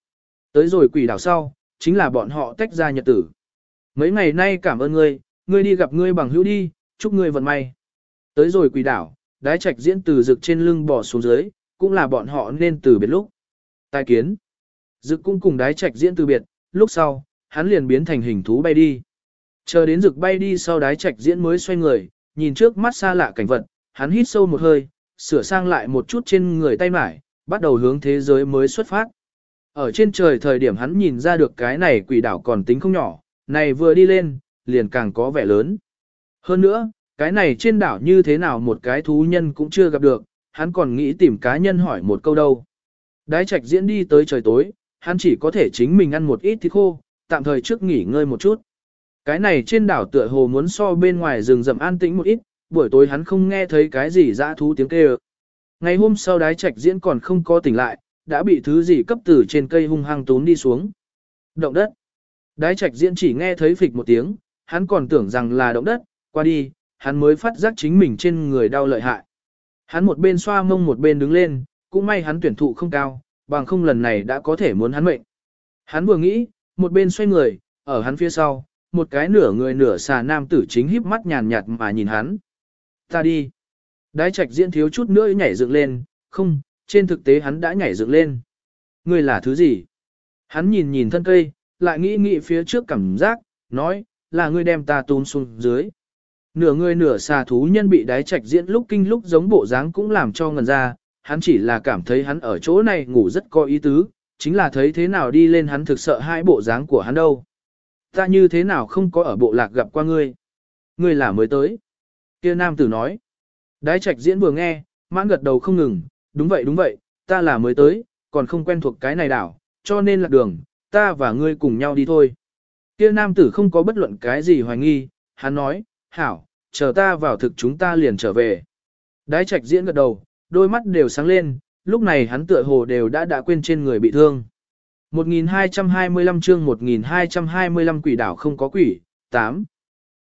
Tới rồi quỷ đảo sau, chính là bọn họ tách ra nhật tử. Mấy ngày nay cảm ơn ngươi, ngươi đi gặp ngươi bằng hữu đi, chúc ngươi vận may. Tới rồi quỷ đảo, đái trạch diễn từ rực trên lưng bỏ xuống dưới, cũng là bọn họ nên từ biệt lúc. Tài kiến. Dực cũng cùng đái trạch diễn từ biệt, lúc sau, hắn liền biến thành hình thú bay đi. Chờ đến rực bay đi sau đái trạch diễn mới xoay người, nhìn trước mắt xa lạ cảnh vật, hắn hít sâu một hơi, sửa sang lại một chút trên người tay mải, bắt đầu hướng thế giới mới xuất phát. Ở trên trời thời điểm hắn nhìn ra được cái này quỷ đảo còn tính không nhỏ, này vừa đi lên, liền càng có vẻ lớn. Hơn nữa, cái này trên đảo như thế nào một cái thú nhân cũng chưa gặp được, hắn còn nghĩ tìm cá nhân hỏi một câu đâu. Đái trạch diễn đi tới trời tối, hắn chỉ có thể chính mình ăn một ít thịt khô, tạm thời trước nghỉ ngơi một chút. Cái này trên đảo tựa hồ muốn so bên ngoài rừng rậm an tĩnh một ít, buổi tối hắn không nghe thấy cái gì dã thú tiếng kêu. Ngày hôm sau đái trạch diễn còn không có tỉnh lại, đã bị thứ gì cấp từ trên cây hung hăng tốn đi xuống. Động đất. Đái trạch diễn chỉ nghe thấy phịch một tiếng, hắn còn tưởng rằng là động đất, qua đi, hắn mới phát giác chính mình trên người đau lợi hại. Hắn một bên xoa mông một bên đứng lên, cũng may hắn tuyển thụ không cao, bằng không lần này đã có thể muốn hắn mệnh. Hắn vừa nghĩ, một bên xoay người, ở hắn phía sau, một cái nửa người nửa xà nam tử chính híp mắt nhàn nhạt mà nhìn hắn. Ta đi. Đái trạch diễn thiếu chút nữa nhảy dựng lên, không, trên thực tế hắn đã nhảy dựng lên. Ngươi là thứ gì? Hắn nhìn nhìn thân cây, lại nghĩ nghĩ phía trước cảm giác, nói, là ngươi đem ta tún xuống dưới. Nửa người nửa xà thú nhân bị đái trạch diễn lúc kinh lúc giống bộ dáng cũng làm cho ngần ra, hắn chỉ là cảm thấy hắn ở chỗ này ngủ rất có ý tứ, chính là thấy thế nào đi lên hắn thực sợ hai bộ dáng của hắn đâu. Ta như thế nào không có ở bộ lạc gặp qua ngươi? Ngươi là mới tới. Kia nam tử nói. Đái trạch diễn vừa nghe, mãn gật đầu không ngừng, đúng vậy đúng vậy, ta là mới tới, còn không quen thuộc cái này đảo, cho nên lạc đường, ta và ngươi cùng nhau đi thôi. Kia nam tử không có bất luận cái gì hoài nghi, hắn nói, hảo, chờ ta vào thực chúng ta liền trở về. Đái trạch diễn gật đầu, đôi mắt đều sáng lên, lúc này hắn tựa hồ đều đã đã quên trên người bị thương. 1225 chương 1225 quỷ đảo không có quỷ, 8.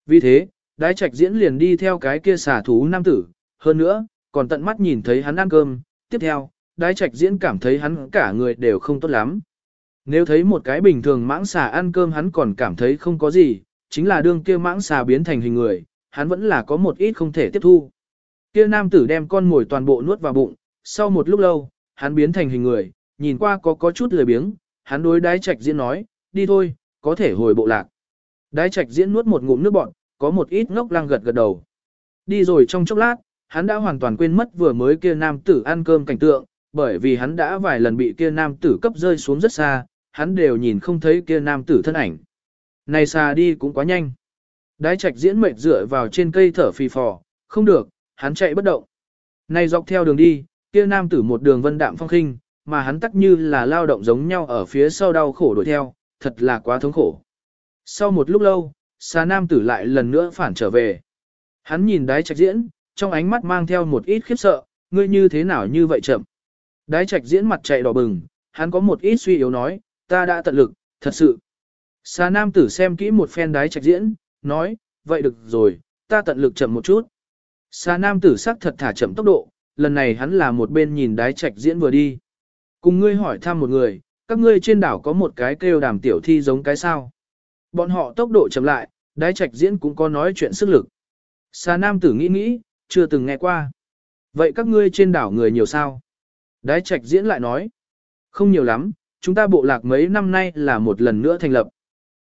Vì thế, đái trạch diễn liền đi theo cái kia xả thú nam tử, hơn nữa, còn tận mắt nhìn thấy hắn ăn cơm, tiếp theo, đái trạch diễn cảm thấy hắn cả người đều không tốt lắm. Nếu thấy một cái bình thường mãng xà ăn cơm hắn còn cảm thấy không có gì, chính là đương kia mãng xà biến thành hình người, hắn vẫn là có một ít không thể tiếp thu. Kia nam tử đem con mồi toàn bộ nuốt vào bụng, sau một lúc lâu, hắn biến thành hình người, nhìn qua có có chút lười biếng, hắn đối đái trạch diễn nói, đi thôi, có thể hồi bộ lạc. Đái trạch diễn nuốt một ngụm nước bọn, có một ít ngốc lăng gật gật đầu. Đi rồi trong chốc lát, hắn đã hoàn toàn quên mất vừa mới kia nam tử ăn cơm cảnh tượng, bởi vì hắn đã vài lần bị kia nam tử cấp rơi xuống rất xa, hắn đều nhìn không thấy kia nam tử thân ảnh. Này xa đi cũng quá nhanh. Đái trạch diễn mệt dựa vào trên cây thở phì phò, không được, hắn chạy bất động. Này dọc theo đường đi, kia nam tử một đường vân đạm phong khinh, mà hắn tắc như là lao động giống nhau ở phía sau đau khổ đuổi theo, thật là quá thống khổ. Sau một lúc lâu, xà nam tử lại lần nữa phản trở về. Hắn nhìn đái trạch diễn, trong ánh mắt mang theo một ít khiếp sợ, ngươi như thế nào như vậy chậm. Đái trạch diễn mặt chạy đỏ bừng, hắn có một ít suy yếu nói, ta đã tận lực, thật sự. Xà nam tử xem kỹ một phen đái trạch diễn, nói, vậy được rồi, ta tận lực chậm một chút. Xà nam tử sắc thật thả chậm tốc độ, lần này hắn là một bên nhìn đái trạch diễn vừa đi. Cùng ngươi hỏi thăm một người, các ngươi trên đảo có một cái kêu đàm tiểu thi giống cái sao. Bọn họ tốc độ chậm lại, đái trạch diễn cũng có nói chuyện sức lực. Xà nam tử nghĩ nghĩ, chưa từng nghe qua. Vậy các ngươi trên đảo người nhiều sao? Đái trạch diễn lại nói. Không nhiều lắm, chúng ta bộ lạc mấy năm nay là một lần nữa thành lập.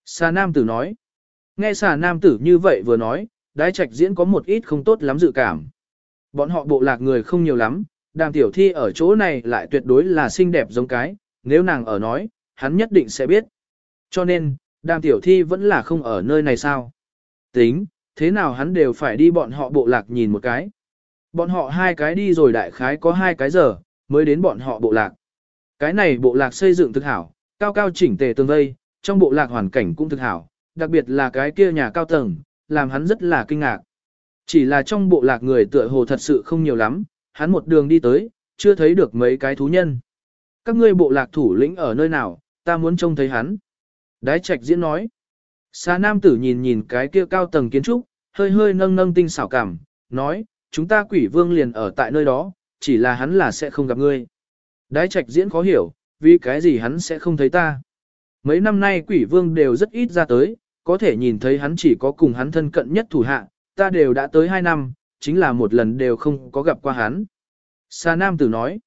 Xà nam tử nói. Nghe xà nam tử như vậy vừa nói, đái trạch diễn có một ít không tốt lắm dự cảm. Bọn họ bộ lạc người không nhiều lắm, đàm tiểu thi ở chỗ này lại tuyệt đối là xinh đẹp giống cái, nếu nàng ở nói, hắn nhất định sẽ biết. Cho nên, đàm tiểu thi vẫn là không ở nơi này sao. Tính, thế nào hắn đều phải đi bọn họ bộ lạc nhìn một cái. Bọn họ hai cái đi rồi đại khái có hai cái giờ, mới đến bọn họ bộ lạc. Cái này bộ lạc xây dựng thực hảo, cao cao chỉnh tề tương vây, trong bộ lạc hoàn cảnh cũng thực hảo, đặc biệt là cái kia nhà cao tầng, làm hắn rất là kinh ngạc. Chỉ là trong bộ lạc người tựa hồ thật sự không nhiều lắm, hắn một đường đi tới, chưa thấy được mấy cái thú nhân. Các ngươi bộ lạc thủ lĩnh ở nơi nào, ta muốn trông thấy hắn. Đái trạch diễn nói. Xa nam tử nhìn nhìn cái kia cao tầng kiến trúc, hơi hơi nâng nâng tinh xảo cảm, nói, chúng ta quỷ vương liền ở tại nơi đó, chỉ là hắn là sẽ không gặp ngươi. Đái trạch diễn khó hiểu, vì cái gì hắn sẽ không thấy ta. Mấy năm nay quỷ vương đều rất ít ra tới, có thể nhìn thấy hắn chỉ có cùng hắn thân cận nhất thủ hạ, ta đều đã tới hai năm, chính là một lần đều không có gặp qua hắn. Sa Nam tử nói,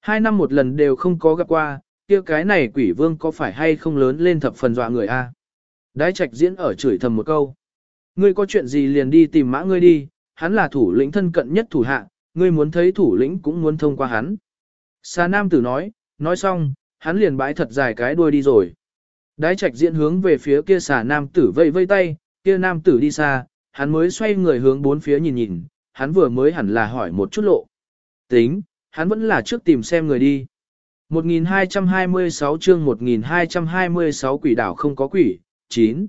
hai năm một lần đều không có gặp qua, kia cái này quỷ vương có phải hay không lớn lên thập phần dọa người a? Đái trạch diễn ở chửi thầm một câu. Ngươi có chuyện gì liền đi tìm mã ngươi đi, hắn là thủ lĩnh thân cận nhất thủ hạ, ngươi muốn thấy thủ lĩnh cũng muốn thông qua hắn. Sa Nam tử nói, nói xong, hắn liền bãi thật dài cái đuôi đi rồi. Đái trạch diễn hướng về phía kia xà nam tử vây vây tay, kia nam tử đi xa, hắn mới xoay người hướng bốn phía nhìn nhìn, hắn vừa mới hẳn là hỏi một chút lộ. Tính, hắn vẫn là trước tìm xem người đi. 1226 chương 1226 quỷ đảo không có quỷ, 9.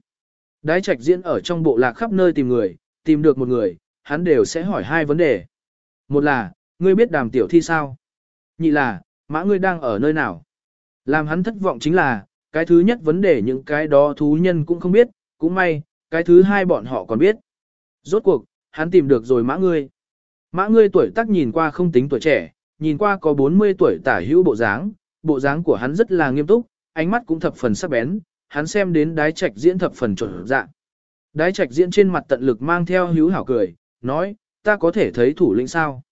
Đái trạch diễn ở trong bộ lạc khắp nơi tìm người, tìm được một người, hắn đều sẽ hỏi hai vấn đề. Một là, ngươi biết đàm tiểu thi sao? Nhị là, mã ngươi đang ở nơi nào? Làm hắn thất vọng chính là, cái thứ nhất vấn đề những cái đó thú nhân cũng không biết, cũng may, cái thứ hai bọn họ còn biết. Rốt cuộc, hắn tìm được rồi mã ngươi. Mã ngươi tuổi tác nhìn qua không tính tuổi trẻ, nhìn qua có 40 tuổi tả hữu bộ dáng, bộ dáng của hắn rất là nghiêm túc, ánh mắt cũng thập phần sắc bén, hắn xem đến đái trạch diễn thập phần chuẩn dạng. Đái trạch diễn trên mặt tận lực mang theo hữu hảo cười, nói, ta có thể thấy thủ lĩnh sao.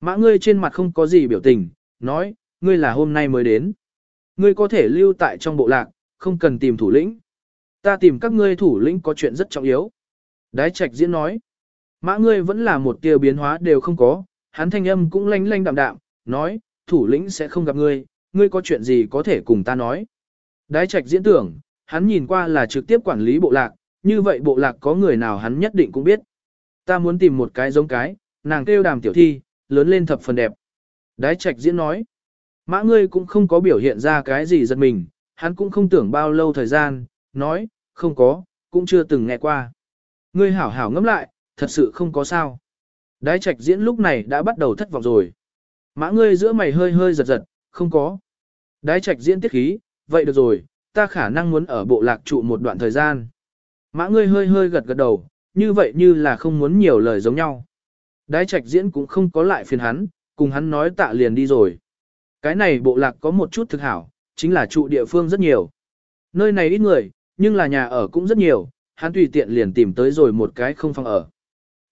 Mã ngươi trên mặt không có gì biểu tình, nói, ngươi là hôm nay mới đến. Ngươi có thể lưu tại trong bộ lạc, không cần tìm thủ lĩnh. Ta tìm các ngươi thủ lĩnh có chuyện rất trọng yếu. Đái trạch diễn nói. Mã ngươi vẫn là một tia biến hóa đều không có, hắn thanh âm cũng lanh lanh đạm đạm, nói, thủ lĩnh sẽ không gặp ngươi, ngươi có chuyện gì có thể cùng ta nói. Đái trạch diễn tưởng, hắn nhìn qua là trực tiếp quản lý bộ lạc, như vậy bộ lạc có người nào hắn nhất định cũng biết. Ta muốn tìm một cái giống cái, nàng kêu đàm tiểu thi, lớn lên thập phần đẹp. Đái trạch diễn nói, mã ngươi cũng không có biểu hiện ra cái gì giật mình, hắn cũng không tưởng bao lâu thời gian, nói, không có, cũng chưa từng nghe qua. Ngươi hảo hảo ngẫm lại, thật sự không có sao. Đái trạch diễn lúc này đã bắt đầu thất vọng rồi. Mã ngươi giữa mày hơi hơi giật giật, không có. Đái trạch diễn tiết khí, vậy được rồi, ta khả năng muốn ở bộ lạc trụ một đoạn thời gian. Mã ngươi hơi hơi gật gật đầu, như vậy như là không muốn nhiều lời giống nhau. Đái trạch diễn cũng không có lại phiền hắn, cùng hắn nói tạ liền đi rồi. Cái này bộ lạc có một chút thực hảo, chính là trụ địa phương rất nhiều. Nơi này ít người, nhưng là nhà ở cũng rất nhiều, hắn tùy tiện liền tìm tới rồi một cái không phòng ở.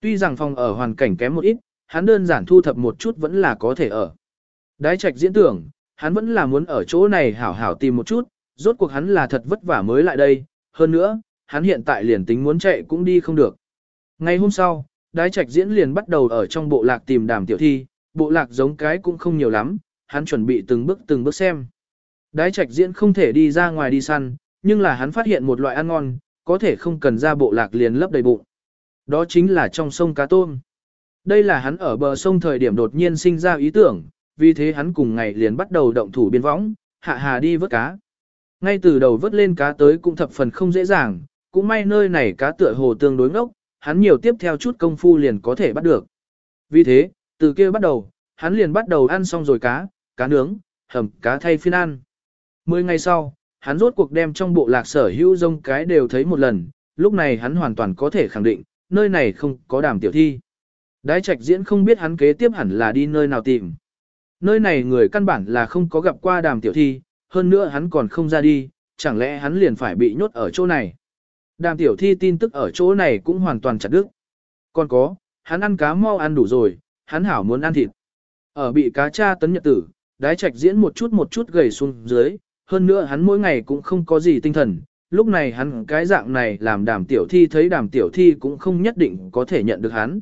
Tuy rằng phòng ở hoàn cảnh kém một ít, hắn đơn giản thu thập một chút vẫn là có thể ở. Đái trạch diễn tưởng, hắn vẫn là muốn ở chỗ này hảo hảo tìm một chút, rốt cuộc hắn là thật vất vả mới lại đây, hơn nữa, hắn hiện tại liền tính muốn chạy cũng đi không được. Ngày hôm sau, đái trạch diễn liền bắt đầu ở trong bộ lạc tìm đàm tiểu thi, bộ lạc giống cái cũng không nhiều lắm, hắn chuẩn bị từng bước từng bước xem. Đái trạch diễn không thể đi ra ngoài đi săn, nhưng là hắn phát hiện một loại ăn ngon, có thể không cần ra bộ lạc liền lấp đầy bụng. Đó chính là trong sông cá tôm. Đây là hắn ở bờ sông thời điểm đột nhiên sinh ra ý tưởng, vì thế hắn cùng ngày liền bắt đầu động thủ biên võng, hạ hà đi vớt cá. Ngay từ đầu vớt lên cá tới cũng thập phần không dễ dàng, cũng may nơi này cá tựa hồ tương đối ngốc, hắn nhiều tiếp theo chút công phu liền có thể bắt được. Vì thế, từ kia bắt đầu, hắn liền bắt đầu ăn xong rồi cá, cá nướng, hầm cá thay phiên ăn. Mười ngày sau, hắn rốt cuộc đem trong bộ lạc sở hữu rông cái đều thấy một lần, lúc này hắn hoàn toàn có thể khẳng định, nơi này không có đàm tiểu thi. Đái trạch diễn không biết hắn kế tiếp hẳn là đi nơi nào tìm. Nơi này người căn bản là không có gặp qua đàm tiểu thi, hơn nữa hắn còn không ra đi, chẳng lẽ hắn liền phải bị nhốt ở chỗ này. Đàm tiểu thi tin tức ở chỗ này cũng hoàn toàn chặt đứt. Còn có, hắn ăn cá mau ăn đủ rồi, hắn hảo muốn ăn thịt. Ở bị cá cha tấn nhật tử, đái trạch diễn một chút một chút gầy xuống dưới, hơn nữa hắn mỗi ngày cũng không có gì tinh thần. Lúc này hắn cái dạng này làm đàm tiểu thi thấy đàm tiểu thi cũng không nhất định có thể nhận được hắn.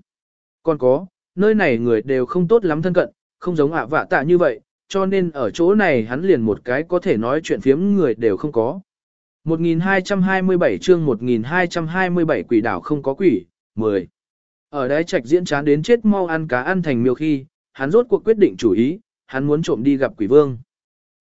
Còn có, nơi này người đều không tốt lắm thân cận, không giống ạ vạ tạ như vậy, cho nên ở chỗ này hắn liền một cái có thể nói chuyện phiếm người đều không có. 1227 chương 1227 quỷ đảo không có quỷ, 10. Ở đáy trạch diễn chán đến chết mau ăn cá ăn thành miêu khi, hắn rốt cuộc quyết định chủ ý, hắn muốn trộm đi gặp quỷ vương.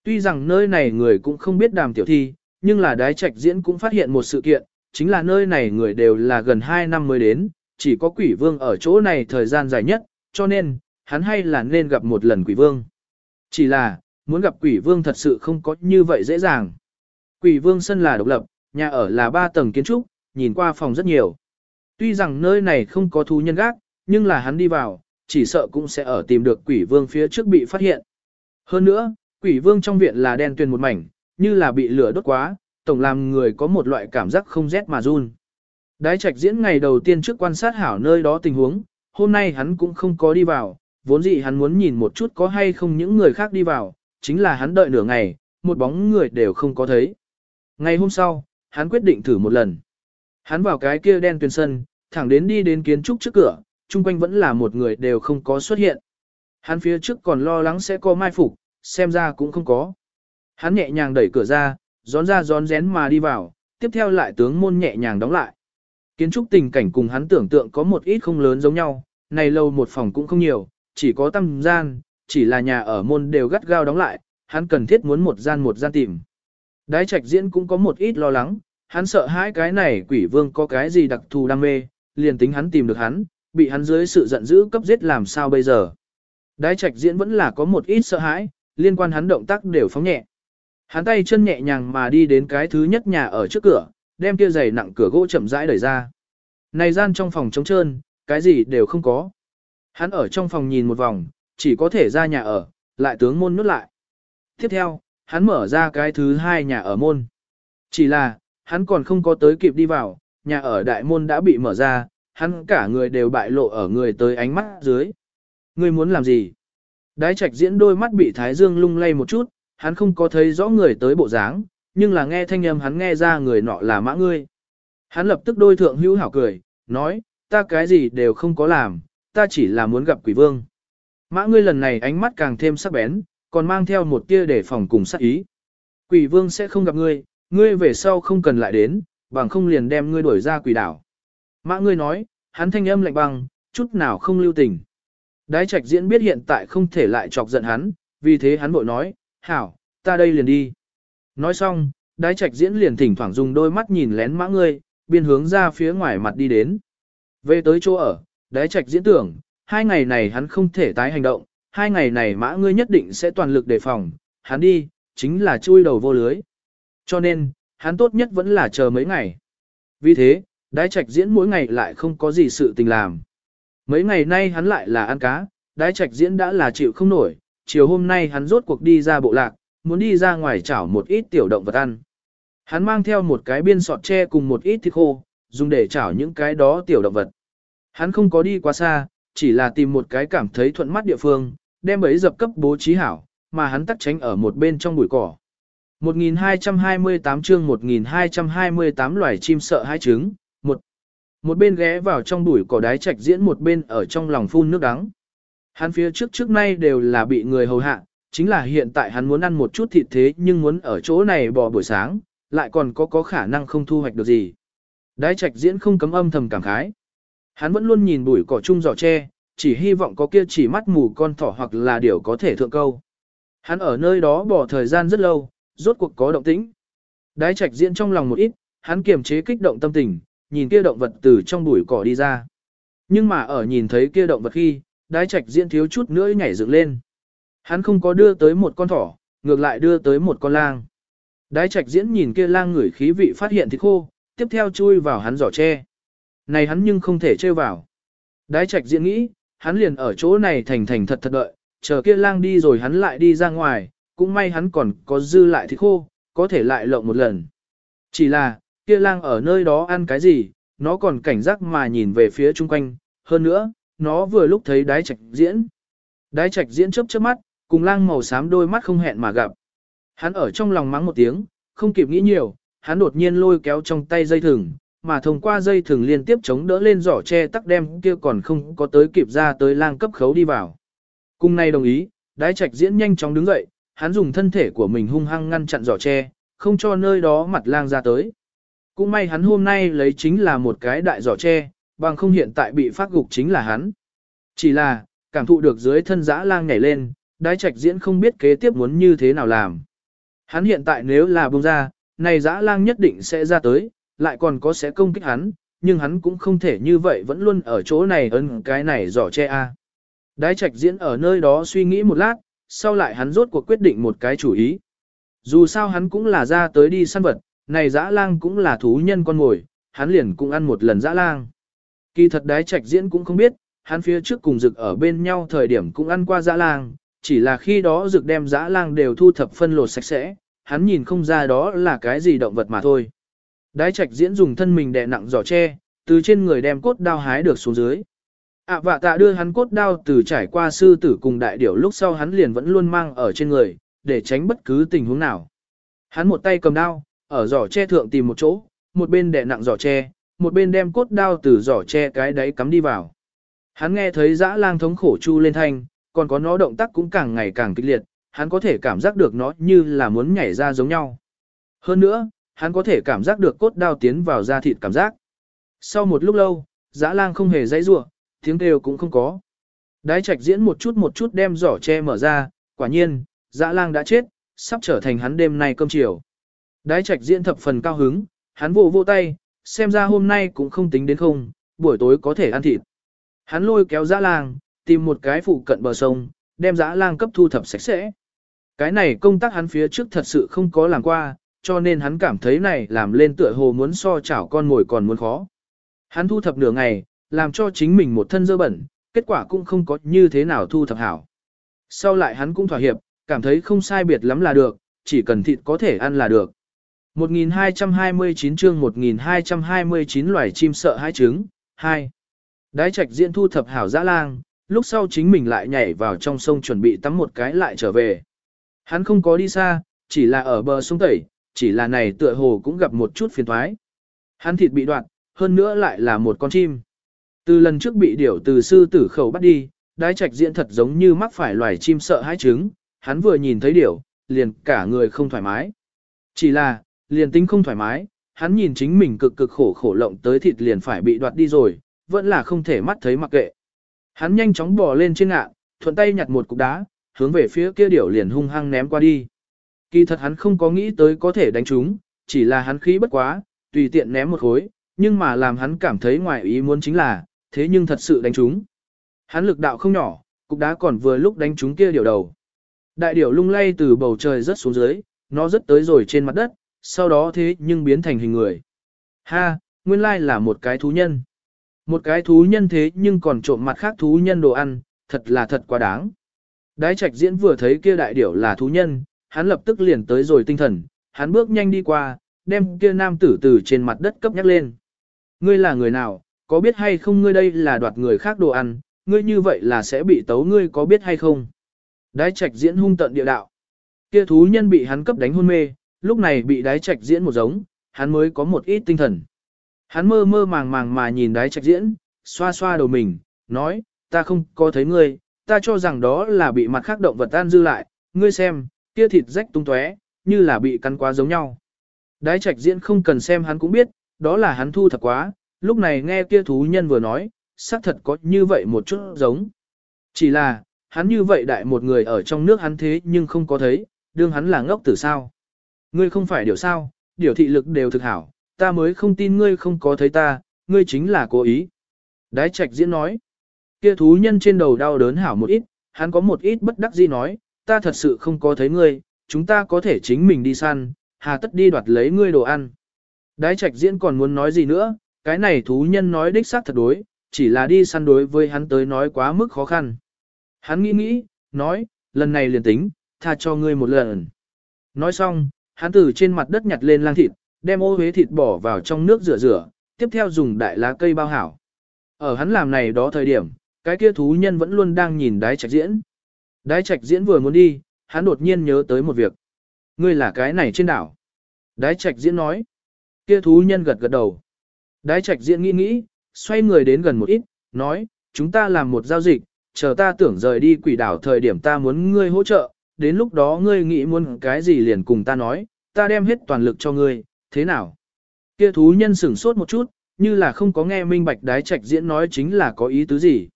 Tuy rằng nơi này người cũng không biết đàm tiểu thi, nhưng là đái trạch diễn cũng phát hiện một sự kiện, chính là nơi này người đều là gần 2 năm mới đến, chỉ có quỷ vương ở chỗ này thời gian dài nhất, cho nên, hắn hay là nên gặp một lần quỷ vương. Chỉ là, muốn gặp quỷ vương thật sự không có như vậy dễ dàng. Quỷ vương sân là độc lập, nhà ở là 3 tầng kiến trúc, nhìn qua phòng rất nhiều. Tuy rằng nơi này không có thú nhân gác, nhưng là hắn đi vào, chỉ sợ cũng sẽ ở tìm được quỷ vương phía trước bị phát hiện. Hơn nữa, quỷ vương trong viện là đen tuyền một mảnh, như là bị lửa đốt quá, tổng làm người có một loại cảm giác không rét mà run. Đái trạch diễn ngày đầu tiên trước quan sát hảo nơi đó tình huống, hôm nay hắn cũng không có đi vào, vốn dĩ hắn muốn nhìn một chút có hay không những người khác đi vào, chính là hắn đợi nửa ngày, một bóng người đều không có thấy. Ngày hôm sau, hắn quyết định thử một lần. Hắn vào cái kia đen tuyền sân, thẳng đến đi đến kiến trúc trước cửa, chung quanh vẫn là một người đều không có xuất hiện. Hắn phía trước còn lo lắng sẽ có mai phục, xem ra cũng không có. Hắn nhẹ nhàng đẩy cửa ra, gión ra gión rén mà đi vào, tiếp theo lại tướng môn nhẹ nhàng đóng lại. Kiến trúc tình cảnh cùng hắn tưởng tượng có một ít không lớn giống nhau, này lâu một phòng cũng không nhiều, chỉ có tăm gian, chỉ là nhà ở môn đều gắt gao đóng lại, hắn cần thiết muốn một gian một gian tìm. Đái trạch diễn cũng có một ít lo lắng, hắn sợ hãi cái này quỷ vương có cái gì đặc thù đam mê, liền tính hắn tìm được hắn, bị hắn dưới sự giận dữ cấp giết làm sao bây giờ. Đái trạch diễn vẫn là có một ít sợ hãi, liên quan hắn động tác đều phóng nhẹ. Hắn tay chân nhẹ nhàng mà đi đến cái thứ nhất nhà ở trước cửa, đem kia giày nặng cửa gỗ chậm rãi đẩy ra. Này gian trong phòng trống trơn, cái gì đều không có. Hắn ở trong phòng nhìn một vòng, chỉ có thể ra nhà ở, lại tướng môn nút lại. Tiếp theo, hắn mở ra cái thứ hai nhà ở môn. Chỉ là, hắn còn không có tới kịp đi vào, nhà ở đại môn đã bị mở ra, hắn cả người đều bại lộ ở người tới ánh mắt dưới. Ngươi muốn làm gì? Đái trạch diễn đôi mắt bị thái dương lung lay một chút, hắn không có thấy rõ người tới bộ dáng, nhưng là nghe thanh âm hắn nghe ra người nọ là mã ngươi. Hắn lập tức đôi thượng hữu hảo cười, nói, ta cái gì đều không có làm, ta chỉ là muốn gặp quỷ vương. Mã ngươi lần này ánh mắt càng thêm sắc bén, còn mang theo một tia để phòng cùng sát ý. Quỷ vương sẽ không gặp ngươi, ngươi về sau không cần lại đến, bằng không liền đem ngươi đuổi ra quỷ đảo. Mã ngươi nói, hắn thanh âm lạnh băng, chút nào không lưu tình. Đái trạch diễn biết hiện tại không thể lại chọc giận hắn, vì thế hắn bội nói, hảo, ta đây liền đi. Nói xong, đái trạch diễn liền thỉnh thoảng dùng đôi mắt nhìn lén mã ngươi, biên hướng ra phía ngoài mặt đi đến. Về tới chỗ ở, đái trạch diễn tưởng, hai ngày này hắn không thể tái hành động, hai ngày này mã ngươi nhất định sẽ toàn lực đề phòng, hắn đi, chính là chui đầu vô lưới. Cho nên, hắn tốt nhất vẫn là chờ mấy ngày. Vì thế, đái trạch diễn mỗi ngày lại không có gì sự tình làm. Mấy ngày nay hắn lại là ăn cá, đái trạch diễn đã là chịu không nổi, chiều hôm nay hắn rốt cuộc đi ra bộ lạc, muốn đi ra ngoài chảo một ít tiểu động vật ăn. Hắn mang theo một cái biên sọt tre cùng một ít thịt khô, dùng để chảo những cái đó tiểu động vật. Hắn không có đi quá xa, chỉ là tìm một cái cảm thấy thuận mắt địa phương, đem ấy dập cấp bố trí hảo, mà hắn tắt tránh ở một bên trong bụi cỏ. 1228 chương 1228 loài chim sợ hai trứng, một một bên ghé vào trong bụi cỏ đái trạch diễn một bên ở trong lòng phun nước đắng. Hắn phía trước trước nay đều là bị người hầu hạ, chính là hiện tại hắn muốn ăn một chút thịt thế nhưng muốn ở chỗ này bỏ buổi sáng, lại còn có có khả năng không thu hoạch được gì. Đái trạch diễn không cấm âm thầm cảm khái. Hắn vẫn luôn nhìn bụi cỏ chung giỏ tre, chỉ hy vọng có kia chỉ mắt mù con thỏ hoặc là điều có thể thượng câu. Hắn ở nơi đó bỏ thời gian rất lâu, rốt cuộc có động tĩnh. Đái trạch diễn trong lòng một ít, hắn kiềm chế kích động tâm tình, nhìn kia động vật từ trong bụi cỏ đi ra. Nhưng mà ở nhìn thấy kia động vật khi, đái trạch diễn thiếu chút nữa nhảy dựng lên. Hắn không có đưa tới một con thỏ, ngược lại đưa tới một con lang. Đái trạch diễn nhìn kia lang ngửi khí vị phát hiện thịt khô, tiếp theo chui vào hắn giỏ tre. Này hắn nhưng không thể chơi vào. Đái trạch diễn nghĩ, hắn liền ở chỗ này thành thành thật thật đợi, chờ kia lang đi rồi hắn lại đi ra ngoài, cũng may hắn còn có dư lại thịt khô, có thể lại lộng một lần. Chỉ là, kia lang ở nơi đó ăn cái gì, nó còn cảnh giác mà nhìn về phía chung quanh, hơn nữa, nó vừa lúc thấy đái trạch diễn. Đái trạch diễn chớp chớp mắt, cùng lang màu xám đôi mắt không hẹn mà gặp. Hắn ở trong lòng mắng một tiếng, không kịp nghĩ nhiều, hắn đột nhiên lôi kéo trong tay dây thừng, mà thông qua dây thừng liên tiếp chống đỡ lên giỏ tre tắc đem kia còn không có tới kịp ra tới lang cấp khấu đi vào. Cùng nay đồng ý, đái trạch diễn nhanh chóng đứng dậy, hắn dùng thân thể của mình hung hăng ngăn chặn giỏ tre, không cho nơi đó mặt lang ra tới. Cũng may hắn hôm nay lấy chính là một cái đại giỏ tre, bằng không hiện tại bị phát gục chính là hắn. Chỉ là, cảm thụ được dưới thân dã lang nhảy lên, đái trạch diễn không biết kế tiếp muốn như thế nào làm. Hắn hiện tại nếu là bông ra, này dã lang nhất định sẽ ra tới, lại còn có sẽ công kích hắn, nhưng hắn cũng không thể như vậy vẫn luôn ở chỗ này ấn cái này giỏ che a. Đái trạch diễn ở nơi đó suy nghĩ một lát, sau lại hắn rốt cuộc quyết định một cái chủ ý. Dù sao hắn cũng là ra tới đi săn vật, này dã lang cũng là thú nhân con mồi, hắn liền cũng ăn một lần dã lang. Kỳ thật đái trạch diễn cũng không biết, hắn phía trước cùng rực ở bên nhau thời điểm cũng ăn qua dã lang, chỉ là khi đó rực đem dã lang đều thu thập phân lột sạch sẽ, hắn nhìn không ra đó là cái gì động vật mà thôi. Đái trạch diễn dùng thân mình đè nặng giỏ tre, từ trên người đem cốt đao hái được xuống dưới. ạ vạ tạ đưa hắn cốt đao từ trải qua sư tử cùng đại điểu lúc sau hắn liền vẫn luôn mang ở trên người, để tránh bất cứ tình huống nào. Hắn một tay cầm đao, ở giỏ tre thượng tìm một chỗ, một bên đè nặng giỏ tre, một bên đem cốt đao từ giỏ tre cái đáy cắm đi vào. Hắn nghe thấy dã lang thống khổ chu lên thanh, còn có nó động tác cũng càng ngày càng kịch liệt, hắn có thể cảm giác được nó như là muốn nhảy ra giống nhau. Hơn nữa, hắn có thể cảm giác được cốt đao tiến vào da thịt cảm giác. Sau một lúc lâu, dã lang không hề dãy rủa, tiếng kêu cũng không có. Đái trạch diễn một chút một chút đem giỏ tre mở ra, quả nhiên, dã lang đã chết, sắp trở thành hắn đêm nay cơm chiều. Đái trạch diễn thập phần cao hứng, hắn vô vô tay, xem ra hôm nay cũng không tính đến không, buổi tối có thể ăn thịt. Hắn lôi kéo dã lang, tìm một cái phụ cận bờ sông, đem dã lang cấp thu thập sạch sẽ. Cái này công tác hắn phía trước thật sự không có làm qua, cho nên hắn cảm thấy này làm lên tựa hồ muốn so chảo con mồi còn muốn khó. Hắn thu thập nửa ngày, làm cho chính mình một thân dơ bẩn, kết quả cũng không có như thế nào thu thập hảo. Sau lại hắn cũng thỏa hiệp, cảm thấy không sai biệt lắm là được, chỉ cần thịt có thể ăn là được. 1229 chương 1229 loài chim sợ hai trứng, 2. Đái trạch diễn thu thập hảo dã lang, lúc sau chính mình lại nhảy vào trong sông chuẩn bị tắm một cái lại trở về. Hắn không có đi xa, chỉ là ở bờ sông tẩy, chỉ là này tựa hồ cũng gặp một chút phiền thoái. Hắn thịt bị đoạn, hơn nữa lại là một con chim. Từ lần trước bị điểu từ sư tử khẩu bắt đi, đái trạch diễn thật giống như mắc phải loài chim sợ hãi trứng, hắn vừa nhìn thấy điểu, liền cả người không thoải mái. Chỉ là, liền tính không thoải mái, hắn nhìn chính mình cực cực khổ khổ lộng tới thịt liền phải bị đoạt đi rồi, vẫn là không thể mắt thấy mặc kệ. Hắn nhanh chóng bò lên trên ngạ, thuận tay nhặt một cục đá, hướng về phía kia điểu liền hung hăng ném qua đi. Kỳ thật hắn không có nghĩ tới có thể đánh chúng, chỉ là hắn khí bất quá, tùy tiện ném một khối, nhưng mà làm hắn cảm thấy ngoài ý muốn chính là, thế nhưng thật sự đánh chúng. Hắn lực đạo không nhỏ, cục đá còn vừa lúc đánh chúng kia điểu đầu. Đại điểu lung lay từ bầu trời rất xuống dưới, nó rất tới rồi trên mặt đất, sau đó thế nhưng biến thành hình người. Ha, nguyên lai là một cái thú nhân. Một cái thú nhân thế nhưng còn trộm mặt khác thú nhân đồ ăn, thật là thật quá đáng. Đái trạch diễn vừa thấy kia đại điểu là thú nhân, hắn lập tức liền tới rồi tinh thần, hắn bước nhanh đi qua, đem kia nam tử từ trên mặt đất cấp nhắc lên. Ngươi là người nào, có biết hay không ngươi đây là đoạt người khác đồ ăn, ngươi như vậy là sẽ bị tấu ngươi có biết hay không? Đái trạch diễn hung tận địa đạo. Kia thú nhân bị hắn cấp đánh hôn mê, lúc này bị đái trạch diễn một giống, hắn mới có một ít tinh thần. Hắn mơ mơ màng màng mà nhìn đái trạch diễn, xoa xoa đầu mình, nói, ta không có thấy ngươi, ta cho rằng đó là bị mặt khác động vật tan dư lại, ngươi xem, kia thịt rách tung tóe, như là bị cắn quá giống nhau. Đái trạch diễn không cần xem hắn cũng biết, đó là hắn thu thật quá, lúc này nghe kia thú nhân vừa nói, xác thật có như vậy một chút giống. Chỉ là, hắn như vậy đại một người ở trong nước hắn thế nhưng không có thấy, đương hắn là ngốc tử sao. Ngươi không phải điều sao, điều thị lực đều thực hảo, ta mới không tin ngươi không có thấy ta, ngươi chính là cố ý. Đái trạch diễn nói, kia thú nhân trên đầu đau đớn hảo một ít, hắn có một ít bất đắc dĩ nói, ta thật sự không có thấy ngươi, chúng ta có thể chính mình đi săn, hà tất đi đoạt lấy ngươi đồ ăn. Đái trạch diễn còn muốn nói gì nữa, cái này thú nhân nói đích xác thật đối, chỉ là đi săn đối với hắn tới nói quá mức khó khăn. Hắn nghĩ nghĩ, nói, lần này liền tính, tha cho ngươi một lần. Nói xong, hắn từ trên mặt đất nhặt lên lang thịt, đem ô huế thịt bỏ vào trong nước rửa rửa, tiếp theo dùng đại lá cây bao hảo. Ở hắn làm này đó thời điểm, cái kia thú nhân vẫn luôn đang nhìn đái trạch diễn. Đái trạch diễn vừa muốn đi, hắn đột nhiên nhớ tới một việc. Ngươi là cái này trên đảo. Đái trạch diễn nói. Kia thú nhân gật gật đầu. Đái trạch diễn nghĩ nghĩ, xoay người đến gần một ít, nói, chúng ta làm một giao dịch, chờ ta tưởng rời đi quỷ đảo thời điểm ta muốn ngươi hỗ trợ, đến lúc đó ngươi nghĩ muốn cái gì liền cùng ta nói, ta đem hết toàn lực cho ngươi, thế nào? Kia thú nhân sửng sốt một chút, như là không có nghe minh bạch đái trạch diễn nói chính là có ý tứ gì.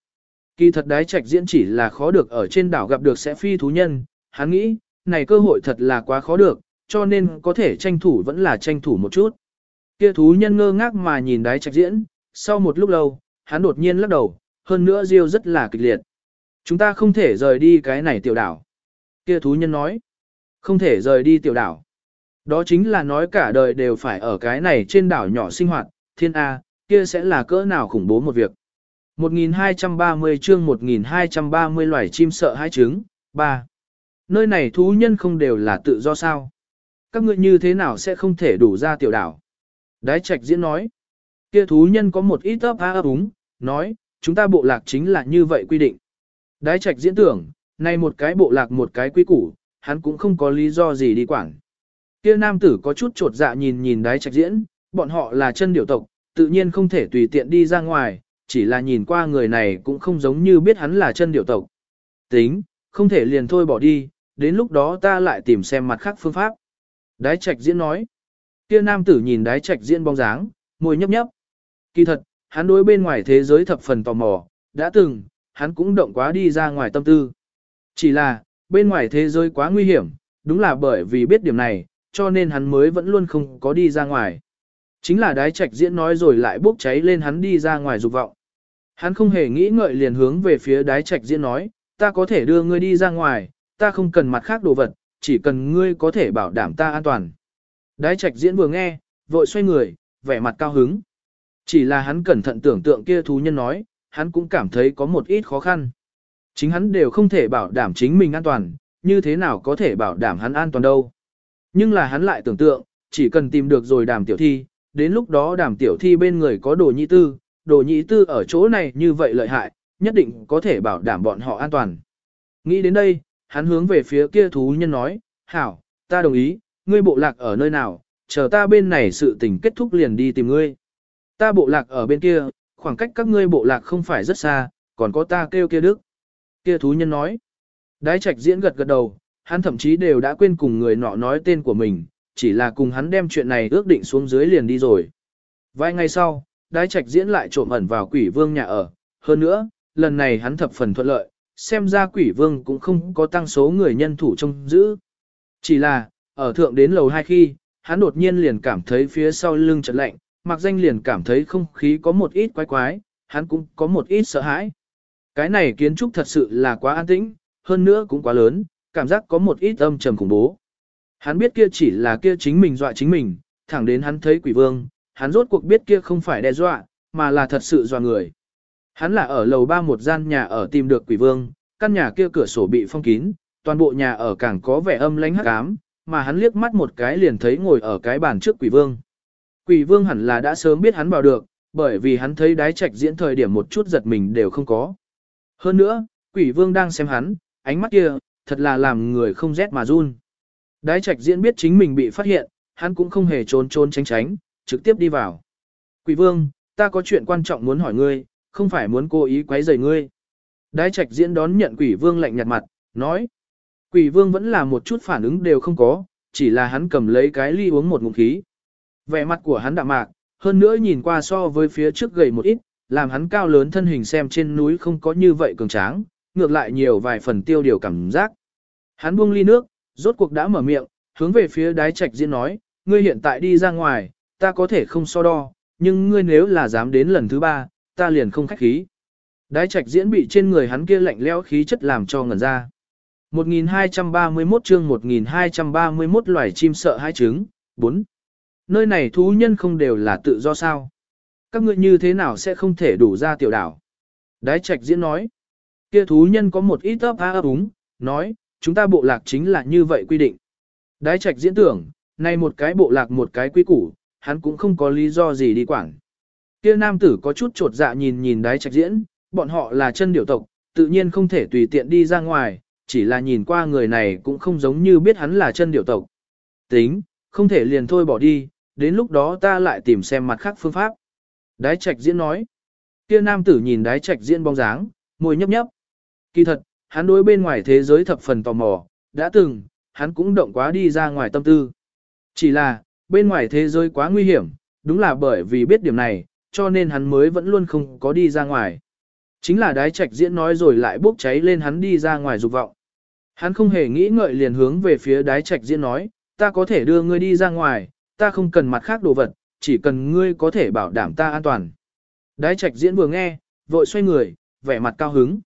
Kỳ thật đái trạch diễn chỉ là khó được ở trên đảo gặp được sẽ phi thú nhân, hắn nghĩ, này cơ hội thật là quá khó được, cho nên có thể tranh thủ vẫn là tranh thủ một chút. Kia thú nhân ngơ ngác mà nhìn đái trạch diễn, sau một lúc lâu, hắn đột nhiên lắc đầu, hơn nữa riêu rất là kịch liệt. Chúng ta không thể rời đi cái này tiểu đảo. Kia thú nhân nói, không thể rời đi tiểu đảo. Đó chính là nói cả đời đều phải ở cái này trên đảo nhỏ sinh hoạt, thiên A, kia sẽ là cỡ nào khủng bố một việc. 1230 chương 1230 loài chim sợ hai trứng, 3. Nơi này thú nhân không đều là tự do sao? Các ngươi như thế nào sẽ không thể đủ ra tiểu đảo? Đái trạch diễn nói. Kia thú nhân có một ít ấp á ấp úng, nói, chúng ta bộ lạc chính là như vậy quy định. Đái trạch diễn tưởng, nay một cái bộ lạc một cái quy củ, hắn cũng không có lý do gì đi quản. Kia nam tử có chút trột dạ nhìn nhìn đái trạch diễn, bọn họ là chân điểu tộc, tự nhiên không thể tùy tiện đi ra ngoài, chỉ là nhìn qua người này cũng không giống như biết hắn là chân điểu tộc. Tính, không thể liền thôi bỏ đi, đến lúc đó ta lại tìm xem mặt khác phương pháp. Đái trạch diễn nói. Kia nam tử nhìn đái trạch diễn bóng dáng, môi nhấp nhấp. Kỳ thật, hắn đối bên ngoài thế giới thập phần tò mò, đã từng, hắn cũng động quá đi ra ngoài tâm tư. Chỉ là, bên ngoài thế giới quá nguy hiểm, đúng là bởi vì biết điểm này, cho nên hắn mới vẫn luôn không có đi ra ngoài. Chính là đái trạch diễn nói rồi lại bốc cháy lên hắn đi ra ngoài dục vọng. Hắn không hề nghĩ ngợi liền hướng về phía đái trạch diễn nói, ta có thể đưa ngươi đi ra ngoài, ta không cần mặt khác đồ vật, chỉ cần ngươi có thể bảo đảm ta an toàn. Đái trạch diễn vừa nghe, vội xoay người, vẻ mặt cao hứng. Chỉ là hắn cẩn thận tưởng tượng kia thú nhân nói, hắn cũng cảm thấy có một ít khó khăn. Chính hắn đều không thể bảo đảm chính mình an toàn, như thế nào có thể bảo đảm hắn an toàn đâu. Nhưng là hắn lại tưởng tượng, chỉ cần tìm được rồi đàm tiểu thi, đến lúc đó đàm tiểu thi bên người có đồ nhị tư, đồ nhị tư ở chỗ này như vậy lợi hại, nhất định có thể bảo đảm bọn họ an toàn. Nghĩ đến đây, hắn hướng về phía kia thú nhân nói, hảo, ta đồng ý, ngươi bộ lạc ở nơi nào, chờ ta bên này sự tình kết thúc liền đi tìm ngươi. Ta bộ lạc ở bên kia, khoảng cách các ngươi bộ lạc không phải rất xa, còn có ta kêu kia đức. Kia thú nhân nói. Đái trạch diễn gật gật đầu, hắn thậm chí đều đã quên cùng người nọ nói tên của mình, chỉ là cùng hắn đem chuyện này ước định xuống dưới liền đi rồi. Vài ngày sau, đái trạch diễn lại trộm ẩn vào quỷ vương nhà ở. Hơn nữa, lần này hắn thập phần thuận lợi, xem ra quỷ vương cũng không có tăng số người nhân thủ trông giữ. Chỉ là, ở thượng đến lầu hai khi, hắn đột nhiên liền cảm thấy phía sau lưng chợt lạnh, mặc danh liền cảm thấy không khí có một ít quái quái, hắn cũng có một ít sợ hãi. Cái này kiến trúc thật sự là quá an tĩnh, hơn nữa cũng quá lớn, cảm giác có một ít âm trầm khủng bố. Hắn biết kia chỉ là kia chính mình dọa chính mình, thẳng đến hắn thấy quỷ vương, hắn rốt cuộc biết kia không phải đe dọa, mà là thật sự dọa người. Hắn là ở lầu ba một gian nhà ở tìm được quỷ vương, căn nhà kia cửa sổ bị phong kín, toàn bộ nhà ở càng có vẻ âm lãnh hắc ám, mà hắn liếc mắt một cái liền thấy ngồi ở cái bàn trước quỷ vương. Quỷ vương hẳn là đã sớm biết hắn vào được, bởi vì hắn thấy đái trạch diễn thời điểm một chút giật mình đều không có. Hơn nữa, quỷ vương đang xem hắn, ánh mắt kia, thật là làm người không rét mà run. Đái trạch diễn biết chính mình bị phát hiện, hắn cũng không hề trốn trốn tránh tránh, trực tiếp đi vào. Quỷ vương, ta có chuyện quan trọng muốn hỏi ngươi, không phải muốn cố ý quấy rầy ngươi. Đái trạch diễn đón nhận quỷ vương lạnh nhạt mặt, nói. Quỷ vương vẫn là một chút phản ứng đều không có, chỉ là hắn cầm lấy cái ly uống một ngụm khí. Vẻ mặt của hắn đạm mạc, hơn nữa nhìn qua so với phía trước gầy một ít, làm hắn cao lớn thân hình xem trên núi không có như vậy cường tráng, ngược lại nhiều vài phần tiêu điều cảm giác. Hắn buông ly nước, rốt cuộc đã mở miệng, hướng về phía đái trạch diễn nói, ngươi hiện tại đi ra ngoài, ta có thể không so đo, nhưng ngươi nếu là dám đến lần thứ ba, ta liền không khách khí. Đái trạch diễn bị trên người hắn kia lạnh lẽo khí chất làm cho ngẩn ra. 1231 chương 1231 loài chim sợ hai trứng, 4. Nơi này thú nhân không đều là tự do sao? Các ngươi như thế nào sẽ không thể đủ ra tiểu đảo? Đái trạch diễn nói. Kia thú nhân có một ít ấp á ấp úng, nói, chúng ta bộ lạc chính là như vậy quy định. Đái trạch diễn tưởng, nay một cái bộ lạc một cái quy củ, hắn cũng không có lý do gì đi quảng. Kia nam tử có chút trột dạ nhìn nhìn đái trạch diễn, bọn họ là chân điểu tộc, tự nhiên không thể tùy tiện đi ra ngoài, chỉ là nhìn qua người này cũng không giống như biết hắn là chân điểu tộc. Tính, không thể liền thôi bỏ đi, đến lúc đó ta lại tìm xem mặt khác phương pháp. Đái trạch diễn nói. Kia nam tử nhìn đái trạch diễn bóng dáng, môi nhấp nhấp. Kỳ thật, hắn đối bên ngoài thế giới thập phần tò mò, đã từng, hắn cũng động quá đi ra ngoài tâm tư. Chỉ là, bên ngoài thế giới quá nguy hiểm, đúng là bởi vì biết điểm này, cho nên hắn mới vẫn luôn không có đi ra ngoài. Chính là đái trạch diễn nói rồi lại bốc cháy lên hắn đi ra ngoài dục vọng. Hắn không hề nghĩ ngợi liền hướng về phía đái trạch diễn nói, ta có thể đưa ngươi đi ra ngoài, ta không cần mặt khác đồ vật, chỉ cần ngươi có thể bảo đảm ta an toàn. Đái trạch diễn vừa nghe, vội xoay người, vẻ mặt cao hứng.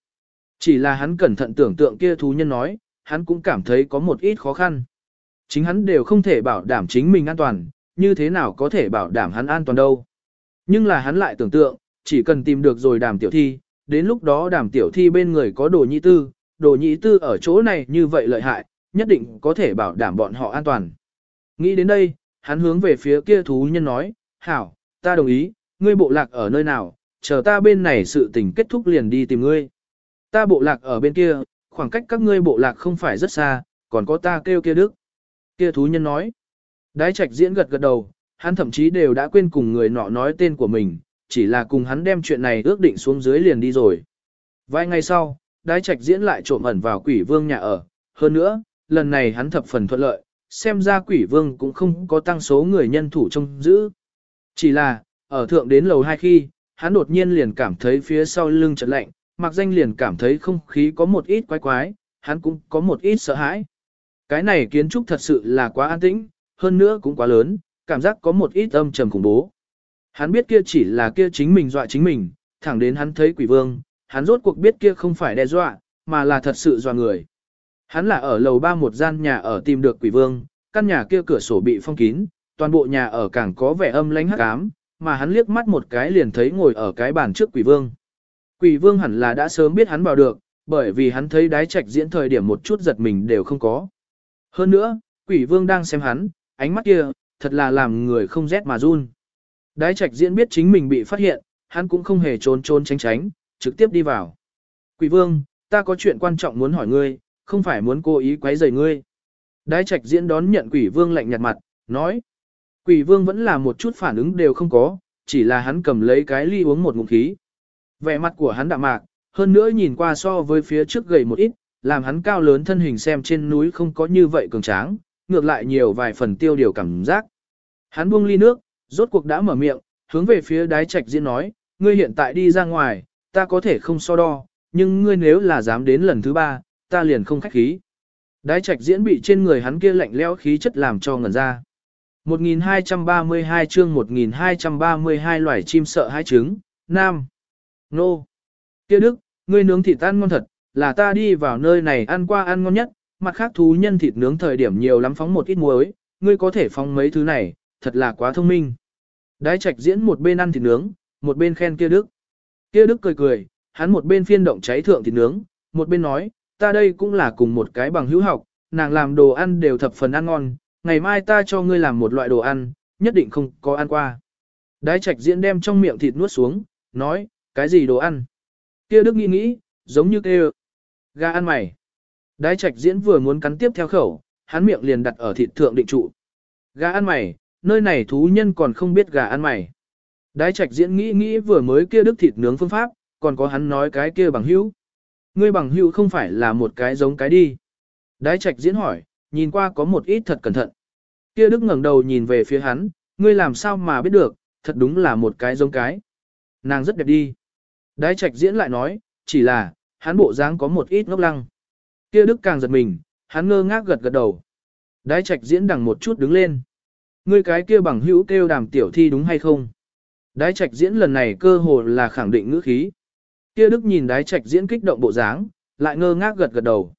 Chỉ là hắn cẩn thận tưởng tượng kia thú nhân nói, hắn cũng cảm thấy có một ít khó khăn. Chính hắn đều không thể bảo đảm chính mình an toàn, như thế nào có thể bảo đảm hắn an toàn đâu. Nhưng là hắn lại tưởng tượng, chỉ cần tìm được rồi đàm tiểu thi, đến lúc đó đàm tiểu thi bên người có đồ nhị tư, đồ nhị tư ở chỗ này như vậy lợi hại, nhất định có thể bảo đảm bọn họ an toàn. Nghĩ đến đây, hắn hướng về phía kia thú nhân nói, hảo, ta đồng ý, ngươi bộ lạc ở nơi nào, chờ ta bên này sự tình kết thúc liền đi tìm ngươi. Ta bộ lạc ở bên kia, khoảng cách các ngươi bộ lạc không phải rất xa, còn có ta kêu kia đức. Kia thú nhân nói. Đái trạch diễn gật gật đầu, hắn thậm chí đều đã quên cùng người nọ nói tên của mình, chỉ là cùng hắn đem chuyện này ước định xuống dưới liền đi rồi. Vài ngày sau, đái trạch diễn lại trộm ẩn vào quỷ vương nhà ở. Hơn nữa, lần này hắn thập phần thuận lợi, xem ra quỷ vương cũng không có tăng số người nhân thủ trông giữ. Chỉ là, ở thượng đến lầu hai khi, hắn đột nhiên liền cảm thấy phía sau lưng chợt lạnh, mặc danh liền cảm thấy không khí có một ít quái quái, hắn cũng có một ít sợ hãi. Cái này kiến trúc thật sự là quá an tĩnh, hơn nữa cũng quá lớn, cảm giác có một ít âm trầm khủng bố. Hắn biết kia chỉ là kia chính mình dọa chính mình, thẳng đến hắn thấy quỷ vương, hắn rốt cuộc biết kia không phải đe dọa, mà là thật sự dọa người. Hắn là ở lầu ba một gian nhà ở tìm được quỷ vương, căn nhà kia cửa sổ bị phong kín, toàn bộ nhà ở càng có vẻ âm lãnh hắc ám, mà hắn liếc mắt một cái liền thấy ngồi ở cái bàn trước quỷ vương. Quỷ vương hẳn là đã sớm biết hắn vào được, bởi vì hắn thấy đái trạch diễn thời điểm một chút giật mình đều không có. Hơn nữa, quỷ vương đang xem hắn, ánh mắt kia, thật là làm người không rét mà run. Đái trạch diễn biết chính mình bị phát hiện, hắn cũng không hề trốn trốn tránh tránh, trực tiếp đi vào. Quỷ vương, ta có chuyện quan trọng muốn hỏi ngươi, không phải muốn cố ý quấy rầy ngươi. Đái trạch diễn đón nhận quỷ vương lạnh nhạt mặt, nói. Quỷ vương vẫn là một chút phản ứng đều không có, chỉ là hắn cầm lấy cái ly uống một ngụm khí. Vẻ mặt của hắn đạm mạc, hơn nữa nhìn qua so với phía trước gầy một ít, làm hắn cao lớn thân hình xem trên núi không có như vậy cường tráng, ngược lại nhiều vài phần tiêu điều cảm giác. Hắn buông ly nước, rốt cuộc đã mở miệng, hướng về phía đái trạch diễn nói, ngươi hiện tại đi ra ngoài, ta có thể không so đo, nhưng ngươi nếu là dám đến lần thứ ba, ta liền không khách khí. Đái trạch diễn bị trên người hắn kia lạnh lẽo khí chất làm cho ngẩn ra. 1232 chương 1232 loài chim sợ hai trứng, Nam. Nô. Kia Đức, ngươi nướng thịt ăn ngon thật, là ta đi vào nơi này ăn qua ăn ngon nhất, mặt khác thú nhân thịt nướng thời điểm nhiều lắm phóng một ít muối, ngươi có thể phóng mấy thứ này, thật là quá thông minh. Đái trạch diễn một bên ăn thịt nướng, một bên khen kia Đức. Kia Đức cười cười, hắn một bên phiên động cháy thượng thịt nướng, một bên nói, ta đây cũng là cùng một cái bằng hữu học, nàng làm đồ ăn đều thập phần ăn ngon, ngày mai ta cho ngươi làm một loại đồ ăn, nhất định không có ăn qua. Đái trạch diễn đem trong miệng thịt nuốt xuống, nói, cái gì đồ ăn? Kia Đức nghĩ nghĩ, giống như kêu, gà ăn mày. Đái trạch diễn vừa muốn cắn tiếp theo khẩu, hắn miệng liền đặt ở thịt thượng định trụ. Gà ăn mày, nơi này thú nhân còn không biết gà ăn mày. Đái trạch diễn nghĩ nghĩ vừa mới kia Đức thịt nướng phương pháp, còn có hắn nói cái kia bằng hữu. Ngươi bằng hữu không phải là một cái giống cái đi. Đái trạch diễn hỏi, nhìn qua có một ít thật cẩn thận. Kia Đức ngẩng đầu nhìn về phía hắn, ngươi làm sao mà biết được, thật đúng là một cái giống cái. nàng rất đẹp đi. Đái trạch diễn lại nói, chỉ là, hắn bộ dáng có một ít ngốc lăng. Kia Đức càng giật mình, hắn ngơ ngác gật gật đầu. Đái trạch diễn đằng một chút đứng lên. Ngươi cái kia bằng hữu kêu đàm tiểu thi đúng hay không? Đái trạch diễn lần này cơ hồ là khẳng định ngữ khí. Kia Đức nhìn đái trạch diễn kích động bộ dáng, lại ngơ ngác gật gật đầu.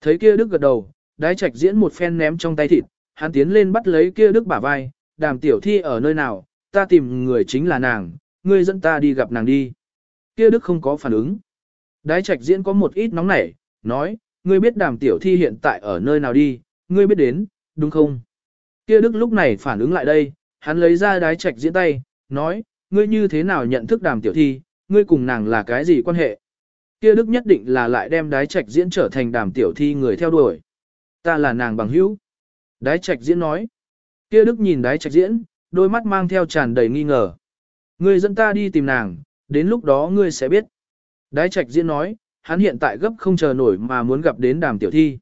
Thấy kia Đức gật đầu, đái trạch diễn một phen ném trong tay thịt, hắn tiến lên bắt lấy kia Đức bả vai, đàm tiểu thi ở nơi nào, ta tìm người chính là nàng, ngươi dẫn ta đi gặp nàng đi. Kia Đức không có phản ứng. Đái trạch diễn có một ít nóng nảy, nói, ngươi biết đàm tiểu thi hiện tại ở nơi nào đi, ngươi biết đến, đúng không? Kia Đức lúc này phản ứng lại đây, hắn lấy ra đái trạch diễn tay, nói, ngươi như thế nào nhận thức đàm tiểu thi, ngươi cùng nàng là cái gì quan hệ? Kia Đức nhất định là lại đem đái trạch diễn trở thành đàm tiểu thi người theo đuổi. Ta là nàng bằng hữu. Đái trạch diễn nói. Kia Đức nhìn đái trạch diễn, đôi mắt mang theo tràn đầy nghi ngờ. Ngươi dẫn ta đi tìm nàng, đến lúc đó ngươi sẽ biết. Đái trạch diễn nói, hắn hiện tại gấp không chờ nổi mà muốn gặp đến đàm tiểu thi.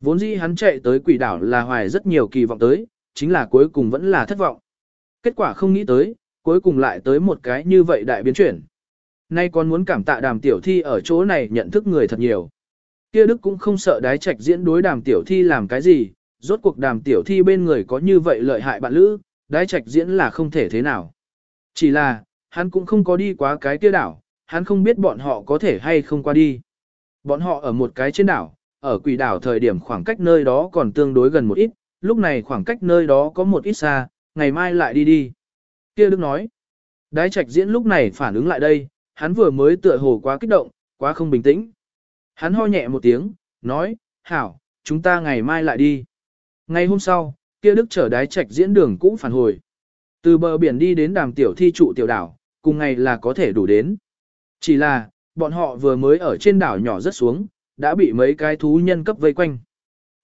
Vốn dĩ hắn chạy tới quỷ đảo là hoài rất nhiều kỳ vọng tới, chính là cuối cùng vẫn là thất vọng. Kết quả không nghĩ tới, cuối cùng lại tới một cái như vậy đại biến chuyển. Nay còn muốn cảm tạ đàm tiểu thi ở chỗ này nhận thức người thật nhiều. Kia Đức cũng không sợ đái trạch diễn đối đàm tiểu thi làm cái gì, rốt cuộc đàm tiểu thi bên người có như vậy lợi hại bạn lữ, đái trạch diễn là không thể thế nào. Chỉ là, hắn cũng không có đi quá cái kia đảo, hắn không biết bọn họ có thể hay không qua đi. Bọn họ ở một cái trên đảo, ở quỷ đảo thời điểm khoảng cách nơi đó còn tương đối gần một ít, lúc này khoảng cách nơi đó có một ít xa, ngày mai lại đi đi. Kia Đức nói, đái trạch diễn lúc này phản ứng lại đây, hắn vừa mới tựa hồ quá kích động, quá không bình tĩnh. Hắn ho nhẹ một tiếng, nói, hảo, chúng ta ngày mai lại đi. Ngày hôm sau, kia Đức chở đái trạch diễn đường cũng phản hồi. Từ bờ biển đi đến đàm tiểu thi trụ tiểu đảo, cùng ngày là có thể đủ đến. Chỉ là, bọn họ vừa mới ở trên đảo nhỏ rất xuống, đã bị mấy cái thú nhân cấp vây quanh.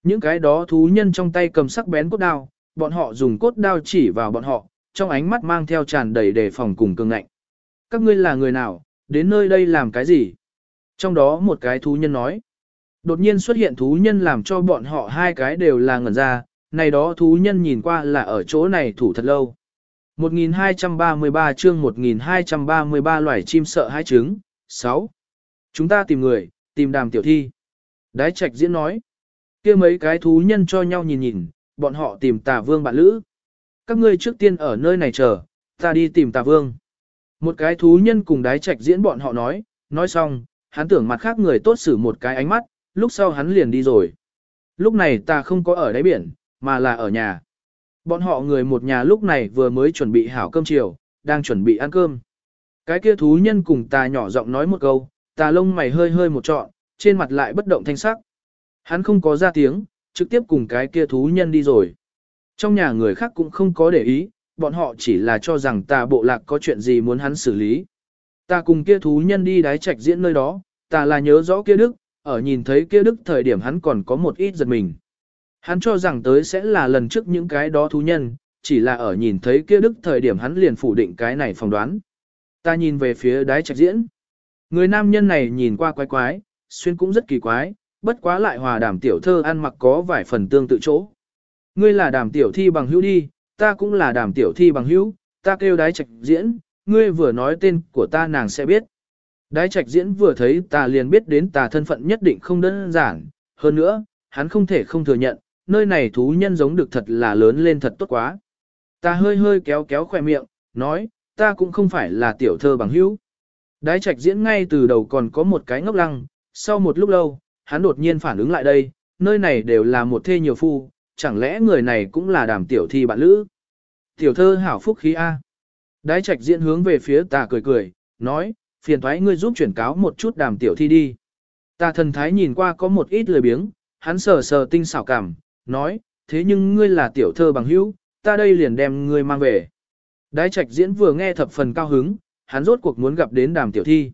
Những cái đó thú nhân trong tay cầm sắc bén cốt đao, bọn họ dùng cốt đao chỉ vào bọn họ, trong ánh mắt mang theo tràn đầy đề phòng cùng cường ngạnh. Các ngươi là người nào, đến nơi đây làm cái gì? Trong đó một cái thú nhân nói. Đột nhiên xuất hiện thú nhân làm cho bọn họ hai cái đều là ngẩn ra, này đó thú nhân nhìn qua là ở chỗ này thủ thật lâu. 1233 chương 1233 loài chim sợ hai trứng. 6. Chúng ta tìm người, tìm đàm tiểu thi. Đái trạch diễn nói. kia mấy cái thú nhân cho nhau nhìn nhìn, bọn họ tìm tà vương bạn lữ. Các ngươi trước tiên ở nơi này chờ, ta đi tìm tà vương. Một cái thú nhân cùng đái trạch diễn bọn họ nói, nói xong, hắn tưởng mặt khác người tốt xử một cái ánh mắt, lúc sau hắn liền đi rồi. Lúc này ta không có ở đáy biển, mà là ở nhà. Bọn họ người một nhà lúc này vừa mới chuẩn bị hảo cơm chiều, đang chuẩn bị ăn cơm. Cái kia thú nhân cùng ta nhỏ giọng nói một câu, ta lông mày hơi hơi một trọn, trên mặt lại bất động thanh sắc. Hắn không có ra tiếng, trực tiếp cùng cái kia thú nhân đi rồi. Trong nhà người khác cũng không có để ý, bọn họ chỉ là cho rằng ta bộ lạc có chuyện gì muốn hắn xử lý. Ta cùng kia thú nhân đi đái trạch diễn nơi đó, ta là nhớ rõ kia đức, ở nhìn thấy kia đức thời điểm hắn còn có một ít giật mình. Hắn cho rằng tới sẽ là lần trước những cái đó thú nhân, chỉ là ở nhìn thấy kia đức thời điểm hắn liền phủ định cái này phỏng đoán. Ta nhìn về phía đái trạch diễn. Người nam nhân này nhìn qua quái quái, xuyên cũng rất kỳ quái, bất quá lại hòa đàm tiểu thơ ăn mặc có vài phần tương tự chỗ. Ngươi là đàm tiểu thi bằng hữu đi, ta cũng là đàm tiểu thi bằng hữu, ta kêu đái trạch diễn, ngươi vừa nói tên của ta nàng sẽ biết. Đái trạch diễn vừa thấy ta liền biết đến ta thân phận nhất định không đơn giản, hơn nữa, hắn không thể không thừa nhận, nơi này thú nhân giống được thật là lớn lên thật tốt quá. Ta hơi hơi kéo kéo khỏe miệng, nói, ta cũng không phải là tiểu thơ bằng hữu. Đái trạch diễn ngay từ đầu còn có một cái ngốc lăng, sau một lúc lâu, hắn đột nhiên phản ứng lại đây, nơi này đều là một thê nhiều phu, chẳng lẽ người này cũng là đàm tiểu thi bạn lữ. Tiểu thơ hảo phúc khí A. Đái trạch diễn hướng về phía ta cười cười, nói, phiền thoái ngươi giúp chuyển cáo một chút đàm tiểu thi đi. Ta thần thái nhìn qua có một ít lười biếng, hắn sờ sờ tinh xảo cảm, nói, thế nhưng ngươi là tiểu thơ bằng hữu, ta đây liền đem ngươi mang về. Đái trạch diễn vừa nghe thập phần cao hứng, hắn rốt cuộc muốn gặp đến đàm tiểu thi.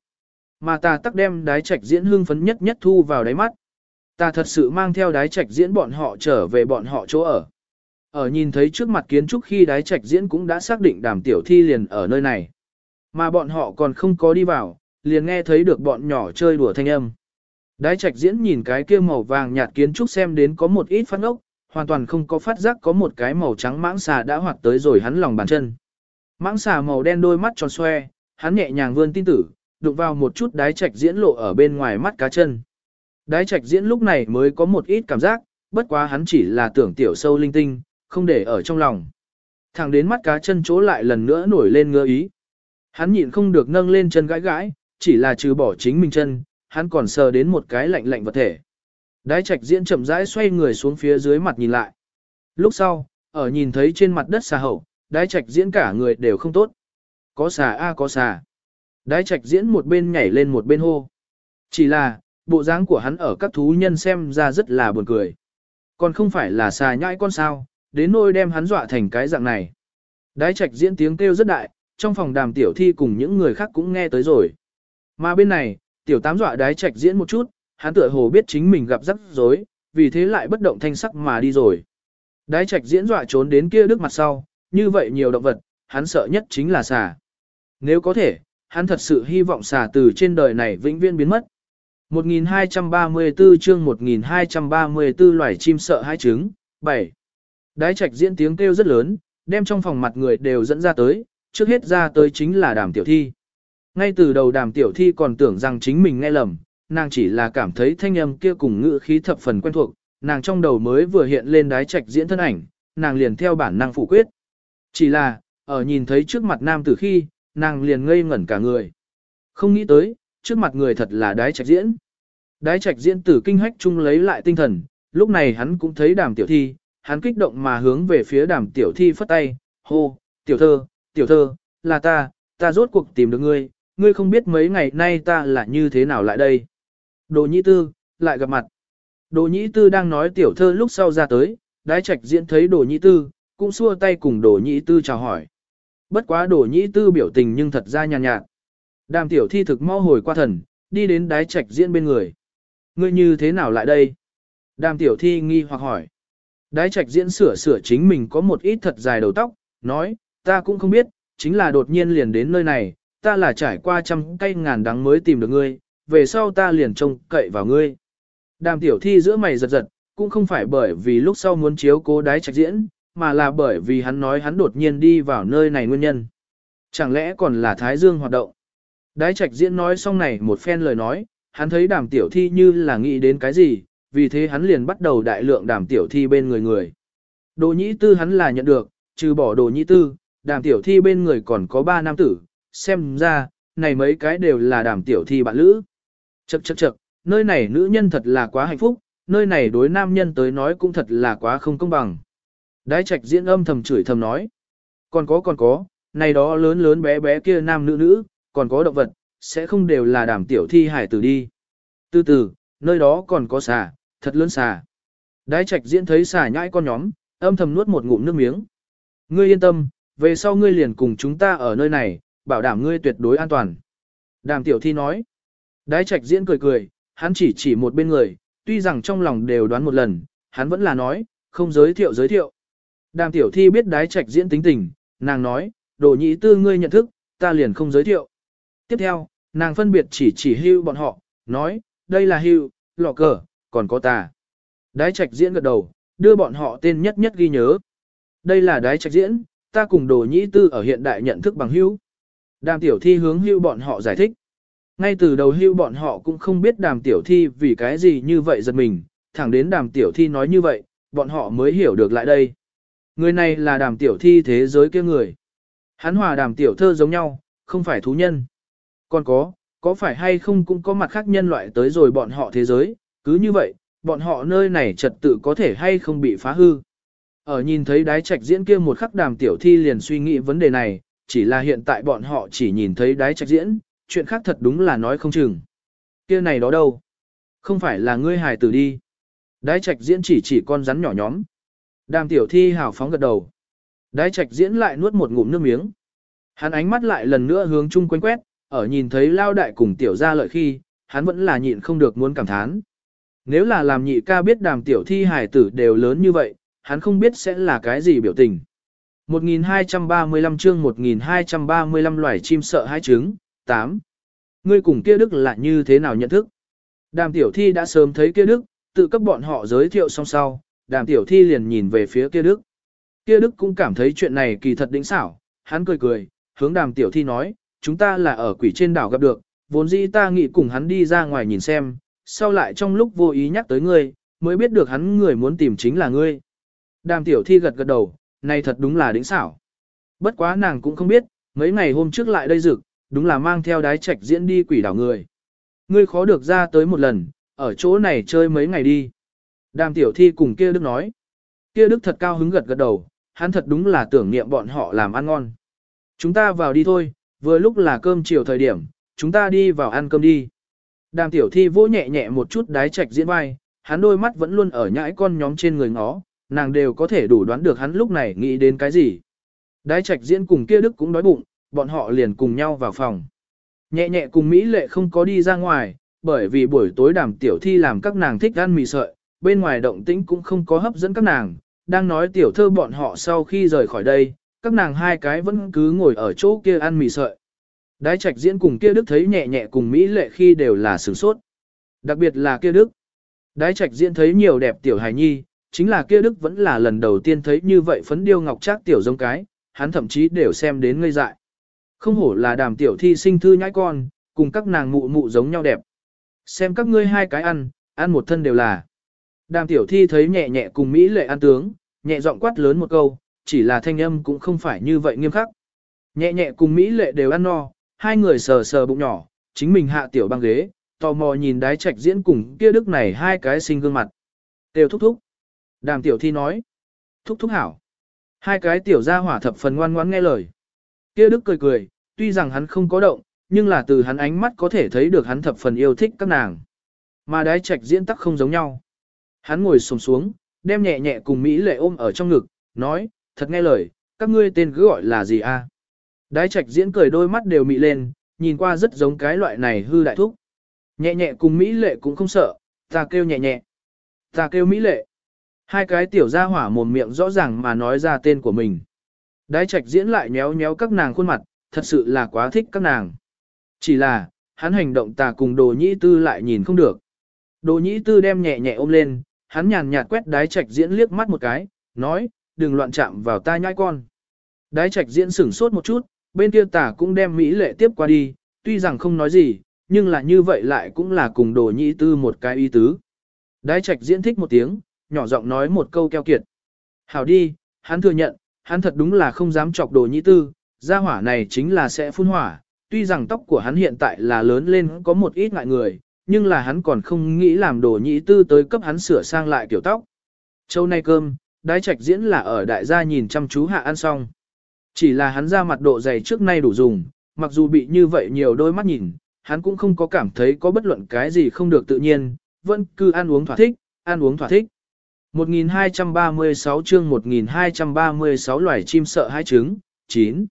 Mà ta tắc đem đái trạch diễn hương phấn nhất nhất thu vào đáy mắt. Ta thật sự mang theo đái trạch diễn bọn họ trở về bọn họ chỗ ở. Ở nhìn thấy trước mặt kiến trúc khi đái trạch diễn cũng đã xác định đàm tiểu thi liền ở nơi này. Mà bọn họ còn không có đi vào, liền nghe thấy được bọn nhỏ chơi đùa thanh âm. Đái trạch diễn nhìn cái kia màu vàng nhạt kiến trúc xem đến có một ít phát ốc, hoàn toàn không có phát giác có một cái màu trắng mãng xà đã hoạt tới rồi hắn lòng bàn chân. Mãng xà màu đen đôi mắt tròn xoe, hắn nhẹ nhàng vươn tin tử, đụng vào một chút đái trạch diễn lộ ở bên ngoài mắt cá chân. Đái trạch diễn lúc này mới có một ít cảm giác, bất quá hắn chỉ là tưởng tiểu sâu linh tinh, không để ở trong lòng. Thẳng đến mắt cá chân chỗ lại lần nữa nổi lên ngơ ý. Hắn nhịn không được nâng lên chân gãi gãi, chỉ là trừ bỏ chính mình chân, hắn còn sờ đến một cái lạnh lạnh vật thể. Đái trạch diễn chậm rãi xoay người xuống phía dưới mặt nhìn lại. Lúc sau, ở nhìn thấy trên mặt đất xà hậu, đái trạch diễn cả người đều không tốt. Có xà a có xà. Đái trạch diễn một bên nhảy lên một bên hô. Chỉ là, bộ dáng của hắn ở các thú nhân xem ra rất là buồn cười. Còn không phải là xà nhãi con sao, đến nôi đem hắn dọa thành cái dạng này. Đái trạch diễn tiếng kêu rất đại, trong phòng đàm tiểu thi cùng những người khác cũng nghe tới rồi. Mà bên này, tiểu tám dọa đái trạch diễn một chút, hắn tựa hồ biết chính mình gặp rắc rối, vì thế lại bất động thanh sắc mà đi rồi. Đái trạch diễn dọa trốn đến kia đức mặt sau, như vậy nhiều động vật, hắn sợ nhất chính là xà. Nếu có thể, hắn thật sự hy vọng xà từ trên đời này vĩnh viễn biến mất. 1234 chương 1234 loài chim sợ hai trứng, 7. Đái trạch diễn tiếng kêu rất lớn, đem trong phòng mặt người đều dẫn ra tới, trước hết ra tới chính là đàm tiểu thi. Ngay từ đầu đàm tiểu thi còn tưởng rằng chính mình nghe lầm, nàng chỉ là cảm thấy thanh âm kia cùng ngữ khí thập phần quen thuộc, nàng trong đầu mới vừa hiện lên đái trạch diễn thân ảnh, nàng liền theo bản năng phủ quyết. Chỉ là, ở nhìn thấy trước mặt nam tử khi, nàng liền ngây ngẩn cả người. Không nghĩ tới, trước mặt người thật là đái trạch diễn. Đái trạch diễn tử kinh hách chung lấy lại tinh thần, lúc này hắn cũng thấy đàm tiểu thi, hắn kích động mà hướng về phía đàm tiểu thi phất tay, hô, tiểu thơ, tiểu thơ, là ta, ta rốt cuộc tìm được ngươi, ngươi không biết mấy ngày nay ta là như thế nào lại đây. Đồ nhĩ tư, lại gặp mặt. Đồ nhĩ tư đang nói tiểu thơ lúc sau ra tới, đái trạch diễn thấy đồ nhĩ tư, cũng xua tay cùng đồ nhĩ tư chào hỏi. Bất quá đồ nhĩ tư biểu tình nhưng thật ra nhàn nhạt. Đàm tiểu thi thực mau hồi qua thần, đi đến đái trạch diễn bên người. Ngươi như thế nào lại đây? Đàm tiểu thi nghi hoặc hỏi. Đái trạch diễn sửa sửa chính mình có một ít thật dài đầu tóc, nói, ta cũng không biết, chính là đột nhiên liền đến nơi này, ta là trải qua trăm cây ngàn đắng mới tìm được ngươi, về sau ta liền trông cậy vào ngươi. Đàm tiểu thi giữa mày giật giật, cũng không phải bởi vì lúc sau muốn chiếu cố đái trạch diễn, mà là bởi vì hắn nói hắn đột nhiên đi vào nơi này nguyên nhân. Chẳng lẽ còn là Thái Dương hoạt động? Đái trạch diễn nói xong này một phen lời nói, hắn thấy đàm tiểu thi như là nghĩ đến cái gì, vì thế hắn liền bắt đầu đại lượng đàm tiểu thi bên người người. Đồ nhĩ tư hắn là nhận được, trừ bỏ đồ nhĩ tư, đàm tiểu thi bên người còn có ba nam tử, xem ra, này mấy cái đều là đàm tiểu thi bạn lữ. Chậc chậc chậc, nơi này nữ nhân thật là quá hạnh phúc, nơi này đối nam nhân tới nói cũng thật là quá không công bằng. Đái trạch diễn âm thầm chửi thầm nói. Còn có còn có, này đó lớn lớn bé bé kia nam nữ nữ, còn có động vật, sẽ không đều là đàm tiểu thi hải tử đi. Từ từ, nơi đó còn có xà, thật lớn xà. Đái trạch diễn thấy xà nhãi con nhóm, âm thầm nuốt một ngụm nước miếng. Ngươi yên tâm, về sau ngươi liền cùng chúng ta ở nơi này, bảo đảm ngươi tuyệt đối an toàn. Đàm tiểu thi nói. Đái trạch diễn cười cười, hắn chỉ chỉ một bên người, tuy rằng trong lòng đều đoán một lần, hắn vẫn là nói, không giới thiệu giới thiệu. Đàm tiểu thi biết đái trạch diễn tính tình, nàng nói, đồ nhị tư ngươi nhận thức, ta liền không giới thiệu. Tiếp theo, nàng phân biệt chỉ chỉ hưu bọn họ, nói, đây là hưu, lọ cờ, còn có ta. Đái trạch diễn gật đầu, đưa bọn họ tên nhất nhất ghi nhớ. Đây là đái trạch diễn, ta cùng đồ nhĩ tư ở hiện đại nhận thức bằng hưu. Đàm tiểu thi hướng hưu bọn họ giải thích. Ngay từ đầu hưu bọn họ cũng không biết đàm tiểu thi vì cái gì như vậy giật mình, thẳng đến đàm tiểu thi nói như vậy, bọn họ mới hiểu được lại đây. Người này là đàm tiểu thi thế giới kia người. Hắn hòa đàm tiểu thơ giống nhau, không phải thú nhân. Còn có, có phải hay không cũng có mặt khác nhân loại tới rồi bọn họ thế giới, cứ như vậy, bọn họ nơi này trật tự có thể hay không bị phá hư. Ở nhìn thấy đái trạch diễn kia một khắc đàm tiểu thi liền suy nghĩ vấn đề này, chỉ là hiện tại bọn họ chỉ nhìn thấy đái trạch diễn, chuyện khác thật đúng là nói không chừng. Kia này đó đâu? Không phải là ngươi hài tử đi. Đái trạch diễn chỉ chỉ con rắn nhỏ nhóm. Đàm tiểu thi hào phóng gật đầu. Đái trạch diễn lại nuốt một ngụm nước miếng. Hắn ánh mắt lại lần nữa hướng chung quanh quét, ở nhìn thấy lao đại cùng tiểu ra lợi khi, hắn vẫn là nhịn không được muốn cảm thán. Nếu là làm nhị ca biết đàm tiểu thi hài tử đều lớn như vậy, hắn không biết sẽ là cái gì biểu tình. 1235 chương 1235 loài chim sợ hai trứng, 8. Ngươi cùng kia Đức là như thế nào nhận thức? Đàm tiểu thi đã sớm thấy kia Đức, tự cấp bọn họ giới thiệu xong sau, đàm tiểu thi liền nhìn về phía kia Đức. Kia Đức cũng cảm thấy chuyện này kỳ thật đỉnh xảo, hắn cười cười, hướng đàm tiểu thi nói, chúng ta là ở quỷ trên đảo gặp được, vốn dĩ ta nghĩ cùng hắn đi ra ngoài nhìn xem, sau lại trong lúc vô ý nhắc tới ngươi, mới biết được hắn người muốn tìm chính là ngươi. Đàm tiểu thi gật gật đầu, này thật đúng là đỉnh xảo. Bất quá nàng cũng không biết, mấy ngày hôm trước lại đây rực, đúng là mang theo đái trạch diễn đi quỷ đảo người. Ngươi khó được ra tới một lần, ở chỗ này chơi mấy ngày đi. Đàm tiểu thi cùng kia Đức nói. Kia Đức thật cao hứng gật gật đầu, hắn thật đúng là tưởng niệm bọn họ làm ăn ngon. Chúng ta vào đi thôi, vừa lúc là cơm chiều thời điểm, chúng ta đi vào ăn cơm đi. Đàm tiểu thi vỗ nhẹ nhẹ một chút đái trạch diễn vai, hắn đôi mắt vẫn luôn ở nhãi con nhóm trên người ngó, nàng đều có thể đủ đoán được hắn lúc này nghĩ đến cái gì. Đái trạch diễn cùng kia đức cũng đói bụng, bọn họ liền cùng nhau vào phòng. Nhẹ nhẹ cùng Mỹ lệ không có đi ra ngoài, bởi vì buổi tối đàm tiểu thi làm các nàng thích ăn mì sợi, bên ngoài động tĩnh cũng không có hấp dẫn các nàng, đang nói tiểu thơ bọn họ sau khi rời khỏi đây, các nàng hai cái vẫn cứ ngồi ở chỗ kia ăn mì sợi. Đái trạch diễn cùng kia đức thấy nhẹ nhẹ cùng Mỹ lệ khi đều là sửng sốt. Đặc biệt là kia đức. Đái trạch diễn thấy nhiều đẹp tiểu hài nhi, chính là kia đức vẫn là lần đầu tiên thấy như vậy phấn điêu ngọc trác tiểu giống cái, hắn thậm chí đều xem đến ngây dại. Không hổ là đàm tiểu thi sinh thư nhãi con, cùng các nàng mụ mụ giống nhau đẹp. Xem các ngươi hai cái ăn, ăn một thân đều là. Đàm tiểu thi thấy nhẹ nhẹ cùng Mỹ lệ ăn tướng, nhẹ giọng quát lớn một câu, chỉ là thanh âm cũng không phải như vậy nghiêm khắc. Nhẹ nhẹ cùng Mỹ lệ đều ăn no, hai người sờ sờ bụng nhỏ, chính mình hạ tiểu băng ghế, tò mò nhìn đái trạch diễn cùng kia đức này hai cái sinh gương mặt. Đều thúc thúc. Đàm tiểu thi nói. Thúc thúc hảo. Hai cái tiểu gia hỏa thập phần ngoan ngoãn nghe lời. Kia đức cười cười, tuy rằng hắn không có động, nhưng là từ hắn ánh mắt có thể thấy được hắn thập phần yêu thích các nàng. Mà đái trạch diễn tắc không giống nhau. Hắn ngồi xổm xuống, đem nhẹ nhẹ cùng Mỹ lệ ôm ở trong ngực, nói, thật nghe lời, các ngươi tên cứ gọi là gì a? Đái trạch diễn cười đôi mắt đều mị lên, nhìn qua rất giống cái loại này hư đại thúc. Nhẹ nhẹ cùng Mỹ lệ cũng không sợ, ta kêu nhẹ nhẹ. Ta kêu Mỹ lệ. Hai cái tiểu gia hỏa mồm miệng rõ ràng mà nói ra tên của mình. Đái trạch diễn lại nhéo nhéo các nàng khuôn mặt, thật sự là quá thích các nàng. Chỉ là, hắn hành động tà cùng đồ nhĩ tư lại nhìn không được. Đồ nhĩ tư đem nhẹ nhẹ ôm lên, hắn nhàn nhạt quét đái trạch diễn liếc mắt một cái, nói, đừng loạn chạm vào ta nhãi con. Đái trạch diễn sửng sốt một chút, bên kia tả cũng đem Mỹ lệ tiếp qua đi, tuy rằng không nói gì, nhưng là như vậy lại cũng là cùng đồ nhĩ tư một cái ý tứ. Đái trạch diễn thích một tiếng, nhỏ giọng nói một câu keo kiệt. Hảo đi, hắn thừa nhận, hắn thật đúng là không dám chọc đồ nhĩ tư, gia hỏa này chính là sẽ phun hỏa, tuy rằng tóc của hắn hiện tại là lớn lên có một ít ngại người, nhưng là hắn còn không nghĩ làm đồ nhĩ tư tới cấp hắn sửa sang lại kiểu tóc. Châu nay cơm, đái trạch diễn là ở đại gia nhìn chăm chú hạ ăn xong. Chỉ là hắn ra mặt độ dày trước nay đủ dùng, mặc dù bị như vậy nhiều đôi mắt nhìn, hắn cũng không có cảm thấy có bất luận cái gì không được tự nhiên, vẫn cứ ăn uống thỏa thích, ăn uống thỏa thích. 1236 chương 1236 loài chim sợ hai trứng, 9.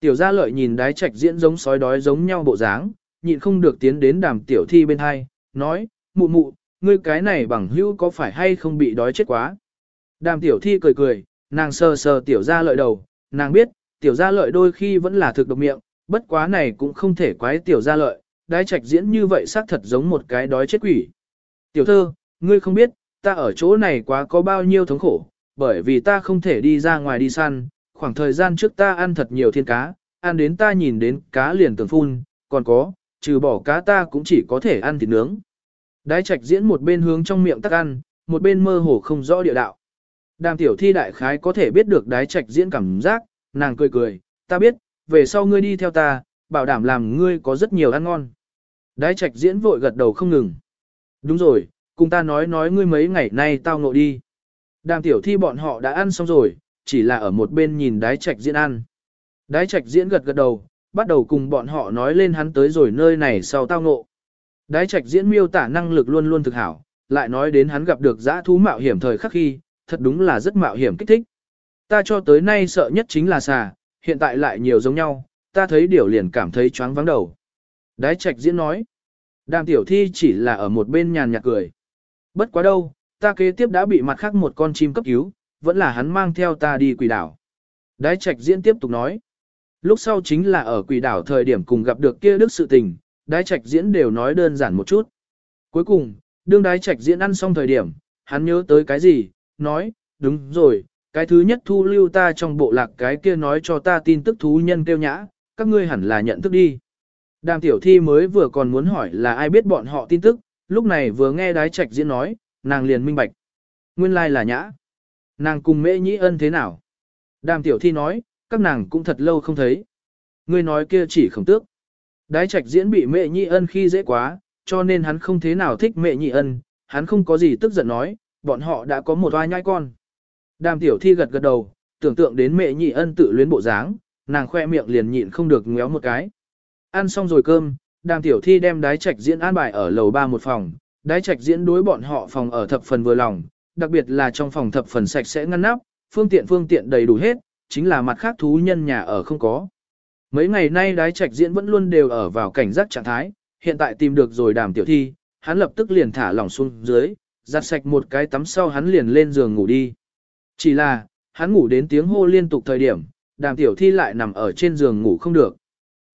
Tiểu gia lợi nhìn đái trạch diễn giống sói đói giống nhau bộ dáng, nhịn không được tiến đến đàm tiểu thi bên hai, nói, mụ mụ, ngươi cái này bằng hữu có phải hay không bị đói chết quá. Đàm tiểu thi cười cười, nàng sờ sờ tiểu gia lợi đầu, nàng biết, tiểu gia lợi đôi khi vẫn là thực độc miệng, bất quá này cũng không thể quái tiểu gia lợi, đái trạch diễn như vậy xác thật giống một cái đói chết quỷ. Tiểu thơ, ngươi không biết, ta ở chỗ này quá có bao nhiêu thống khổ, bởi vì ta không thể đi ra ngoài đi săn, khoảng thời gian trước ta ăn thật nhiều thiên cá, ăn đến ta nhìn đến cá liền tưởng phun, còn có, trừ bỏ cá ta cũng chỉ có thể ăn thịt nướng. Đái trạch diễn một bên hướng trong miệng tắc ăn, một bên mơ hồ không rõ địa đạo. Đàm tiểu thi đại khái có thể biết được đái trạch diễn cảm giác, nàng cười cười, ta biết, về sau ngươi đi theo ta, bảo đảm làm ngươi có rất nhiều ăn ngon. Đái trạch diễn vội gật đầu không ngừng. Đúng rồi, cùng ta nói nói ngươi mấy ngày nay tao ngộ đi. Đàm tiểu thi bọn họ đã ăn xong rồi, chỉ là ở một bên nhìn đái trạch diễn ăn. Đái trạch diễn gật gật đầu, bắt đầu cùng bọn họ nói lên hắn tới rồi nơi này sau tao ngộ. Đái trạch diễn miêu tả năng lực luôn luôn thực hảo, lại nói đến hắn gặp được giã thú mạo hiểm thời khắc khi, thật đúng là rất mạo hiểm kích thích. Ta cho tới nay sợ nhất chính là xà, hiện tại lại nhiều giống nhau, ta thấy điều liền cảm thấy choáng vắng đầu. Đái trạch diễn nói, đàm tiểu thi chỉ là ở một bên nhàn nhạt cười. Bất quá đâu, ta kế tiếp đã bị mặt khác một con chim cấp cứu, vẫn là hắn mang theo ta đi quỷ đảo. Đái trạch diễn tiếp tục nói. Lúc sau chính là ở quỷ đảo thời điểm cùng gặp được kia đức sự tình, đái trạch diễn đều nói đơn giản một chút. Cuối cùng, đương đái trạch diễn ăn xong thời điểm, hắn nhớ tới cái gì, nói, đúng rồi, cái thứ nhất thu lưu ta trong bộ lạc cái kia nói cho ta tin tức thú nhân kêu nhã, các ngươi hẳn là nhận thức đi. Đàm tiểu thi mới vừa còn muốn hỏi là ai biết bọn họ tin tức, lúc này vừa nghe đái trạch diễn nói, nàng liền minh bạch. Nguyên lai là nhã. Nàng cùng mễ nhĩ ân thế nào? Đàm tiểu thi nói, các nàng cũng thật lâu không thấy. Ngươi nói kia chỉ khổng tước. Đái trạch diễn bị mẹ nhị ân khi dễ quá, cho nên hắn không thế nào thích mẹ nhị ân, hắn không có gì tức giận nói, bọn họ đã có một oai nhai con. Đàm tiểu thi gật gật đầu, tưởng tượng đến mẹ nhị ân tự luyến bộ dáng, nàng khoe miệng liền nhịn không được ngéo một cái. Ăn xong rồi cơm, đàm tiểu thi đem đái trạch diễn an bài ở lầu ba một phòng, đái trạch diễn đối bọn họ phòng ở thập phần vừa lòng, đặc biệt là trong phòng thập phần sạch sẽ ngăn nắp, phương tiện phương tiện đầy đủ hết, chính là mặt khác thú nhân nhà ở không có. Mấy ngày nay đái trạch diễn vẫn luôn đều ở vào cảnh giác trạng thái, hiện tại tìm được rồi đàm tiểu thi, hắn lập tức liền thả lỏng xuống dưới, giặt sạch một cái tắm sau hắn liền lên giường ngủ đi. Chỉ là, hắn ngủ đến tiếng hô liên tục thời điểm, đàm tiểu thi lại nằm ở trên giường ngủ không được.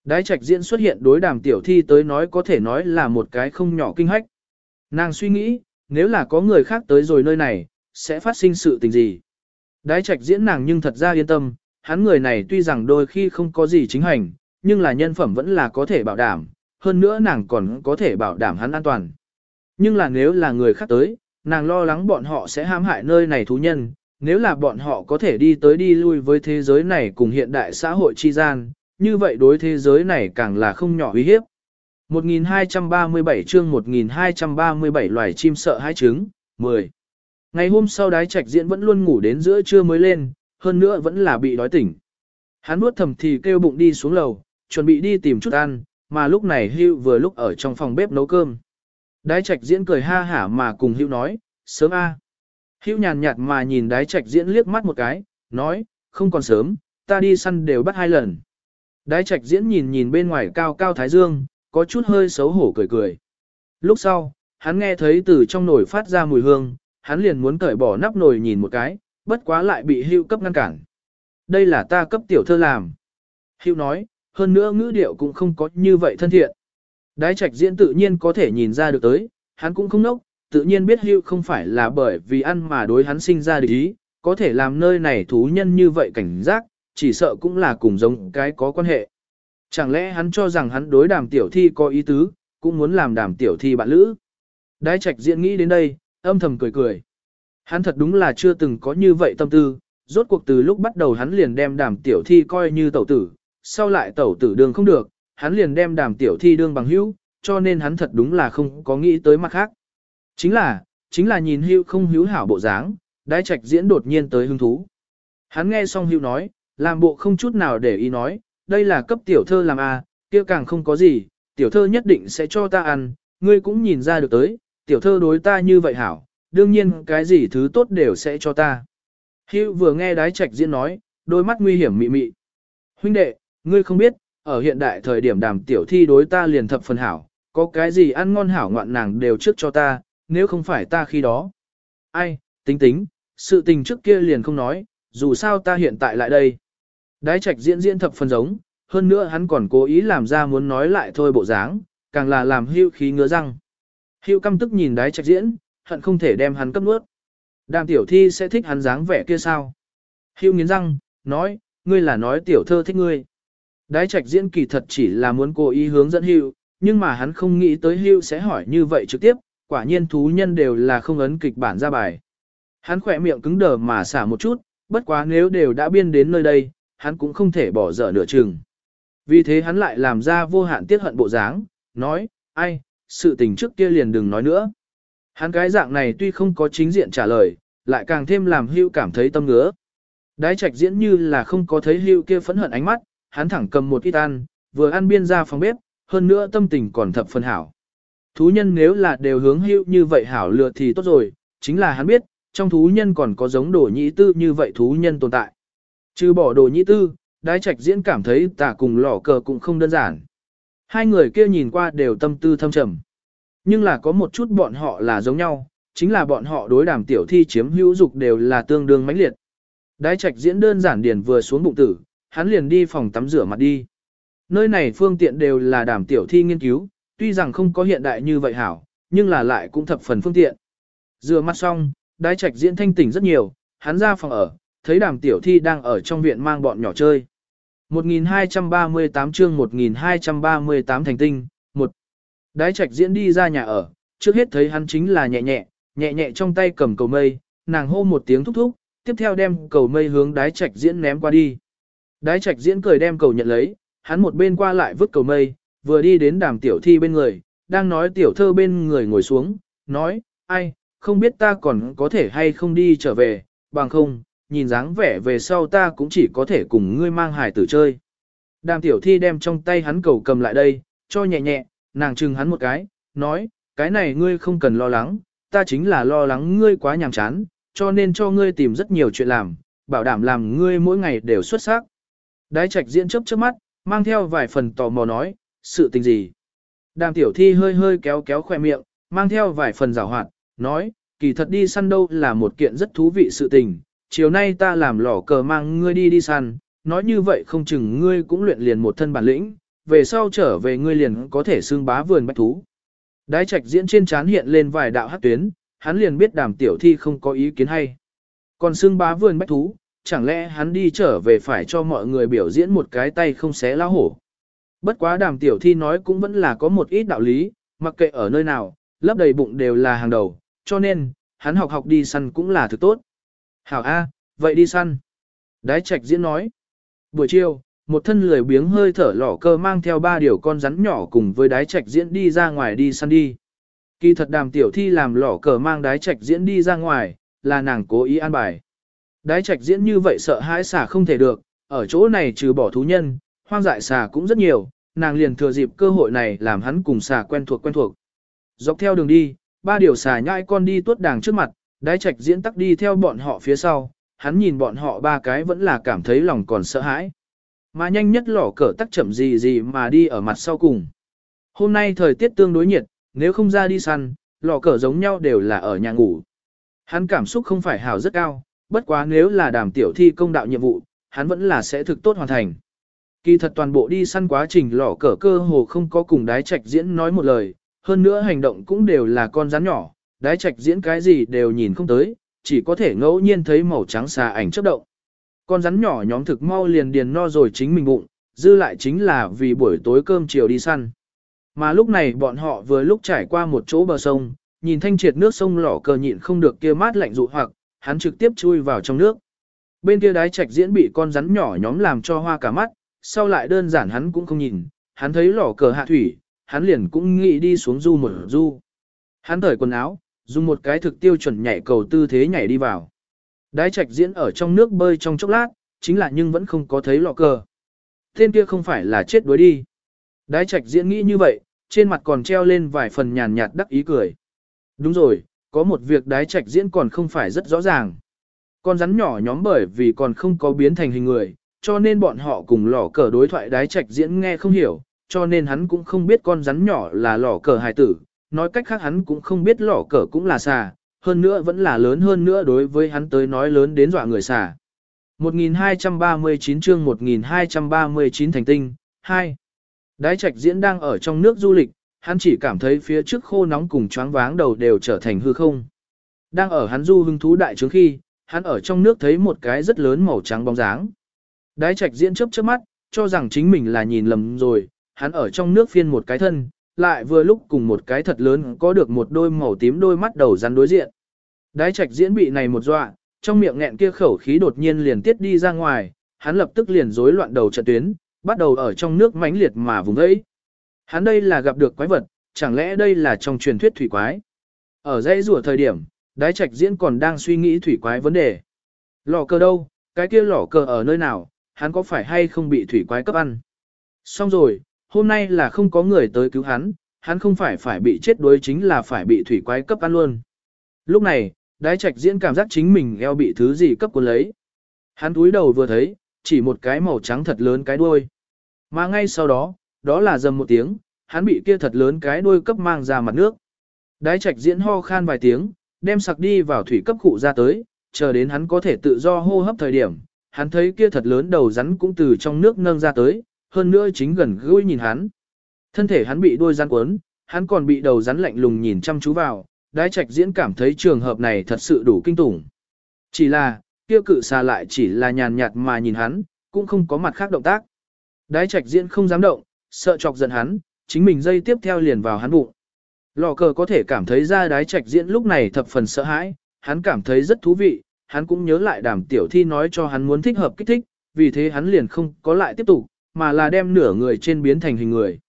Đái trạch diễn xuất hiện đối đàm tiểu thi tới nói có thể nói là một cái không nhỏ kinh hách. Nàng suy nghĩ, nếu là có người khác tới rồi nơi này, sẽ phát sinh sự tình gì. Đái trạch diễn nàng nhưng thật ra yên tâm, hắn người này tuy rằng đôi khi không có gì chính hành, nhưng là nhân phẩm vẫn là có thể bảo đảm, hơn nữa nàng còn có thể bảo đảm hắn an toàn. Nhưng là nếu là người khác tới, nàng lo lắng bọn họ sẽ hãm hại nơi này thú nhân, nếu là bọn họ có thể đi tới đi lui với thế giới này cùng hiện đại xã hội chi gian, như vậy đối thế giới này càng là không nhỏ uy hiếp. 1237 chương 1237 loài chim sợ hai trứng, 10. Ngày hôm sau đái trạch diễn vẫn luôn ngủ đến giữa trưa mới lên, hơn nữa vẫn là bị đói tỉnh. Hắn nuốt thầm thì kêu bụng đi xuống lầu, chuẩn bị đi tìm chút ăn, mà lúc này Hưu vừa lúc ở trong phòng bếp nấu cơm. Đái trạch diễn cười ha hả mà cùng Hưu nói, sớm a. À. Hưu nhàn nhạt mà nhìn đái trạch diễn liếc mắt một cái, nói, không còn sớm, ta đi săn đều bắt hai lần. Đái trạch diễn nhìn nhìn bên ngoài cao cao thái dương, có chút hơi xấu hổ cười cười. Lúc sau, hắn nghe thấy từ trong nồi phát ra mùi hương, hắn liền muốn cởi bỏ nắp nồi nhìn một cái, bất quá lại bị hưu cấp ngăn cản. Đây là ta cấp tiểu thơ làm. Hưu nói, hơn nữa ngữ điệu cũng không có như vậy thân thiện. Đái trạch diễn tự nhiên có thể nhìn ra được tới, hắn cũng không nốc, tự nhiên biết hưu không phải là bởi vì ăn mà đối hắn sinh ra địch ý, có thể làm nơi này thú nhân như vậy cảnh giác, chỉ sợ cũng là cùng giống cái có quan hệ. Chẳng lẽ hắn cho rằng hắn đối đàm tiểu thi có ý tứ, cũng muốn làm đàm tiểu thi bạn lữ. Đái trạch diễn nghĩ đến đây, âm thầm cười cười. Hắn thật đúng là chưa từng có như vậy tâm tư, rốt cuộc từ lúc bắt đầu hắn liền đem đàm tiểu thi coi như tẩu tử, sau lại tẩu tử đường không được, hắn liền đem đàm tiểu thi đương bằng hữu, cho nên hắn thật đúng là không có nghĩ tới mặt khác. Chính là, chính là nhìn hữu không hữu hảo bộ dáng, đái trạch diễn đột nhiên tới hứng thú. Hắn nghe xong hữu nói, làm bộ không chút nào để ý nói, đây là cấp tiểu thơ làm a, à, kia càng không có gì, tiểu thơ nhất định sẽ cho ta ăn, ngươi cũng nhìn ra được tới, tiểu thơ đối ta như vậy hảo, đương nhiên cái gì thứ tốt đều sẽ cho ta. Hữu vừa nghe đái trạch diễn nói, đôi mắt nguy hiểm mị mị. Huynh đệ, ngươi không biết, ở hiện đại thời điểm đàm tiểu thi đối ta liền thập phần hảo, có cái gì ăn ngon hảo ngoạn nàng đều trước cho ta, nếu không phải ta khi đó. Ai, tính tính, sự tình trước kia liền không nói, dù sao ta hiện tại lại đây. Đái trạch diễn diễn thập phần giống, hơn nữa hắn còn cố ý làm ra muốn nói lại thôi bộ dáng, càng là làm hưu khí ngứa răng. Hưu căm tức nhìn đái trạch diễn, hận không thể đem hắn cấp nuốt. Đàm tiểu thi sẽ thích hắn dáng vẻ kia sao? Hưu nghiến răng, nói, ngươi là nói tiểu thơ thích ngươi. Đái trạch diễn kỳ thật chỉ là muốn cố ý hướng dẫn Hưu, nhưng mà hắn không nghĩ tới Hưu sẽ hỏi như vậy trực tiếp, quả nhiên thú nhân đều là không ấn kịch bản ra bài. Hắn khỏe miệng cứng đờ mà xả một chút, bất quá nếu đều đã biên đến nơi đây, hắn cũng không thể bỏ dở nửa chừng. Vì thế hắn lại làm ra vô hạn tiết hận bộ dáng, nói, ai, sự tình trước kia liền đừng nói nữa. Hắn cái dạng này tuy không có chính diện trả lời, lại càng thêm làm hưu cảm thấy tâm ngứa. Đái trạch diễn như là không có thấy hưu kia phẫn hận ánh mắt, hắn thẳng cầm một ít ăn, vừa ăn biên ra phòng bếp, hơn nữa tâm tình còn thập phần hảo. Thú nhân nếu là đều hướng hữu như vậy hảo lựa thì tốt rồi, chính là hắn biết, trong thú nhân còn có giống đồ nhĩ tư như vậy thú nhân tồn tại. Trừ bỏ đồ nhĩ tư, đái trạch diễn cảm thấy tả cùng lỏ cờ cũng không đơn giản. Hai người kia nhìn qua đều tâm tư thâm trầm. Nhưng là có một chút bọn họ là giống nhau, chính là bọn họ đối đàm tiểu thi chiếm hữu dục đều là tương đương mãnh liệt. Đái trạch diễn đơn giản điền vừa xuống bụng tử, hắn liền đi phòng tắm rửa mặt đi. Nơi này phương tiện đều là đàm tiểu thi nghiên cứu, tuy rằng không có hiện đại như vậy hảo, nhưng là lại cũng thập phần phương tiện. Rửa mặt xong, đái trạch diễn thanh tỉnh rất nhiều, hắn ra phòng ở, thấy đàm tiểu thi đang ở trong viện mang bọn nhỏ chơi. 1238 chương 1238 thành tinh, một Đái trạch diễn đi ra nhà ở, trước hết thấy hắn chính là nhẹ nhẹ, nhẹ nhẹ trong tay cầm cầu mây, nàng hô một tiếng thúc thúc, tiếp theo đem cầu mây hướng đái trạch diễn ném qua đi. Đái trạch diễn cười đem cầu nhận lấy, hắn một bên qua lại vứt cầu mây, vừa đi đến đàm tiểu thi bên người, đang nói tiểu thơ bên người ngồi xuống, nói, ai, không biết ta còn có thể hay không đi trở về, bằng không, nhìn dáng vẻ về sau ta cũng chỉ có thể cùng ngươi mang hài tử chơi. Đàm tiểu thi đem trong tay hắn cầu cầm lại đây, cho nhẹ nhẹ, nàng chừng hắn một cái, nói, cái này ngươi không cần lo lắng, ta chính là lo lắng ngươi quá nhàm chán, cho nên cho ngươi tìm rất nhiều chuyện làm, bảo đảm làm ngươi mỗi ngày đều xuất sắc. Đái trạch diễn chớp chớp mắt, mang theo vài phần tò mò nói, sự tình gì. Đàm tiểu thi hơi hơi kéo kéo khoe miệng, mang theo vài phần rào hoạt, nói, kỳ thật đi săn đâu là một kiện rất thú vị sự tình, chiều nay ta làm lò cờ mang ngươi đi đi săn, nói như vậy không chừng ngươi cũng luyện liền một thân bản lĩnh, về sau trở về ngươi liền có thể xương bá vườn bách thú. Đái trạch diễn trên trán hiện lên vài đạo hát tuyến, hắn liền biết đàm tiểu thi không có ý kiến hay. Còn xương bá vườn bách thú, chẳng lẽ hắn đi trở về phải cho mọi người biểu diễn một cái tay không xé lá hổ. Bất quá đàm tiểu thi nói cũng vẫn là có một ít đạo lý, mặc kệ ở nơi nào, lấp đầy bụng đều là hàng đầu, cho nên, hắn học học đi săn cũng là thứ tốt. Hảo A, vậy đi săn. Đái trạch diễn nói. Buổi chiều, một thân lười biếng hơi thở lỏ cơ mang theo ba điều con rắn nhỏ cùng với đái trạch diễn đi ra ngoài đi săn đi. Kỳ thật đàm tiểu thi làm lỏ cờ mang đái trạch diễn đi ra ngoài, là nàng cố ý an bài. Đái trạch diễn như vậy sợ hãi xả không thể được, ở chỗ này trừ bỏ thú nhân, hoang dại xà cũng rất nhiều, nàng liền thừa dịp cơ hội này làm hắn cùng xà quen thuộc quen thuộc. Dọc theo đường đi, ba điều xà nhãi con đi tuốt đàng trước mặt, đái trạch diễn tắc đi theo bọn họ phía sau, hắn nhìn bọn họ ba cái vẫn là cảm thấy lòng còn sợ hãi. Mà nhanh nhất lỏ cờ tắc chậm gì gì mà đi ở mặt sau cùng. Hôm nay thời tiết tương đối nhiệt, nếu không ra đi săn, lò cờ giống nhau đều là ở nhà ngủ. Hắn cảm xúc không phải hào rất cao, bất quá nếu là đàm tiểu thi công đạo nhiệm vụ, hắn vẫn là sẽ thực tốt hoàn thành. Kỳ thật toàn bộ đi săn quá trình lỏ cờ cơ hồ không có cùng đái trạch diễn nói một lời, hơn nữa hành động cũng đều là con rắn nhỏ, đái trạch diễn cái gì đều nhìn không tới, chỉ có thể ngẫu nhiên thấy màu trắng xà ảnh chớp động. Con rắn nhỏ nhóm thực mau liền điền no rồi chính mình bụng, dư lại chính là vì buổi tối cơm chiều đi săn. Mà lúc này bọn họ vừa lúc trải qua một chỗ bờ sông, nhìn thanh triệt nước sông lỏ cờ nhịn không được kia mát lạnh dụ hoặc, hắn trực tiếp chui vào trong nước. Bên kia đái trạch diễn bị con rắn nhỏ nhóm làm cho hoa cả mắt, sau lại đơn giản hắn cũng không nhìn, hắn thấy lỏ cờ hạ thủy, hắn liền cũng nghĩ đi xuống du một du. Hắn thởi quần áo, dùng một cái thực tiêu chuẩn nhảy cầu tư thế nhảy đi vào. Đái trạch diễn ở trong nước bơi trong chốc lát, chính là nhưng vẫn không có thấy lọ cờ. Tên kia không phải là chết đuối đi. Đái trạch diễn nghĩ như vậy, trên mặt còn treo lên vài phần nhàn nhạt đắc ý cười. Đúng rồi, có một việc đái trạch diễn còn không phải rất rõ ràng. Con rắn nhỏ nhóm bởi vì còn không có biến thành hình người, cho nên bọn họ cùng lò cờ đối thoại đái trạch diễn nghe không hiểu, cho nên hắn cũng không biết con rắn nhỏ là lò cờ hài tử, nói cách khác hắn cũng không biết lò cờ cũng là xà, hơn nữa vẫn là lớn hơn nữa đối với hắn tới nói lớn đến dọa người xà. 1239 chương 1239 thành tinh, 2. Đái trạch diễn đang ở trong nước du lịch, hắn chỉ cảm thấy phía trước khô nóng cùng choáng váng đầu đều trở thành hư không. Đang ở hắn du hưng thú đại trướng khi, hắn ở trong nước thấy một cái rất lớn màu trắng bóng dáng. Đái trạch diễn chớp chớp mắt, cho rằng chính mình là nhìn lầm rồi, hắn ở trong nước phiên một cái thân, lại vừa lúc cùng một cái thật lớn có được một đôi màu tím đôi mắt đầu rắn đối diện. Đái trạch diễn bị này một dọa, trong miệng nghẹn kia khẩu khí đột nhiên liền tiết đi ra ngoài, hắn lập tức liền rối loạn đầu trận tuyến, bắt đầu ở trong nước mãnh liệt mà vùng ấy. Hắn đây là gặp được quái vật, chẳng lẽ đây là trong truyền thuyết thủy quái? Ở dãy rùa thời điểm, đái trạch diễn còn đang suy nghĩ thủy quái vấn đề. Lò cờ đâu, cái kia lò cờ ở nơi nào, hắn có phải hay không bị thủy quái cấp ăn? Xong rồi, hôm nay là không có người tới cứu hắn, hắn không phải phải bị chết đuối chính là phải bị thủy quái cấp ăn luôn. Lúc này, đái trạch diễn cảm giác chính mình eo bị thứ gì cấp cuốn lấy. Hắn túi đầu vừa thấy, chỉ một cái màu trắng thật lớn cái đuôi. Mà ngay sau đó, đó là dầm một tiếng, hắn bị kia thật lớn cái đuôi cấp mang ra mặt nước. Đái trạch diễn ho khan vài tiếng, đem sặc đi vào thủy cấp cụ ra tới, chờ đến hắn có thể tự do hô hấp thời điểm, hắn thấy kia thật lớn đầu rắn cũng từ trong nước nâng ra tới, hơn nữa chính gần gũi nhìn hắn. Thân thể hắn bị đuôi rắn cuốn, hắn còn bị đầu rắn lạnh lùng nhìn chăm chú vào, đái trạch diễn cảm thấy trường hợp này thật sự đủ kinh tủng. Chỉ là, kia cự xà lại chỉ là nhàn nhạt mà nhìn hắn, cũng không có mặt khác động tác. Đái trạch diễn không dám động, sợ chọc giận hắn, chính mình dây tiếp theo liền vào hắn bụng. Lò cờ có thể cảm thấy ra đái trạch diễn lúc này thập phần sợ hãi, hắn cảm thấy rất thú vị, hắn cũng nhớ lại đàm tiểu thi nói cho hắn muốn thích hợp kích thích, vì thế hắn liền không có lại tiếp tục, mà là đem nửa người trên biến thành hình người.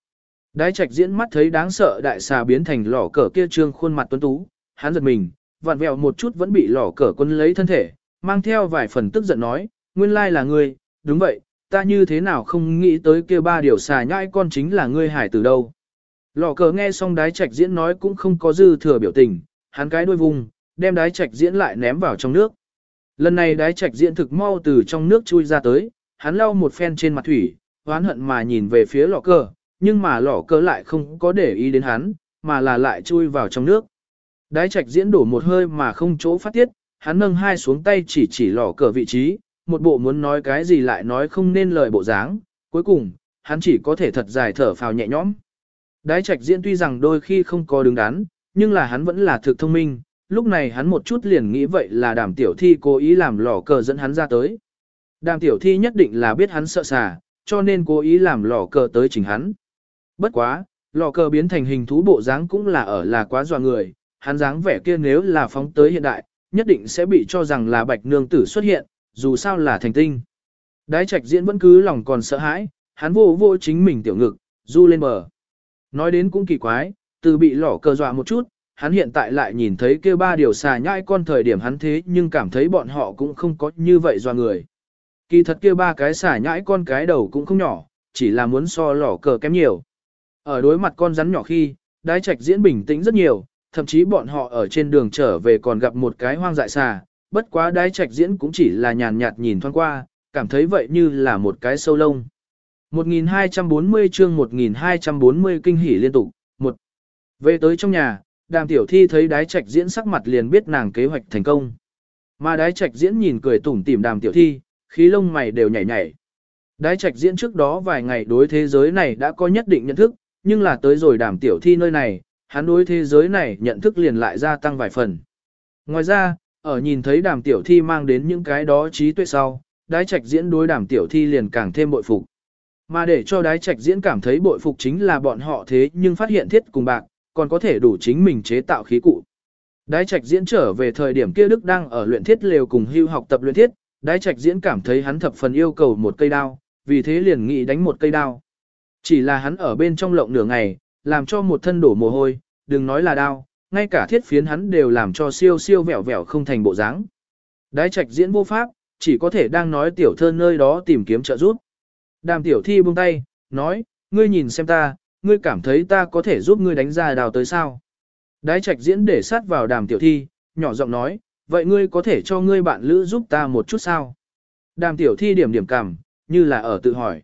Đái trạch diễn mắt thấy đáng sợ đại xà biến thành lò cờ kia trương khuôn mặt tuấn tú, hắn giật mình, vặn vẹo một chút vẫn bị lò cờ quân lấy thân thể, mang theo vài phần tức giận nói, nguyên lai là ngươi, đúng vậy, ta như thế nào không nghĩ tới kia ba điều xà nhãi con chính là ngươi hải từ đâu. Lò cờ nghe xong đái trạch diễn nói cũng không có dư thừa biểu tình, hắn cái đuôi vùng, đem đái trạch diễn lại ném vào trong nước. Lần này đái trạch diễn thực mau từ trong nước chui ra tới, hắn lau một phen trên mặt thủy, oán hận mà nhìn về phía lò cờ, nhưng mà lò cờ lại không có để ý đến hắn, mà là lại chui vào trong nước. Đái trạch diễn đổ một hơi mà không chỗ phát tiết, hắn nâng hai xuống tay chỉ chỉ lò cờ vị trí, một bộ muốn nói cái gì lại nói không nên lời bộ dáng, cuối cùng, hắn chỉ có thể thật dài thở phào nhẹ nhõm. Đái trạch diễn tuy rằng đôi khi không có đứng đắn, nhưng là hắn vẫn là thực thông minh, lúc này hắn một chút liền nghĩ vậy là đàm tiểu thi cố ý làm lò cờ dẫn hắn ra tới. Đàm tiểu thi nhất định là biết hắn sợ xà, cho nên cố ý làm lò cờ tới chỉnh hắn. Bất quá, lò cờ biến thành hình thú bộ dáng cũng là ở là quá dọa người, hắn dáng vẻ kia nếu là phóng tới hiện đại, nhất định sẽ bị cho rằng là bạch nương tử xuất hiện, dù sao là thành tinh. Đái trạch diễn vẫn cứ lòng còn sợ hãi, hắn vô vô chính mình tiểu ngực, du lên bờ. Nói đến cũng kỳ quái, từ bị lỏ cờ dọa một chút, hắn hiện tại lại nhìn thấy kia ba điều xà nhãi con thời điểm hắn thế nhưng cảm thấy bọn họ cũng không có như vậy dọa người. Kỳ thật kia ba cái xà nhãi con cái đầu cũng không nhỏ, chỉ là muốn so lỏ cờ kém nhiều. Ở đối mặt con rắn nhỏ khi, đái trạch diễn bình tĩnh rất nhiều, thậm chí bọn họ ở trên đường trở về còn gặp một cái hoang dại xà, bất quá đái trạch diễn cũng chỉ là nhàn nhạt nhìn thoáng qua, cảm thấy vậy như là một cái sâu lông. 1240 chương 1240 kinh hỉ liên tục. Một. Về tới trong nhà, đàm tiểu thi thấy đái trạch diễn sắc mặt liền biết nàng kế hoạch thành công. Mà đái trạch diễn nhìn cười tủm tỉm đàm tiểu thi, khí lông mày đều nhảy nhảy. Đái trạch diễn trước đó vài ngày đối thế giới này đã có nhất định nhận thức, nhưng là tới rồi đàm tiểu thi nơi này, hắn đối thế giới này nhận thức liền lại gia tăng vài phần. Ngoài ra, ở nhìn thấy đàm tiểu thi mang đến những cái đó trí tuệ sau, đái trạch diễn đối đàm tiểu thi liền càng thêm bội phục. Mà để cho đái trạch diễn cảm thấy bội phục chính là bọn họ thế nhưng phát hiện thiết cùng bạc, còn có thể đủ chính mình chế tạo khí cụ. Đái trạch diễn trở về thời điểm kia Đức đang ở luyện thiết lều cùng hưu học tập luyện thiết, đái trạch diễn cảm thấy hắn thập phần yêu cầu một cây đao, vì thế liền nghĩ đánh một cây đao. Chỉ là hắn ở bên trong lộng nửa ngày, làm cho một thân đổ mồ hôi, đừng nói là đao, ngay cả thiết phiến hắn đều làm cho siêu siêu vẹo vẹo không thành bộ dáng. Đái trạch diễn vô pháp, chỉ có thể đang nói tiểu thơ nơi đó tìm kiếm trợ giúp. Đàm tiểu thi buông tay, nói, ngươi nhìn xem ta, ngươi cảm thấy ta có thể giúp ngươi đánh ra đào tới sao. Đái trạch diễn để sát vào đàm tiểu thi, nhỏ giọng nói, vậy ngươi có thể cho ngươi bạn lữ giúp ta một chút sao. Đàm tiểu thi điểm điểm cảm, như là ở tự hỏi.